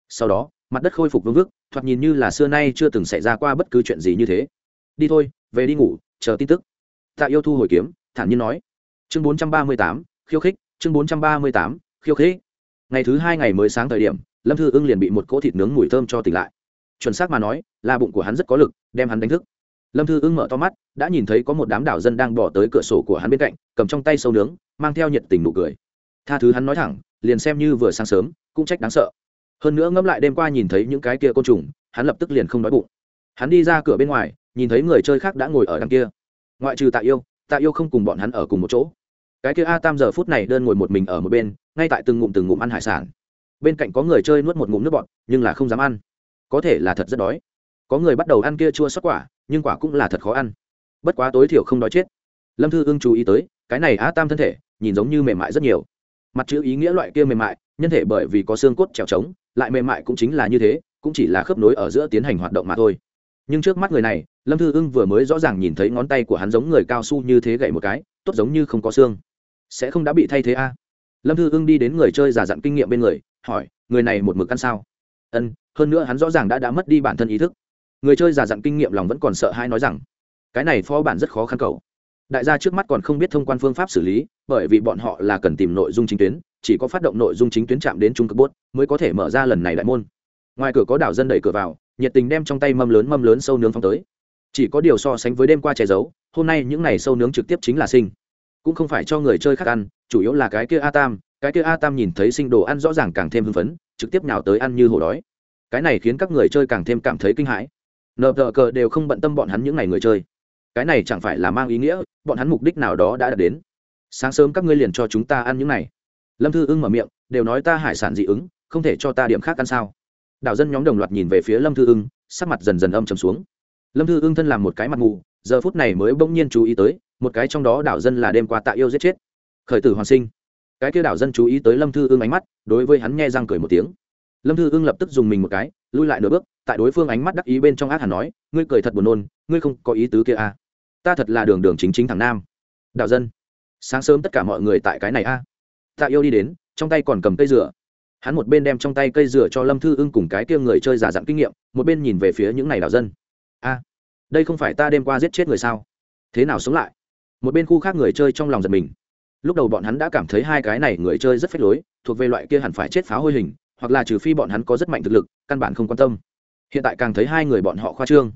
Sau đó, mặt đất khôi phục vương vức, thoạt nhìn như là xưa nay chưa từng xảy ra qua bất cứ chuyện gì như thế. Đi thôi, về đi ngủ, chờ tin tức. Tạ yêu thu hồi kiếm, thản nhiên nói. Chương bốn trăm ba mươi tám, khiêu khích, chương bốn trăm ba mươi tám, khiêu khích. Ngày thứ hai ngày mới sáng thời điểm, lâm thư ưng liền bị một cỗ thịt nướng mùi thơm cho tỉnh lại. Chuẩn xác mà nói, là bụng của hắn rất có lực, đem hắn đánh thức. Lâm thư ưng mở to mắt đã nhìn thấy có một đám đảo dân đang bỏ tới cửa sổ của hắn bên cạnh, cầm trong tay sâu nướng, mang theo nhiệt tình nụ cười. Tha thứ hắn nói thẳng, liền xem như vừa sáng sớm, cũng trách đáng sợ. Hơn nữa ngẫm lại đêm qua nhìn thấy những cái kia côn trùng, hắn lập tức liền không đói bụng. Hắn đi ra cửa bên ngoài, nhìn thấy người chơi khác đã ngồi ở đằng kia. Ngoại trừ tạ yêu tạ yêu không cùng bọn hắn ở cùng một chỗ. Cái kia a tam giờ phút này đơn ngồi một mình ở một bên, ngay tại từng ngụm từng ngụm ăn hải sản. Bên cạnh có người chơi nuốt một ngụm nước bọt, nhưng là không dám ăn. Có thể là thật rất đói. Có người bắt đầu ăn kia chua xót quả, nhưng quả cũng là thật khó ăn bất quá tối thiểu không đói chết. Lâm thư ưng chú ý tới, cái này Á tam thân thể, nhìn giống như mềm mại rất nhiều. Mặt chữ ý nghĩa loại kia mềm mại, nhân thể bởi vì có xương cốt trèo trống, lại mềm mại cũng chính là như thế, cũng chỉ là khớp nối ở giữa tiến hành hoạt động mà thôi. Nhưng trước mắt người này, lâm thư ưng vừa mới rõ ràng nhìn thấy ngón tay của hắn giống người cao su như thế gậy một cái, tốt giống như không có xương. Sẽ không đã bị thay thế a? À? lâm thư ưng đi đến người chơi giả dặn kinh nghiệm bên người, hỏi, người này một mực ăn sao? Ân, hơn nữa hắn rõ ràng đã đã mất đi bản thân ý thức. Người chơi giả dặn kinh nghiệm lòng vẫn còn sợ hãi nói rằng cái này phó bản rất khó khăn cầu đại gia trước mắt còn không biết thông quan phương pháp xử lý, bởi vì bọn họ là cần tìm nội dung chính tuyến, chỉ có phát động nội dung chính tuyến chạm đến trung cực bốt mới có thể mở ra lần này đại môn. Ngoài cửa có đảo dân đẩy cửa vào, nhiệt tình đem trong tay mâm lớn mâm lớn sâu nướng phong tới. Chỉ có điều so sánh với đêm qua che giấu, hôm nay những n à y sâu nướng trực tiếp chính là sinh. Cũng không phải cho người chơi khác ăn, chủ yếu là cái kia a tam, cái kia a tam nhìn thấy sinh đồ ăn rõ ràng càng thêm hưng phấn, trực tiếp nhào tới ăn như hổ đói. Cái này khiến các người chơi càng thêm cảm thấy kinh hãi. Nợ tờ cờ đều không bận tâm bọn hắn những n à y người chơi cái này chẳng phải là mang ý nghĩa, bọn hắn mục đích nào đó đã đạt đến. Sáng sớm các ngươi liền cho chúng ta ăn những này. Lâm thư ưng mở miệng, đều nói ta hải sản dị ứng, không thể cho ta điểm khác ăn sao? Đảo dân nhóm đồng loạt nhìn về phía lâm thư ưng, sắc mặt dần dần âm trầm xuống. Lâm thư ưng thân làm một cái mặt mù, giờ phút này mới bỗng nhiên chú ý tới, một cái trong đó đảo dân là đêm qua tạ yêu giết chết. Khởi tử hoàn sinh. Cái kia đảo dân chú ý tới lâm thư ưng ánh mắt, đối với hắn nghe răng cười một tiếng. Lâm thư ưng lập tức dùng mình một cái, lui lại nửa bước, tại đối phương ánh mắt đắc ý bên trong ác hẳn nói, ngươi cười thật buồn nôn, ngươi không có ý tứ kia à ta thật là đường đường chính chính thằng nam. Đạo dân, sáng sớm tất cả mọi người tại cái này a. À. tạ yêu đi đến, trong tay còn cầm cây dừa. Hắn một bên đem trong tay cây dừa cho lâm thư ưng cùng cái kia người chơi giả dặn kinh nghiệm, một bên nhìn về phía những này đảo dân. A, đây không phải ta đêm qua giết chết người sao? Thế nào sống lại? Một bên khu khác người chơi trong lòng giật mình. Lúc đầu bọn hắn đã cảm thấy hai cái này người chơi rất phách lối, thuộc về loại kia hẳn phải chết phá hôi hình, hoặc là trừ phi bọn hắn có rất mạnh thực lực, căn bản không quan tâm. Hiện tại càng thấy hai người bọn họ khoa trương.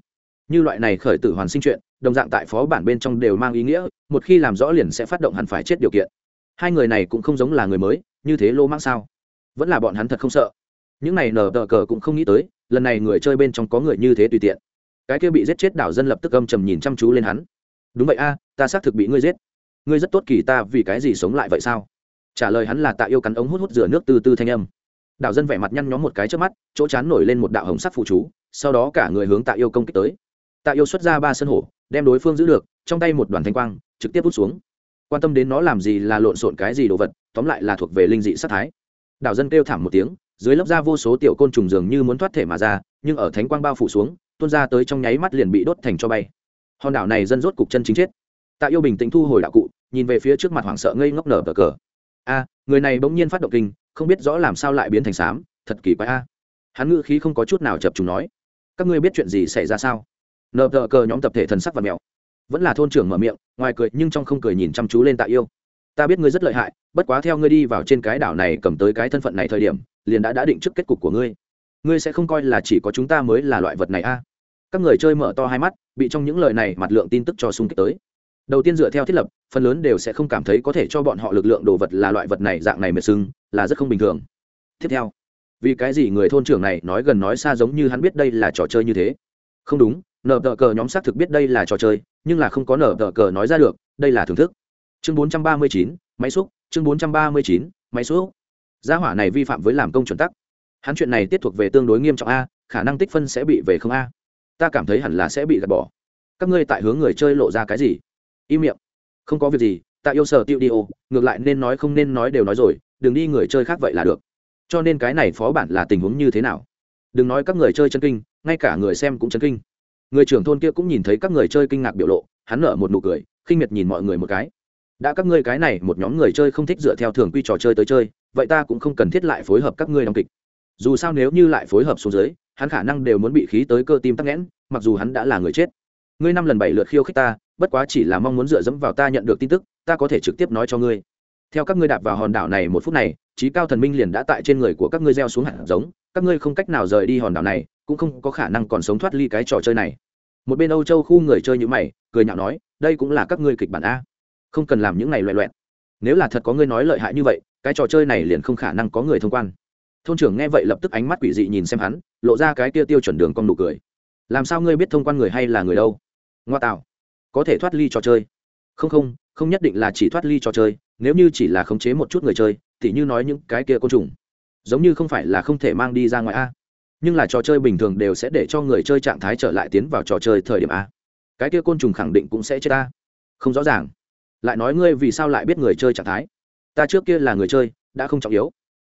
Như loại này khởi tử hoàn sinh chuyện đồng dạng tại phó bản bên trong đều mang ý nghĩa, một khi làm rõ liền sẽ phát động hẳn phải chết điều kiện. Hai người này cũng không giống là người mới, như thế lô mang sao? Vẫn là bọn hắn thật không sợ. Những này nở tờ cờ cũng không nghĩ tới, lần này người chơi bên trong có người như thế tùy tiện. Cái kia bị giết chết đảo dân lập tức âm trầm nhìn chăm chú lên hắn. Đúng vậy a, ta xác thực bị ngươi giết. Ngươi rất tốt kỳ ta, vì cái gì sống lại vậy sao? Trả lời hắn là tạ yêu cắn ống hút hút rửa nước từ từ thanh âm. Đảo dân vẻ mặt nhăn nhóm một cái trước mắt, chỗ chán nổi lên một đạo hồng sắc phụ chú, sau đó cả người hướng tạ yêu công kích tới. Tạ yêu xuất ra ba sân hổ đem đối phương giữ được, trong tay một đoàn thanh quang, trực tiếp hút xuống. Quan tâm đến nó làm gì là lộn xộn cái gì đồ vật, tóm lại là thuộc về linh dị sát thái. Đảo dân kêu thảm một tiếng, dưới lớp da vô số tiểu côn trùng dường như muốn thoát thể mà ra, nhưng ở thánh quang bao phủ xuống, tuôn ra tới trong nháy mắt liền bị đốt thành cho bay. Hòn đảo này dân rốt cục chân chính chết. Tạ yêu bình tĩnh thu hồi đạo cụ, nhìn về phía trước mặt hoảng sợ ngây ngốc nở cờ cờ. A, người này bỗng nhiên phát động kinh, không biết rõ làm sao lại biến thành xám thật kỳ quái a. Hắn ngữ khí không có chút nào chập chúng nói. Các ngươi biết chuyện gì xảy ra sao? Nở tờ cờ nhóm tập thể thần sắc và mèo vẫn là thôn trưởng mở miệng, ngoài cười nhưng trong không cười nhìn chăm chú lên tạ yêu. Ta biết ngươi rất lợi hại, bất quá theo ngươi đi vào trên cái đảo này cầm tới cái thân phận này thời điểm, liền đã đã định trước kết cục của ngươi. Ngươi sẽ không coi là chỉ có chúng ta mới là loại vật này a. Các người chơi mở to hai mắt, bị trong những lời này mặt lượng tin tức cho xung kích tới. Đầu tiên dựa theo thiết lập, phần lớn đều sẽ không cảm thấy có thể cho bọn họ lực lượng đồ vật là loại vật này dạng này mệt sưng là rất không bình thường. Tiếp theo, vì cái gì người thôn trưởng này nói gần nói xa giống như hắn biết đây là trò chơi như thế? Không đúng nở tờ cờ nhóm xác thực biết đây là trò chơi nhưng là không có nở tờ cờ nói ra được đây là thưởng thức. Chương 439, máy xúc chương 439, máy xúc. Gia hỏa này vi phạm với làm công chuẩn tắc. Hắn chuyện này tiết thuộc về tương đối nghiêm trọng a khả năng tích phân sẽ bị về không a. Ta cảm thấy hẳn là sẽ bị gạt bỏ. Các ngươi tại hướng người chơi lộ ra cái gì? Im miệng. Không có việc gì tại yêu sở tiêu đi ô ngược lại nên nói không nên nói đều nói rồi đừng đi người chơi khác vậy là được. Cho nên cái này phó bản là tình huống như thế nào? Đừng nói các người chơi chân kinh ngay cả người xem cũng chân kinh người trưởng thôn kia cũng nhìn thấy các người chơi kinh ngạc biểu lộ, hắn nở một nụ cười, khinh miệt nhìn mọi người một cái. Đã các ngươi cái này một nhóm người chơi không thích dựa theo thường quy trò chơi tới chơi, vậy ta cũng không cần thiết lại phối hợp các ngươi đóng kịch. Dù sao nếu như lại phối hợp xuống dưới, hắn khả năng đều muốn bị khí tới cơ tim tắc nghẽn, mặc dù hắn đã là người chết. Ngươi năm lần bảy lượt khiêu khích ta, bất quá chỉ là mong muốn dựa dẫm vào ta nhận được tin tức, ta có thể trực tiếp nói cho ngươi. Theo các ngươi đạp vào hòn đảo này một phút này, trí cao thần minh liền đã tại trên người của các ngươi gieo xuống hạt giống, các ngươi không cách nào rời đi hòn đảo này cũng không có khả năng còn sống thoát ly cái trò chơi này. Một bên âu châu khu người chơi như mày, cười nhạo nói, đây cũng là các ngươi kịch bản a. Không cần làm những này loẹ loẹt nếu là thật có ngươi nói lợi hại như vậy, cái trò chơi này liền không khả năng có người thông quan. Thôn trưởng nghe vậy lập tức ánh mắt quỷ dị nhìn xem hắn, lộ ra cái kia tiêu chuẩn đường con nụ cười. Làm sao ngươi biết thông quan người hay là người đâu? Ngoa tạo. Có thể thoát ly trò chơi? Không không không nhất định là chỉ thoát ly trò chơi, nếu như chỉ là khống chế một chút người chơi thì như nói những cái kia côn trùng. Giống như không phải là không thể mang đi ra ngoài a nhưng là trò chơi bình thường đều sẽ để cho người chơi trạng thái trở lại tiến vào trò chơi thời điểm a. Cái kia côn trùng khẳng định cũng sẽ chết ta. không rõ ràng. Lại nói ngươi vì sao lại biết người chơi trạng thái? Ta trước kia là người chơi, đã không trọng yếu.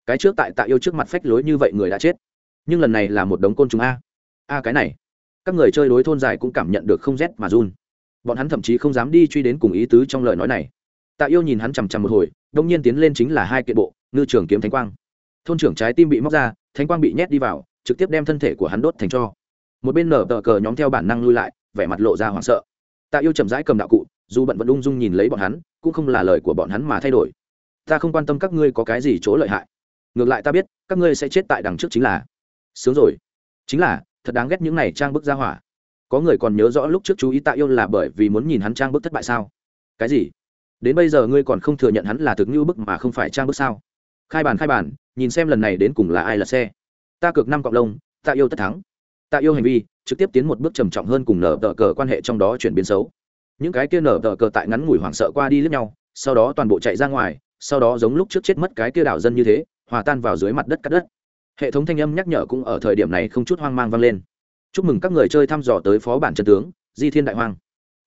Cái trước tại tạ yêu trước mặt phách lối như vậy người đã chết. Nhưng lần này là một đống côn trùng a. A cái này. Các người chơi đối thôn dài cũng cảm nhận được không rét mà run. Bọn hắn thậm chí không dám đi truy đến cùng ý tứ trong lời nói này. Tạ yêu nhìn hắn chằm chằm một hồi, đông nhiên tiến lên chính là hai kiện bộ, ngư trường kiếm thánh quang. Thôn trưởng trái tim bị móc ra, thánh quang bị nhét đi vào trực tiếp đem thân thể của hắn đốt thành cho. Một bên nở tờ cờ nhóm theo bản năng lui lại, vẻ mặt lộ ra hoảng sợ. Tạ yêu chậm rãi cầm đạo cụ, dù bận vẫn ung dung nhìn lấy bọn hắn, cũng không là lời của bọn hắn mà thay đổi. Ta không quan tâm các ngươi có cái gì chỗ lợi hại. Ngược lại ta biết, các ngươi sẽ chết tại đằng trước chính là. Sướng rồi. Chính là, thật đáng ghét những này trang bức ra hỏa. Có người còn nhớ rõ lúc trước chú ý tạ yêu là bởi vì muốn nhìn hắn trang bức thất bại sao? Cái gì? Đến bây giờ ngươi còn không thừa nhận hắn là thực như bức mà không phải trang bức sao? Khai bàn khai bàn, nhìn xem lần này đến cùng là ai là xe ta cược năm cọc lông tạ yêu tất thắng. Tạ yêu hành vi, trực tiếp tiến một bước trầm trọng hơn cùng nở tờ cờ quan hệ trong đó chuyển biến xấu. Những cái kia nở tờ cờ tại ngắn ngủi hoảng sợ qua đi lướt nhau, sau đó toàn bộ chạy ra ngoài, sau đó giống lúc trước chết mất cái kia đảo dân như thế, hòa tan vào dưới mặt đất cắt đất. Hệ thống thanh âm nhắc nhở cũng ở thời điểm này không chút hoang mang vang lên. Chúc mừng các người chơi thăm dò tới phó bản chân tướng, di thiên đại hoang.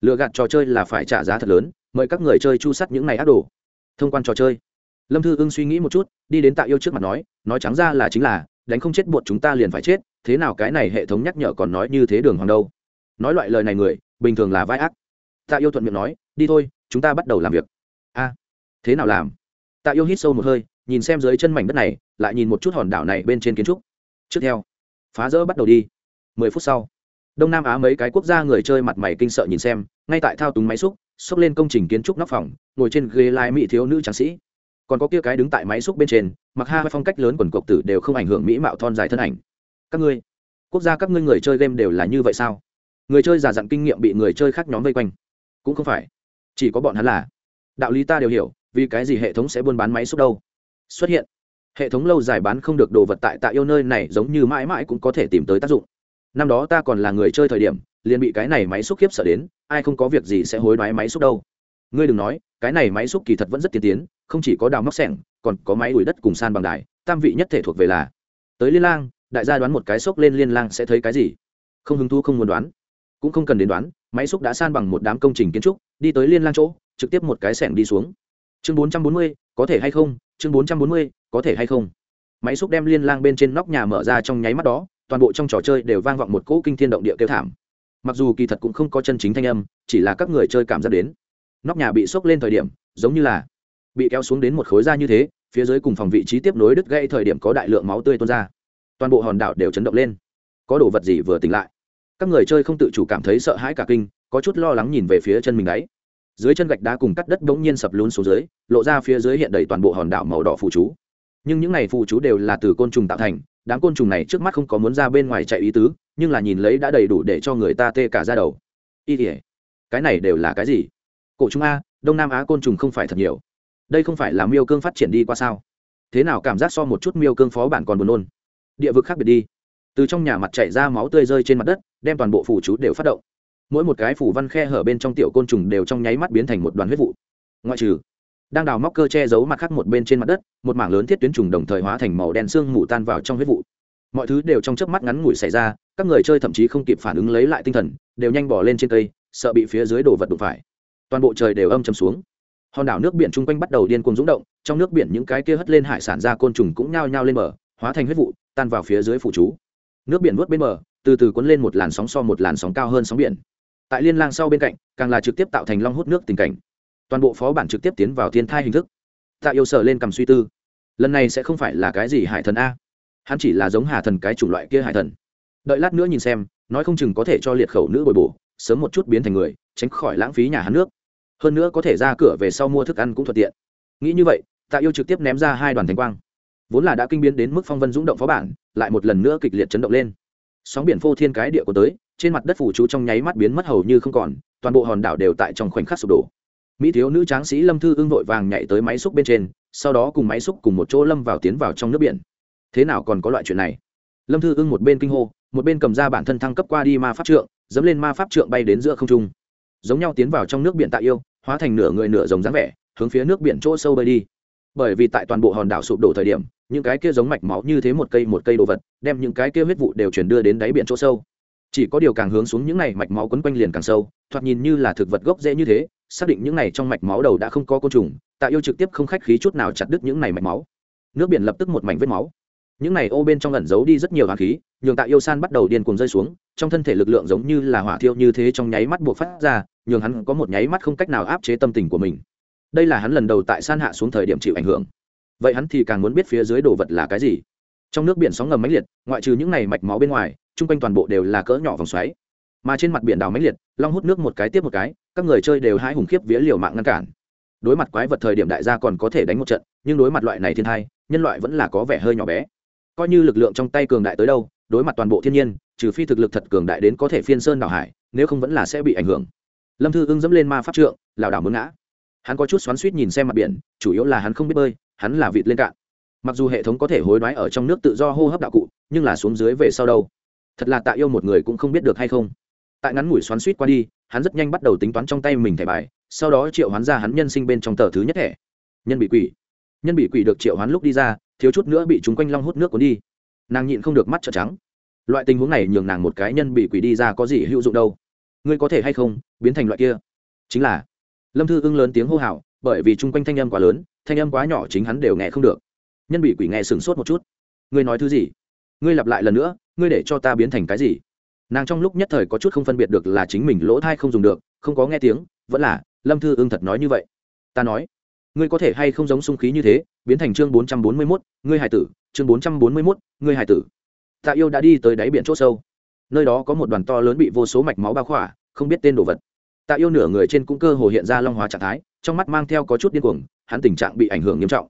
Lựa gạt trò chơi là phải trả giá thật lớn, mời các người chơi chu sắt những này ác đồ. Thông quan trò chơi. Lâm thư ưng suy nghĩ một chút, đi đến tạ yêu trước mặt nói nói trắng ra là chính là đánh không chết buộc chúng ta liền phải chết, thế nào cái này hệ thống nhắc nhở còn nói như thế đường hoàng đâu? Nói loại lời này người, bình thường là vai ác. Tạ yêu thuận miệng nói, đi thôi, chúng ta bắt đầu làm việc. A, thế nào làm? Tạ yêu hít sâu một hơi, nhìn xem dưới chân mảnh đất này, lại nhìn một chút hòn đảo này bên trên kiến trúc. Trước theo, phá rỡ bắt đầu đi. Mười phút sau, đông nam á mấy cái quốc gia người chơi mặt mày kinh sợ nhìn xem, ngay tại thao túng máy xúc, xốc lên công trình kiến trúc nóc phòng, ngồi trên ghế lái mỹ thiếu nữ tráng sĩ còn có kia cái đứng tại máy xúc bên trên, mặc hai phong cách lớn quần cộc tử đều không ảnh hưởng mỹ mạo thon dài thân ảnh. Các ngươi, quốc gia các ngươi người chơi game đều là như vậy sao? Người chơi giả dặn kinh nghiệm bị người chơi khác nhóm vây quanh. Cũng không phải. Chỉ có bọn hắn là. Đạo lý ta đều hiểu, vì cái gì hệ thống sẽ buôn bán máy xúc đâu? Xuất hiện. Hệ thống lâu dài bán không được đồ vật tại tạ yêu nơi này giống như mãi mãi cũng có thể tìm tới tác dụng. Năm đó ta còn là người chơi thời điểm, liền bị cái này máy xúc khiếp sợ đến, ai không có việc gì sẽ hối đoái máy xúc đâu. Ngươi đừng nói, cái này máy xúc kỳ thật vẫn rất tiên tiến không chỉ có đào móc sẻng, còn có máy đuổi đất cùng san bằng đài, tam vị nhất thể thuộc về là, tới liên lang, đại gia đoán một cái xốc lên liên lang sẽ thấy cái gì? Không hứng thú, không muốn đoán. Cũng không cần đến đoán, máy xúc đã san bằng một đám công trình kiến trúc, đi tới liên lang chỗ, trực tiếp một cái sẻng đi xuống. Chương bốn trăm bốn mươi, có thể hay không? Chương bốn trăm bốn mươi, có thể hay không? Máy xúc đem liên lang bên trên nóc nhà mở ra trong nháy mắt đó, toàn bộ trong trò chơi đều vang vọng một cỗ kinh thiên động địa kêu thảm. Mặc dù kỳ thật cũng không có chân chính thanh âm, chỉ là các người chơi cảm giác đến. Nóc nhà bị xốc lên thời điểm, giống như là bị kéo xuống đến một khối da như thế, phía dưới cùng phòng vị trí tiếp nối đứt gây thời điểm có đại lượng máu tươi tuôn ra. Toàn bộ hòn đảo đều chấn động lên. Có đồ vật gì vừa tỉnh lại? Các người chơi không tự chủ cảm thấy sợ hãi cả kinh, có chút lo lắng nhìn về phía chân mình đáy. Dưới chân gạch đá cùng cắt đất bỗng nhiên sập lún xuống dưới, lộ ra phía dưới hiện đầy toàn bộ hòn đảo màu đỏ phụ chú. Nhưng những này phụ chú đều là từ côn trùng tạo thành, đám côn trùng này trước mắt không có muốn ra bên ngoài chạy ý tứ, nhưng là nhìn lấy đã đầy đủ để cho người ta tê cả ra đầu. Y tỉa cái này đều là cái gì? Cổ chúng a, đông nam á côn trùng không phải thật nhiều đây không phải là miêu cương phát triển đi qua sao? Thế nào cảm giác so một chút miêu cương phó bản còn buồn nôn? Địa vực khác biệt đi. Từ trong nhà mặt chảy ra máu tươi rơi trên mặt đất, đem toàn bộ phủ chú đều phát động. Mỗi một cái phủ văn khe hở bên trong tiểu côn trùng đều trong nháy mắt biến thành một đoàn huyết vụ. Ngoại trừ đang đào móc cơ che giấu mặt khác một bên trên mặt đất, một mảng lớn thiết tuyến trùng đồng thời hóa thành màu đen xương mù tan vào trong huyết vụ. Mọi thứ đều trong chớp mắt ngắn ngủi xảy ra, các người chơi thậm chí không kịp phản ứng lấy lại tinh thần, đều nhanh bỏ lên trên cây, sợ bị phía dưới đổ vật đụng phải. Toàn bộ trời đều âm chầm xuống hòn đảo nước biển chung quanh bắt đầu điên cuồng rúng động, trong nước biển những cái kia hất lên hải sản ra côn trùng cũng nhao nhao lên bờ, hóa thành huyết vụ, tan vào phía dưới phụ chú. Nước biển nuốt bên bờ, từ từ cuốn lên một làn sóng so một làn sóng cao hơn sóng biển. Tại liên lang sau bên cạnh, càng là trực tiếp tạo thành long hút nước tình cảnh. Toàn bộ phó bản trực tiếp tiến vào thiên thai hình thức. Tạ yêu sở lên cầm suy tư. Lần này sẽ không phải là cái gì hải thần a. Hắn chỉ là giống hà thần cái chủng loại kia hải thần. Đợi lát nữa nhìn xem, nói không chừng có thể cho liệt khẩu nữ bồi bổ, sớm một chút biến thành người, tránh khỏi lãng phí nhà hắn nước hơn nữa có thể ra cửa về sau mua thức ăn cũng thuận tiện. Nghĩ như vậy, tạ yêu trực tiếp ném ra hai đoàn thánh quang. Vốn là đã kinh biến đến mức phong vân rung động phó bản, lại một lần nữa kịch liệt chấn động lên. Sóng biển phô thiên cái địa của tới, trên mặt đất phủ chú trong nháy mắt biến mất hầu như không còn, toàn bộ hòn đảo đều tại trong khoảnh khắc sụp đổ. Mỹ thiếu nữ tráng sĩ lâm thư ưng vội vàng nhảy tới máy xúc bên trên, sau đó cùng máy xúc cùng một chỗ lâm vào tiến vào trong nước biển. Thế nào còn có loại chuyện này? Lâm thư ưng một bên kinh hô, một bên cầm ra bản thân thăng cấp qua đi ma pháp trượng, dẫm lên ma pháp trượng bay đến giữa không trung. Giống nhau tiến vào trong nước biển tạ yêu hóa thành nửa người nửa giống dáng vẻ, hướng phía nước biển chỗ sâu bơi đi. Bởi vì tại toàn bộ hòn đảo sụp đổ thời điểm, những cái kia giống mạch máu như thế một cây một cây đồ vật, đem những cái kia huyết vụ đều chuyển đưa đến đáy biển chỗ sâu. Chỉ có điều càng hướng xuống những này mạch máu quấn quanh liền càng sâu, thoạt nhìn như là thực vật gốc dễ như thế, xác định những này trong mạch máu đầu đã không có côn trùng, tạ yêu trực tiếp không khách khí chút nào chặt đứt những này mạch máu. Nước biển lập tức một mảnh vết máu những này ô bên trong ẩn giấu đi rất nhiều hoàng khí, nhường tạ yêu san bắt đầu điên cuồng rơi xuống, trong thân thể lực lượng giống như là hỏa thiêu như thế trong nháy mắt buộc phát ra, nhường hắn có một nháy mắt không cách nào áp chế tâm tình của mình. Đây là hắn lần đầu tại san hạ xuống thời điểm chịu ảnh hưởng. Vậy hắn thì càng muốn biết phía dưới đồ vật là cái gì. Trong nước biển sóng ngầm mãnh liệt, ngoại trừ những này mạch máu bên ngoài, chung quanh toàn bộ đều là cỡ nhỏ vòng xoáy. Mà trên mặt biển đảo mãnh liệt, long hút nước một cái tiếp một cái, các người chơi đều hai hùng khiếp vía liều mạng ngăn cản. Đối mặt quái vật thời điểm đại gia còn có thể đánh một trận, nhưng đối mặt loại này thiên thai, nhân loại vẫn là có vẻ hơi nhỏ bé coi như lực lượng trong tay cường đại tới đâu, đối mặt toàn bộ thiên nhiên, trừ phi thực lực thật cường đại đến có thể phiên sơn đảo hải, nếu không vẫn là sẽ bị ảnh hưởng. Lâm thư ưng dẫm lên ma pháp trượng, lảo đảo muốn ngã. Hắn có chút xoắn suýt nhìn xem mặt biển, chủ yếu là hắn không biết bơi, hắn là vịt lên cạn. Mặc dù hệ thống có thể hối đoái ở trong nước tự do hô hấp đạo cụ, nhưng là xuống dưới về sau đâu? Thật là tạ yêu một người cũng không biết được hay không. Tại ngắn ngủi xoắn suýt qua đi, hắn rất nhanh bắt đầu tính toán trong tay mình thẻ bài, sau đó triệu hoán ra hắn nhân sinh bên trong tờ thứ nhất thẻ. Nhân bị quỷ. Nhân bị quỷ được triệu hoán lúc đi ra thiếu chút nữa bị chúng quanh long hút nước cuốn đi. Nàng nhịn không được mắt trợn trắng. Loại tình huống này nhường nàng một cái nhân bị quỷ đi ra có gì hữu dụng đâu? Ngươi có thể hay không biến thành loại kia? Chính là, lâm thư ưng lớn tiếng hô hào, bởi vì chung quanh thanh âm quá lớn, thanh âm quá nhỏ chính hắn đều nghe không được. Nhân bị quỷ nghe sửng sốt một chút. Ngươi nói thứ gì? Ngươi lặp lại lần nữa, ngươi để cho ta biến thành cái gì? Nàng trong lúc nhất thời có chút không phân biệt được là chính mình lỗ thai không dùng được, không có nghe tiếng, vẫn là, lâm thư ưng thật nói như vậy. Ta nói ngươi có thể hay không giống sung khí như thế, biến thành chương bốn trăm bốn mươi mốt, ngươi hải tử, chương bốn trăm bốn mươi mốt, ngươi hải tử. Tạ yêu đã đi tới đáy biển c h ỗ sâu. Nơi đó có một đoàn to lớn bị vô số mạch máu bao khỏa, không biết tên đồ vật. Tạ yêu nửa người trên cũng cơ hồ hiện ra long hóa trạng thái, trong mắt mang theo có chút điên cuồng, hắn tình trạng bị ảnh hưởng nghiêm trọng.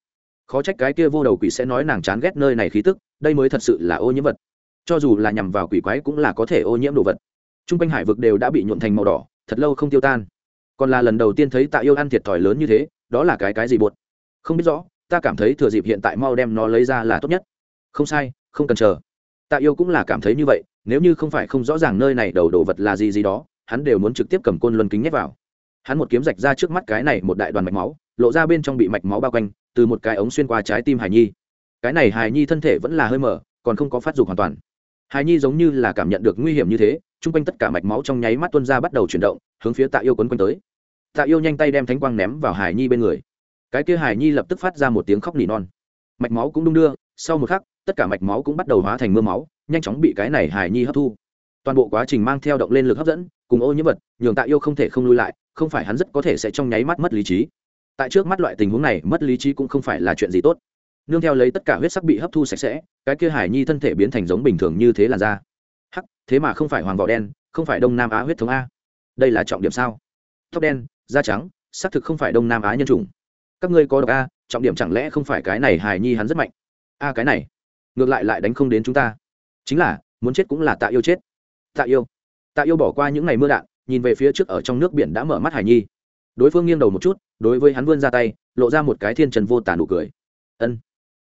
Khó trách cái kia vô đầu quỷ sẽ nói nàng chán ghét nơi này khí tức, đây mới thật sự là ô nhiễm vật. Cho dù là nhằm vào quỷ quái cũng là có thể ô nhiễm đồ vật. T r u n g quanh hải vực đều đã bị nhuộn thành màu đỏ, thật lâu không tiêu tan. Còn là lần đầu tiên thấy tạ yêu ăn thiệt thòi lớn như thế đó là cái cái gì buột không biết rõ, ta cảm thấy thừa dịp hiện tại mau đem nó lấy ra là tốt nhất. Không sai, không cần chờ. Tạ yêu cũng là cảm thấy như vậy, nếu như không phải không rõ ràng nơi này đầu đồ vật là gì gì đó, hắn đều muốn trực tiếp cầm côn luân kính nhét vào. Hắn một kiếm rạch ra trước mắt cái này một đại đoàn mạch máu, lộ ra bên trong bị mạch máu bao quanh, từ một cái ống xuyên qua trái tim hải nhi. Cái này hải nhi thân thể vẫn là hơi mở, còn không có phát dục hoàn toàn. Hải nhi giống như là cảm nhận được nguy hiểm như thế, chung quanh tất cả mạch máu trong nháy mắt tuân ra bắt đầu chuyển động, hướng phía tạ yêu quấn quanh tới tạ yêu nhanh tay đem thánh quang ném vào hải nhi bên người. Cái kia hải nhi lập tức phát ra một tiếng khóc nỉ non. Mạch máu cũng đung đưa, sau một khắc, tất cả mạch máu cũng bắt đầu hóa thành mưa máu, nhanh chóng bị cái này hải nhi hấp thu. Toàn bộ quá trình mang theo động lên lực hấp dẫn, cùng ô nhiễm vật, nhường tạ yêu không thể không lui lại, không phải hắn rất có thể sẽ trong nháy mắt mất lý trí. Tại trước mắt loại tình huống này, mất lý trí cũng không phải là chuyện gì tốt. Nương theo lấy tất cả huyết sắc bị hấp thu sạch sẽ, cái kia hải nhi thân thể biến thành giống bình thường như thế là ra hắc, thế mà không phải hoàng vỏ đen, không phải đông nam á huyết thống a. Đây là trọng điểm sao? Tóc đen da trắng, xác thực không phải đông nam á nhân chủng. Các ngươi có độc a, trọng điểm chẳng lẽ không phải cái này hải nhi hắn rất mạnh? A, cái này, ngược lại lại đánh không đến chúng ta. Chính là, muốn chết cũng là tạ yêu chết. Tạ yêu tạ yêu bỏ qua những ngày mưa đạn, nhìn về phía trước ở trong nước biển đã mở mắt hải nhi. Đối phương nghiêng đầu một chút, đối với hắn vươn ra tay, lộ ra một cái thiên trần vô tả nụ cười. Ân,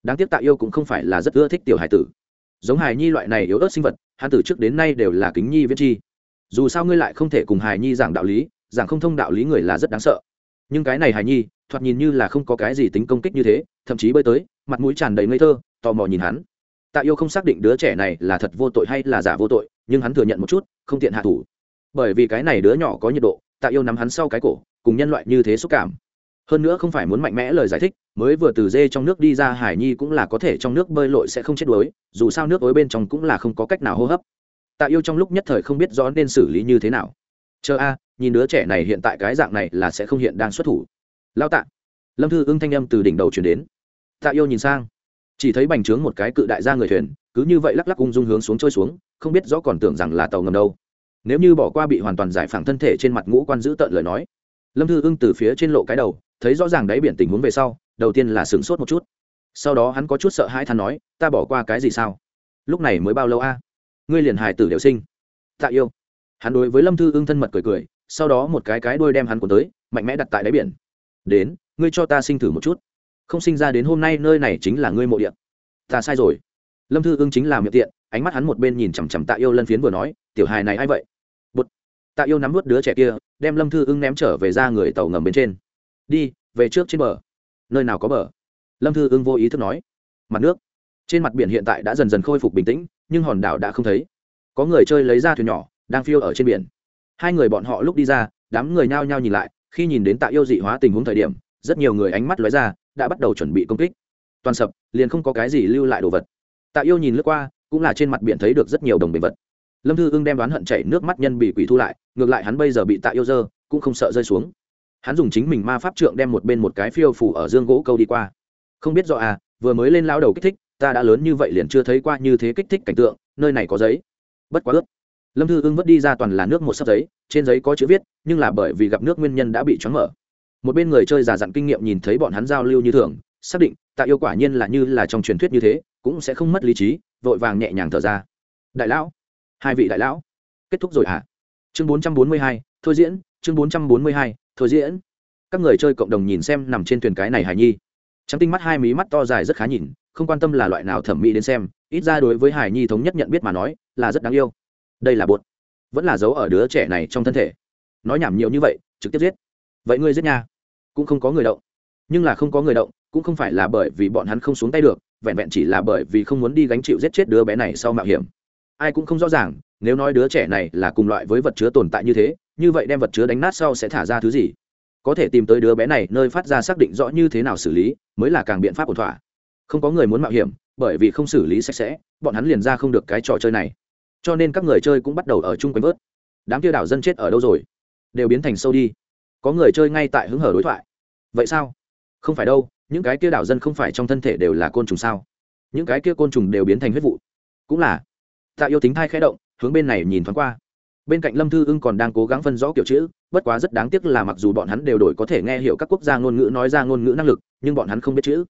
đáng tiếc tạ yêu cũng không phải là rất ưa thích tiểu hải tử. Giống hải nhi loại này yếu ớt sinh vật, hắn từ trước đến nay đều là kính nhi viết chi. Dù sao ngươi lại không thể cùng hải nhi giảng đạo lý giảng không thông đạo lý người là rất đáng sợ. Nhưng cái này hài nhi, thoạt nhìn như là không có cái gì tính công kích như thế, thậm chí bơi tới, mặt mũi tràn đầy ngây thơ, tò mò nhìn hắn. Tạ yêu không xác định đứa trẻ này là thật vô tội hay là giả vô tội, nhưng hắn thừa nhận một chút, không tiện hạ thủ. Bởi vì cái này đứa nhỏ có nhiệt độ, tạ yêu nắm hắn sau cái cổ, cùng nhân loại như thế xúc cảm. Hơn nữa không phải muốn mạnh mẽ lời giải thích, mới vừa từ dê trong nước đi ra hải nhi cũng là có thể trong nước bơi lội sẽ không chết đuối, dù sao nước ối bên trong cũng là không có cách nào hô hấp. Tạ yêu trong lúc nhất thời không biết rõ nên xử lý như thế nào. Chờ a nhìn đứa trẻ này hiện tại cái dạng này là sẽ không hiện đang xuất thủ. Lao tạ. Lâm thư ưng thanh â m từ đỉnh đầu chuyển đến. Tạ yêu nhìn sang. Chỉ thấy bành trướng một cái cự đại ra người thuyền, cứ như vậy lắc lắc ung dung hướng xuống trôi xuống, không biết rõ còn tưởng rằng là tàu ngầm đâu. Nếu như bỏ qua bị hoàn toàn giải phẳng thân thể trên mặt ngũ quan giữ tợn lời nói. Lâm thư ưng từ phía trên lộ cái đầu, thấy rõ ràng đáy biển tình huống về sau, đầu tiên là sửng sốt một chút. Sau đó hắn có chút sợ hãi than nói, ta bỏ qua cái gì sao? Lúc này mới bao lâu a? Ngươi liền hài tử đều sinh. Tạ yêu. Hắn đối với lâm thư ưng thân mật cười cười sau đó một cái cái đuôi đem hắn cuốn tới, mạnh mẽ đặt tại đáy biển. Đến, ngươi cho ta sinh thử một chút. Không sinh ra đến hôm nay, nơi này chính là ngươi mộ điện ta sai rồi. Lâm thư ưng chính là miệng tiện, ánh mắt hắn một bên nhìn chằm chằm tạ yêu lân phiến vừa nói, tiểu hài này a i vậy? Bút tạ yêu nắm vút đứa trẻ kia, đem lâm thư ưng ném trở về ra người tàu ngầm bên trên. Đi, về trước trên bờ. Nơi nào có bờ? Lâm thư ưng vô ý thức nói. Mặt nước. Trên mặt biển hiện tại đã dần dần khôi phục bình tĩnh, nhưng hòn đảo đã không thấy. Có người chơi lấy ra thuyền nhỏ, đang phiêu ở trên biển hai người bọn họ lúc đi ra, đám người nhao nhao nhìn lại, khi nhìn đến tạ yêu dị hóa tình huống thời điểm, rất nhiều người ánh mắt lóe ra, đã bắt đầu chuẩn bị công kích. Toàn sập, liền không có cái gì lưu lại đồ vật. Tạ yêu nhìn lướt qua, cũng là trên mặt biển thấy được rất nhiều đồng bình vật. Lâm thư ưng đem đoán hận chảy nước mắt nhân bị quỷ thu lại, ngược lại hắn bây giờ bị tạ yêu dơ, cũng không sợ rơi xuống. Hắn dùng chính mình ma pháp trượng đem một bên một cái phiêu phủ ở dương gỗ câu đi qua. Không biết rõ à vừa mới lên lao đầu kích thích, ta đã lớn như vậy liền chưa thấy qua như thế kích thích cảnh tượng, nơi này có giấy. Bất quá ướt lâm thư ưng vứt đi ra toàn là nước một sấp giấy, trên giấy có chữ viết, nhưng là bởi vì gặp nước nguyên nhân đã bị choáng mở. Một bên người chơi giả dặn kinh nghiệm nhìn thấy bọn hắn giao lưu như thường, xác định, tạ yêu quả nhiên là như là trong truyền thuyết như thế, cũng sẽ không mất lý trí, vội vàng nhẹ nhàng thở ra. Đại lão, hai vị đại lão, kết thúc rồi hả? À? chương bốn trăm bốn mươi hai, thôi diễn, chương bốn trăm bốn mươi hai, thôi diễn. Các người chơi cộng đồng nhìn xem nằm trên thuyền cái này hài nhi. Trắng tinh mắt hai mí mắt to dài rất khá nhìn, không quan tâm là loại nào thẩm mỹ đến xem, ít ra đối với hải nhi thống nhất nhận biết mà nói, là rất đáng yêu đây là bột. Vẫn là dấu ở đứa trẻ này trong thân thể. Nói nhảm nhiều như vậy, trực tiếp giết. Vậy ngươi giết nha. Cũng không có người động. Nhưng là không có người động, cũng không phải là bởi vì bọn hắn không xuống tay được, vẹn vẹn chỉ là bởi vì không muốn đi gánh chịu giết chết đứa bé này sau mạo hiểm. Ai cũng không rõ ràng, nếu nói đứa trẻ này là cùng loại với vật chứa tồn tại như thế, như vậy đem vật chứa đánh nát sau sẽ thả ra thứ gì? Có thể tìm tới đứa bé này nơi phát ra xác định rõ như thế nào xử lý, mới là càng biện pháp ổn thỏa. Không có người muốn mạo hiểm, bởi vì không xử lý sạch sẽ, bọn hắn liền ra không được cái trò chơi này cho nên các người chơi cũng bắt đầu ở chung quanh vớt. Đám kia đảo dân chết ở đâu rồi? Đều biến thành sâu đi. Có người chơi ngay tại hứng hở đối thoại. Vậy sao? Không phải đâu, những cái kia đảo dân không phải trong thân thể đều là côn trùng sao? Những cái kia côn trùng đều biến thành huyết vụ. Cũng là. Tạ yêu tính thai khẽ động, hướng bên này nhìn thoáng qua. Bên cạnh lâm thư ưng còn đang cố gắng phân rõ kiểu chữ, bất quá rất đáng tiếc là mặc dù bọn hắn đều đổi có thể nghe hiểu các quốc gia ngôn ngữ nói ra ngôn ngữ năng lực, nhưng bọn hắn không biết chữ.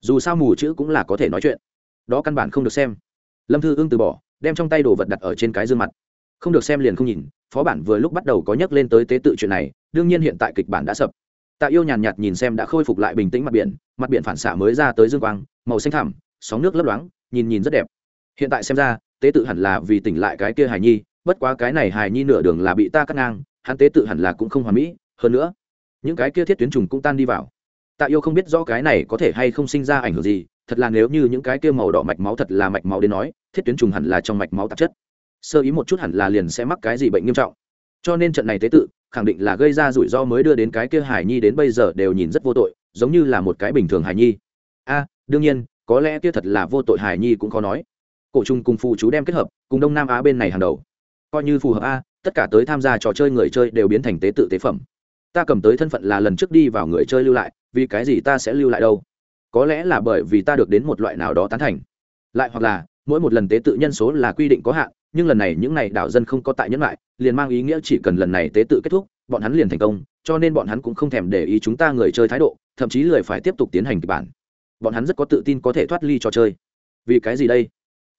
Dù sao mù chữ cũng là có thể nói chuyện. Đó căn bản không được xem. Lâm thư ưng từ bỏ đem trong tay đồ vật đặt ở trên cái dương mặt. Không được xem liền không nhìn, phó bản vừa lúc bắt đầu có nhắc lên tới tế tự chuyện này, đương nhiên hiện tại kịch bản đã sập. Tạ yêu nhàn nhạt nhìn xem đã khôi phục lại bình tĩnh mặt biển mặt biển phản xạ mới ra tới dương quang, màu xanh thẳm, sóng nước lấp loáng, nhìn nhìn rất đẹp. Hiện tại xem ra, tế tự hẳn là vì tỉnh lại cái kia hài nhi, bất quá cái này hài nhi nửa đường là bị ta cắt ngang, hắn tế tự hẳn là cũng không hoàn mỹ, hơn nữa, những cái kia thiết tuyến trùng cũng tan đi vào. Tạ yêu không biết rõ cái này có thể hay không sinh ra ảnh hưởng gì thật là nếu như những cái kia màu đỏ mạch máu thật là mạch máu đến nói, thiết tuyến trùng hẳn là trong mạch máu tạp chất. Sơ ý một chút hẳn là liền sẽ mắc cái gì bệnh nghiêm trọng. Cho nên trận này tế tự, khẳng định là gây ra rủi ro mới đưa đến cái kia hải nhi đến bây giờ đều nhìn rất vô tội, giống như là một cái bình thường hải nhi. A, đương nhiên, có lẽ kia thật là vô tội hải nhi cũng khó nói. Cổ trùng cùng phụ chú đem kết hợp, cùng đông nam á bên này hàng đầu. Coi như phù hợp a, tất cả tới tham gia trò chơi người chơi đều biến thành tế tự tế phẩm. Ta cầm tới thân phận là lần trước đi vào người chơi lưu lại, vì cái gì ta sẽ lưu lại đâu? Có lẽ là bởi vì ta được đến một loại nào đó tán thành. Lại hoặc là, mỗi một lần tế tự nhân số là quy định có hạn, nhưng lần này những n à y đảo dân không có tại nhẫn lại, liền mang ý nghĩa chỉ cần lần này tế tự kết thúc, bọn hắn liền thành công, cho nên bọn hắn cũng không thèm để ý chúng ta người chơi thái độ, thậm chí lười phải tiếp tục tiến hành kịch bản. Bọn hắn rất có tự tin có thể thoát ly trò chơi. Vì cái gì đây?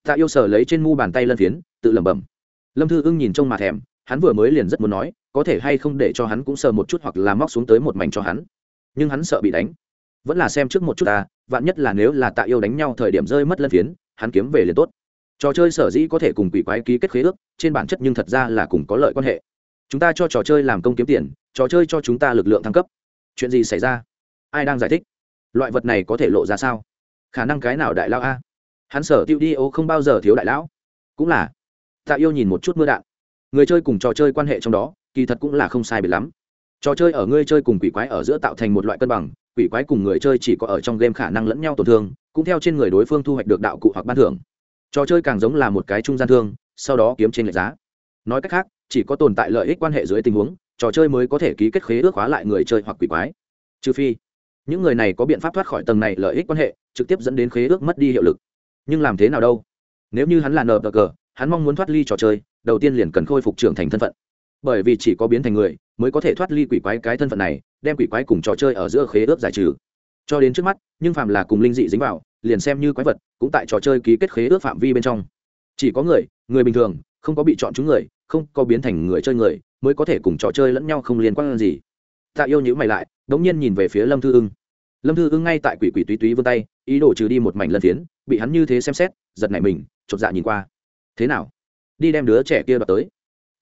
Tạ yêu sở lấy trên mu bàn tay lân phiến, tự lẩm bẩm. Lâm thư ưng nhìn trông mà thèm, hắn vừa mới liền rất muốn nói, có thể hay không để cho hắn cũng sờ một chút hoặc là móc xuống tới một mảnh cho hắn. Nhưng hắn sợ bị đánh vẫn là xem trước một chút ta, vạn nhất là nếu là tạ yêu đánh nhau thời điểm rơi mất lân phiến, hắn kiếm về liền tốt. Trò chơi sở dĩ có thể cùng quỷ quái ký kết khế ước, trên bản chất nhưng thật ra là cùng có lợi quan hệ. Chúng ta cho trò chơi làm công kiếm tiền, trò chơi cho chúng ta lực lượng thăng cấp. Chuyện gì xảy ra? Ai đang giải thích? Loại vật này có thể lộ ra sao? Khả năng cái nào đại lao a? Hắn sở tiêu đi, ô, không bao giờ thiếu đại lão. Cũng là. Tạ yêu nhìn một chút mưa đạn. Người chơi cùng trò chơi quan hệ trong đó, kỳ thật cũng là không sai biệt lắm. Trò chơi ở ngươi chơi cùng quỷ quái ở giữa tạo thành một loại cân bằng quỷ quái cùng người chơi chỉ có ở trong game khả năng lẫn nhau tổn thương, cũng theo trên người đối phương thu hoạch được đạo cụ hoặc ban thưởng. Trò chơi càng giống là một cái trung gian thương, sau đó kiếm trên lệch giá. Nói cách khác, chỉ có tồn tại lợi ích quan hệ dưới tình huống, trò chơi mới có thể ký kết khế ước hóa lại người chơi hoặc quỷ quái. Trừ phi, những người này có biện pháp thoát khỏi tầng này lợi ích quan hệ, trực tiếp dẫn đến khế ước mất đi hiệu lực. Nhưng làm thế nào đâu? Nếu như hắn là nờ cờ, hắn mong muốn thoát ly trò chơi, đầu tiên liền cần khôi phục trưởng thành thân phận. Bởi vì chỉ có biến thành người mới có thể thoát ly quỷ quái cái thân phận này, đem quỷ quái cùng trò chơi ở giữa khế ước giải trừ. Cho đến trước mắt, nhưng phạm là cùng linh dị dính vào, liền xem như quái vật, cũng tại trò chơi ký kết khế ước phạm vi bên trong. Chỉ có người người bình thường, không có bị chọn chúng người, không có biến thành người chơi người, mới có thể cùng trò chơi lẫn nhau không liên quan gì. Tạ yêu nhữ mày lại đ ỗ n g nhiên nhìn về phía lâm thư ưng. Lâm thư ưng ngay tại quỷ quỷ túy túy vươn tay, ý đồ trừ đi một mảnh lân phiến, bị hắn như thế xem xét, giật nảy mình, chột dạ nhìn qua. Thế nào? Đi đem đứa trẻ kia đ tới.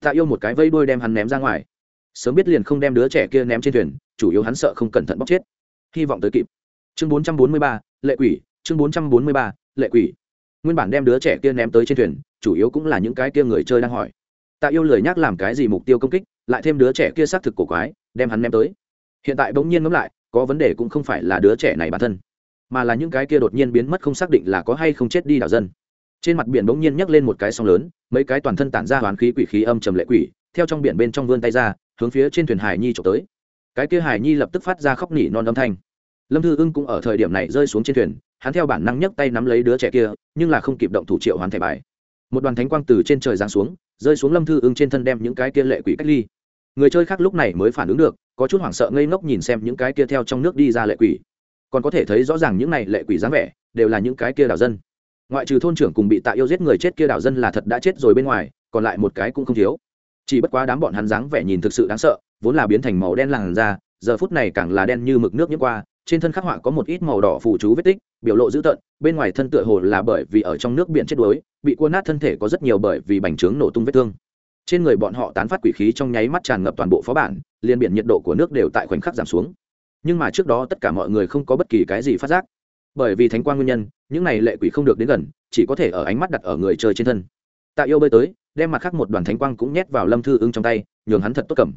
Tạ yêu một cái vây đuôi đem hắn ném ra ngoài sớm biết liền không đem đứa trẻ kia ném trên thuyền, chủ yếu hắn sợ không cẩn thận bóc chết. Hy vọng tới kịp. Chương bốn trăm bốn mươi ba, lệ quỷ, chương bốn trăm bốn mươi ba, lệ quỷ. Nguyên bản đem đứa trẻ kia ném tới trên thuyền, chủ yếu cũng là những cái kia người chơi đang hỏi. Tạ yêu lời nhắc làm cái gì mục tiêu công kích, lại thêm đứa trẻ kia xác thực cổ quái, đem hắn ném tới. Hiện tại bỗng nhiên ngẫm lại, có vấn đề cũng không phải là đứa trẻ này bản thân, mà là những cái kia đột nhiên biến mất không xác định là có hay không chết đi đảo dân. Trên mặt biển bỗng nhiên nhấc lên một cái sóng lớn, mấy cái toàn thân tản ra hoán khí quỷ khí âm trầm lệ quỷ, theo trong biển bên trong vươn tay ra hướng phía trên thuyền hải nhi trộm tới. Cái kia hải nhi lập tức phát ra khóc nỉ non âm thanh. Lâm thư ưng cũng ở thời điểm này rơi xuống trên thuyền, hắn theo bản năng nhấc tay nắm lấy đứa trẻ kia, nhưng là không kịp động thủ triệu hoán thẻ bài. Một đoàn thánh quang từ trên trời giáng xuống, rơi xuống lâm thư ưng trên thân đem những cái kia lệ quỷ cách ly. Người chơi khác lúc này mới phản ứng được, có chút hoảng sợ ngây ngốc nhìn xem những cái kia theo trong nước đi ra lệ quỷ. Còn có thể thấy rõ ràng những này lệ quỷ dáng vẻ, đều là những cái kia đảo dân. Ngoại trừ thôn trưởng cùng bị tạ yêu giết người chết kia đảo dân là thật đã chết rồi bên ngoài, còn lại một cái cũng không thiếu chỉ bất quá đám bọn hắn dáng vẻ nhìn thực sự đáng sợ, vốn là biến thành màu đen làn da, giờ phút này càng là đen như mực nước nhiễm qua, trên thân khắc họa có một ít màu đỏ phủ chú vết tích, biểu lộ dữ tợn, bên ngoài thân tựa hồ là bởi vì ở trong nước biển chết đuối, bị cua nát thân thể có rất nhiều bởi vì bành trướng nổ tung vết thương. Trên người bọn họ tán phát quỷ khí trong nháy mắt tràn ngập toàn bộ phó bản, liền biển nhiệt độ của nước đều tại khoảnh khắc giảm xuống. Nhưng mà trước đó tất cả mọi người không có bất kỳ cái gì phát giác. Bởi vì thánh quan nguyên nhân, những này lệ quỷ không được đến gần, chỉ có thể ở ánh mắt đặt ở người chơi trên thân. Tạ yêu bơi tới đem mặt khác một đoàn thánh quang cũng nhét vào lâm thư ưng trong tay, nhường hắn thật tốt cầm.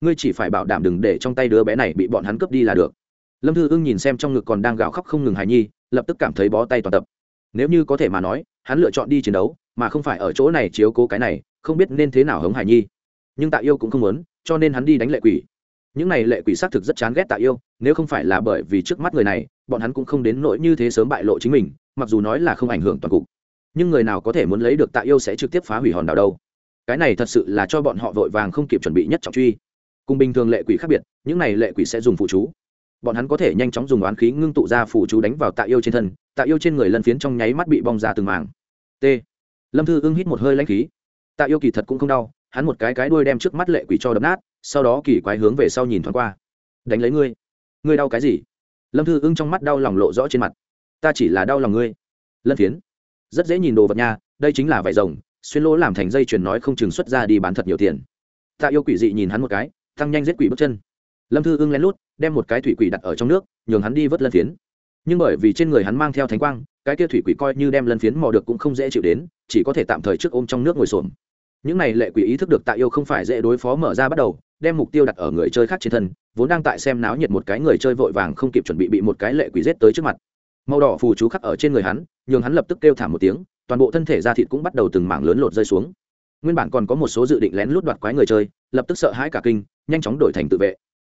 Ngươi chỉ phải bảo đảm đừng để trong tay đứa bé này bị bọn hắn cướp đi là được. Lâm thư ưng nhìn xem trong ngực còn đang gào khóc không ngừng hài nhi, lập tức cảm thấy bó tay toàn tập. Nếu như có thể mà nói, hắn lựa chọn đi chiến đấu, mà không phải ở chỗ này chiếu cố cái này, không biết nên thế nào hống hài nhi. Nhưng tạ yêu cũng không muốn, cho nên hắn đi đánh lệ quỷ. Những này lệ quỷ xác thực rất chán ghét tạ yêu, nếu không phải là bởi vì trước mắt người này, bọn hắn cũng không đến nỗi như thế sớm bại lộ chính mình, mặc dù nói là không ảnh hưởng toàn cục nhưng người nào có thể muốn lấy được tạ yêu sẽ trực tiếp phá hủy hòn đảo đâu. Cái này thật sự là cho bọn họ vội vàng không kịp chuẩn bị nhất trọng truy. Cùng bình thường lệ quỷ khác biệt, những này lệ quỷ sẽ dùng phụ chú. Bọn hắn có thể nhanh chóng dùng oán khí ngưng tụ ra phụ chú đánh vào tạ yêu trên thân, tạ yêu trên người lân phiến trong nháy mắt bị bong ra từng màng t. Lâm thư ưng hít một hơi lãnh khí. Tạ yêu kỳ thật cũng không đau, hắn một cái cái đuôi đem trước mắt lệ quỷ cho đập nát, sau đó kỳ quái hướng về sau nhìn thoáng qua. Đánh lấy ngươi. Ngươi đau cái gì? Lâm thư ưng trong mắt đau lòng lộ rõ trên mặt. Ta chỉ là đau lòng ngươi. Lân phiến rất dễ nhìn đồ vật nha, đây chính là vải rồng, xuyên lỗ làm thành dây chuyền nói không chừng xuất ra đi bán thật nhiều tiền. Tạ yêu quỷ dị nhìn hắn một cái, tăng nhanh giết quỷ bước chân. Lâm thư ưng lén lút, đem một cái thủy quỷ đặt ở trong nước, nhường hắn đi vớt lân phiến. Nhưng bởi vì trên người hắn mang theo thánh quang, cái kia thủy quỷ coi như đem lân phiến mò được cũng không dễ chịu đến, chỉ có thể tạm thời trước ôm trong nước ngồi xổm. Những này lệ quỷ ý thức được tạ yêu không phải dễ đối phó mở ra bắt đầu, đem mục tiêu đặt ở người chơi khác trên thân, vốn đang tại xem náo nhiệt một cái người chơi vội vàng không kịp chuẩn bị bị một cái lệ quỷ rết tới trước mặt màu đỏ phù chú khắc ở trên người hắn, nhường hắn lập tức kêu thảm một tiếng, toàn bộ thân thể da thịt cũng bắt đầu từng mảng lớn lột rơi xuống. Nguyên bản còn có một số dự định lén lút đoạt quái người chơi, lập tức sợ hãi cả kinh, nhanh chóng đổi thành tự vệ.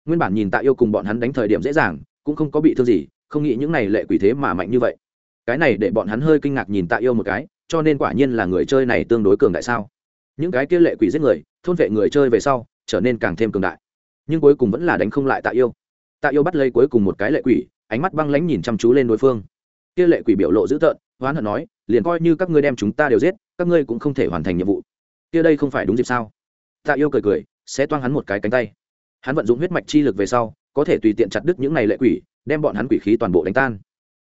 Nguyên bản nhìn tạ yêu cùng bọn hắn đánh thời điểm dễ dàng, cũng không có bị thương gì, không nghĩ những này lệ quỷ thế mà mạnh như vậy. Cái này để bọn hắn hơi kinh ngạc nhìn tạ yêu một cái, cho nên quả nhiên là người chơi này tương đối cường đại sao. Những cái kia lệ quỷ giết người, thôn vệ người chơi về sau, trở nên càng thêm cường đại. Nhưng cuối cùng vẫn là đánh không lại tạ yêu. Tạ yêu bắt lấy cuối cùng một cái lệ quỷ ánh mắt băng lãnh nhìn chăm chú lên đối phương. Kia lệ quỷ biểu lộ dữ tợn, hoán hận nói, liền coi như các ngươi đem chúng ta đều giết, các ngươi cũng không thể hoàn thành nhiệm vụ. Kia đây không phải đúng dịp sao? Tạ yêu cười cười sẽ toang hắn một cái cánh tay. Hắn vận dụng huyết mạch chi lực về sau, có thể tùy tiện chặt đứt những này lệ quỷ, đem bọn hắn quỷ khí toàn bộ đánh tan.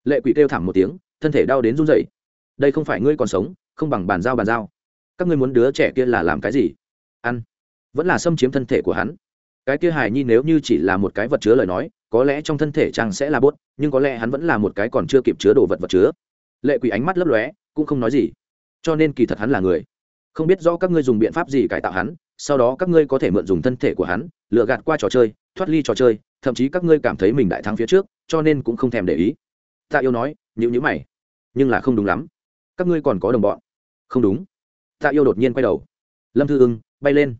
Lệ quỷ kêu thảm một tiếng, thân thể đau đến run rẩy. Đây không phải ngươi còn sống, không bằng bàn giao bàn giao. Các ngươi muốn đứa trẻ kia là làm cái gì? Ăn. Vẫn là xâm chiếm thân thể của hắn cái kia hài nhi nếu như chỉ là một cái vật chứa lời nói, có lẽ trong thân thể chàng sẽ là bốt, nhưng có lẽ hắn vẫn là một cái còn chưa kịp chứa đồ vật vật chứa. Lệ quỷ ánh mắt lấp lóe, cũng không nói gì. Cho nên kỳ thật hắn là người. Không biết rõ các ngươi dùng biện pháp gì cải tạo hắn, sau đó các ngươi có thể mượn dùng thân thể của hắn lựa gạt qua trò chơi, thoát ly trò chơi, thậm chí các ngươi cảm thấy mình đại thắng phía trước, cho nên cũng không thèm để ý. Tạ yêu nói nhữ nhữ mày. Nhưng là không đúng lắm. Các ngươi còn có đồng bọn. Không đúng. Tạ yêu đột nhiên quay đầu. Lâm thư ưng, bay lên.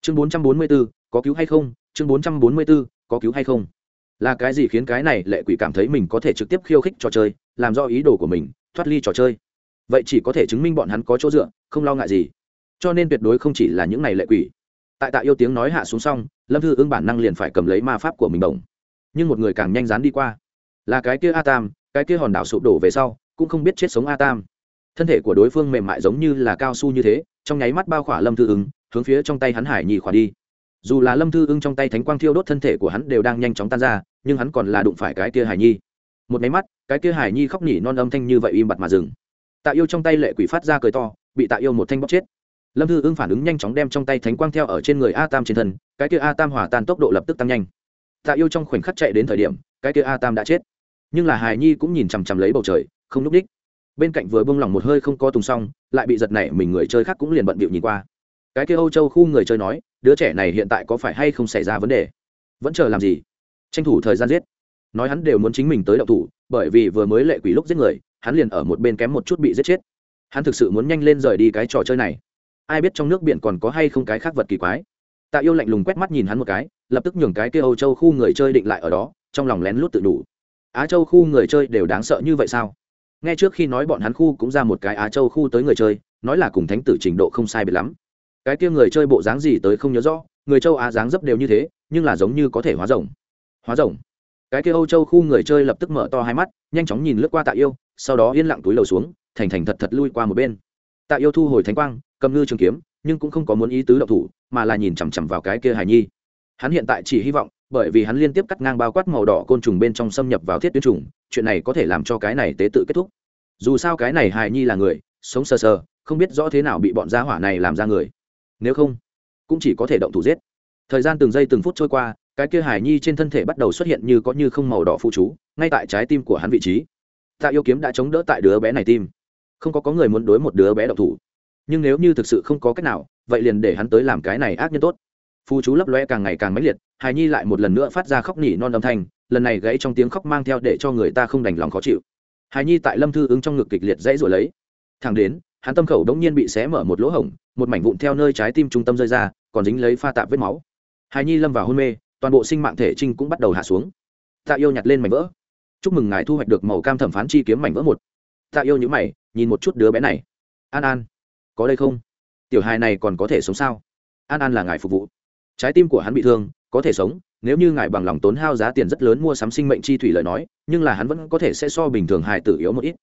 Chương bốn trăm bốn mươi bốn có cứu hay không, chương bốn trăm bốn mươi b ố có cứu hay không? Là cái gì khiến cái này lệ quỷ cảm thấy mình có thể trực tiếp khiêu khích trò chơi, làm do ý đồ của mình, thoát ly trò chơi? Vậy chỉ có thể chứng minh bọn hắn có chỗ dựa, không lo ngại gì. Cho nên tuyệt đối không chỉ là những này lệ quỷ. Tại tạ yêu tiếng nói hạ xuống xong, lâm thư ưng bản năng liền phải cầm lấy ma pháp của mình đồng nhưng một người càng nhanh dán đi qua. Là cái kia a tam, cái kia hòn đảo sụp đổ về sau, cũng không biết chết sống a tam. Thân thể của đối phương mềm mại giống như là cao su như thế, trong nháy mắt bao khỏa lâm thư ứng hướng phía trong tay hắn hải nhì khỏa đi dù là lâm thư ưng trong tay thánh quang thiêu đốt thân thể của hắn đều đang nhanh chóng tan ra, nhưng hắn còn là đụng phải cái kia hải nhi. Một máy mắt, cái kia hải nhi khóc nỉ non âm thanh như vậy im bặt mà dừng. Tạ yêu trong tay lệ quỷ phát ra cười to, bị tạ yêu một thanh bóc chết. Lâm thư ưng phản ứng nhanh chóng đem trong tay thánh quang theo ở trên người a tam trên thân, cái kia a tam hòa tan tốc độ lập tức tăng nhanh. Tạ yêu trong khoảnh khắc chạy đến thời điểm, cái kia a tam đã chết. Nhưng là hài nhi cũng nhìn chằm chằm lấy bầu trời, không núp đích. Bên cạnh vừa bông lỏng một hơi không có tùng xong, lại bị giật nảy mình người chơi khác cũng liền bận bịu nhìn qua cái kia âu châu khu người chơi nói, đứa trẻ này hiện tại có phải hay không xảy ra vấn đề? Vẫn chờ làm gì? Tranh thủ thời gian giết. Nói hắn đều muốn chính mình tới đậu thủ, bởi vì vừa mới lệ quỷ lúc giết người, hắn liền ở một bên kém một chút bị giết chết. Hắn thực sự muốn nhanh lên rời đi cái trò chơi này. Ai biết trong nước biển còn có hay không cái khác vật kỳ quái. Tạ yêu lạnh lùng quét mắt nhìn hắn một cái, lập tức nhường cái kia âu châu khu người chơi định lại ở đó, trong lòng lén lút tự đủ. Á châu khu người chơi đều đáng sợ như vậy sao? Ngay trước khi nói bọn hắn khu cũng ra một cái á châu khu tới người chơi, nói là cùng thánh tử trình độ không sai biệt lắm cái kia người chơi bộ dáng gì tới không nhớ rõ, người châu á dáng dấp đều như thế, nhưng là giống như có thể hóa rồng. Hóa rồng. Cái kia âu châu khu người chơi lập tức mở to hai mắt, nhanh chóng nhìn lướt qua tạ yêu, sau đó yên lặng túi lầu xuống, thành thành thật thật lui qua một bên. Tạ yêu thu hồi thánh quang, cầm ngư trường kiếm, nhưng cũng không có muốn ý tứ độc thủ, mà là nhìn chằm chằm vào cái kia hài nhi. Hắn hiện tại chỉ hy vọng, bởi vì hắn liên tiếp cắt ngang bao quát màu đỏ côn trùng bên trong xâm nhập vào thiết tuyến trùng, chuyện này có thể làm cho cái này tế tự kết thúc. Dù sao cái này hài nhi là người, sống sờ sờ, không biết rõ thế nào bị bọn gia hỏa này làm ra người nếu không, cũng chỉ có thể động thủ giết. Thời gian từng giây từng phút trôi qua, cái kia Hải nhi trên thân thể bắt đầu xuất hiện như có như không màu đỏ phụ chú, ngay tại trái tim của hắn vị trí. Tạ yêu kiếm đã chống đỡ tại đứa bé này tim. Không có có người muốn đối một đứa bé động thủ. Nhưng nếu như thực sự không có cách nào, vậy liền để hắn tới làm cái này ác nhân tốt. Phù chú lấp loe càng ngày càng mãnh liệt hài nhi lại một lần nữa phát ra khóc nỉ non âm thanh, lần này gãy trong tiếng khóc mang theo để cho người ta không đành lòng khó chịu. Hài nhi tại lâm thư ứng trong ngực kịch liệt dãy rồi lấy. Thẳng đến, hắn tâm khẩu đống nhiên bị xé mở một lỗ hổng một mảnh vụn theo nơi trái tim trung tâm rơi ra, còn dính lấy pha tạp vết máu. Hài nhi lâm vào hôn mê, toàn bộ sinh mạng thể trinh cũng bắt đầu hạ xuống. Tạ yêu nhặt lên mảnh vỡ. Chúc mừng ngài thu hoạch được màu cam thẩm phán chi kiếm mảnh vỡ một. Tạ yêu nhữ mày, nhìn một chút đứa bé này. An an, có đây không? Tiểu hài này còn có thể sống sao? An an là ngài phục vụ. Trái tim của hắn bị thương, có thể sống, nếu như ngài bằng lòng tốn hao giá tiền rất lớn mua sắm sinh mệnh chi thủy lời nói, nhưng là hắn vẫn có thể sẽ so bình thường hài tử yếu một ít.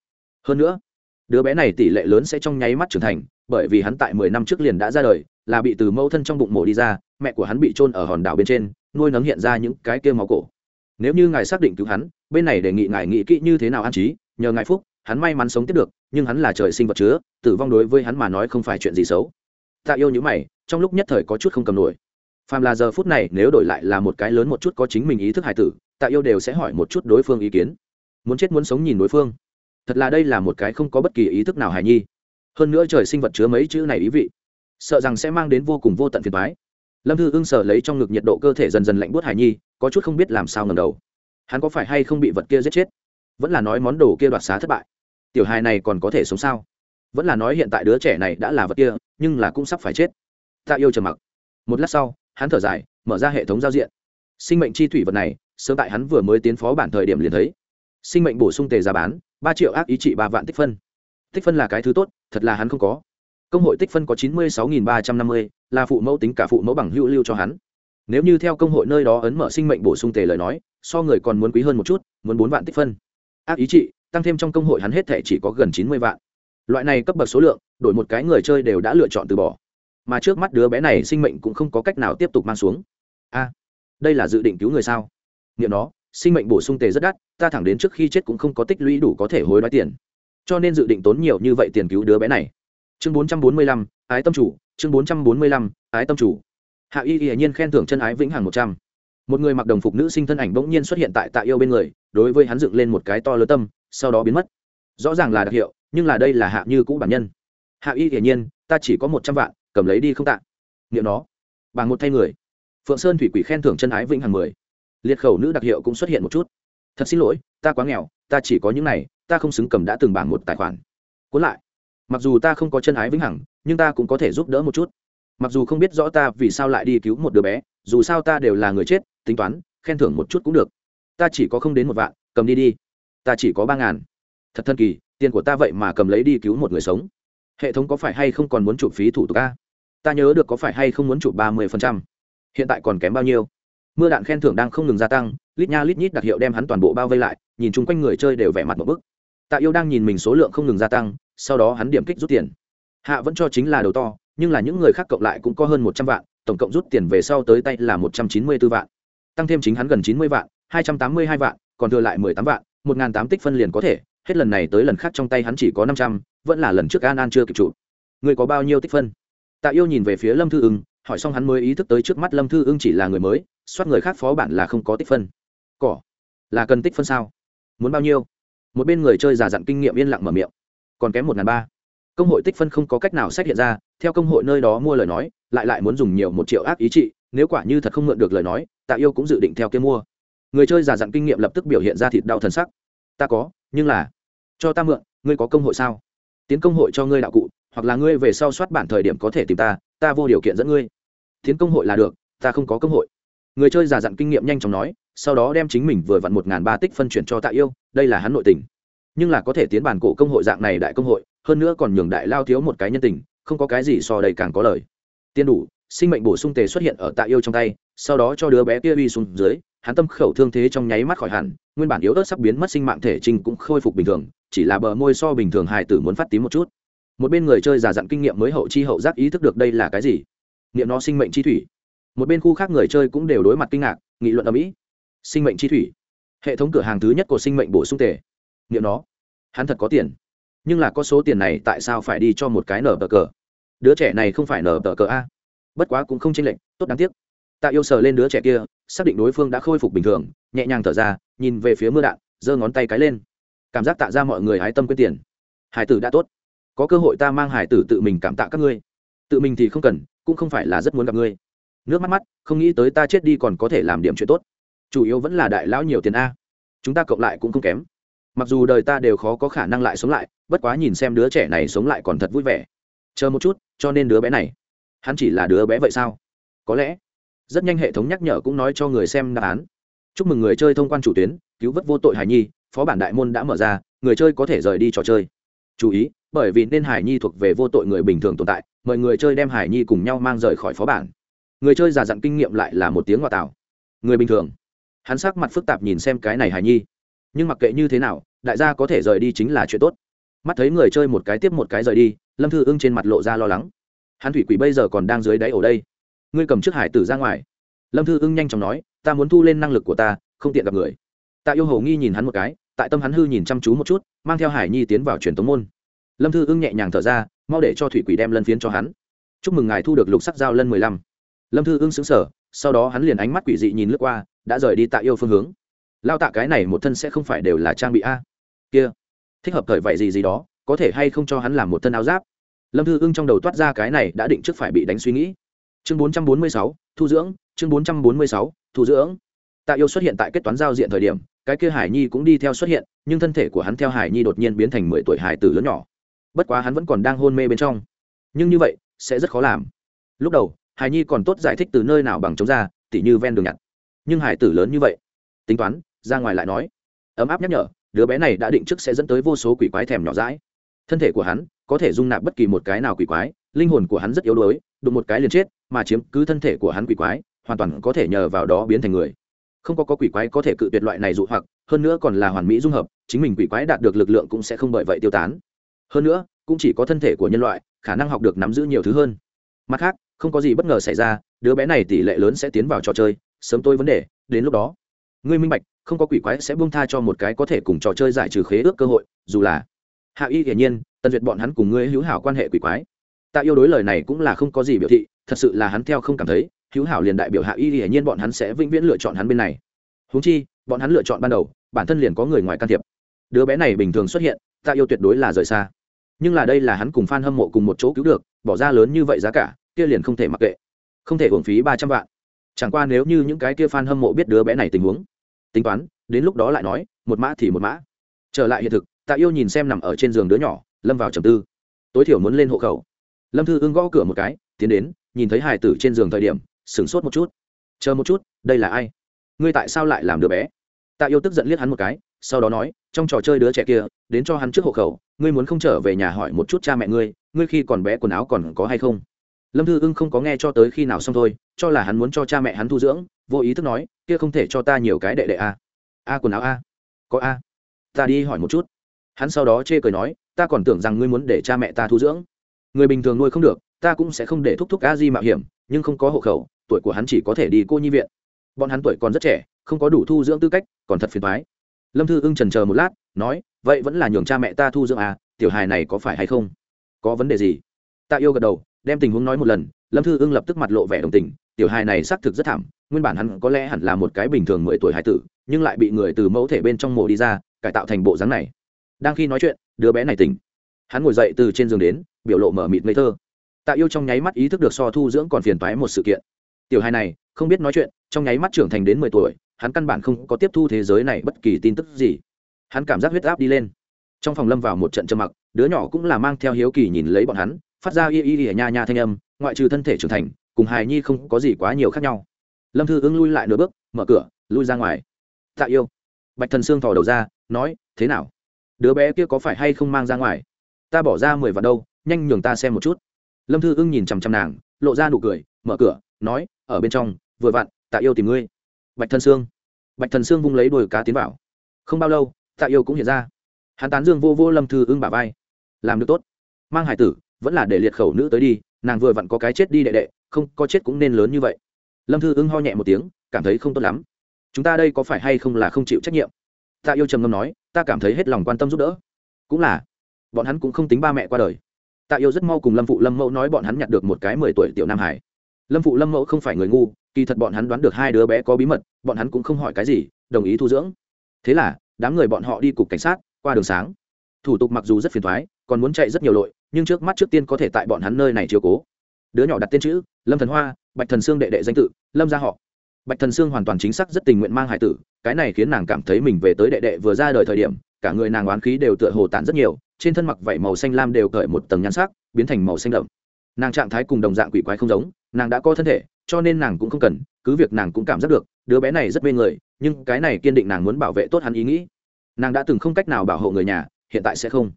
Hơn nữa đứa bé này tỷ lệ lớn sẽ trong nháy mắt trưởng thành, bởi vì hắn tại mười năm trước liền đã ra đời, là bị từ mẫu thân trong bụng mổ đi ra, mẹ của hắn bị trôn ở hòn đảo bên trên, nuôi nấng hiện ra những cái kia máu cổ. Nếu như ngài xác định cứu hắn, bên này đề nghị ngài nghĩ kỹ như thế nào an trí, nhờ ngài phúc, hắn may mắn sống tiếp được, nhưng hắn là trời sinh vật chứa, tử vong đối với hắn mà nói không phải chuyện gì xấu. Tạ yêu những mày, trong lúc nhất thời có chút không cầm nổi. Phàm là giờ phút này, nếu đổi lại là một cái lớn một chút có chính mình ý thức hài tử, tạ yêu đều sẽ hỏi một chút đối phương ý kiến. Muốn chết muốn sống nhìn đối phương thật là đây là một cái không có bất kỳ ý thức nào hài nhi. Hơn nữa trời sinh vật chứa mấy chữ này ý vị. Sợ rằng sẽ mang đến vô cùng vô tận phiền thoái lâm thư ưng sở lấy trong ngực nhiệt độ cơ thể dần dần lạnh buốt hải nhi, có chút không biết làm sao ngầm đầu. Hắn có phải hay không bị vật kia giết chết? Vẫn là nói món đồ kia đoạt xá thất bại. Tiểu hài này còn có thể sống sao? Vẫn là nói hiện tại đứa trẻ này đã là vật kia, nhưng là cũng sắp phải chết. Tạ yêu trầm mặc. Một lát sau, hắn thở dài, mở ra hệ thống giao diện. Sinh mệnh chi thủy vật này, sớm tại hắn vừa mới tiến phó bản thời điểm liền thấy. Sinh mệnh bổ sung tề giá bán ba triệu ác ý trị ba vạn tích phân. Tích phân là cái thứ tốt, thật là hắn không có. Công hội tích phân có chín mươi sáu ba trăm năm mươi, là phụ mẫu tính cả phụ mẫu bằng hữu lưu cho hắn. Nếu như theo công hội nơi đó ấn mở sinh mệnh bổ sung tề lời nói, so người còn muốn quý hơn một chút, muốn bốn vạn tích phân. Ác ý trị, tăng thêm trong công hội hắn hết thể chỉ có gần chín mươi vạn. Loại này cấp bậc số lượng, đổi một cái người chơi đều đã lựa chọn từ bỏ. Mà trước mắt đứa bé này sinh mệnh cũng không có cách nào tiếp tục mang xuống. A, đây là dự định cứu người sao? Nghiệm nó, sinh mệnh bổ sung tề rất đắt ta thẳng đến trước khi chết cũng không có tích lũy đủ có thể hối đoái tiền. Cho nên dự định tốn nhiều như vậy tiền cứu đứa bé này. Chương bốn trăm bốn mươi lăm, ái tâm chủ, chương bốn trăm bốn mươi lăm, ái tâm chủ. Hạ y hiển nhiên khen thưởng chân ái vĩnh hằng một trăm. Một người mặc đồng phục nữ sinh thân ảnh bỗng nhiên xuất hiện tại tạ yêu bên người, đối với hắn dựng lên một cái to lớn tâm, sau đó biến mất. Rõ ràng là đặc hiệu, nhưng là đây là hạ như cũ bản nhân. Hạ y hiển nhiên, ta chỉ có một trăm vạn, cầm lấy đi không tạ. Nghiệm nó. Bằng một thay người. Phượng sơn thủy quỷ khen thưởng chân ái vĩnh hằng mười. Liệt khẩu nữ đặc hiệu cũng xuất hiện một chút thật xin lỗi, ta quá nghèo, ta chỉ có những này, ta không xứng cầm đã từng bảng một tài khoản. Cuốn lại. Mặc dù ta không có chân ái vĩnh hằng, nhưng ta cũng có thể giúp đỡ một chút. Mặc dù không biết rõ ta vì sao lại đi cứu một đứa bé, dù sao ta đều là người chết, tính toán, khen thưởng một chút cũng được. Ta chỉ có không đến một vạn, cầm đi đi. Ta chỉ có ba ngàn. Thật thân kỳ, tiền của ta vậy mà cầm lấy đi cứu một người sống. Hệ thống có phải hay không còn muốn chụp phí thủ tục a? Ta nhớ được có phải hay không muốn chụp ba mươi phần trăm. Hiện tại còn kém bao nhiêu? Mưa đạn khen thưởng đang không ngừng gia tăng lít nha lít nhít đặc hiệu đem hắn toàn bộ bao vây lại, nhìn chung quanh người chơi đều vẻ mặt một bức. Tạ yêu đang nhìn mình số lượng không ngừng gia tăng, sau đó hắn điểm kích rút tiền. Hạ vẫn cho chính là đầu to, nhưng là những người khác cộng lại cũng có hơn một trăm vạn, tổng cộng rút tiền về sau tới tay là một trăm chín mươi b ố vạn. Tăng thêm chính hắn gần chín mươi vạn, hai trăm tám mươi hai vạn, còn thừa lại mười tám vạn, một n g h n tám tích phân liền có thể, hết lần này tới lần khác trong tay hắn chỉ có năm trăm, vẫn là lần trước an an chưa kịp trụ người có bao nhiêu tích phân? Tạ yêu nhìn về phía lâm thư ưng, hỏi xong hắn mới ý thức tới trước mắt lâm thư ưng chỉ là người mới, soát người khác phó bản là không có tích phân cỏ. Là cần tích phân sao? Muốn bao nhiêu? Một bên người chơi giả dặn kinh nghiệm yên lặng mở miệng. Còn kém một ngàn ba. Công hội tích phân không có cách nào xét hiện ra, theo công hội nơi đó mua lời nói, lại lại muốn dùng nhiều một triệu ác ý trị, nếu quả như thật không mượn được lời nói, tạ yêu cũng dự định theo kia mua. Người chơi giả dặn kinh nghiệm lập tức biểu hiện ra thịt đau thần sắc. Ta có, nhưng là, cho ta mượn, ngươi có công hội sao? Tiến công hội cho ngươi đạo cụ, hoặc là ngươi về sau soát bản thời điểm có thể tìm ta ta vô điều kiện dẫn ngươi. Tiến công hội là được, ta không có công hội. Người chơi giả dặn kinh nghiệm nhanh chóng nói sau đó đem chính mình vừa vặn một ngàn ba tích phân chuyển cho tạ yêu, đây là hắn nội tình. Nhưng là có thể tiến bàn cổ công hội dạng này đại công hội, hơn nữa còn nhường đại lao thiếu một cái nhân tình, không có cái gì so đầy càng có lời. Tiên đủ, sinh mệnh bổ sung tề xuất hiện ở tạ yêu trong tay, sau đó cho đứa bé kia uy xuống dưới, hắn tâm khẩu thương thế trong nháy mắt khỏi hẳn, nguyên bản yếu ớt sắp biến mất sinh mạng thể trình cũng khôi phục bình thường, chỉ là bờ môi so bình thường hài tử muốn phát tím một chút. Một bên người chơi giả dặn kinh nghiệm mới hậu chi hậu giác ý thức được đây là cái gì? Nghiệm nó sinh mệnh chi thủy. Một bên khu khác người chơi cũng đều đối mặt kinh ngạc, nghị luận ở mỹ sinh mệnh chi thủy. Hệ thống cửa hàng thứ nhất của sinh mệnh bổ sung tề. Nghiệm nó. Hắn thật có tiền. Nhưng là có số tiền này tại sao phải đi cho một cái nở tờ cờ? Đứa trẻ này không phải nở tờ cờ a. Bất quá cũng không tranh lệch, tốt đáng tiếc. Tạ yêu sờ lên đứa trẻ kia, xác định đối phương đã khôi phục bình thường, nhẹ nhàng thở ra, nhìn về phía mưa đạn, giơ ngón tay cái lên. Cảm giác tạ ra mọi người hái tâm quyết tiền. Hải tử đã tốt. Có cơ hội ta mang hải tử tự mình cảm tạ các ngươi. Tự mình thì không cần, cũng không phải là rất muốn gặp ngươi. Nước mắt mắt, không nghĩ tới ta chết đi còn có thể làm điểm chuyện tốt chủ yếu vẫn là đại lão nhiều tiền a. Chúng ta cộng lại cũng không kém. Mặc dù đời ta đều khó có khả năng lại sống lại, bất quá nhìn xem đứa trẻ này sống lại còn thật vui vẻ. Chờ một chút, cho nên đứa bé này. Hắn chỉ là đứa bé vậy sao? Có lẽ. Rất nhanh hệ thống nhắc nhở cũng nói cho người xem đáp án. Chúc mừng người chơi thông quan chủ tuyến, cứu vớt vô tội hải nhi, phó bản đại môn đã mở ra, người chơi có thể rời đi trò chơi. Chú ý, bởi vì nên hải nhi thuộc về vô tội người bình thường tồn tại, mời người chơi đem hải nhi cùng nhau mang rời khỏi phó bản. Người chơi giả dặn kinh nghiệm lại là một tiếng ngoại tạo người bình thường hắn sắc mặt phức tạp nhìn xem cái này hải nhi. Nhưng mặc kệ như thế nào, đại gia có thể rời đi chính là chuyện tốt. Mắt thấy người chơi một cái tiếp một cái rời đi, lâm thư ưng trên mặt lộ ra lo lắng. Hắn thủy quỷ bây giờ còn đang dưới đáy ổ đây. Ngươi cầm chiếc hải tử ra ngoài. Lâm thư ưng nhanh chóng nói, ta muốn thu lên năng lực của ta, không tiện gặp người. Tạ yêu hầu nghi nhìn hắn một cái, tại tâm hắn hư nhìn chăm chú một chút, mang theo hải nhi tiến vào truyền tống môn. Lâm thư ưng nhẹ nhàng thở ra, mau để cho thủy quỷ đem lân phiến cho hắn. Chúc mừng ngài thu được lục sắc dao lân mười lăm. Lâm thư ưng xứng sở sau đó hắn liền ánh mắt quỷ dị nhìn lướt qua đã rời đi tạ yêu phương hướng. Lao tạ cái này một thân sẽ không phải đều là trang bị a. Kia, thích hợp thời vậy gì gì đó, có thể hay không cho hắn làm một thân áo giáp? Lâm thư ưng trong đầu toát ra cái này đã định trước phải bị đánh suy nghĩ. Chương bốn trăm bốn mươi sáu, thu dưỡng, chương bốn trăm bốn mươi sáu, thu dưỡng. Tạ yêu xuất hiện tại kết toán giao diện thời điểm, cái kia hải nhi cũng đi theo xuất hiện, nhưng thân thể của hắn theo hải nhi đột nhiên biến thành mười tuổi hải tử lớn nhỏ. Bất quá hắn vẫn còn đang hôn mê bên trong. Nhưng như vậy, sẽ rất khó làm. Lúc đầu, hải nhi còn tốt giải thích từ nơi nào bằng chống ra, tỉ như ven đường nhặt nhưng hải tử lớn như vậy. Tính toán ra ngoài lại nói. Ấm áp nhắc nhở đứa bé này đã định trước sẽ dẫn tới vô số quỷ quái thèm nhỏ rãi thân thể của hắn có thể dung nạp bất kỳ một cái nào quỷ quái linh hồn của hắn rất yếu đuối đụng một cái liền chết mà chiếm cứ thân thể của hắn quỷ quái hoàn toàn có thể nhờ vào đó biến thành người. Không có, có quỷ quái có thể cự tuyệt loại này dụ hoặc hơn nữa còn là hoàn mỹ dung hợp chính mình quỷ quái đạt được lực lượng cũng sẽ không bởi vậy tiêu tán. Hơn nữa cũng chỉ có thân thể của nhân loại khả năng học được nắm giữ nhiều thứ hơn. Mặt khác không có gì bất ngờ xảy ra đứa bé này tỷ lệ lớn sẽ tiến vào trò chơi sớm tôi vấn đề, đến lúc đó, ngươi minh bạch, không có quỷ quái sẽ buông tha cho một cái có thể cùng trò chơi giải trừ khế ước cơ hội, dù là hạ y hiển nhiên, tần duyệt bọn hắn cùng ngươi hữu hảo quan hệ quỷ quái. Tạ yêu đối lời này cũng là không có gì biểu thị, thật sự là hắn theo không cảm thấy, hữu hảo liền đại biểu hạ y hiển nhiên bọn hắn sẽ vĩnh viễn lựa chọn hắn bên này. Húng chi, bọn hắn lựa chọn ban đầu, bản thân liền có người ngoài can thiệp. Đứa bé này bình thường xuất hiện tạ yêu tuyệt đối là rời xa. Nhưng là đây là hắn cùng f a n hâm mộ cùng một chỗ cứu được, bỏ ra lớn như vậy giá cả, kia liền không thể mặc kệ. Không thể hưởng phí ba trăm vạn chẳng qua nếu như những cái kia f a n hâm mộ biết đứa bé này tình huống, tính toán, đến lúc đó lại nói, một mã thì một mã. Trở lại hiện thực, tạ yêu nhìn xem nằm ở trên giường đứa nhỏ, lâm vào trầm tư. Tối thiểu muốn lên hộ khẩu. Lâm thư ưng gõ cửa một cái, tiến đến, nhìn thấy hải tử trên giường thời điểm, sửng sốt một chút. Chờ một chút, đây là ai? Ngươi tại sao lại làm đứa bé? Tạ yêu tức giận liếc hắn một cái, sau đó nói, trong trò chơi đứa trẻ kia, đến cho hắn trước hộ khẩu, ngươi muốn không trở về nhà hỏi một chút cha mẹ ngươi ngươi khi còn bé quần áo còn có hay không? Lâm thư ưng không có nghe cho tới khi nào xong thôi cho là hắn muốn cho cha mẹ hắn thu dưỡng, vô ý thức nói, kia không thể cho ta nhiều cái đệ đệ a. A quần áo a. Có a. Ta đi hỏi một chút. Hắn sau đó chê cười nói, ta còn tưởng rằng ngươi muốn để cha mẹ ta thu dưỡng. Người bình thường nuôi không được, ta cũng sẽ không để thúc thúc a di mạo hiểm, nhưng không có hộ khẩu, tuổi của hắn chỉ có thể đi cô nhi viện. Bọn hắn tuổi còn rất trẻ, không có đủ thu dưỡng tư cách, còn thật phiền thoái lâm thư ưng trần chờ một lát, nói, vậy vẫn là nhường cha mẹ ta thu dưỡng à tiểu hài này có phải hay không? Có vấn đề gì? Tạ yêu gật đầu, đem tình huống nói một lần, lâm thư ưng lập tức mặt lộ vẻ đồng tình tiểu hài này xác thực rất thảm, nguyên bản hắn có lẽ hẳn là một cái bình thường mười tuổi hải tử, nhưng lại bị người từ mẫu thể bên trong mộ đi ra, cải tạo thành bộ dáng này. Đang khi nói chuyện, đứa bé này tỉnh. Hắn ngồi dậy từ trên giường đến, biểu lộ mở mịt ngây thơ. Tạ yêu trong nháy mắt ý thức được so thu dưỡng còn phiền toái một sự kiện. Tiểu hài này, không biết nói chuyện, trong nháy mắt trưởng thành đến mười tuổi, hắn căn bản không có tiếp thu thế giới này bất kỳ tin tức gì. Hắn cảm giác huyết áp đi lên. Trong phòng lâm vào một trận trầm mặc, đứa nhỏ cũng là mang theo hiếu kỳ nhìn lấy bọn hắn, phát ra y y y nha nha thanh âm, ngoại trừ thân thể trưởng thành cùng hài nhi không có gì quá nhiều khác nhau. Lâm thư ứng lui lại nửa bước, mở cửa, lui ra ngoài. Tạ yêu. Bạch thần sương thò đầu ra, nói, thế nào? Đứa bé kia có phải hay không mang ra ngoài? Ta bỏ ra mười vạn đâu, nhanh nhường ta xem một chút. Lâm thư ưng nhìn chằm chằm nàng, lộ ra nụ cười, mở cửa, nói, ở bên trong, vừa vặn, tạ yêu tìm ngươi. Bạch thần sương. Bạch thần sương vung lấy đồi cá tiến vào. Không bao lâu, tạ yêu cũng hiện ra. Hắn tán dương vô vô lâm thư ưng bà vai. Làm được tốt. Mang hải tử, vẫn là để liệt khẩu nữ tới đi, nàng vừa vặn có cái chết đi đệ đệ không có chết cũng nên lớn như vậy. Lâm thư ưng ho nhẹ một tiếng, cảm thấy không tốt lắm. Chúng ta đây có phải hay không là không chịu trách nhiệm? Tạ yêu trầm ngâm nói, ta cảm thấy hết lòng quan tâm giúp đỡ. Cũng là. Bọn hắn cũng không tính ba mẹ qua đời. Tạ yêu rất mau cùng lâm phụ lâm mẫu nói bọn hắn nhặt được một cái mười tuổi tiểu nam hải. Lâm phụ lâm mẫu không phải người ngu, kỳ thật bọn hắn đoán được hai đứa bé có bí mật, bọn hắn cũng không hỏi cái gì, đồng ý thu dưỡng. Thế là, đám người bọn họ đi cục cảnh sát, qua đường sáng. Thủ tục mặc dù rất phiền thoái, còn muốn chạy rất nhiều lội, nhưng trước mắt trước tiên có thể tại bọn hắn nơi này chiều cố đứa nhỏ đặt tên chữ, lâm thần hoa, bạch thần sương đệ đệ danh tự, lâm gia họ. Bạch thần sương hoàn toàn chính xác rất tình nguyện mang hải tử, cái này khiến nàng cảm thấy mình về tới đệ đệ vừa ra đời thời điểm, cả người nàng oán khí đều tựa hồ tản rất nhiều, trên thân mặc vảy màu xanh lam đều cởi một tầng nhan sắc, biến thành màu xanh đậm. Nàng trạng thái cùng đồng dạng quỷ quái không giống, nàng đã có thân thể, cho nên nàng cũng không cần, cứ việc nàng cũng cảm giác được, đứa bé này rất mê người, nhưng cái này kiên định nàng muốn bảo vệ tốt hắn ý nghĩ. Nàng đã từng không cách nào bảo hộ người nhà, hiện tại sẽ không.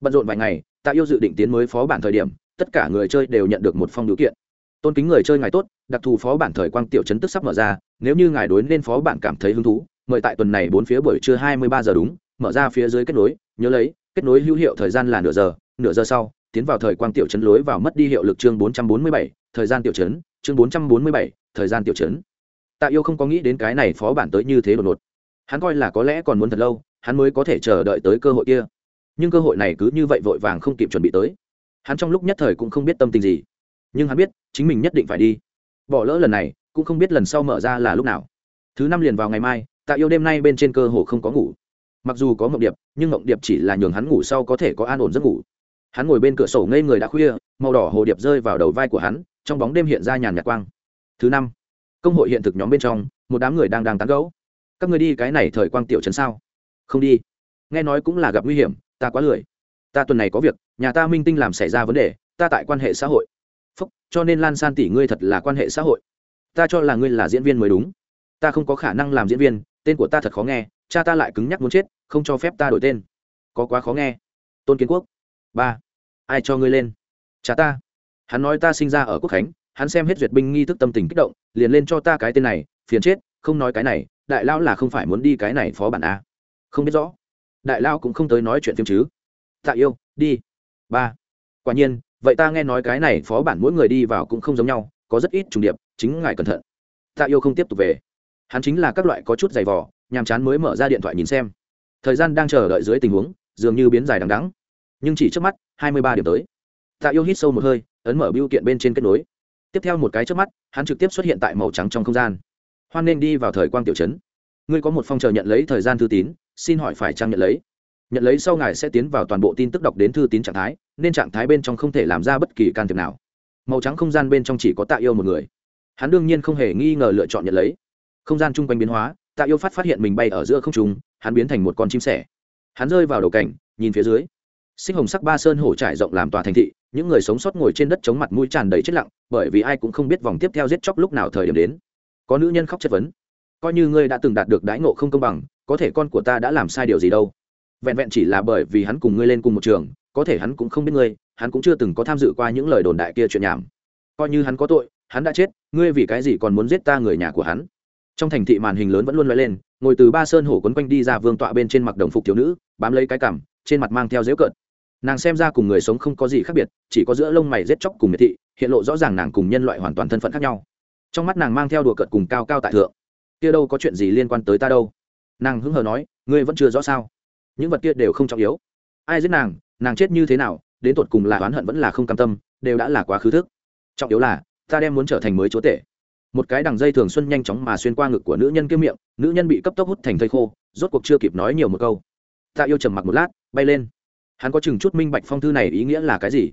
Bận rộn vài ngày, tạ yêu dự định tiến mới phó bản thời điểm tất cả người chơi đều nhận được một phong điều kiện. Tôn kính người chơi ngài tốt, đặc thù phó bản thời quang tiểu chấn tức sắp mở ra, nếu như ngài đối nên phó bản cảm thấy hứng thú, mời tại tuần này bốn phía buổi trưa hai mươi ba giờ đúng, mở ra phía dưới kết nối, nhớ lấy, kết nối hữu hiệu thời gian là nửa giờ nửa giờ sau, tiến vào thời quang tiểu chấn lối vào mất đi hiệu lực chương bốn trăm bốn mươi bảy, thời gian tiểu chấn, chương bốn trăm bốn mươi bảy, thời gian tiểu chấn. Tạ yêu không có nghĩ đến cái này phó bản tới như thế đột ngột. Hắn coi là có lẽ còn muốn thật lâu, hắn mới có thể chờ đợi tới cơ hội kia. Nhưng cơ hội này cứ như vậy vội vàng không kịp chuẩn bị tới hắn trong lúc nhất thời cũng không biết tâm tình gì. Nhưng hắn biết, chính mình nhất định phải đi. Bỏ lỡ lần này, cũng không biết lần sau mở ra là lúc nào. Thứ năm liền vào ngày mai, tạ yêu đêm nay bên trên cơ hồ không có ngủ. Mặc dù có mộng điệp, nhưng mộng điệp chỉ là nhường hắn ngủ sau có thể có an ổn giấc ngủ. Hắn ngồi bên cửa sổ ngây người đã khuya, màu đỏ hồ điệp rơi vào đầu vai của hắn, trong bóng đêm hiện ra nhàn nhạt quang. Thứ năm, công hội hiện thực nhóm bên trong, một đám người đang đang tán gẫu. Các người đi cái này thời quang tiểu trấn sao? Không đi. Nghe nói cũng là gặp nguy hiểm, ta quá lười ta tuần này có việc, nhà ta minh tinh làm xảy ra vấn đề, ta tại quan hệ xã hội. Phúc, cho nên lan san tỷ ngươi thật là quan hệ xã hội. Ta cho là ngươi là diễn viên mới đúng. Ta không có khả năng làm diễn viên, tên của ta thật khó nghe, cha ta lại cứng nhắc muốn chết, không cho phép ta đổi tên. Có quá khó nghe. Tôn kiến quốc. Ba. Ai cho ngươi lên? Cha ta. Hắn nói ta sinh ra ở quốc khánh, hắn xem hết duyệt binh nghi thức tâm tình kích động, liền lên cho ta cái tên này, phiền chết, không nói cái này, đại lão là không phải muốn đi cái này phó bản a. Không biết rõ. Đại lão cũng không tới nói chuyện phim chứ tạ yêu, đi. Ba. Quả nhiên, vậy ta nghe nói cái này phó bản mỗi người đi vào cũng không giống nhau, có rất ít trùng điệp, chính ngài cẩn thận. Tạ yêu không tiếp tục về. Hắn chính là các loại có chút giày vỏ nhàm chán mới mở ra điện thoại nhìn xem. Thời gian đang chờ đợi dưới tình huống, dường như biến dài đằng đắng nhưng chỉ trước mắt, hai mươi ba điểm tới. Tạ yêu hít sâu một hơi, ấn mở biêu kiện bên trên kết nối. Tiếp theo một cái trước mắt, hắn trực tiếp xuất hiện tại màu trắng trong không gian. Hoan nên đi vào thời quang tiểu trấn. Ngươi có một phong chờ nhận lấy thời gian thư tín, xin hỏi phải trang nhận lấy? Nhận lấy sau ngài sẽ tiến vào toàn bộ tin tức đọc đến thư tín trạng thái, nên trạng thái bên trong không thể làm ra bất kỳ can thiệp nào. Màu trắng không gian bên trong chỉ có tạ yêu một người. Hắn đương nhiên không hề nghi ngờ lựa chọn nhận lấy. Không gian chung quanh biến hóa, tạ yêu phát phát hiện mình bay ở giữa không trung, hắn biến thành một con chim sẻ. Hắn rơi vào đầu cảnh, nhìn phía dưới. Sinh hồng sắc ba sơn hổ trải rộng làm tòa thành thị, những người sống sót ngồi trên đất chống mặt mũi tràn đầy chết lặng, bởi vì ai cũng không biết vòng tiếp theo giết chóc lúc nào thời điểm đến. Có nữ nhân khóc chất vấn. Coi như ngươi đã từng đạt được đãi ngộ không công bằng, có thể con của ta đã làm sai điều gì đâu vẹn vẹn chỉ là bởi vì hắn cùng ngươi lên cùng một trường, có thể hắn cũng không biết ngươi, hắn cũng chưa từng có tham dự qua những lời đồn đại kia chuyện nhảm. Coi như hắn có tội, hắn đã chết, ngươi vì cái gì còn muốn giết ta người nhà của hắn? Trong thành thị màn hình lớn vẫn luôn loay lên, ngồi từ ba sơn hổ quấn quanh đi ra vương tọa bên trên mặc đồng phục thiếu nữ, bám lấy cái cằm, trên mặt mang theo dễu cợt. Nàng xem ra cùng người sống không có gì khác biệt, chỉ có giữa lông mày rết chóc cùng miệt thị, hiện lộ rõ ràng nàng cùng nhân loại hoàn toàn thân phận khác nhau. Trong mắt nàng mang theo đùa cợt cùng cao cao tại thượng. Kia đâu có chuyện gì liên quan tới ta đâu? Nàng hứng hờ nói, ngươi vẫn chưa rõ sao? Những vật kia đều không trọng yếu. Ai giết nàng nàng chết như thế nào, đến tột cùng là oán hận vẫn là không cam tâm, đều đã là quá khứ thức. Trọng yếu là, ta đem muốn trở thành mới chúa tể. Một cái đằng dây thường xuân nhanh chóng mà xuyên qua ngực của nữ nhân kiếm miệng, nữ nhân bị cấp tốc hút thành thây khô, rốt cuộc chưa kịp nói nhiều một câu. Ta yêu trầm mặc một lát, bay lên. Hắn có chừng chút minh bạch phong thư này ý nghĩa là cái gì.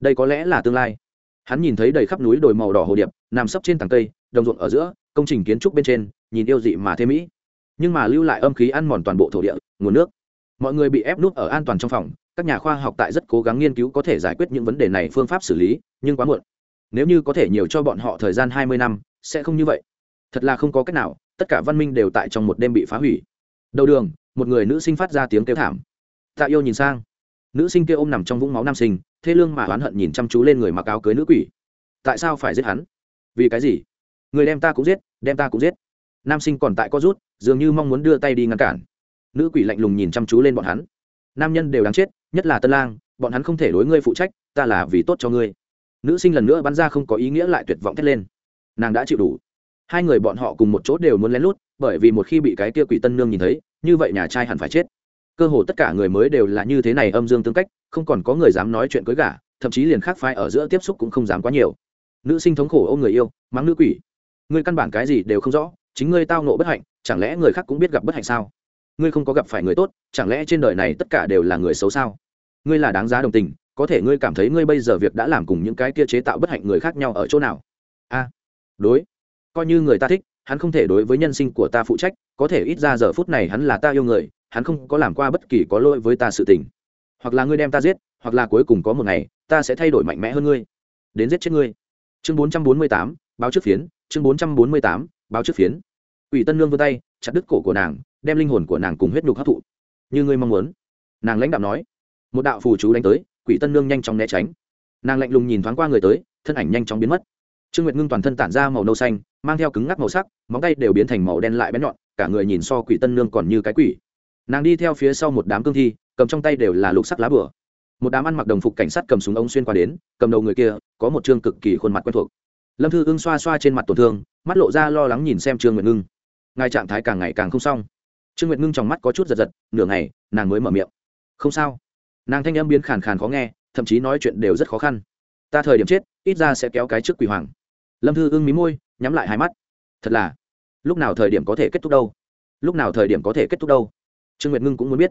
Đây có lẽ là tương lai. Hắn nhìn thấy đầy khắp núi đồi màu đỏ hồ điệp, nằm sấp trên tầng cây, đồng ruộng ở giữa, công trình kiến trúc bên trên, nhìn yêu dị mà thêm mỹ. Nhưng mà lưu lại âm khí ăn mòn toàn bộ thổ địa, nguồn nước mọi người bị ép nút ở an toàn trong phòng, các nhà khoa học tại rất cố gắng nghiên cứu có thể giải quyết những vấn đề này, phương pháp xử lý, nhưng quá muộn. Nếu như có thể nhiều cho bọn họ thời gian hai mươi năm, sẽ không như vậy. Thật là không có cách nào, tất cả văn minh đều tại trong một đêm bị phá hủy. Đầu đường, một người nữ sinh phát ra tiếng kêu thảm. Tạ yêu nhìn sang. Nữ sinh kia ôm nằm trong vũng máu nam sinh, thê lương mà oán hận nhìn chăm chú lên người mặc áo cưới nữ quỷ. Tại sao phải giết hắn? Vì cái gì? Người đem ta cũng giết, đem ta cũng giết. Nam sinh còn tại có rút, dường như mong muốn đưa tay đi ngăn cản nữ quỷ lạnh lùng nhìn chăm chú lên bọn hắn. Nam nhân đều đáng chết, nhất là tân lang, bọn hắn không thể đối ngươi phụ trách, ta là vì tốt cho ngươi. Nữ sinh lần nữa bắn ra không có ý nghĩa lại tuyệt vọng thét lên. Nàng đã chịu đủ. Hai người bọn họ cùng một chỗ đều muốn lén lút, bởi vì một khi bị cái kia quỷ tân nương nhìn thấy, như vậy nhà trai hẳn phải chết. Cơ hồ tất cả người mới đều là như thế này âm dương tương cách, không còn có người dám nói chuyện cưới gả, thậm chí liền khác phái ở giữa tiếp xúc cũng không dám quá nhiều. Nữ sinh thống khổ ôm người yêu, mắng nữ quỷ. Ngươi căn bản cái gì đều không rõ, chính ngươi tao nộ bất hạnh, chẳng lẽ người khác cũng biết gặp bất hạnh sao? Ngươi không có gặp phải người tốt, chẳng lẽ trên đời này tất cả đều là người xấu sao? Ngươi là đáng giá đồng tình, có thể ngươi cảm thấy ngươi bây giờ việc đã làm cùng những cái kia chế tạo bất hạnh người khác nhau ở chỗ nào? A, đối. Coi như người ta thích, hắn không thể đối với nhân sinh của ta phụ trách, có thể ít ra giờ phút này hắn là ta yêu người, hắn không có làm qua bất kỳ có lỗi với ta sự tình. Hoặc là ngươi đem ta giết, hoặc là cuối cùng có một ngày, ta sẽ thay đổi mạnh mẽ hơn ngươi. Đến giết chết ngươi. Chương bốn trăm bốn mươi tám, báo trước phiến, chương bốn trăm bốn mươi tám, báo trước phiến. Ủy tân lương vươn tay, chặt đứt cổ của nàng đem linh hồn của nàng cùng huyết nhục hấp thụ. Như ngươi mong muốn. Nàng lãnh đạo nói. Một đạo phù chú đánh tới, quỷ tân nương nhanh chóng né tránh. Nàng lạnh lùng nhìn thoáng qua người tới, thân ảnh nhanh chóng biến mất. Trương nguyệt ngưng toàn thân tản ra màu nâu xanh, mang theo cứng ngắc màu sắc, móng tay đều biến thành màu đen lại bén nhọn, cả người nhìn so quỷ tân nương còn như cái quỷ. Nàng đi theo phía sau một đám cương thi, cầm trong tay đều là lục sắc lá bửa một đám ăn mặc đồng phục cảnh sát cầm súng ống xuyên qua đến, cầm đầu người kia, có một chương cực kỳ khuôn mặt quen thuộc. Lâm thư ưng xoa xoa trên mặt tổn thương, mắt lộ ra lo lắng nhìn xem trương nguyệt ngưng. Ngài trạng thái càng ngày càng không xong trương nguyệt ngưng trong mắt có chút giật giật nửa ngày nàng mới mở miệng không sao nàng thanh âm biến khàn khàn khó nghe thậm chí nói chuyện đều rất khó khăn ta thời điểm chết ít ra sẽ kéo cái trước quỷ hoàng lâm thư ưng mí môi nhắm lại hai mắt thật là lúc nào thời điểm có thể kết thúc đâu lúc nào thời điểm có thể kết thúc đâu trương nguyệt ngưng cũng muốn biết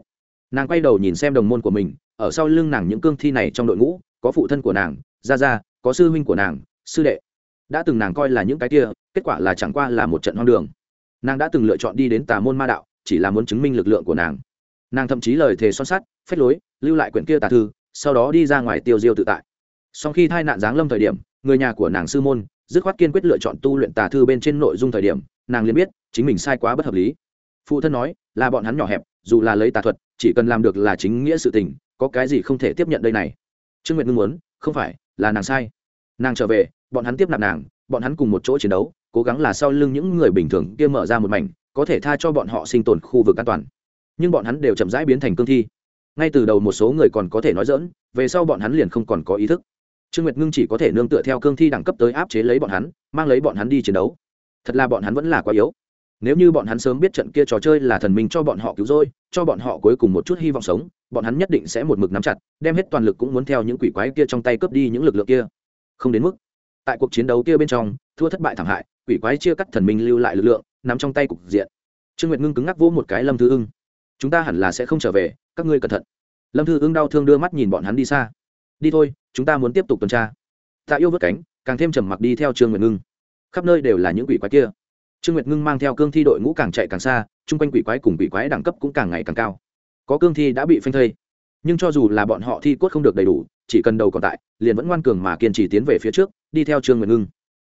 nàng quay đầu nhìn xem đồng môn của mình ở sau lưng nàng những cương thi này trong đội ngũ có phụ thân của nàng gia gia có sư huynh của nàng sư đệ đã từng nàng coi là những cái kia kết quả là chẳng qua là một trận hoang đường nàng đã từng lựa chọn đi đến tà môn ma đạo chỉ là muốn chứng minh lực lượng của nàng. Nàng thậm chí lời thề son sắt phép lối, lưu lại quyển kia tà thư, sau đó đi ra ngoài tiêu diêu tự tại. Sau khi thai nạn giáng lâm thời điểm, người nhà của nàng sư môn, dứt khoát kiên quyết lựa chọn tu luyện tà thư bên trên nội dung thời điểm, nàng liền biết chính mình sai quá bất hợp lý. Phụ thân nói, là bọn hắn nhỏ hẹp, dù là lấy tà thuật, chỉ cần làm được là chính nghĩa sự tình, có cái gì không thể tiếp nhận đây này? Trương nguyệt ngưng muốn, không phải, là nàng sai. Nàng trở về, bọn hắn tiếp nạp nàng, bọn hắn cùng một chỗ chiến đấu, cố gắng là sau lưng những người bình thường kia mở ra một mảnh có thể tha cho bọn họ sinh tồn khu vực an toàn. Nhưng bọn hắn đều chậm rãi biến thành cương thi. Ngay từ đầu một số người còn có thể nói dỡn về sau bọn hắn liền không còn có ý thức. Trương nguyệt ngưng chỉ có thể nương tựa theo cương thi đẳng cấp tới áp chế lấy bọn hắn, mang lấy bọn hắn đi chiến đấu. Thật là bọn hắn vẫn là quá yếu. Nếu như bọn hắn sớm biết trận kia trò chơi là thần minh cho bọn họ cứu rỗi, cho bọn họ cuối cùng một chút hy vọng sống, bọn hắn nhất định sẽ một mực nắm chặt, đem hết toàn lực cũng muốn theo những quỷ quái kia trong tay cướp đi những lực lượng kia. Không đến mức. Tại cuộc chiến đấu kia bên trong, thua thất bại thảm hại, quỷ quái chia cắt thần minh lưu lại lực lượng nắm trong tay cục diện. Trương nguyệt ngưng cứng ngắc vỗ một cái lâm thư ưng. Chúng ta hẳn là sẽ không trở về, các ngươi cẩn thận. Lâm thư ưng đau thương đưa mắt nhìn bọn hắn đi xa. Đi thôi, chúng ta muốn tiếp tục tuần tra. Tạ yêu vớt cánh, càng thêm trầm mặc đi theo trương nguyệt ngưng. Khắp nơi đều là những quỷ quái kia. Trương nguyệt ngưng mang theo cương thi đội ngũ càng chạy càng xa, chung quanh quỷ quái cùng quỷ quái đẳng cấp cũng càng ngày càng cao. Có cương thi đã bị phanh thây. Nhưng cho dù là bọn họ thi cốt không được đầy đủ, chỉ cần đầu còn tại, liền vẫn ngoan cường mà kiên trì tiến về phía trước, đi theo trương nguyệt ngưng.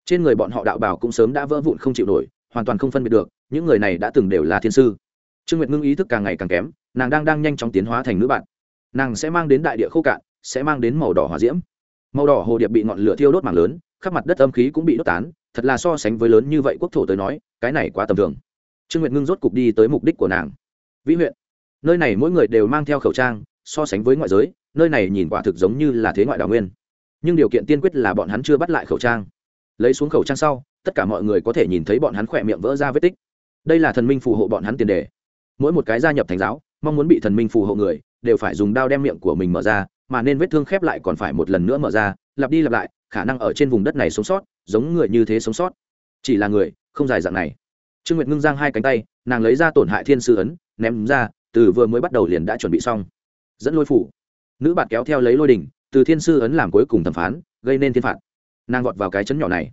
Trên người bọn họ đạo bảo cũng sớm đã vỡ vụn không chịu nổi hoàn toàn không phân biệt được, những người này đã từng đều là thiên sư. Trương nguyệt ngưng ý thức càng ngày càng kém, nàng đang đang nhanh chóng tiến hóa thành nữ bạn. Nàng sẽ mang đến đại địa khô cạn, sẽ mang đến màu đỏ hỏa diễm. Màu đỏ hồ điệp bị ngọn lửa thiêu đốt mảng lớn, khắp mặt đất âm khí cũng bị đốt tán, thật là so sánh với lớn như vậy quốc thổ tới nói, cái này quá tầm thường. Trương nguyệt ngưng rốt cục đi tới mục đích của nàng. Vĩ huyện, nơi này mỗi người đều mang theo khẩu trang, so sánh với ngoại giới, nơi này nhìn quả thực giống như là thế ngoại đào nguyên. Nhưng điều kiện tiên quyết là bọn hắn chưa bắt lại khẩu trang. Lấy xuống khẩu trang sau tất cả mọi người có thể nhìn thấy bọn hắn khỏe miệng vỡ ra vết tích. Đây là thần minh phù hộ bọn hắn tiền đề. Mỗi một cái gia nhập thành giáo, mong muốn bị thần minh phù hộ người, đều phải dùng đao đem miệng của mình mở ra, mà nên vết thương khép lại còn phải một lần nữa mở ra, lặp đi lặp lại, khả năng ở trên vùng đất này sống sót, giống người như thế sống sót. Chỉ là người, không dài dạng này. Trương nguyệt ngưng giang hai cánh tay, nàng lấy ra tổn hại thiên sư ấn, ném ra, từ vừa mới bắt đầu liền đã chuẩn bị xong. Dẫn lôi phủ. Nữ bạt kéo theo lấy lôi đình từ thiên sư ấn làm cuối cùng thẩm phán, gây nên thiên phạt. Nàng vọt vào cái chấn nhỏ này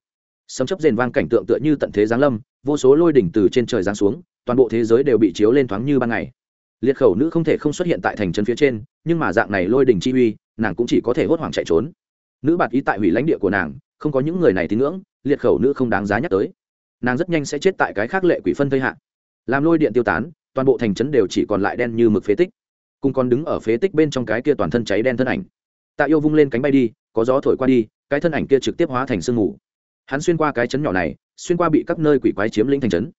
sấm chấp rền vang cảnh tượng tựa như tận thế giáng lâm, vô số lôi đỉnh từ trên trời giáng xuống, toàn bộ thế giới đều bị chiếu lên thoáng như ban ngày. Liệt khẩu nữ không thể không xuất hiện tại thành trấn phía trên, nhưng mà dạng này lôi đỉnh chi uy, nàng cũng chỉ có thể hốt hoảng chạy trốn. Nữ bạt ý tại hủy lãnh địa của nàng, không có những người này tín ngưỡng, liệt khẩu nữ không đáng giá nhắc tới. Nàng rất nhanh sẽ chết tại cái khác lệ quỷ phân thây hạ. Làm lôi điện tiêu tán, toàn bộ thành trấn đều chỉ còn lại đen như mực phế tích. Cùng còn đứng ở phế tích bên trong cái kia toàn thân cháy đen thân ảnh. Tạ yêu vung lên cánh bay đi, có gió thổi qua đi, cái thân ảnh kia trực tiếp hóa thành sương mù hắn xuyên qua cái chấn nhỏ này xuyên qua bị các nơi quỷ quái chiếm lĩnh thành trấn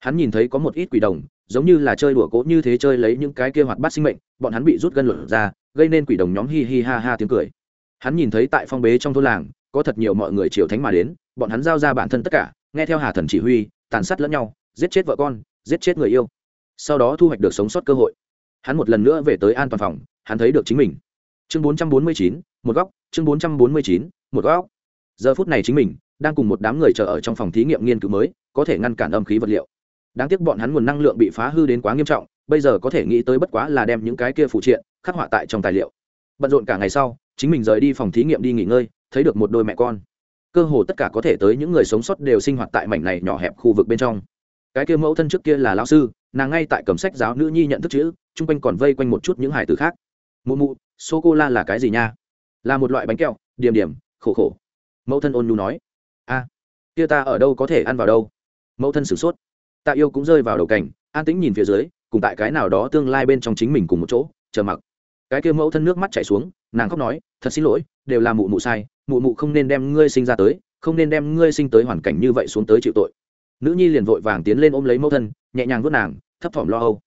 hắn nhìn thấy có một ít quỷ đồng giống như là chơi đùa cỗ như thế chơi lấy những cái kia hoạt bát sinh mệnh bọn hắn bị rút gân luật ra gây nên quỷ đồng nhóm hi hi ha ha tiếng cười. Hắn nhìn thấy tại phong bế trong thôn làng có thật nhiều mọi người triều thánh mà đến bọn hắn giao ra bản thân tất cả nghe theo hà thần chỉ huy tàn sát lẫn nhau giết chết vợ con giết chết người yêu. Sau đó thu hoạch được sống sót cơ hội. Hắn một lần nữa về tới an toàn phòng hắn thấy được chính mình. Chương 449, một góc chương 449, một góc. Giờ phút này chính mình đang cùng một đám người chờ ở trong phòng thí nghiệm nghiên cứu mới, có thể ngăn cản âm khí vật liệu. Đáng tiếc bọn hắn nguồn năng lượng bị phá hư đến quá nghiêm trọng, bây giờ có thể nghĩ tới bất quá là đem những cái kia phụ triện khắc họa tại trong tài liệu. Bận rộn cả ngày sau, chính mình rời đi phòng thí nghiệm đi nghỉ ngơi, thấy được một đôi mẹ con. Cơ hồ tất cả có thể tới những người sống sót đều sinh hoạt tại mảnh này nhỏ hẹp khu vực bên trong. Cái kia mẫu thân trước kia là lão sư, nàng ngay tại cầm sách giáo nữ nhi nhận thức chữ, chung quanh còn vây quanh một chút những hải từ khác. Mụ mụ, sô cô la là cái gì nha? Là một loại bánh kẹo điểm điểm khổ khổ. Mẫu thân ôn nhu nói a, kia ta ở đâu có thể ăn vào đâu. Mẫu thân sửng sốt. Tạ yêu cũng rơi vào đầu cảnh, an tĩnh nhìn phía dưới, cùng tại cái nào đó tương lai bên trong chính mình cùng một chỗ, chờ mặc. Cái kia mẫu thân nước mắt chảy xuống, nàng khóc nói, thật xin lỗi, đều là mụ mụ sai, mụ mụ không nên đem ngươi sinh ra tới, không nên đem ngươi sinh tới hoàn cảnh như vậy xuống tới chịu tội. Nữ nhi liền vội vàng tiến lên ôm lấy mẫu thân, nhẹ nhàng vuốt nàng, thấp thỏm lo âu.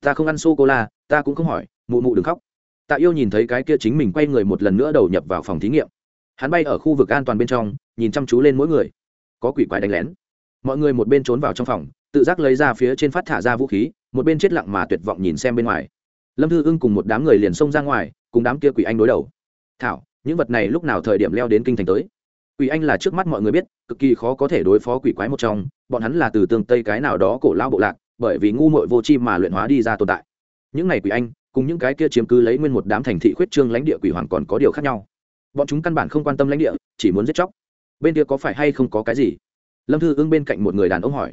Ta không ăn sô cô la ta cũng không hỏi, mụ mụ đừng khóc. Tạ yêu nhìn thấy cái kia chính mình quay người một lần nữa đầu nhập vào phòng thí nghiệm. Hắn bay ở khu vực an toàn bên trong nhìn chăm chú lên mỗi người. Có quỷ quái đánh lén. Mọi người một bên trốn vào trong phòng, tự giác lấy ra phía trên phát thả ra vũ khí, một bên chết lặng mà tuyệt vọng nhìn xem bên ngoài. Lâm thư ưng cùng một đám người liền xông ra ngoài, cùng đám kia quỷ anh đối đầu. Thảo, những vật này lúc nào thời điểm leo đến kinh thành tới? Quỷ anh là trước mắt mọi người biết, cực kỳ khó có thể đối phó quỷ quái một trong, bọn hắn là từ tương tây cái nào đó cổ lao bộ lạc, bởi vì ngu muội vô chi mà luyện hóa đi ra tồn tại. Những này quỷ anh, cùng những cái kia chiếm cứ lấy nguyên một đám thành thị khuyết trương lãnh địa quỷ hoàng còn có điều khác nhau. Bọn chúng căn bản không quan tâm lãnh địa, chỉ muốn giết chóc bên kia có phải hay không có cái gì? Lâm thư ưng bên cạnh một người đàn ông hỏi.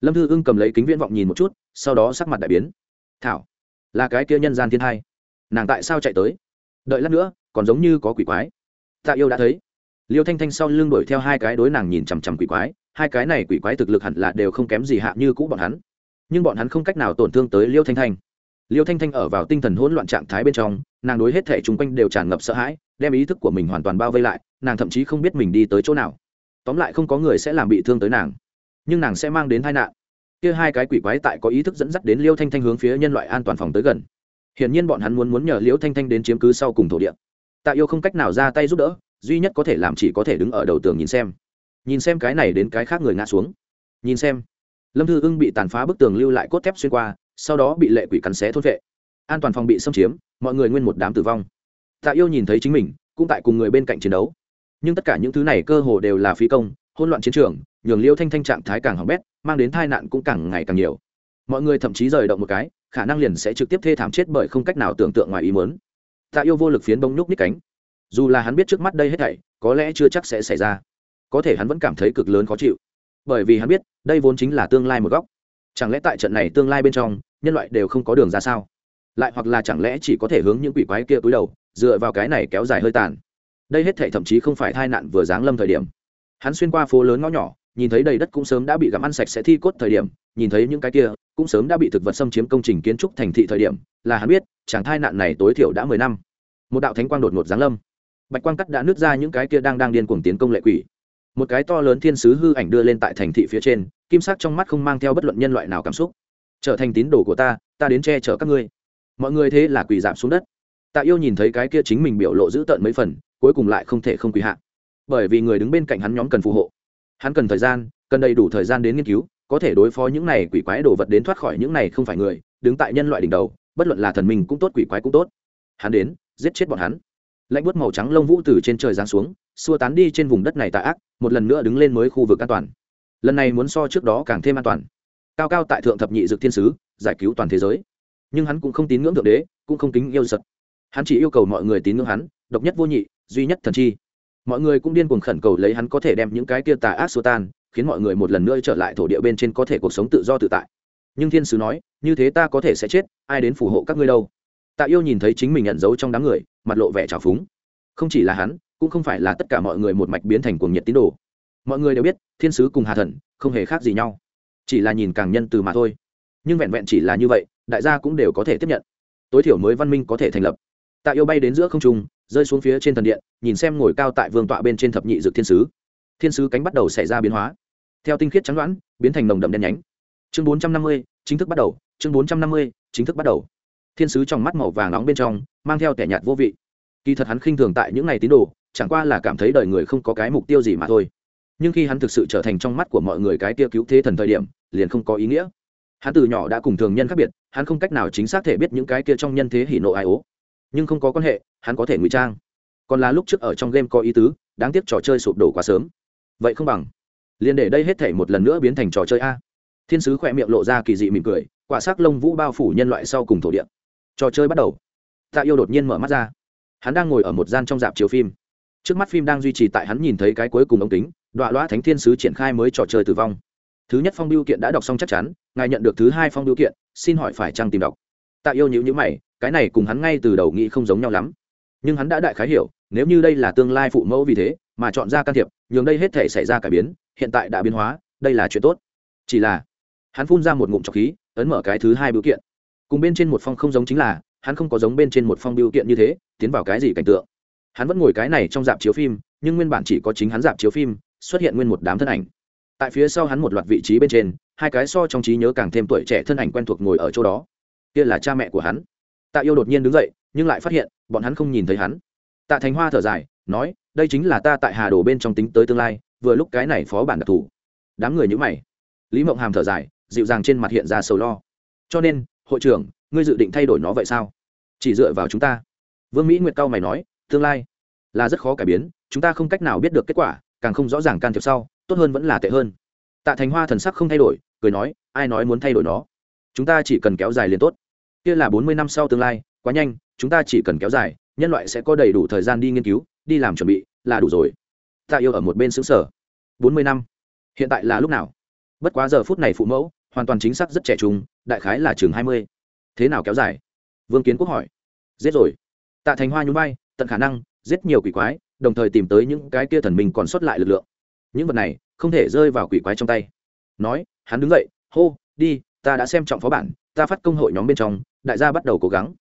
Lâm thư ưng cầm lấy kính viễn vọng nhìn một chút, sau đó sắc mặt đại biến. Thảo, là cái kia nhân gian thiên hai nàng tại sao chạy tới? Đợi lát nữa, còn giống như có quỷ quái. Tạ yêu đã thấy. Liêu thanh thanh sau lưng đuổi theo hai cái đối nàng nhìn chằm chằm quỷ quái, hai cái này quỷ quái thực lực hẳn là đều không kém gì hạ như cũ bọn hắn. Nhưng bọn hắn không cách nào tổn thương tới liêu thanh thanh. Liêu thanh thanh ở vào tinh thần hỗn loạn trạng thái bên trong nàng đối hết thể chung quanh đều tràn ngập sợ hãi, đem ý thức của mình hoàn toàn bao vây lại, nàng thậm chí không biết mình đi tới chỗ nào. Tóm lại không có người sẽ làm bị thương tới nàng, nhưng nàng sẽ mang đến tai nạn. Kia hai cái quỷ quái tại có ý thức dẫn dắt đến liêu thanh thanh hướng phía nhân loại an toàn phòng tới gần. Hiển nhiên bọn hắn muốn muốn nhờ liêu thanh thanh đến chiếm cứ sau cùng thổ địa. Tạ yêu không cách nào ra tay giúp đỡ, duy nhất có thể làm chỉ có thể đứng ở đầu tường nhìn xem. Nhìn xem cái này đến cái khác người ngã xuống. Nhìn xem. Lâm thư ưng bị tàn phá bức tường lưu lại cốt thép xuyên qua, sau đó bị lệ quỷ cắn xé thốt vệ. An toàn phòng bị xâm chiếm mọi người nguyên một đám tử vong. Tạ yêu nhìn thấy chính mình, cũng tại cùng người bên cạnh chiến đấu. Nhưng tất cả những thứ này cơ hồ đều là phi công hôn loạn chiến trường, nhường liêu thanh thanh trạng thái càng hỏng bét, mang đến tai nạn cũng càng ngày càng nhiều. Mọi người thậm chí rời động một cái, khả năng liền sẽ trực tiếp thê thảm chết bởi không cách nào tưởng tượng ngoài ý muốn. Tạ yêu vô lực phiến bông nhúc ních cánh. Dù là hắn biết trước mắt đây hết thảy, có lẽ chưa chắc sẽ xảy ra. Có thể hắn vẫn cảm thấy cực lớn khó chịu. Bởi vì hắn biết, đây vốn chính là tương lai một góc. Chẳng lẽ tại trận này tương lai bên trong, nhân loại đều không có đường ra sao? Lại hoặc là chẳng lẽ chỉ có thể hướng những quỷ quái kia túi đầu, dựa vào cái này kéo dài hơi tàn. Đây hết thể thậm chí không phải tai nạn vừa giáng lâm thời điểm. Hắn xuyên qua phố lớn ngõ nhỏ, nhìn thấy đầy đất cũng sớm đã bị gặm ăn sạch sẽ thi cốt thời điểm, nhìn thấy những cái kia cũng sớm đã bị thực vật xâm chiếm công trình kiến trúc thành thị thời điểm, là hắn biết chẳng thai nạn này tối thiểu đã mười năm. Một đạo thánh quang đột ngột giáng lâm. Bạch quang cắt đã nứt ra những cái kia đang đang điên cuồng tiến công lệ quỷ. Một cái to lớn thiên sứ hư ảnh đưa lên tại thành thị phía trên, kim sắc trong mắt không mang theo bất luận nhân loại nào cảm xúc. Trở thành tín đồ của ta ta đến che chở các ngươi mọi người thế là quỳ giảm xuống đất. Tạ yêu nhìn thấy cái kia chính mình biểu lộ dữ tợn mấy phần, cuối cùng lại không thể không quỳ hạ. Bởi vì người đứng bên cạnh hắn nhóm cần phù hộ. Hắn cần thời gian, cần đầy đủ thời gian đến nghiên cứu, có thể đối phó những này quỷ quái đồ vật đến thoát khỏi những này không phải người, đứng tại nhân loại đỉnh đầu, bất luận là thần minh cũng tốt, quỷ quái cũng tốt. Hắn đến, giết chết bọn hắn. Lạnh bút màu trắng lông vũ từ trên trời giáng xuống, xua tán đi trên vùng đất này tạ ác, một lần nữa đứng lên mới khu vực an toàn. Lần này muốn so trước đó càng thêm an toàn. Cao cao tại thượng thập nhị dực thiên sứ, giải cứu toàn thế giới nhưng hắn cũng không tín ngưỡng thượng đế, cũng không kính yêu sật. Hắn chỉ yêu cầu mọi người tín ngưỡng hắn, độc nhất vô nhị, duy nhất thần chi. Mọi người cũng điên cuồng khẩn cầu lấy hắn có thể đem những cái kia tà ác xua tan, khiến mọi người một lần nữa trở lại thổ địa bên trên có thể cuộc sống tự do tự tại. Nhưng thiên sứ nói, như thế ta có thể sẽ chết, ai đến phù hộ các ngươi đâu? Tạ yêu nhìn thấy chính mình nhận dấu trong đám người, mặt lộ vẻ trào phúng. Không chỉ là hắn, cũng không phải là tất cả mọi người một mạch biến thành cuồng nhiệt tín đồ. Mọi người đều biết, thiên sứ cùng hà thần không hề khác gì nhau. Chỉ là nhìn càng nhân từ mà thôi. Nhưng vẹn vẹn chỉ là như vậy đại gia cũng đều có thể tiếp nhận. Tối thiểu mới văn minh có thể thành lập. Tạ yêu bay đến giữa không trung rơi xuống phía trên thần điện nhìn xem ngồi cao tại vương tọa bên trên thập nhị dược thiên sứ. Thiên sứ cánh bắt đầu xảy ra biến hóa. Theo tinh khiết trắng loãng, biến thành nồng đậm đen nhánh. Chương bốn trăm năm mươi chính thức bắt đầu. Chương bốn trăm năm mươi chính thức bắt đầu. Thiên sứ trong mắt màu vàng nóng bên trong mang theo kẻ nhạt vô vị. Kỳ thật hắn khinh thường tại những ngày tín đồ chẳng qua là cảm thấy đời người không có cái mục tiêu gì mà thôi. Nhưng khi hắn thực sự trở thành trong mắt của mọi người cái tiêu cứu thế thần thời điểm liền không có ý nghĩa hắn từ nhỏ đã cùng thường nhân khác biệt, hắn không cách nào chính xác thể biết những cái kia trong nhân thế hỉ nộ ai ố. Nhưng không có quan hệ, hắn có thể ngụy trang. Còn là lúc trước ở trong game có ý tứ, đáng tiếc trò chơi sụp đổ quá sớm. Vậy không bằng, liền để đây hết thể một lần nữa biến thành trò chơi a. Thiên sứ khỏe miệng lộ ra kỳ dị mỉm cười, quả sắc lông vũ bao phủ nhân loại sau cùng thổ địa. Trò chơi bắt đầu. Tạ yêu đột nhiên mở mắt ra. Hắn đang ngồi ở một gian trong dạp chiếu phim. Trước mắt phim đang duy trì tại hắn nhìn thấy cái cuối cùng ống kính đoạn loa thánh thiên sứ triển khai mới trò chơi tử vong thứ nhất phong biêu kiện đã đọc xong chắc chắn, ngài nhận được thứ hai phong biêu kiện, xin hỏi phải chăng tìm đọc. Tạ yêu nhữ nhữ mày, cái này cùng hắn ngay từ đầu nghĩ không giống nhau lắm. Nhưng hắn đã đại khái hiểu, nếu như đây là tương lai phụ mẫu vì thế, mà chọn ra can thiệp, nhường đây hết thể xảy ra cải biến, hiện tại đã biến hóa, đây là chuyện tốt. Chỉ là, hắn phun ra một ngụm trọc khí, ấn mở cái thứ hai biểu kiện. Cùng bên trên một phong không giống chính là, hắn không có giống bên trên một phong biểu kiện như thế, tiến vào cái gì cảnh tượng. Hắn vẫn ngồi cái này trong dạp chiếu phim, nhưng nguyên bản chỉ có chính hắn dạp chiếu phim, xuất hiện nguyên một đám thân ảnh tại phía sau hắn một loạt vị trí bên trên, hai cái so trong trí nhớ càng thêm tuổi trẻ thân ảnh quen thuộc ngồi ở chỗ đó. Kia là cha mẹ của hắn. Tạ yêu đột nhiên đứng dậy, nhưng lại phát hiện, bọn hắn không nhìn thấy hắn. Tạ thành hoa thở dài, nói, đây chính là ta tại hà đồ bên trong tính tới tương lai, vừa lúc cái này phó bản đặc thù. Đám người nhữ mày. Lý mộng hàm thở dài, dịu dàng trên mặt hiện ra sầu lo. Cho nên, hội trưởng, ngươi dự định thay đổi nó vậy sao? Chỉ dựa vào chúng ta. Vương mỹ nguyệt cao mày nói, tương lai là rất khó cải biến, chúng ta không cách nào biết được kết quả, càng không rõ ràng can thiệp sau tốt hơn vẫn là tệ hơn. Tạ thành hoa thần sắc không thay đổi, cười nói, ai nói muốn thay đổi nó? Chúng ta chỉ cần kéo dài liền tốt. Kia là bốn mươi năm sau tương lai, quá nhanh, chúng ta chỉ cần kéo dài, nhân loại sẽ có đầy đủ thời gian đi nghiên cứu, đi làm chuẩn bị, là đủ rồi. Tạ yêu ở một bên xứ sở bốn mươi năm? Hiện tại là lúc nào? Bất quá giờ phút này phụ mẫu, hoàn toàn chính xác rất trẻ trung, đại khái là chừng hai mươi. Thế nào kéo dài? Vương kiến quốc hỏi. Giết rồi. Tạ thành hoa nhún bay tận khả năng, giết nhiều quỷ quái, đồng thời tìm tới những cái kia thần minh còn sót lại lực lượng những vật này không thể rơi vào quỷ quái trong tay. Nói, hắn đứng dậy, hô, đi, ta đã xem trọng phó bản, ta phát công hội nhóm bên trong, đại gia bắt đầu cố gắng.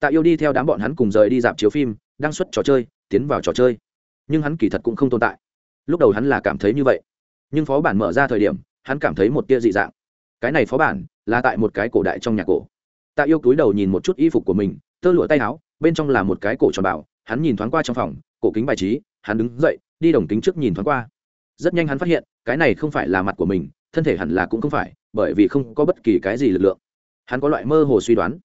Tạ yêu đi theo đám bọn hắn cùng rời đi dạp chiếu phim đăng xuất trò chơi, tiến vào trò chơi. Nhưng hắn kỳ thật cũng không tồn tại. Lúc đầu hắn là cảm thấy như vậy. Nhưng phó bản mở ra thời điểm, hắn cảm thấy một tia dị dạng. Cái này phó bản là tại một cái cổ đại trong nhà cổ. Tạ yêu cúi đầu nhìn một chút y phục của mình, tơ lụa tay áo, bên trong là một cái cổ tròn bảo, hắn nhìn thoáng qua trong phòng, cổ kính bài trí, hắn đứng dậy, đi đồng kính trước nhìn thoáng qua rất nhanh hắn phát hiện, cái này không phải là mặt của mình, thân thể hẳn là cũng không phải, bởi vì không có bất kỳ cái gì lực lượng. Hắn có loại mơ hồ suy đoán.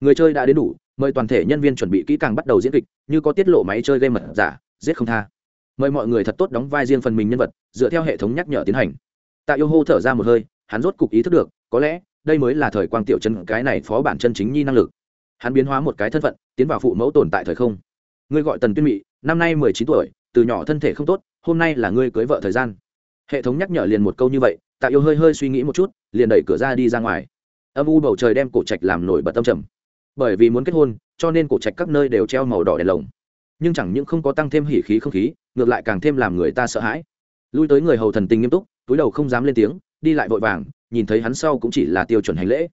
Người chơi đã đến đủ, mời toàn thể nhân viên chuẩn bị kỹ càng bắt đầu diễn kịch, như có tiết lộ máy chơi game mật giả, giết không tha. Mời mọi người thật tốt đóng vai riêng phần mình nhân vật, dựa theo hệ thống nhắc nhở tiến hành. Tạ yêu hô thở ra một hơi, hắn rốt cục ý thức được, có lẽ, đây mới là thời quang tiểu chân, cái này phó bản chân chính nhi năng lực. Hắn biến hóa một cái thân phận, tiến vào phụ mẫu tồn tại thời không. Ngươi gọi tần tuyên mị, năm nay mười chín tuổi từ nhỏ thân thể không tốt, hôm nay là ngươi cưới vợ thời gian. Hệ thống nhắc nhở liền một câu như vậy, tạ yêu hơi hơi suy nghĩ một chút, liền đẩy cửa ra đi ra ngoài. Âm u bầu trời đem cổ trạch làm nổi bật tâm trầm. Bởi vì muốn kết hôn, cho nên cổ trạch các nơi đều treo màu đỏ đèn lồng. Nhưng chẳng những không có tăng thêm hỉ khí không khí, ngược lại càng thêm làm người ta sợ hãi. Lui tới người hầu thần tình nghiêm túc, túi đầu không dám lên tiếng, đi lại vội vàng, nhìn thấy hắn sau cũng chỉ là tiêu chuẩn hành lễ.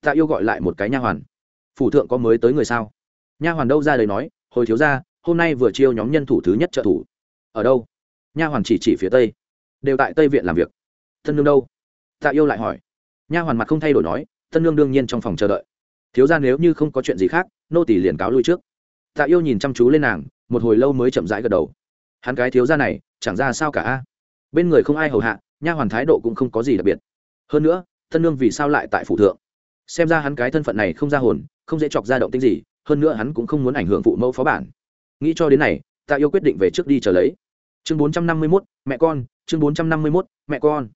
Tạ yêu gọi lại một cái nha hoàn. Phủ thượng có mới tới người sao? Nha hoàn đâu ra đời nói, hồi thiếu ra hôm nay vừa chiêu nhóm nhân thủ thứ nhất trợ thủ. Ở đâu? Nha hoàn chỉ chỉ phía tây. Đều tại tây viện làm việc. Thân nương đâu? Tạ yêu lại hỏi. Nha hoàn mặt không thay đổi nói, thân nương đương nhiên trong phòng chờ đợi. Thiếu ra nếu như không có chuyện gì khác, nô tỷ liền cáo lui trước. Tạ yêu nhìn chăm chú lên nàng, một hồi lâu mới chậm rãi gật đầu. Hắn cái thiếu ra này, chẳng ra sao cả a. Bên người không ai hầu hạ, nha hoàn thái độ cũng không có gì đặc biệt. Hơn nữa, thân nương vì sao lại tại phủ thượng? Xem ra hắn cái thân phận này không ra hồn, không dễ chọc ra động tính gì, hơn nữa hắn cũng không muốn ảnh hưởng phụ mẫu phó bản nghĩ cho đến này tạ yêu quyết định về trước đi chờ lấy. Chương bốn trăm năm mươi mốt, mẹ con, chương bốn trăm năm mươi mốt, mẹ con.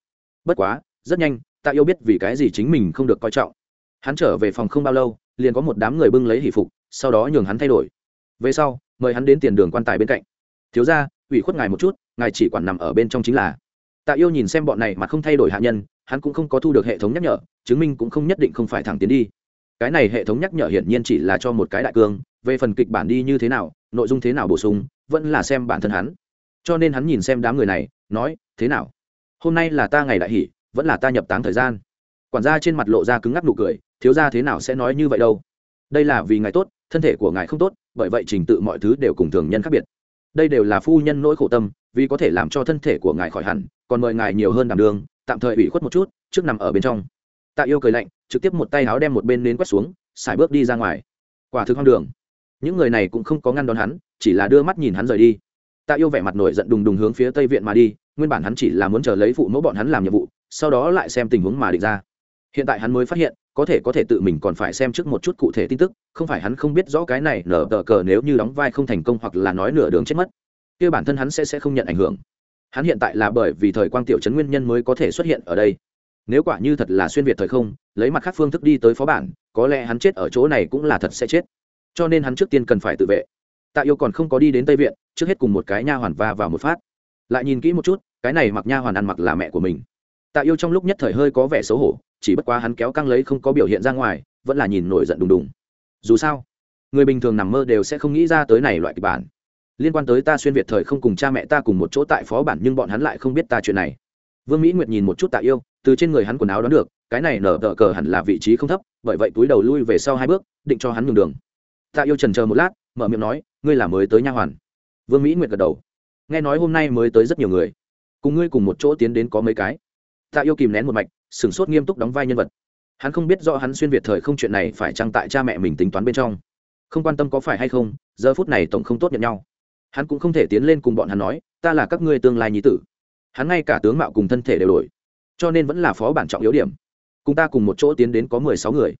Bất quá, rất nhanh tạ yêu biết vì cái gì chính mình không được coi trọng. Hắn trở về phòng không bao lâu, liền có một đám người bưng lấy hỷ phục, sau đó nhường hắn thay đổi. Về sau, mời hắn đến tiền đường quan tài bên cạnh. Thiếu ra ủy khuất ngài một chút, ngài chỉ quản nằm ở bên trong chính là. Tạ yêu nhìn xem bọn này mà không thay đổi hạ nhân, hắn cũng không có thu được hệ thống nhắc nhở, chứng minh cũng không nhất định không phải thẳng tiến đi. Cái này hệ thống nhắc nhở hiển nhiên chỉ là cho một cái đại cương, về phần kịch bản đi như thế nào nội dung thế nào bổ sung, vẫn là xem bản thân hắn. Cho nên hắn nhìn xem đám người này, nói, thế nào? Hôm nay là ta ngày đại hỷ, vẫn là ta nhập táng thời gian. Quản gia trên mặt lộ ra cứng ngắc nụ cười, thiếu ra thế nào sẽ nói như vậy đâu? Đây là vì ngài tốt, thân thể của ngài không tốt, bởi vậy trình tự mọi thứ đều cùng thường nhân khác biệt. Đây đều là phu nhân nỗi khổ tâm, vì có thể làm cho thân thể của ngài khỏi hẳn, còn mời ngài nhiều hơn đảm đường tạm thời ủy khuất một chút, trước nằm ở bên trong. Tạ yêu cười lạnh, trực tiếp một tay áo đem một bên nến quét xuống, xài bước đi ra ngoài. Quả thực hoang đường những người này cũng không có ngăn đón hắn, chỉ là đưa mắt nhìn hắn rời đi. Tạ yêu vẻ mặt nổi giận đùng đùng hướng phía tây viện mà đi, nguyên bản hắn chỉ là muốn chờ lấy phụ mẫu bọn hắn làm nhiệm vụ, sau đó lại xem tình huống mà định ra. Hiện tại hắn mới phát hiện, có thể có thể tự mình còn phải xem trước một chút cụ thể tin tức, không phải hắn không biết rõ cái này nở tờ cờ nếu như đóng vai không thành công hoặc là nói nửa đường chết mất. Kia bản thân hắn sẽ sẽ không nhận ảnh hưởng. Hắn hiện tại là bởi vì thời quang tiểu chấn nguyên nhân mới có thể xuất hiện ở đây. Nếu quả như thật là xuyên việt thời không, lấy mặt khác phương thức đi tới phó bản, có lẽ hắn chết ở chỗ này cũng là thật sẽ chết cho nên hắn trước tiên cần phải tự vệ. Tạ yêu còn không có đi đến tây viện, trước hết cùng một cái nha hoàn va vào một phát. Lại nhìn kỹ một chút, cái này mặc nha hoàn ăn mặc là mẹ của mình. Tạ yêu trong lúc nhất thời hơi có vẻ xấu hổ, chỉ bất quá hắn kéo căng lấy không có biểu hiện ra ngoài, vẫn là nhìn nổi giận đùng đùng. Dù sao, người bình thường nằm mơ đều sẽ không nghĩ ra tới này loại kịch bản. Liên quan tới ta xuyên việt thời không cùng cha mẹ ta cùng một chỗ tại phó bản nhưng bọn hắn lại không biết ta chuyện này. Vương mỹ nguyệt nhìn một chút tạ yêu, từ trên người hắn quần áo đoán được, cái này nở tờ cờ hẳn là vị trí không thấp, bởi vậy túi đầu lui về sau hai bước, định cho hắn nhường đường tạ yêu trần chờ một lát, mở miệng nói, ngươi là mới tới nha hoàn. Vương mỹ nguyệt gật đầu. Nghe nói hôm nay mới tới rất nhiều người. Cùng ngươi cùng một chỗ tiến đến có mấy cái. Tạ yêu kìm nén một mạch, sửng sốt nghiêm túc đóng vai nhân vật. Hắn không biết rõ hắn xuyên việt thời không chuyện này phải chăng tại cha mẹ mình tính toán bên trong. Không quan tâm có phải hay không, giờ phút này tổng không tốt nhận nhau. Hắn cũng không thể tiến lên cùng bọn hắn nói, ta là các ngươi tương lai nhí tử. Hắn ngay cả tướng mạo cùng thân thể đều đổi, cho nên vẫn là phó bản trọng yếu điểm. Cùng ta cùng một chỗ tiến đến có mười sáu người.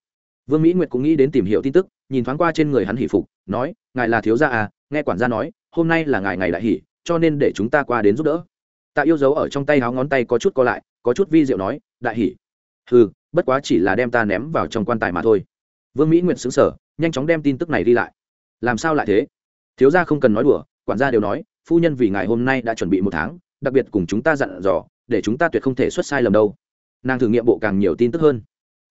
Vương mỹ nguyệt cũng nghĩ đến tìm hiểu tin tức nhìn thoáng qua trên người hắn hỷ phục, nói, ngài là thiếu gia à nghe quản gia nói, hôm nay là ngài ngày đại hỷ, cho nên để chúng ta qua đến giúp đỡ. Tạ yêu dấu ở trong tay háo ngón tay có chút co lại, có chút vi diệu nói, đại hỷ? Ừ bất quá chỉ là đem ta ném vào trong quan tài mà thôi. Vương mỹ nguyệt xứng sở nhanh chóng đem tin tức này đi lại. Làm sao lại thế? Thiếu gia không cần nói đùa, quản gia đều nói, phu nhân vì ngài hôm nay đã chuẩn bị một tháng, đặc biệt cùng chúng ta dặn dò, để chúng ta tuyệt không thể xuất sai lầm đâu. Nàng thử nghiệm bộ càng nhiều tin tức hơn.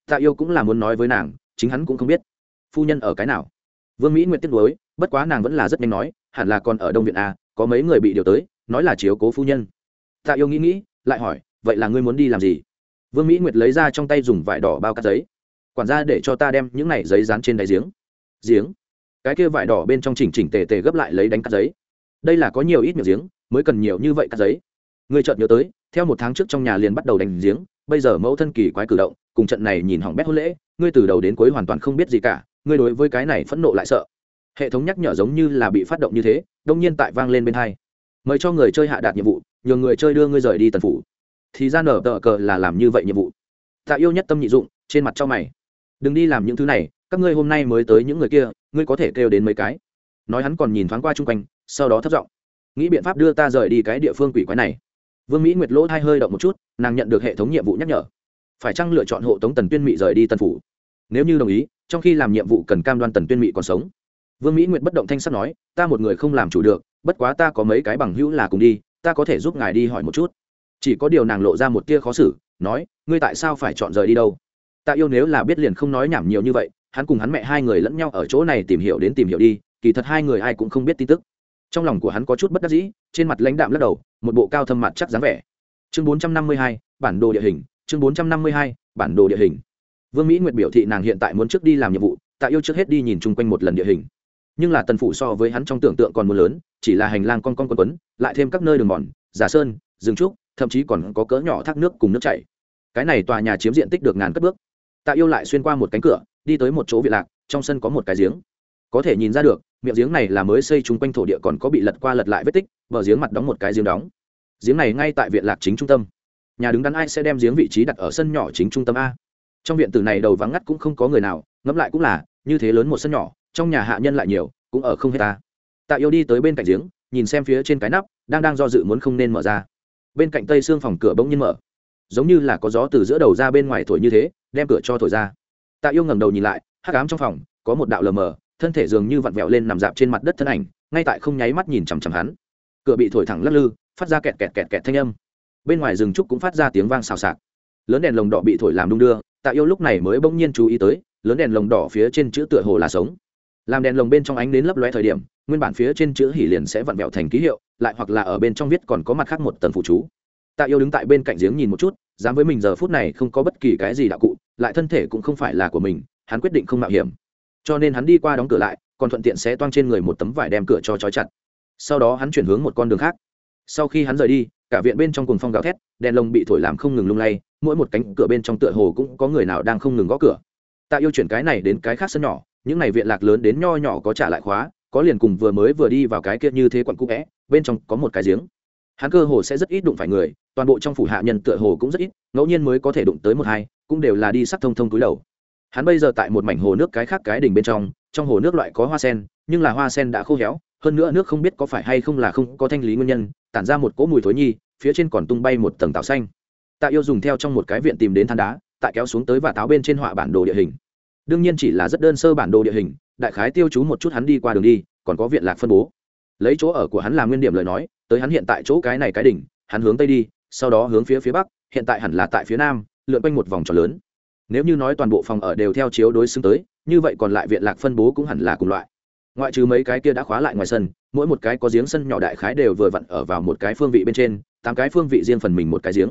Tạ yêu cũng là muốn nói với nàng, chính hắn cũng không biết phu nhân ở cái nào? Vương mỹ nguyệt tiếc nuối, bất quá nàng vẫn là rất nhanh nói, hẳn là còn ở đông viện a có mấy người bị điều tới, nói là chiếu cố phu nhân. Tạ yêu nghĩ nghĩ, lại hỏi, vậy là ngươi muốn đi làm gì? Vương mỹ nguyệt lấy ra trong tay dùng vải đỏ bao cắt giấy. Quản gia để cho ta đem những này giấy dán trên đáy giếng. Giếng? Cái kia vải đỏ bên trong chỉnh chỉnh tề tề gấp lại lấy đánh cắt giấy. Đây là có nhiều ít miệng giếng, mới cần nhiều như vậy cắt giấy. Ngươi chợt nhớ tới, theo một tháng trước trong nhà liền bắt đầu đánh giếng, bây giờ mẫu thân kỳ quái cử động, cùng trận này nhìn hỏng bét hôn lễ, ngươi từ đầu đến cuối hoàn toàn không biết gì cả ngươi đối với cái này phẫn nộ lại sợ. Hệ thống nhắc nhở giống như là bị phát động như thế, đông nhiên tại vang lên bên hai. Mời cho người chơi hạ đạt nhiệm vụ, nhờ người chơi đưa ngươi rời đi tần phủ. Thì ra nở tờ cờ là làm như vậy nhiệm vụ. Tạ yêu nhất tâm nhị dụng, trên mặt cho mày. Đừng đi làm những thứ này, các ngươi hôm nay mới tới những người kia, ngươi có thể kêu đến mấy cái. Nói hắn còn nhìn thoáng qua chung quanh, sau đó thất giọng. Nghĩ biện pháp đưa ta rời đi cái địa phương quỷ quái này. Vương mỹ nguyệt lỗ hai hơi động một chút, nàng nhận được hệ thống nhiệm vụ nhắc nhở. Phải chăng lựa chọn hộ tống tần tuyên mỹ rời đi tần phủ? Nếu như đồng ý trong khi làm nhiệm vụ cần cam đoan tần tuyên mị còn sống. Vương mỹ Nguyệt bất động thanh sắt nói, ta một người không làm chủ được, bất quá ta có mấy cái bằng hữu là cùng đi, ta có thể giúp ngài đi hỏi một chút. Chỉ có điều nàng lộ ra một tia khó xử, nói, ngươi tại sao phải chọn rời đi đâu? Tạ yêu nếu là biết liền không nói nhảm nhiều như vậy, hắn cùng hắn mẹ hai người lẫn nhau ở chỗ này tìm hiểu đến tìm hiểu đi, kỳ thật hai người ai cũng không biết tin tức. Trong lòng của hắn có chút bất đắc dĩ, trên mặt lãnh đạm lắc đầu, một bộ cao thâm mặt chắc dáng vẻ. Chương bốn trăm năm mươi hai, bản đồ địa hình, chương bốn trăm năm mươi hai, bản đồ địa hình vương mỹ nguyệt biểu thị nàng hiện tại muốn trước đi làm nhiệm vụ, tạ yêu trước hết đi nhìn chung quanh một lần địa hình. Nhưng là tần phủ so với hắn trong tưởng tượng còn muốn lớn, chỉ là hành lang con con quấn quấn, lại thêm các nơi đường mòn, giả sơn, rừng trúc, thậm chí còn có cỡ nhỏ thác nước cùng nước chảy. Cái này tòa nhà chiếm diện tích được ngàn cất bước. Tạ yêu lại xuyên qua một cánh cửa, đi tới một chỗ viện lạc, trong sân có một cái giếng. Có thể nhìn ra được, miệng giếng này là mới xây chung quanh thổ địa còn có bị lật qua lật lại vết tích, bờ giếng mặt đóng một cái giếng đóng. Giếng này ngay tại viện lạc chính trung tâm. Nhà đứng đắn ai sẽ đem giếng vị trí đặt ở sân nhỏ chính trung tâm a? Trong viện tử này đầu vắng ngắt cũng không có người nào, ngẫm lại cũng là, như thế lớn một sân nhỏ, trong nhà hạ nhân lại nhiều, cũng ở không hết ta. Tạ yêu đi tới bên cạnh giếng, nhìn xem phía trên cái nắp, đang đang do dự muốn không nên mở ra. Bên cạnh tây xương phòng cửa bỗng nhiên mở. Giống như là có gió từ giữa đầu ra bên ngoài thổi như thế, đem cửa cho thổi ra. Tạ yêu ngẩng đầu nhìn lại, hắc ám trong phòng, có một đạo lờ mờ, thân thể dường như vặn vẹo lên nằm dạp trên mặt đất thân ảnh, ngay tại không nháy mắt nhìn chằm chằm hắn. Cửa bị thổi thẳng lắc lư, phát ra kẹt kẹt kẹt kẹt thanh âm. Bên ngoài rừng trúc cũng phát ra tiếng vang xào xạc. Lớn đèn lồng đỏ bị thổi làm đung đưa tạ yêu lúc này mới bỗng nhiên chú ý tới, lớn đèn lồng đỏ phía trên chữ tựa hồ là sống. Làm đèn lồng bên trong ánh đến lấp lóe thời điểm, nguyên bản phía trên chữ hỉ liền sẽ vặn vẹo thành ký hiệu, lại hoặc là ở bên trong viết còn có mặt khác một tần phụ chú. Tạ yêu đứng tại bên cạnh giếng nhìn một chút, dám với mình giờ phút này không có bất kỳ cái gì đạo cụ, lại thân thể cũng không phải là của mình, hắn quyết định không mạo hiểm. Cho nên hắn đi qua đóng cửa lại, còn thuận tiện sẽ toang trên người một tấm vải đem cửa cho trói chặt. Sau đó hắn chuyển hướng một con đường khác. Sau khi hắn rời đi cả viện bên trong cùng phong gào thét, đèn lồng bị thổi làm không ngừng lung lay, mỗi một cánh cửa bên trong tựa hồ cũng có người nào đang không ngừng gõ cửa. Tạ yêu chuyển cái này đến cái khác sân nhỏ, những này viện lạc lớn đến nho nhỏ có trả lại khóa, có liền cùng vừa mới vừa đi vào cái kia như thế quặn cũ vẽ, bên trong có một cái giếng. Hắn cơ hồ sẽ rất ít đụng phải người, toàn bộ trong phủ hạ nhân tựa hồ cũng rất ít, ngẫu nhiên mới có thể đụng tới một hai, cũng đều là đi sắc thông thông túi đầu. Hắn bây giờ tại một mảnh hồ nước cái khác cái đỉnh bên trong trong hồ nước loại có hoa sen, nhưng là hoa sen đã khô héo hơn nữa nước không biết có phải hay không là không có thanh lý nguyên nhân, tản ra một cỗ mùi thối nhi, phía trên còn tung bay một tầng tảo xanh. Tạ yêu dùng theo trong một cái viện tìm đến than đá, tại kéo xuống tới và táo bên trên họa bản đồ địa hình. Đương nhiên chỉ là rất đơn sơ bản đồ địa hình, đại khái tiêu chú một chút hắn đi qua đường đi, còn có viện lạc phân bố. Lấy chỗ ở của hắn làm nguyên điểm lời nói, tới hắn hiện tại chỗ cái này cái đỉnh, hắn hướng tây đi, sau đó hướng phía phía bắc, hiện tại hẳn là tại phía nam, lượn quanh một vòng tròn lớn. Nếu như nói toàn bộ phòng ở đều theo chiếu đối xứng tới, như vậy còn lại viện lạc phân bố cũng hẳn là cùng loại ngoại trừ mấy cái kia đã khóa lại ngoài sân, mỗi một cái có giếng sân nhỏ đại khái đều vừa vặn ở vào một cái phương vị bên trên, tám cái phương vị riêng phần mình một cái giếng.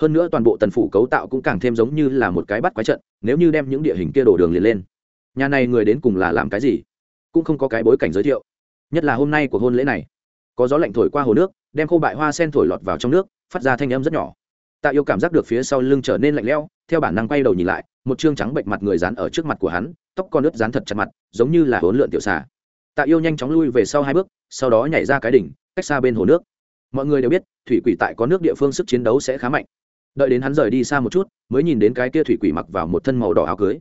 Hơn nữa toàn bộ tần phủ cấu tạo cũng càng thêm giống như là một cái bắt quái trận, nếu như đem những địa hình kia đổ đường liền lên. Nhà này người đến cùng là làm cái gì? Cũng không có cái bối cảnh giới thiệu. Nhất là hôm nay của hôn lễ này. Có gió lạnh thổi qua hồ nước, đem khô bại hoa sen thổi lọt vào trong nước, phát ra thanh âm rất nhỏ. Tạ yêu cảm giác được phía sau lưng trở nên lạnh lẽo, theo bản năng quay đầu nhìn lại, một chương trắng bệnh mặt người dán ở trước mặt của hắn tóc con ướt dán thật chặt mặt, giống như là hỗn lượn tiểu xà. Tạ yêu nhanh chóng lui về sau hai bước, sau đó nhảy ra cái đỉnh, cách xa bên hồ nước. Mọi người đều biết, thủy quỷ tại có nước địa phương sức chiến đấu sẽ khá mạnh. Đợi đến hắn rời đi xa một chút, mới nhìn đến cái kia thủy quỷ mặc vào một thân màu đỏ áo cưới.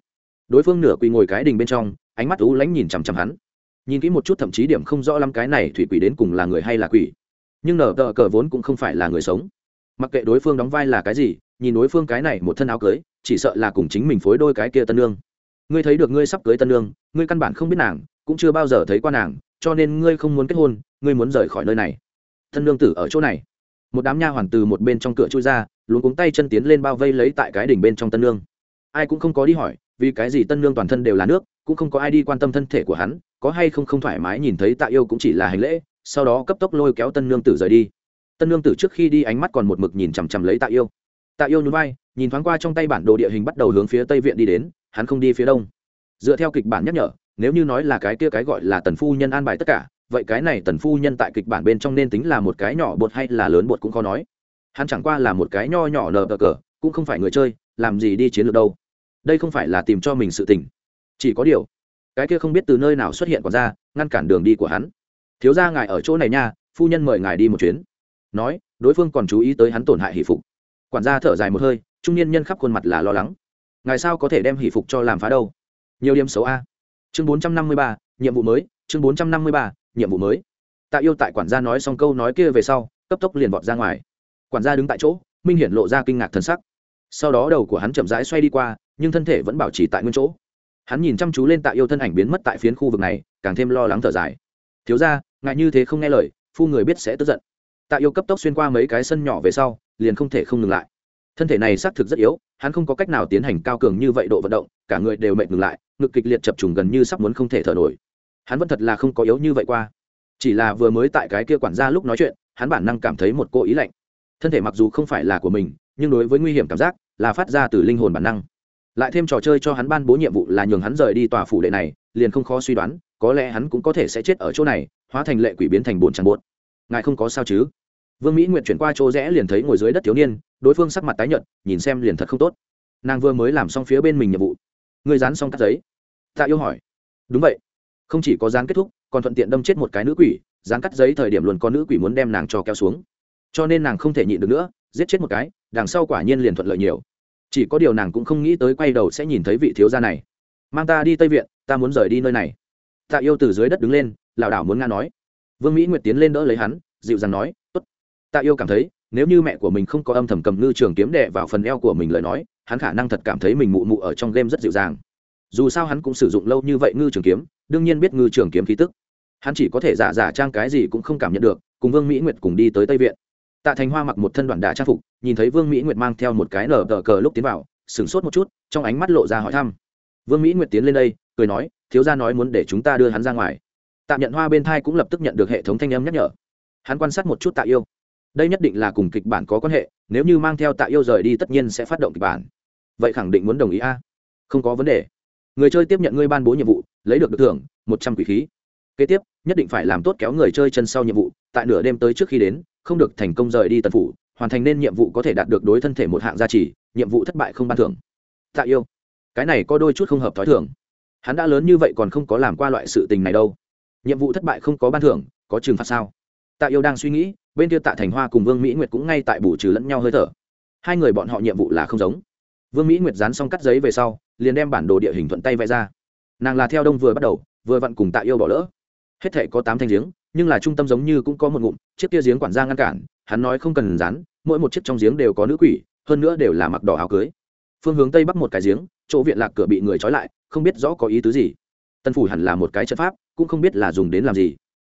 Đối phương nửa quỳ ngồi cái đình bên trong, ánh mắt ú lánh nhìn chằm chằm hắn. Nhìn kỹ một chút thậm chí điểm không rõ lắm cái này thủy quỷ đến cùng là người hay là quỷ. Nhưng nở tờ cờ vốn cũng không phải là người sống. Mặc kệ đối phương đóng vai là cái gì, nhìn đối phương cái này một thân áo cưới, chỉ sợ là cùng chính mình phối đôi cái kia tân lương ngươi thấy được ngươi sắp cưới tân lương, ngươi căn bản không biết nàng, cũng chưa bao giờ thấy qua nàng, cho nên ngươi không muốn kết hôn, ngươi muốn rời khỏi nơi này. Tân lương tử ở chỗ này. Một đám nha hoàn từ một bên trong cửa chui ra, luống cuống tay chân tiến lên bao vây lấy tại cái đỉnh bên trong tân lương. Ai cũng không có đi hỏi, vì cái gì tân lương toàn thân đều là nước, cũng không có ai đi quan tâm thân thể của hắn, có hay không không thoải mái nhìn thấy tạ yêu cũng chỉ là hành lễ, sau đó cấp tốc lôi kéo tân lương tử rời đi. Tân lương tử trước khi đi ánh mắt còn một mực nhìn chằm chằm lấy tạ yêu. Tạ yêu nhún vai, nhìn thoáng qua trong tay bản đồ địa hình bắt đầu hướng phía tây viện đi đến hắn không đi phía đông. Dựa theo kịch bản nhắc nhở, nếu như nói là cái kia cái gọi là tần phu nhân an bài tất cả, vậy cái này tần phu nhân tại kịch bản bên trong nên tính là một cái nhỏ bột hay là lớn bột cũng khó nói. Hắn chẳng qua là một cái nho nhỏ nờ cờ, cũng không phải người chơi, làm gì đi chiến lược đâu. Đây không phải là tìm cho mình sự tình. Chỉ có điều, cái kia không biết từ nơi nào xuất hiện còn ra, ngăn cản đường đi của hắn. Thiếu ra ngài ở chỗ này nha, phu nhân mời ngài đi một chuyến. Nói, đối phương còn chú ý tới hắn tổn hại hỷ phục. Quản gia thở dài một hơi, trung niên nhân khắp khuôn mặt là lo lắng ngài sao có thể đem hỷ phục cho làm phá đâu? Nhiều điểm xấu a. Chương bốn trăm năm mươi ba, nhiệm vụ mới, chương bốn trăm năm mươi ba, nhiệm vụ mới. Tạ yêu tại quản gia nói xong câu nói kia về sau, cấp tốc liền vọt ra ngoài. Quản gia đứng tại chỗ, minh hiển lộ ra kinh ngạc thân sắc. Sau đó đầu của hắn chậm rãi xoay đi qua, nhưng thân thể vẫn bảo trì tại nguyên chỗ. Hắn nhìn chăm chú lên tạ yêu thân ảnh biến mất tại phiến khu vực này, càng thêm lo lắng thở dài. Thiếu ra ngại như thế không nghe lời, phu người biết sẽ tức giận. Tạ yêu cấp tốc xuyên qua mấy cái sân nhỏ về sau, liền không thể không ngừng lại thân thể này xác thực rất yếu, hắn không có cách nào tiến hành cao cường như vậy độ vận động, cả người đều mệt ngừng lại, ngực kịch liệt chập trùng gần như sắp muốn không thể thở nổi. Hắn vẫn thật là không có yếu như vậy qua. Chỉ là vừa mới tại cái kia quản gia lúc nói chuyện, hắn bản năng cảm thấy một cô ý lạnh. Thân thể mặc dù không phải là của mình, nhưng đối với nguy hiểm cảm giác là phát ra từ linh hồn bản năng. Lại thêm trò chơi cho hắn ban bố nhiệm vụ là nhường hắn rời đi tòa phủ đệ này, liền không khó suy đoán, có lẽ hắn cũng có thể sẽ chết ở chỗ này, hóa thành lệ quỷ biến thành bồn chẳng bột. Ngài không có sao chứ? Vương mỹ nguyện chuyển qua chỗ rẽ liền thấy ngồi dưới đất thiếu niên đối phương sắc mặt tái nhợt, nhìn xem liền thật không tốt. Nàng vừa mới làm xong phía bên mình nhiệm vụ. Người dán xong cắt giấy. Tạ yêu hỏi. Đúng vậy. Không chỉ có dán kết thúc, còn thuận tiện đâm chết một cái nữ quỷ, dán cắt giấy thời điểm luôn có nữ quỷ muốn đem nàng cho kéo xuống. Cho nên nàng không thể nhịn được nữa, giết chết một cái, đằng sau quả nhiên liền thuận lợi nhiều. Chỉ có điều nàng cũng không nghĩ tới quay đầu sẽ nhìn thấy vị thiếu gia này. Mang ta đi tây viện, ta muốn rời đi nơi này. Tạ yêu từ dưới đất đứng lên, lảo đảo muốn nga nói. Vương mỹ nguyệt tiến lên đỡ lấy hắn, dịu dàng nói, tốt. Tạ yêu cảm thấy nếu như mẹ của mình không có âm thầm cầm ngư trường kiếm đệ vào phần eo của mình lời nói, hắn khả năng thật cảm thấy mình mụ mụ ở trong game rất dịu dàng. Dù sao hắn cũng sử dụng lâu như vậy ngư trường kiếm, đương nhiên biết ngư trường kiếm khí tức. Hắn chỉ có thể giả giả trang cái gì cũng không cảm nhận được, cùng vương mỹ nguyệt cùng đi tới tây viện. Tạ thành hoa mặc một thân đoạn đà trang phục, nhìn thấy vương mỹ nguyệt mang theo một cái nở tờ cờ lúc tiến vào, sửng sốt một chút, trong ánh mắt lộ ra hỏi thăm. Vương mỹ nguyệt tiến lên đây, cười nói, thiếu gia nói muốn để chúng ta đưa hắn ra ngoài. Tạ nhận hoa bên thai cũng lập tức nhận được hệ thống thanh âm nhắc nhở. Hắn quan sát một chút tạ yêu đây nhất định là cùng kịch bản có quan hệ, nếu như mang theo tạ yêu rời đi tất nhiên sẽ phát động kịch bản. Vậy khẳng định muốn đồng ý a. Không có vấn đề. Người chơi tiếp nhận ngươi ban bố nhiệm vụ, lấy được được thưởng, một trăm quỷ khí. Kế tiếp, nhất định phải làm tốt kéo người chơi chân sau nhiệm vụ, tại nửa đêm tới trước khi đến, không được thành công rời đi tần phủ, hoàn thành nên nhiệm vụ có thể đạt được đối thân thể một hạng gia trì, nhiệm vụ thất bại không ban thưởng. Tạ yêu. Cái này có đôi chút không hợp t h ó i thưởng hắn đã lớn như vậy còn không có làm qua loại sự tình này đâu. Nhiệm vụ thất bại không có ban thưởng, có trừng phạt sao? Tạ yêu đang suy nghĩ bên kia tạ thành hoa cùng vương mỹ nguyệt cũng ngay tại bù trừ lẫn nhau hơi thở. Hai người bọn họ nhiệm vụ là không giống. Vương mỹ nguyệt dán xong cắt giấy về sau, liền đem bản đồ địa hình thuận tay vẽ ra. Nàng là theo đông vừa bắt đầu, vừa vặn cùng tạ yêu bỏ lỡ. Hết thể có tám thanh giếng, nhưng là trung tâm giống như cũng có một ngụm, chiếc kia giếng quản gia ngăn cản, hắn nói không cần rán mỗi một chiếc trong giếng đều có nữ quỷ, hơn nữa đều là mặc đỏ áo cưới. Phương hướng tây bắc một cái giếng, chỗ viện lạc cửa bị người trói lại, không biết rõ có ý tứ gì. Tân phủ hẳn là một cái trận pháp, cũng không biết là dùng đến làm gì.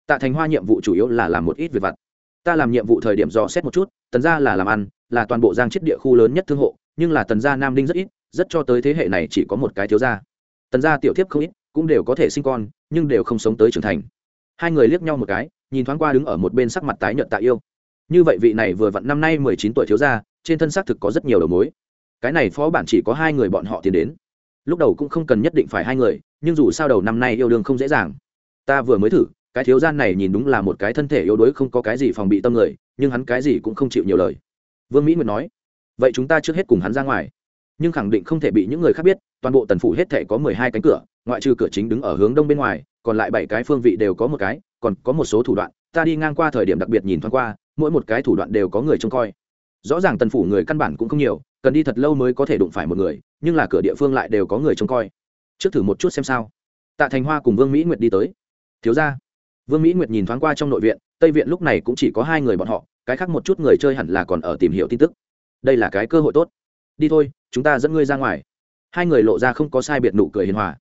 Tạ thành hoa nhiệm vụ chủ yếu là làm một ít việc vặt ta làm nhiệm vụ thời điểm dò xét một chút, tần gia là làm ăn, là toàn bộ giang chết địa khu lớn nhất thương hộ, nhưng là tần gia nam đinh rất ít, rất cho tới thế hệ này chỉ có một cái thiếu gia. Tần gia tiểu thiếp không ít, cũng đều có thể sinh con, nhưng đều không sống tới trưởng thành. Hai người liếc nhau một cái, nhìn thoáng qua đứng ở một bên sắc mặt tái nhợt tạ yêu. Như vậy vị này vừa vặn năm nay mười chín tuổi thiếu gia, trên thân xác thực có rất nhiều đầu mối. Cái này phó bản chỉ có hai người bọn họ tiến đến. Lúc đầu cũng không cần nhất định phải hai người, nhưng dù sao đầu năm nay yêu đương không dễ dàng. Ta vừa mới thử cái thiếu gian này nhìn đúng là một cái thân thể yếu đuối không có cái gì phòng bị tâm người, nhưng hắn cái gì cũng không chịu nhiều lời. Vương mỹ nguyệt nói, vậy chúng ta trước hết cùng hắn ra ngoài. Nhưng khẳng định không thể bị những người khác biết, toàn bộ tần phủ hết thể có mười hai cánh cửa, ngoại trừ cửa chính đứng ở hướng đông bên ngoài, còn lại bảy cái phương vị đều có một cái, còn có một số thủ đoạn, ta đi ngang qua thời điểm đặc biệt nhìn thoáng qua, mỗi một cái thủ đoạn đều có người trông coi. Rõ ràng tần phủ người căn bản cũng không nhiều, cần đi thật lâu mới có thể đụng phải một người, nhưng là cửa địa phương lại đều có người trông coi. Trước thử một chút xem sao. Tạ thành hoa cùng vương mỹ nguyệt đi tới. Thiếu ra vương mỹ nguyệt nhìn thoáng qua trong nội viện, tây viện lúc này cũng chỉ có hai người bọn họ, cái khác một chút người chơi hẳn là còn ở tìm hiểu tin tức. Đây là cái cơ hội tốt. Đi thôi, chúng ta dẫn ngươi ra ngoài. Hai người lộ ra không có sai biệt nụ cười hiền hòa.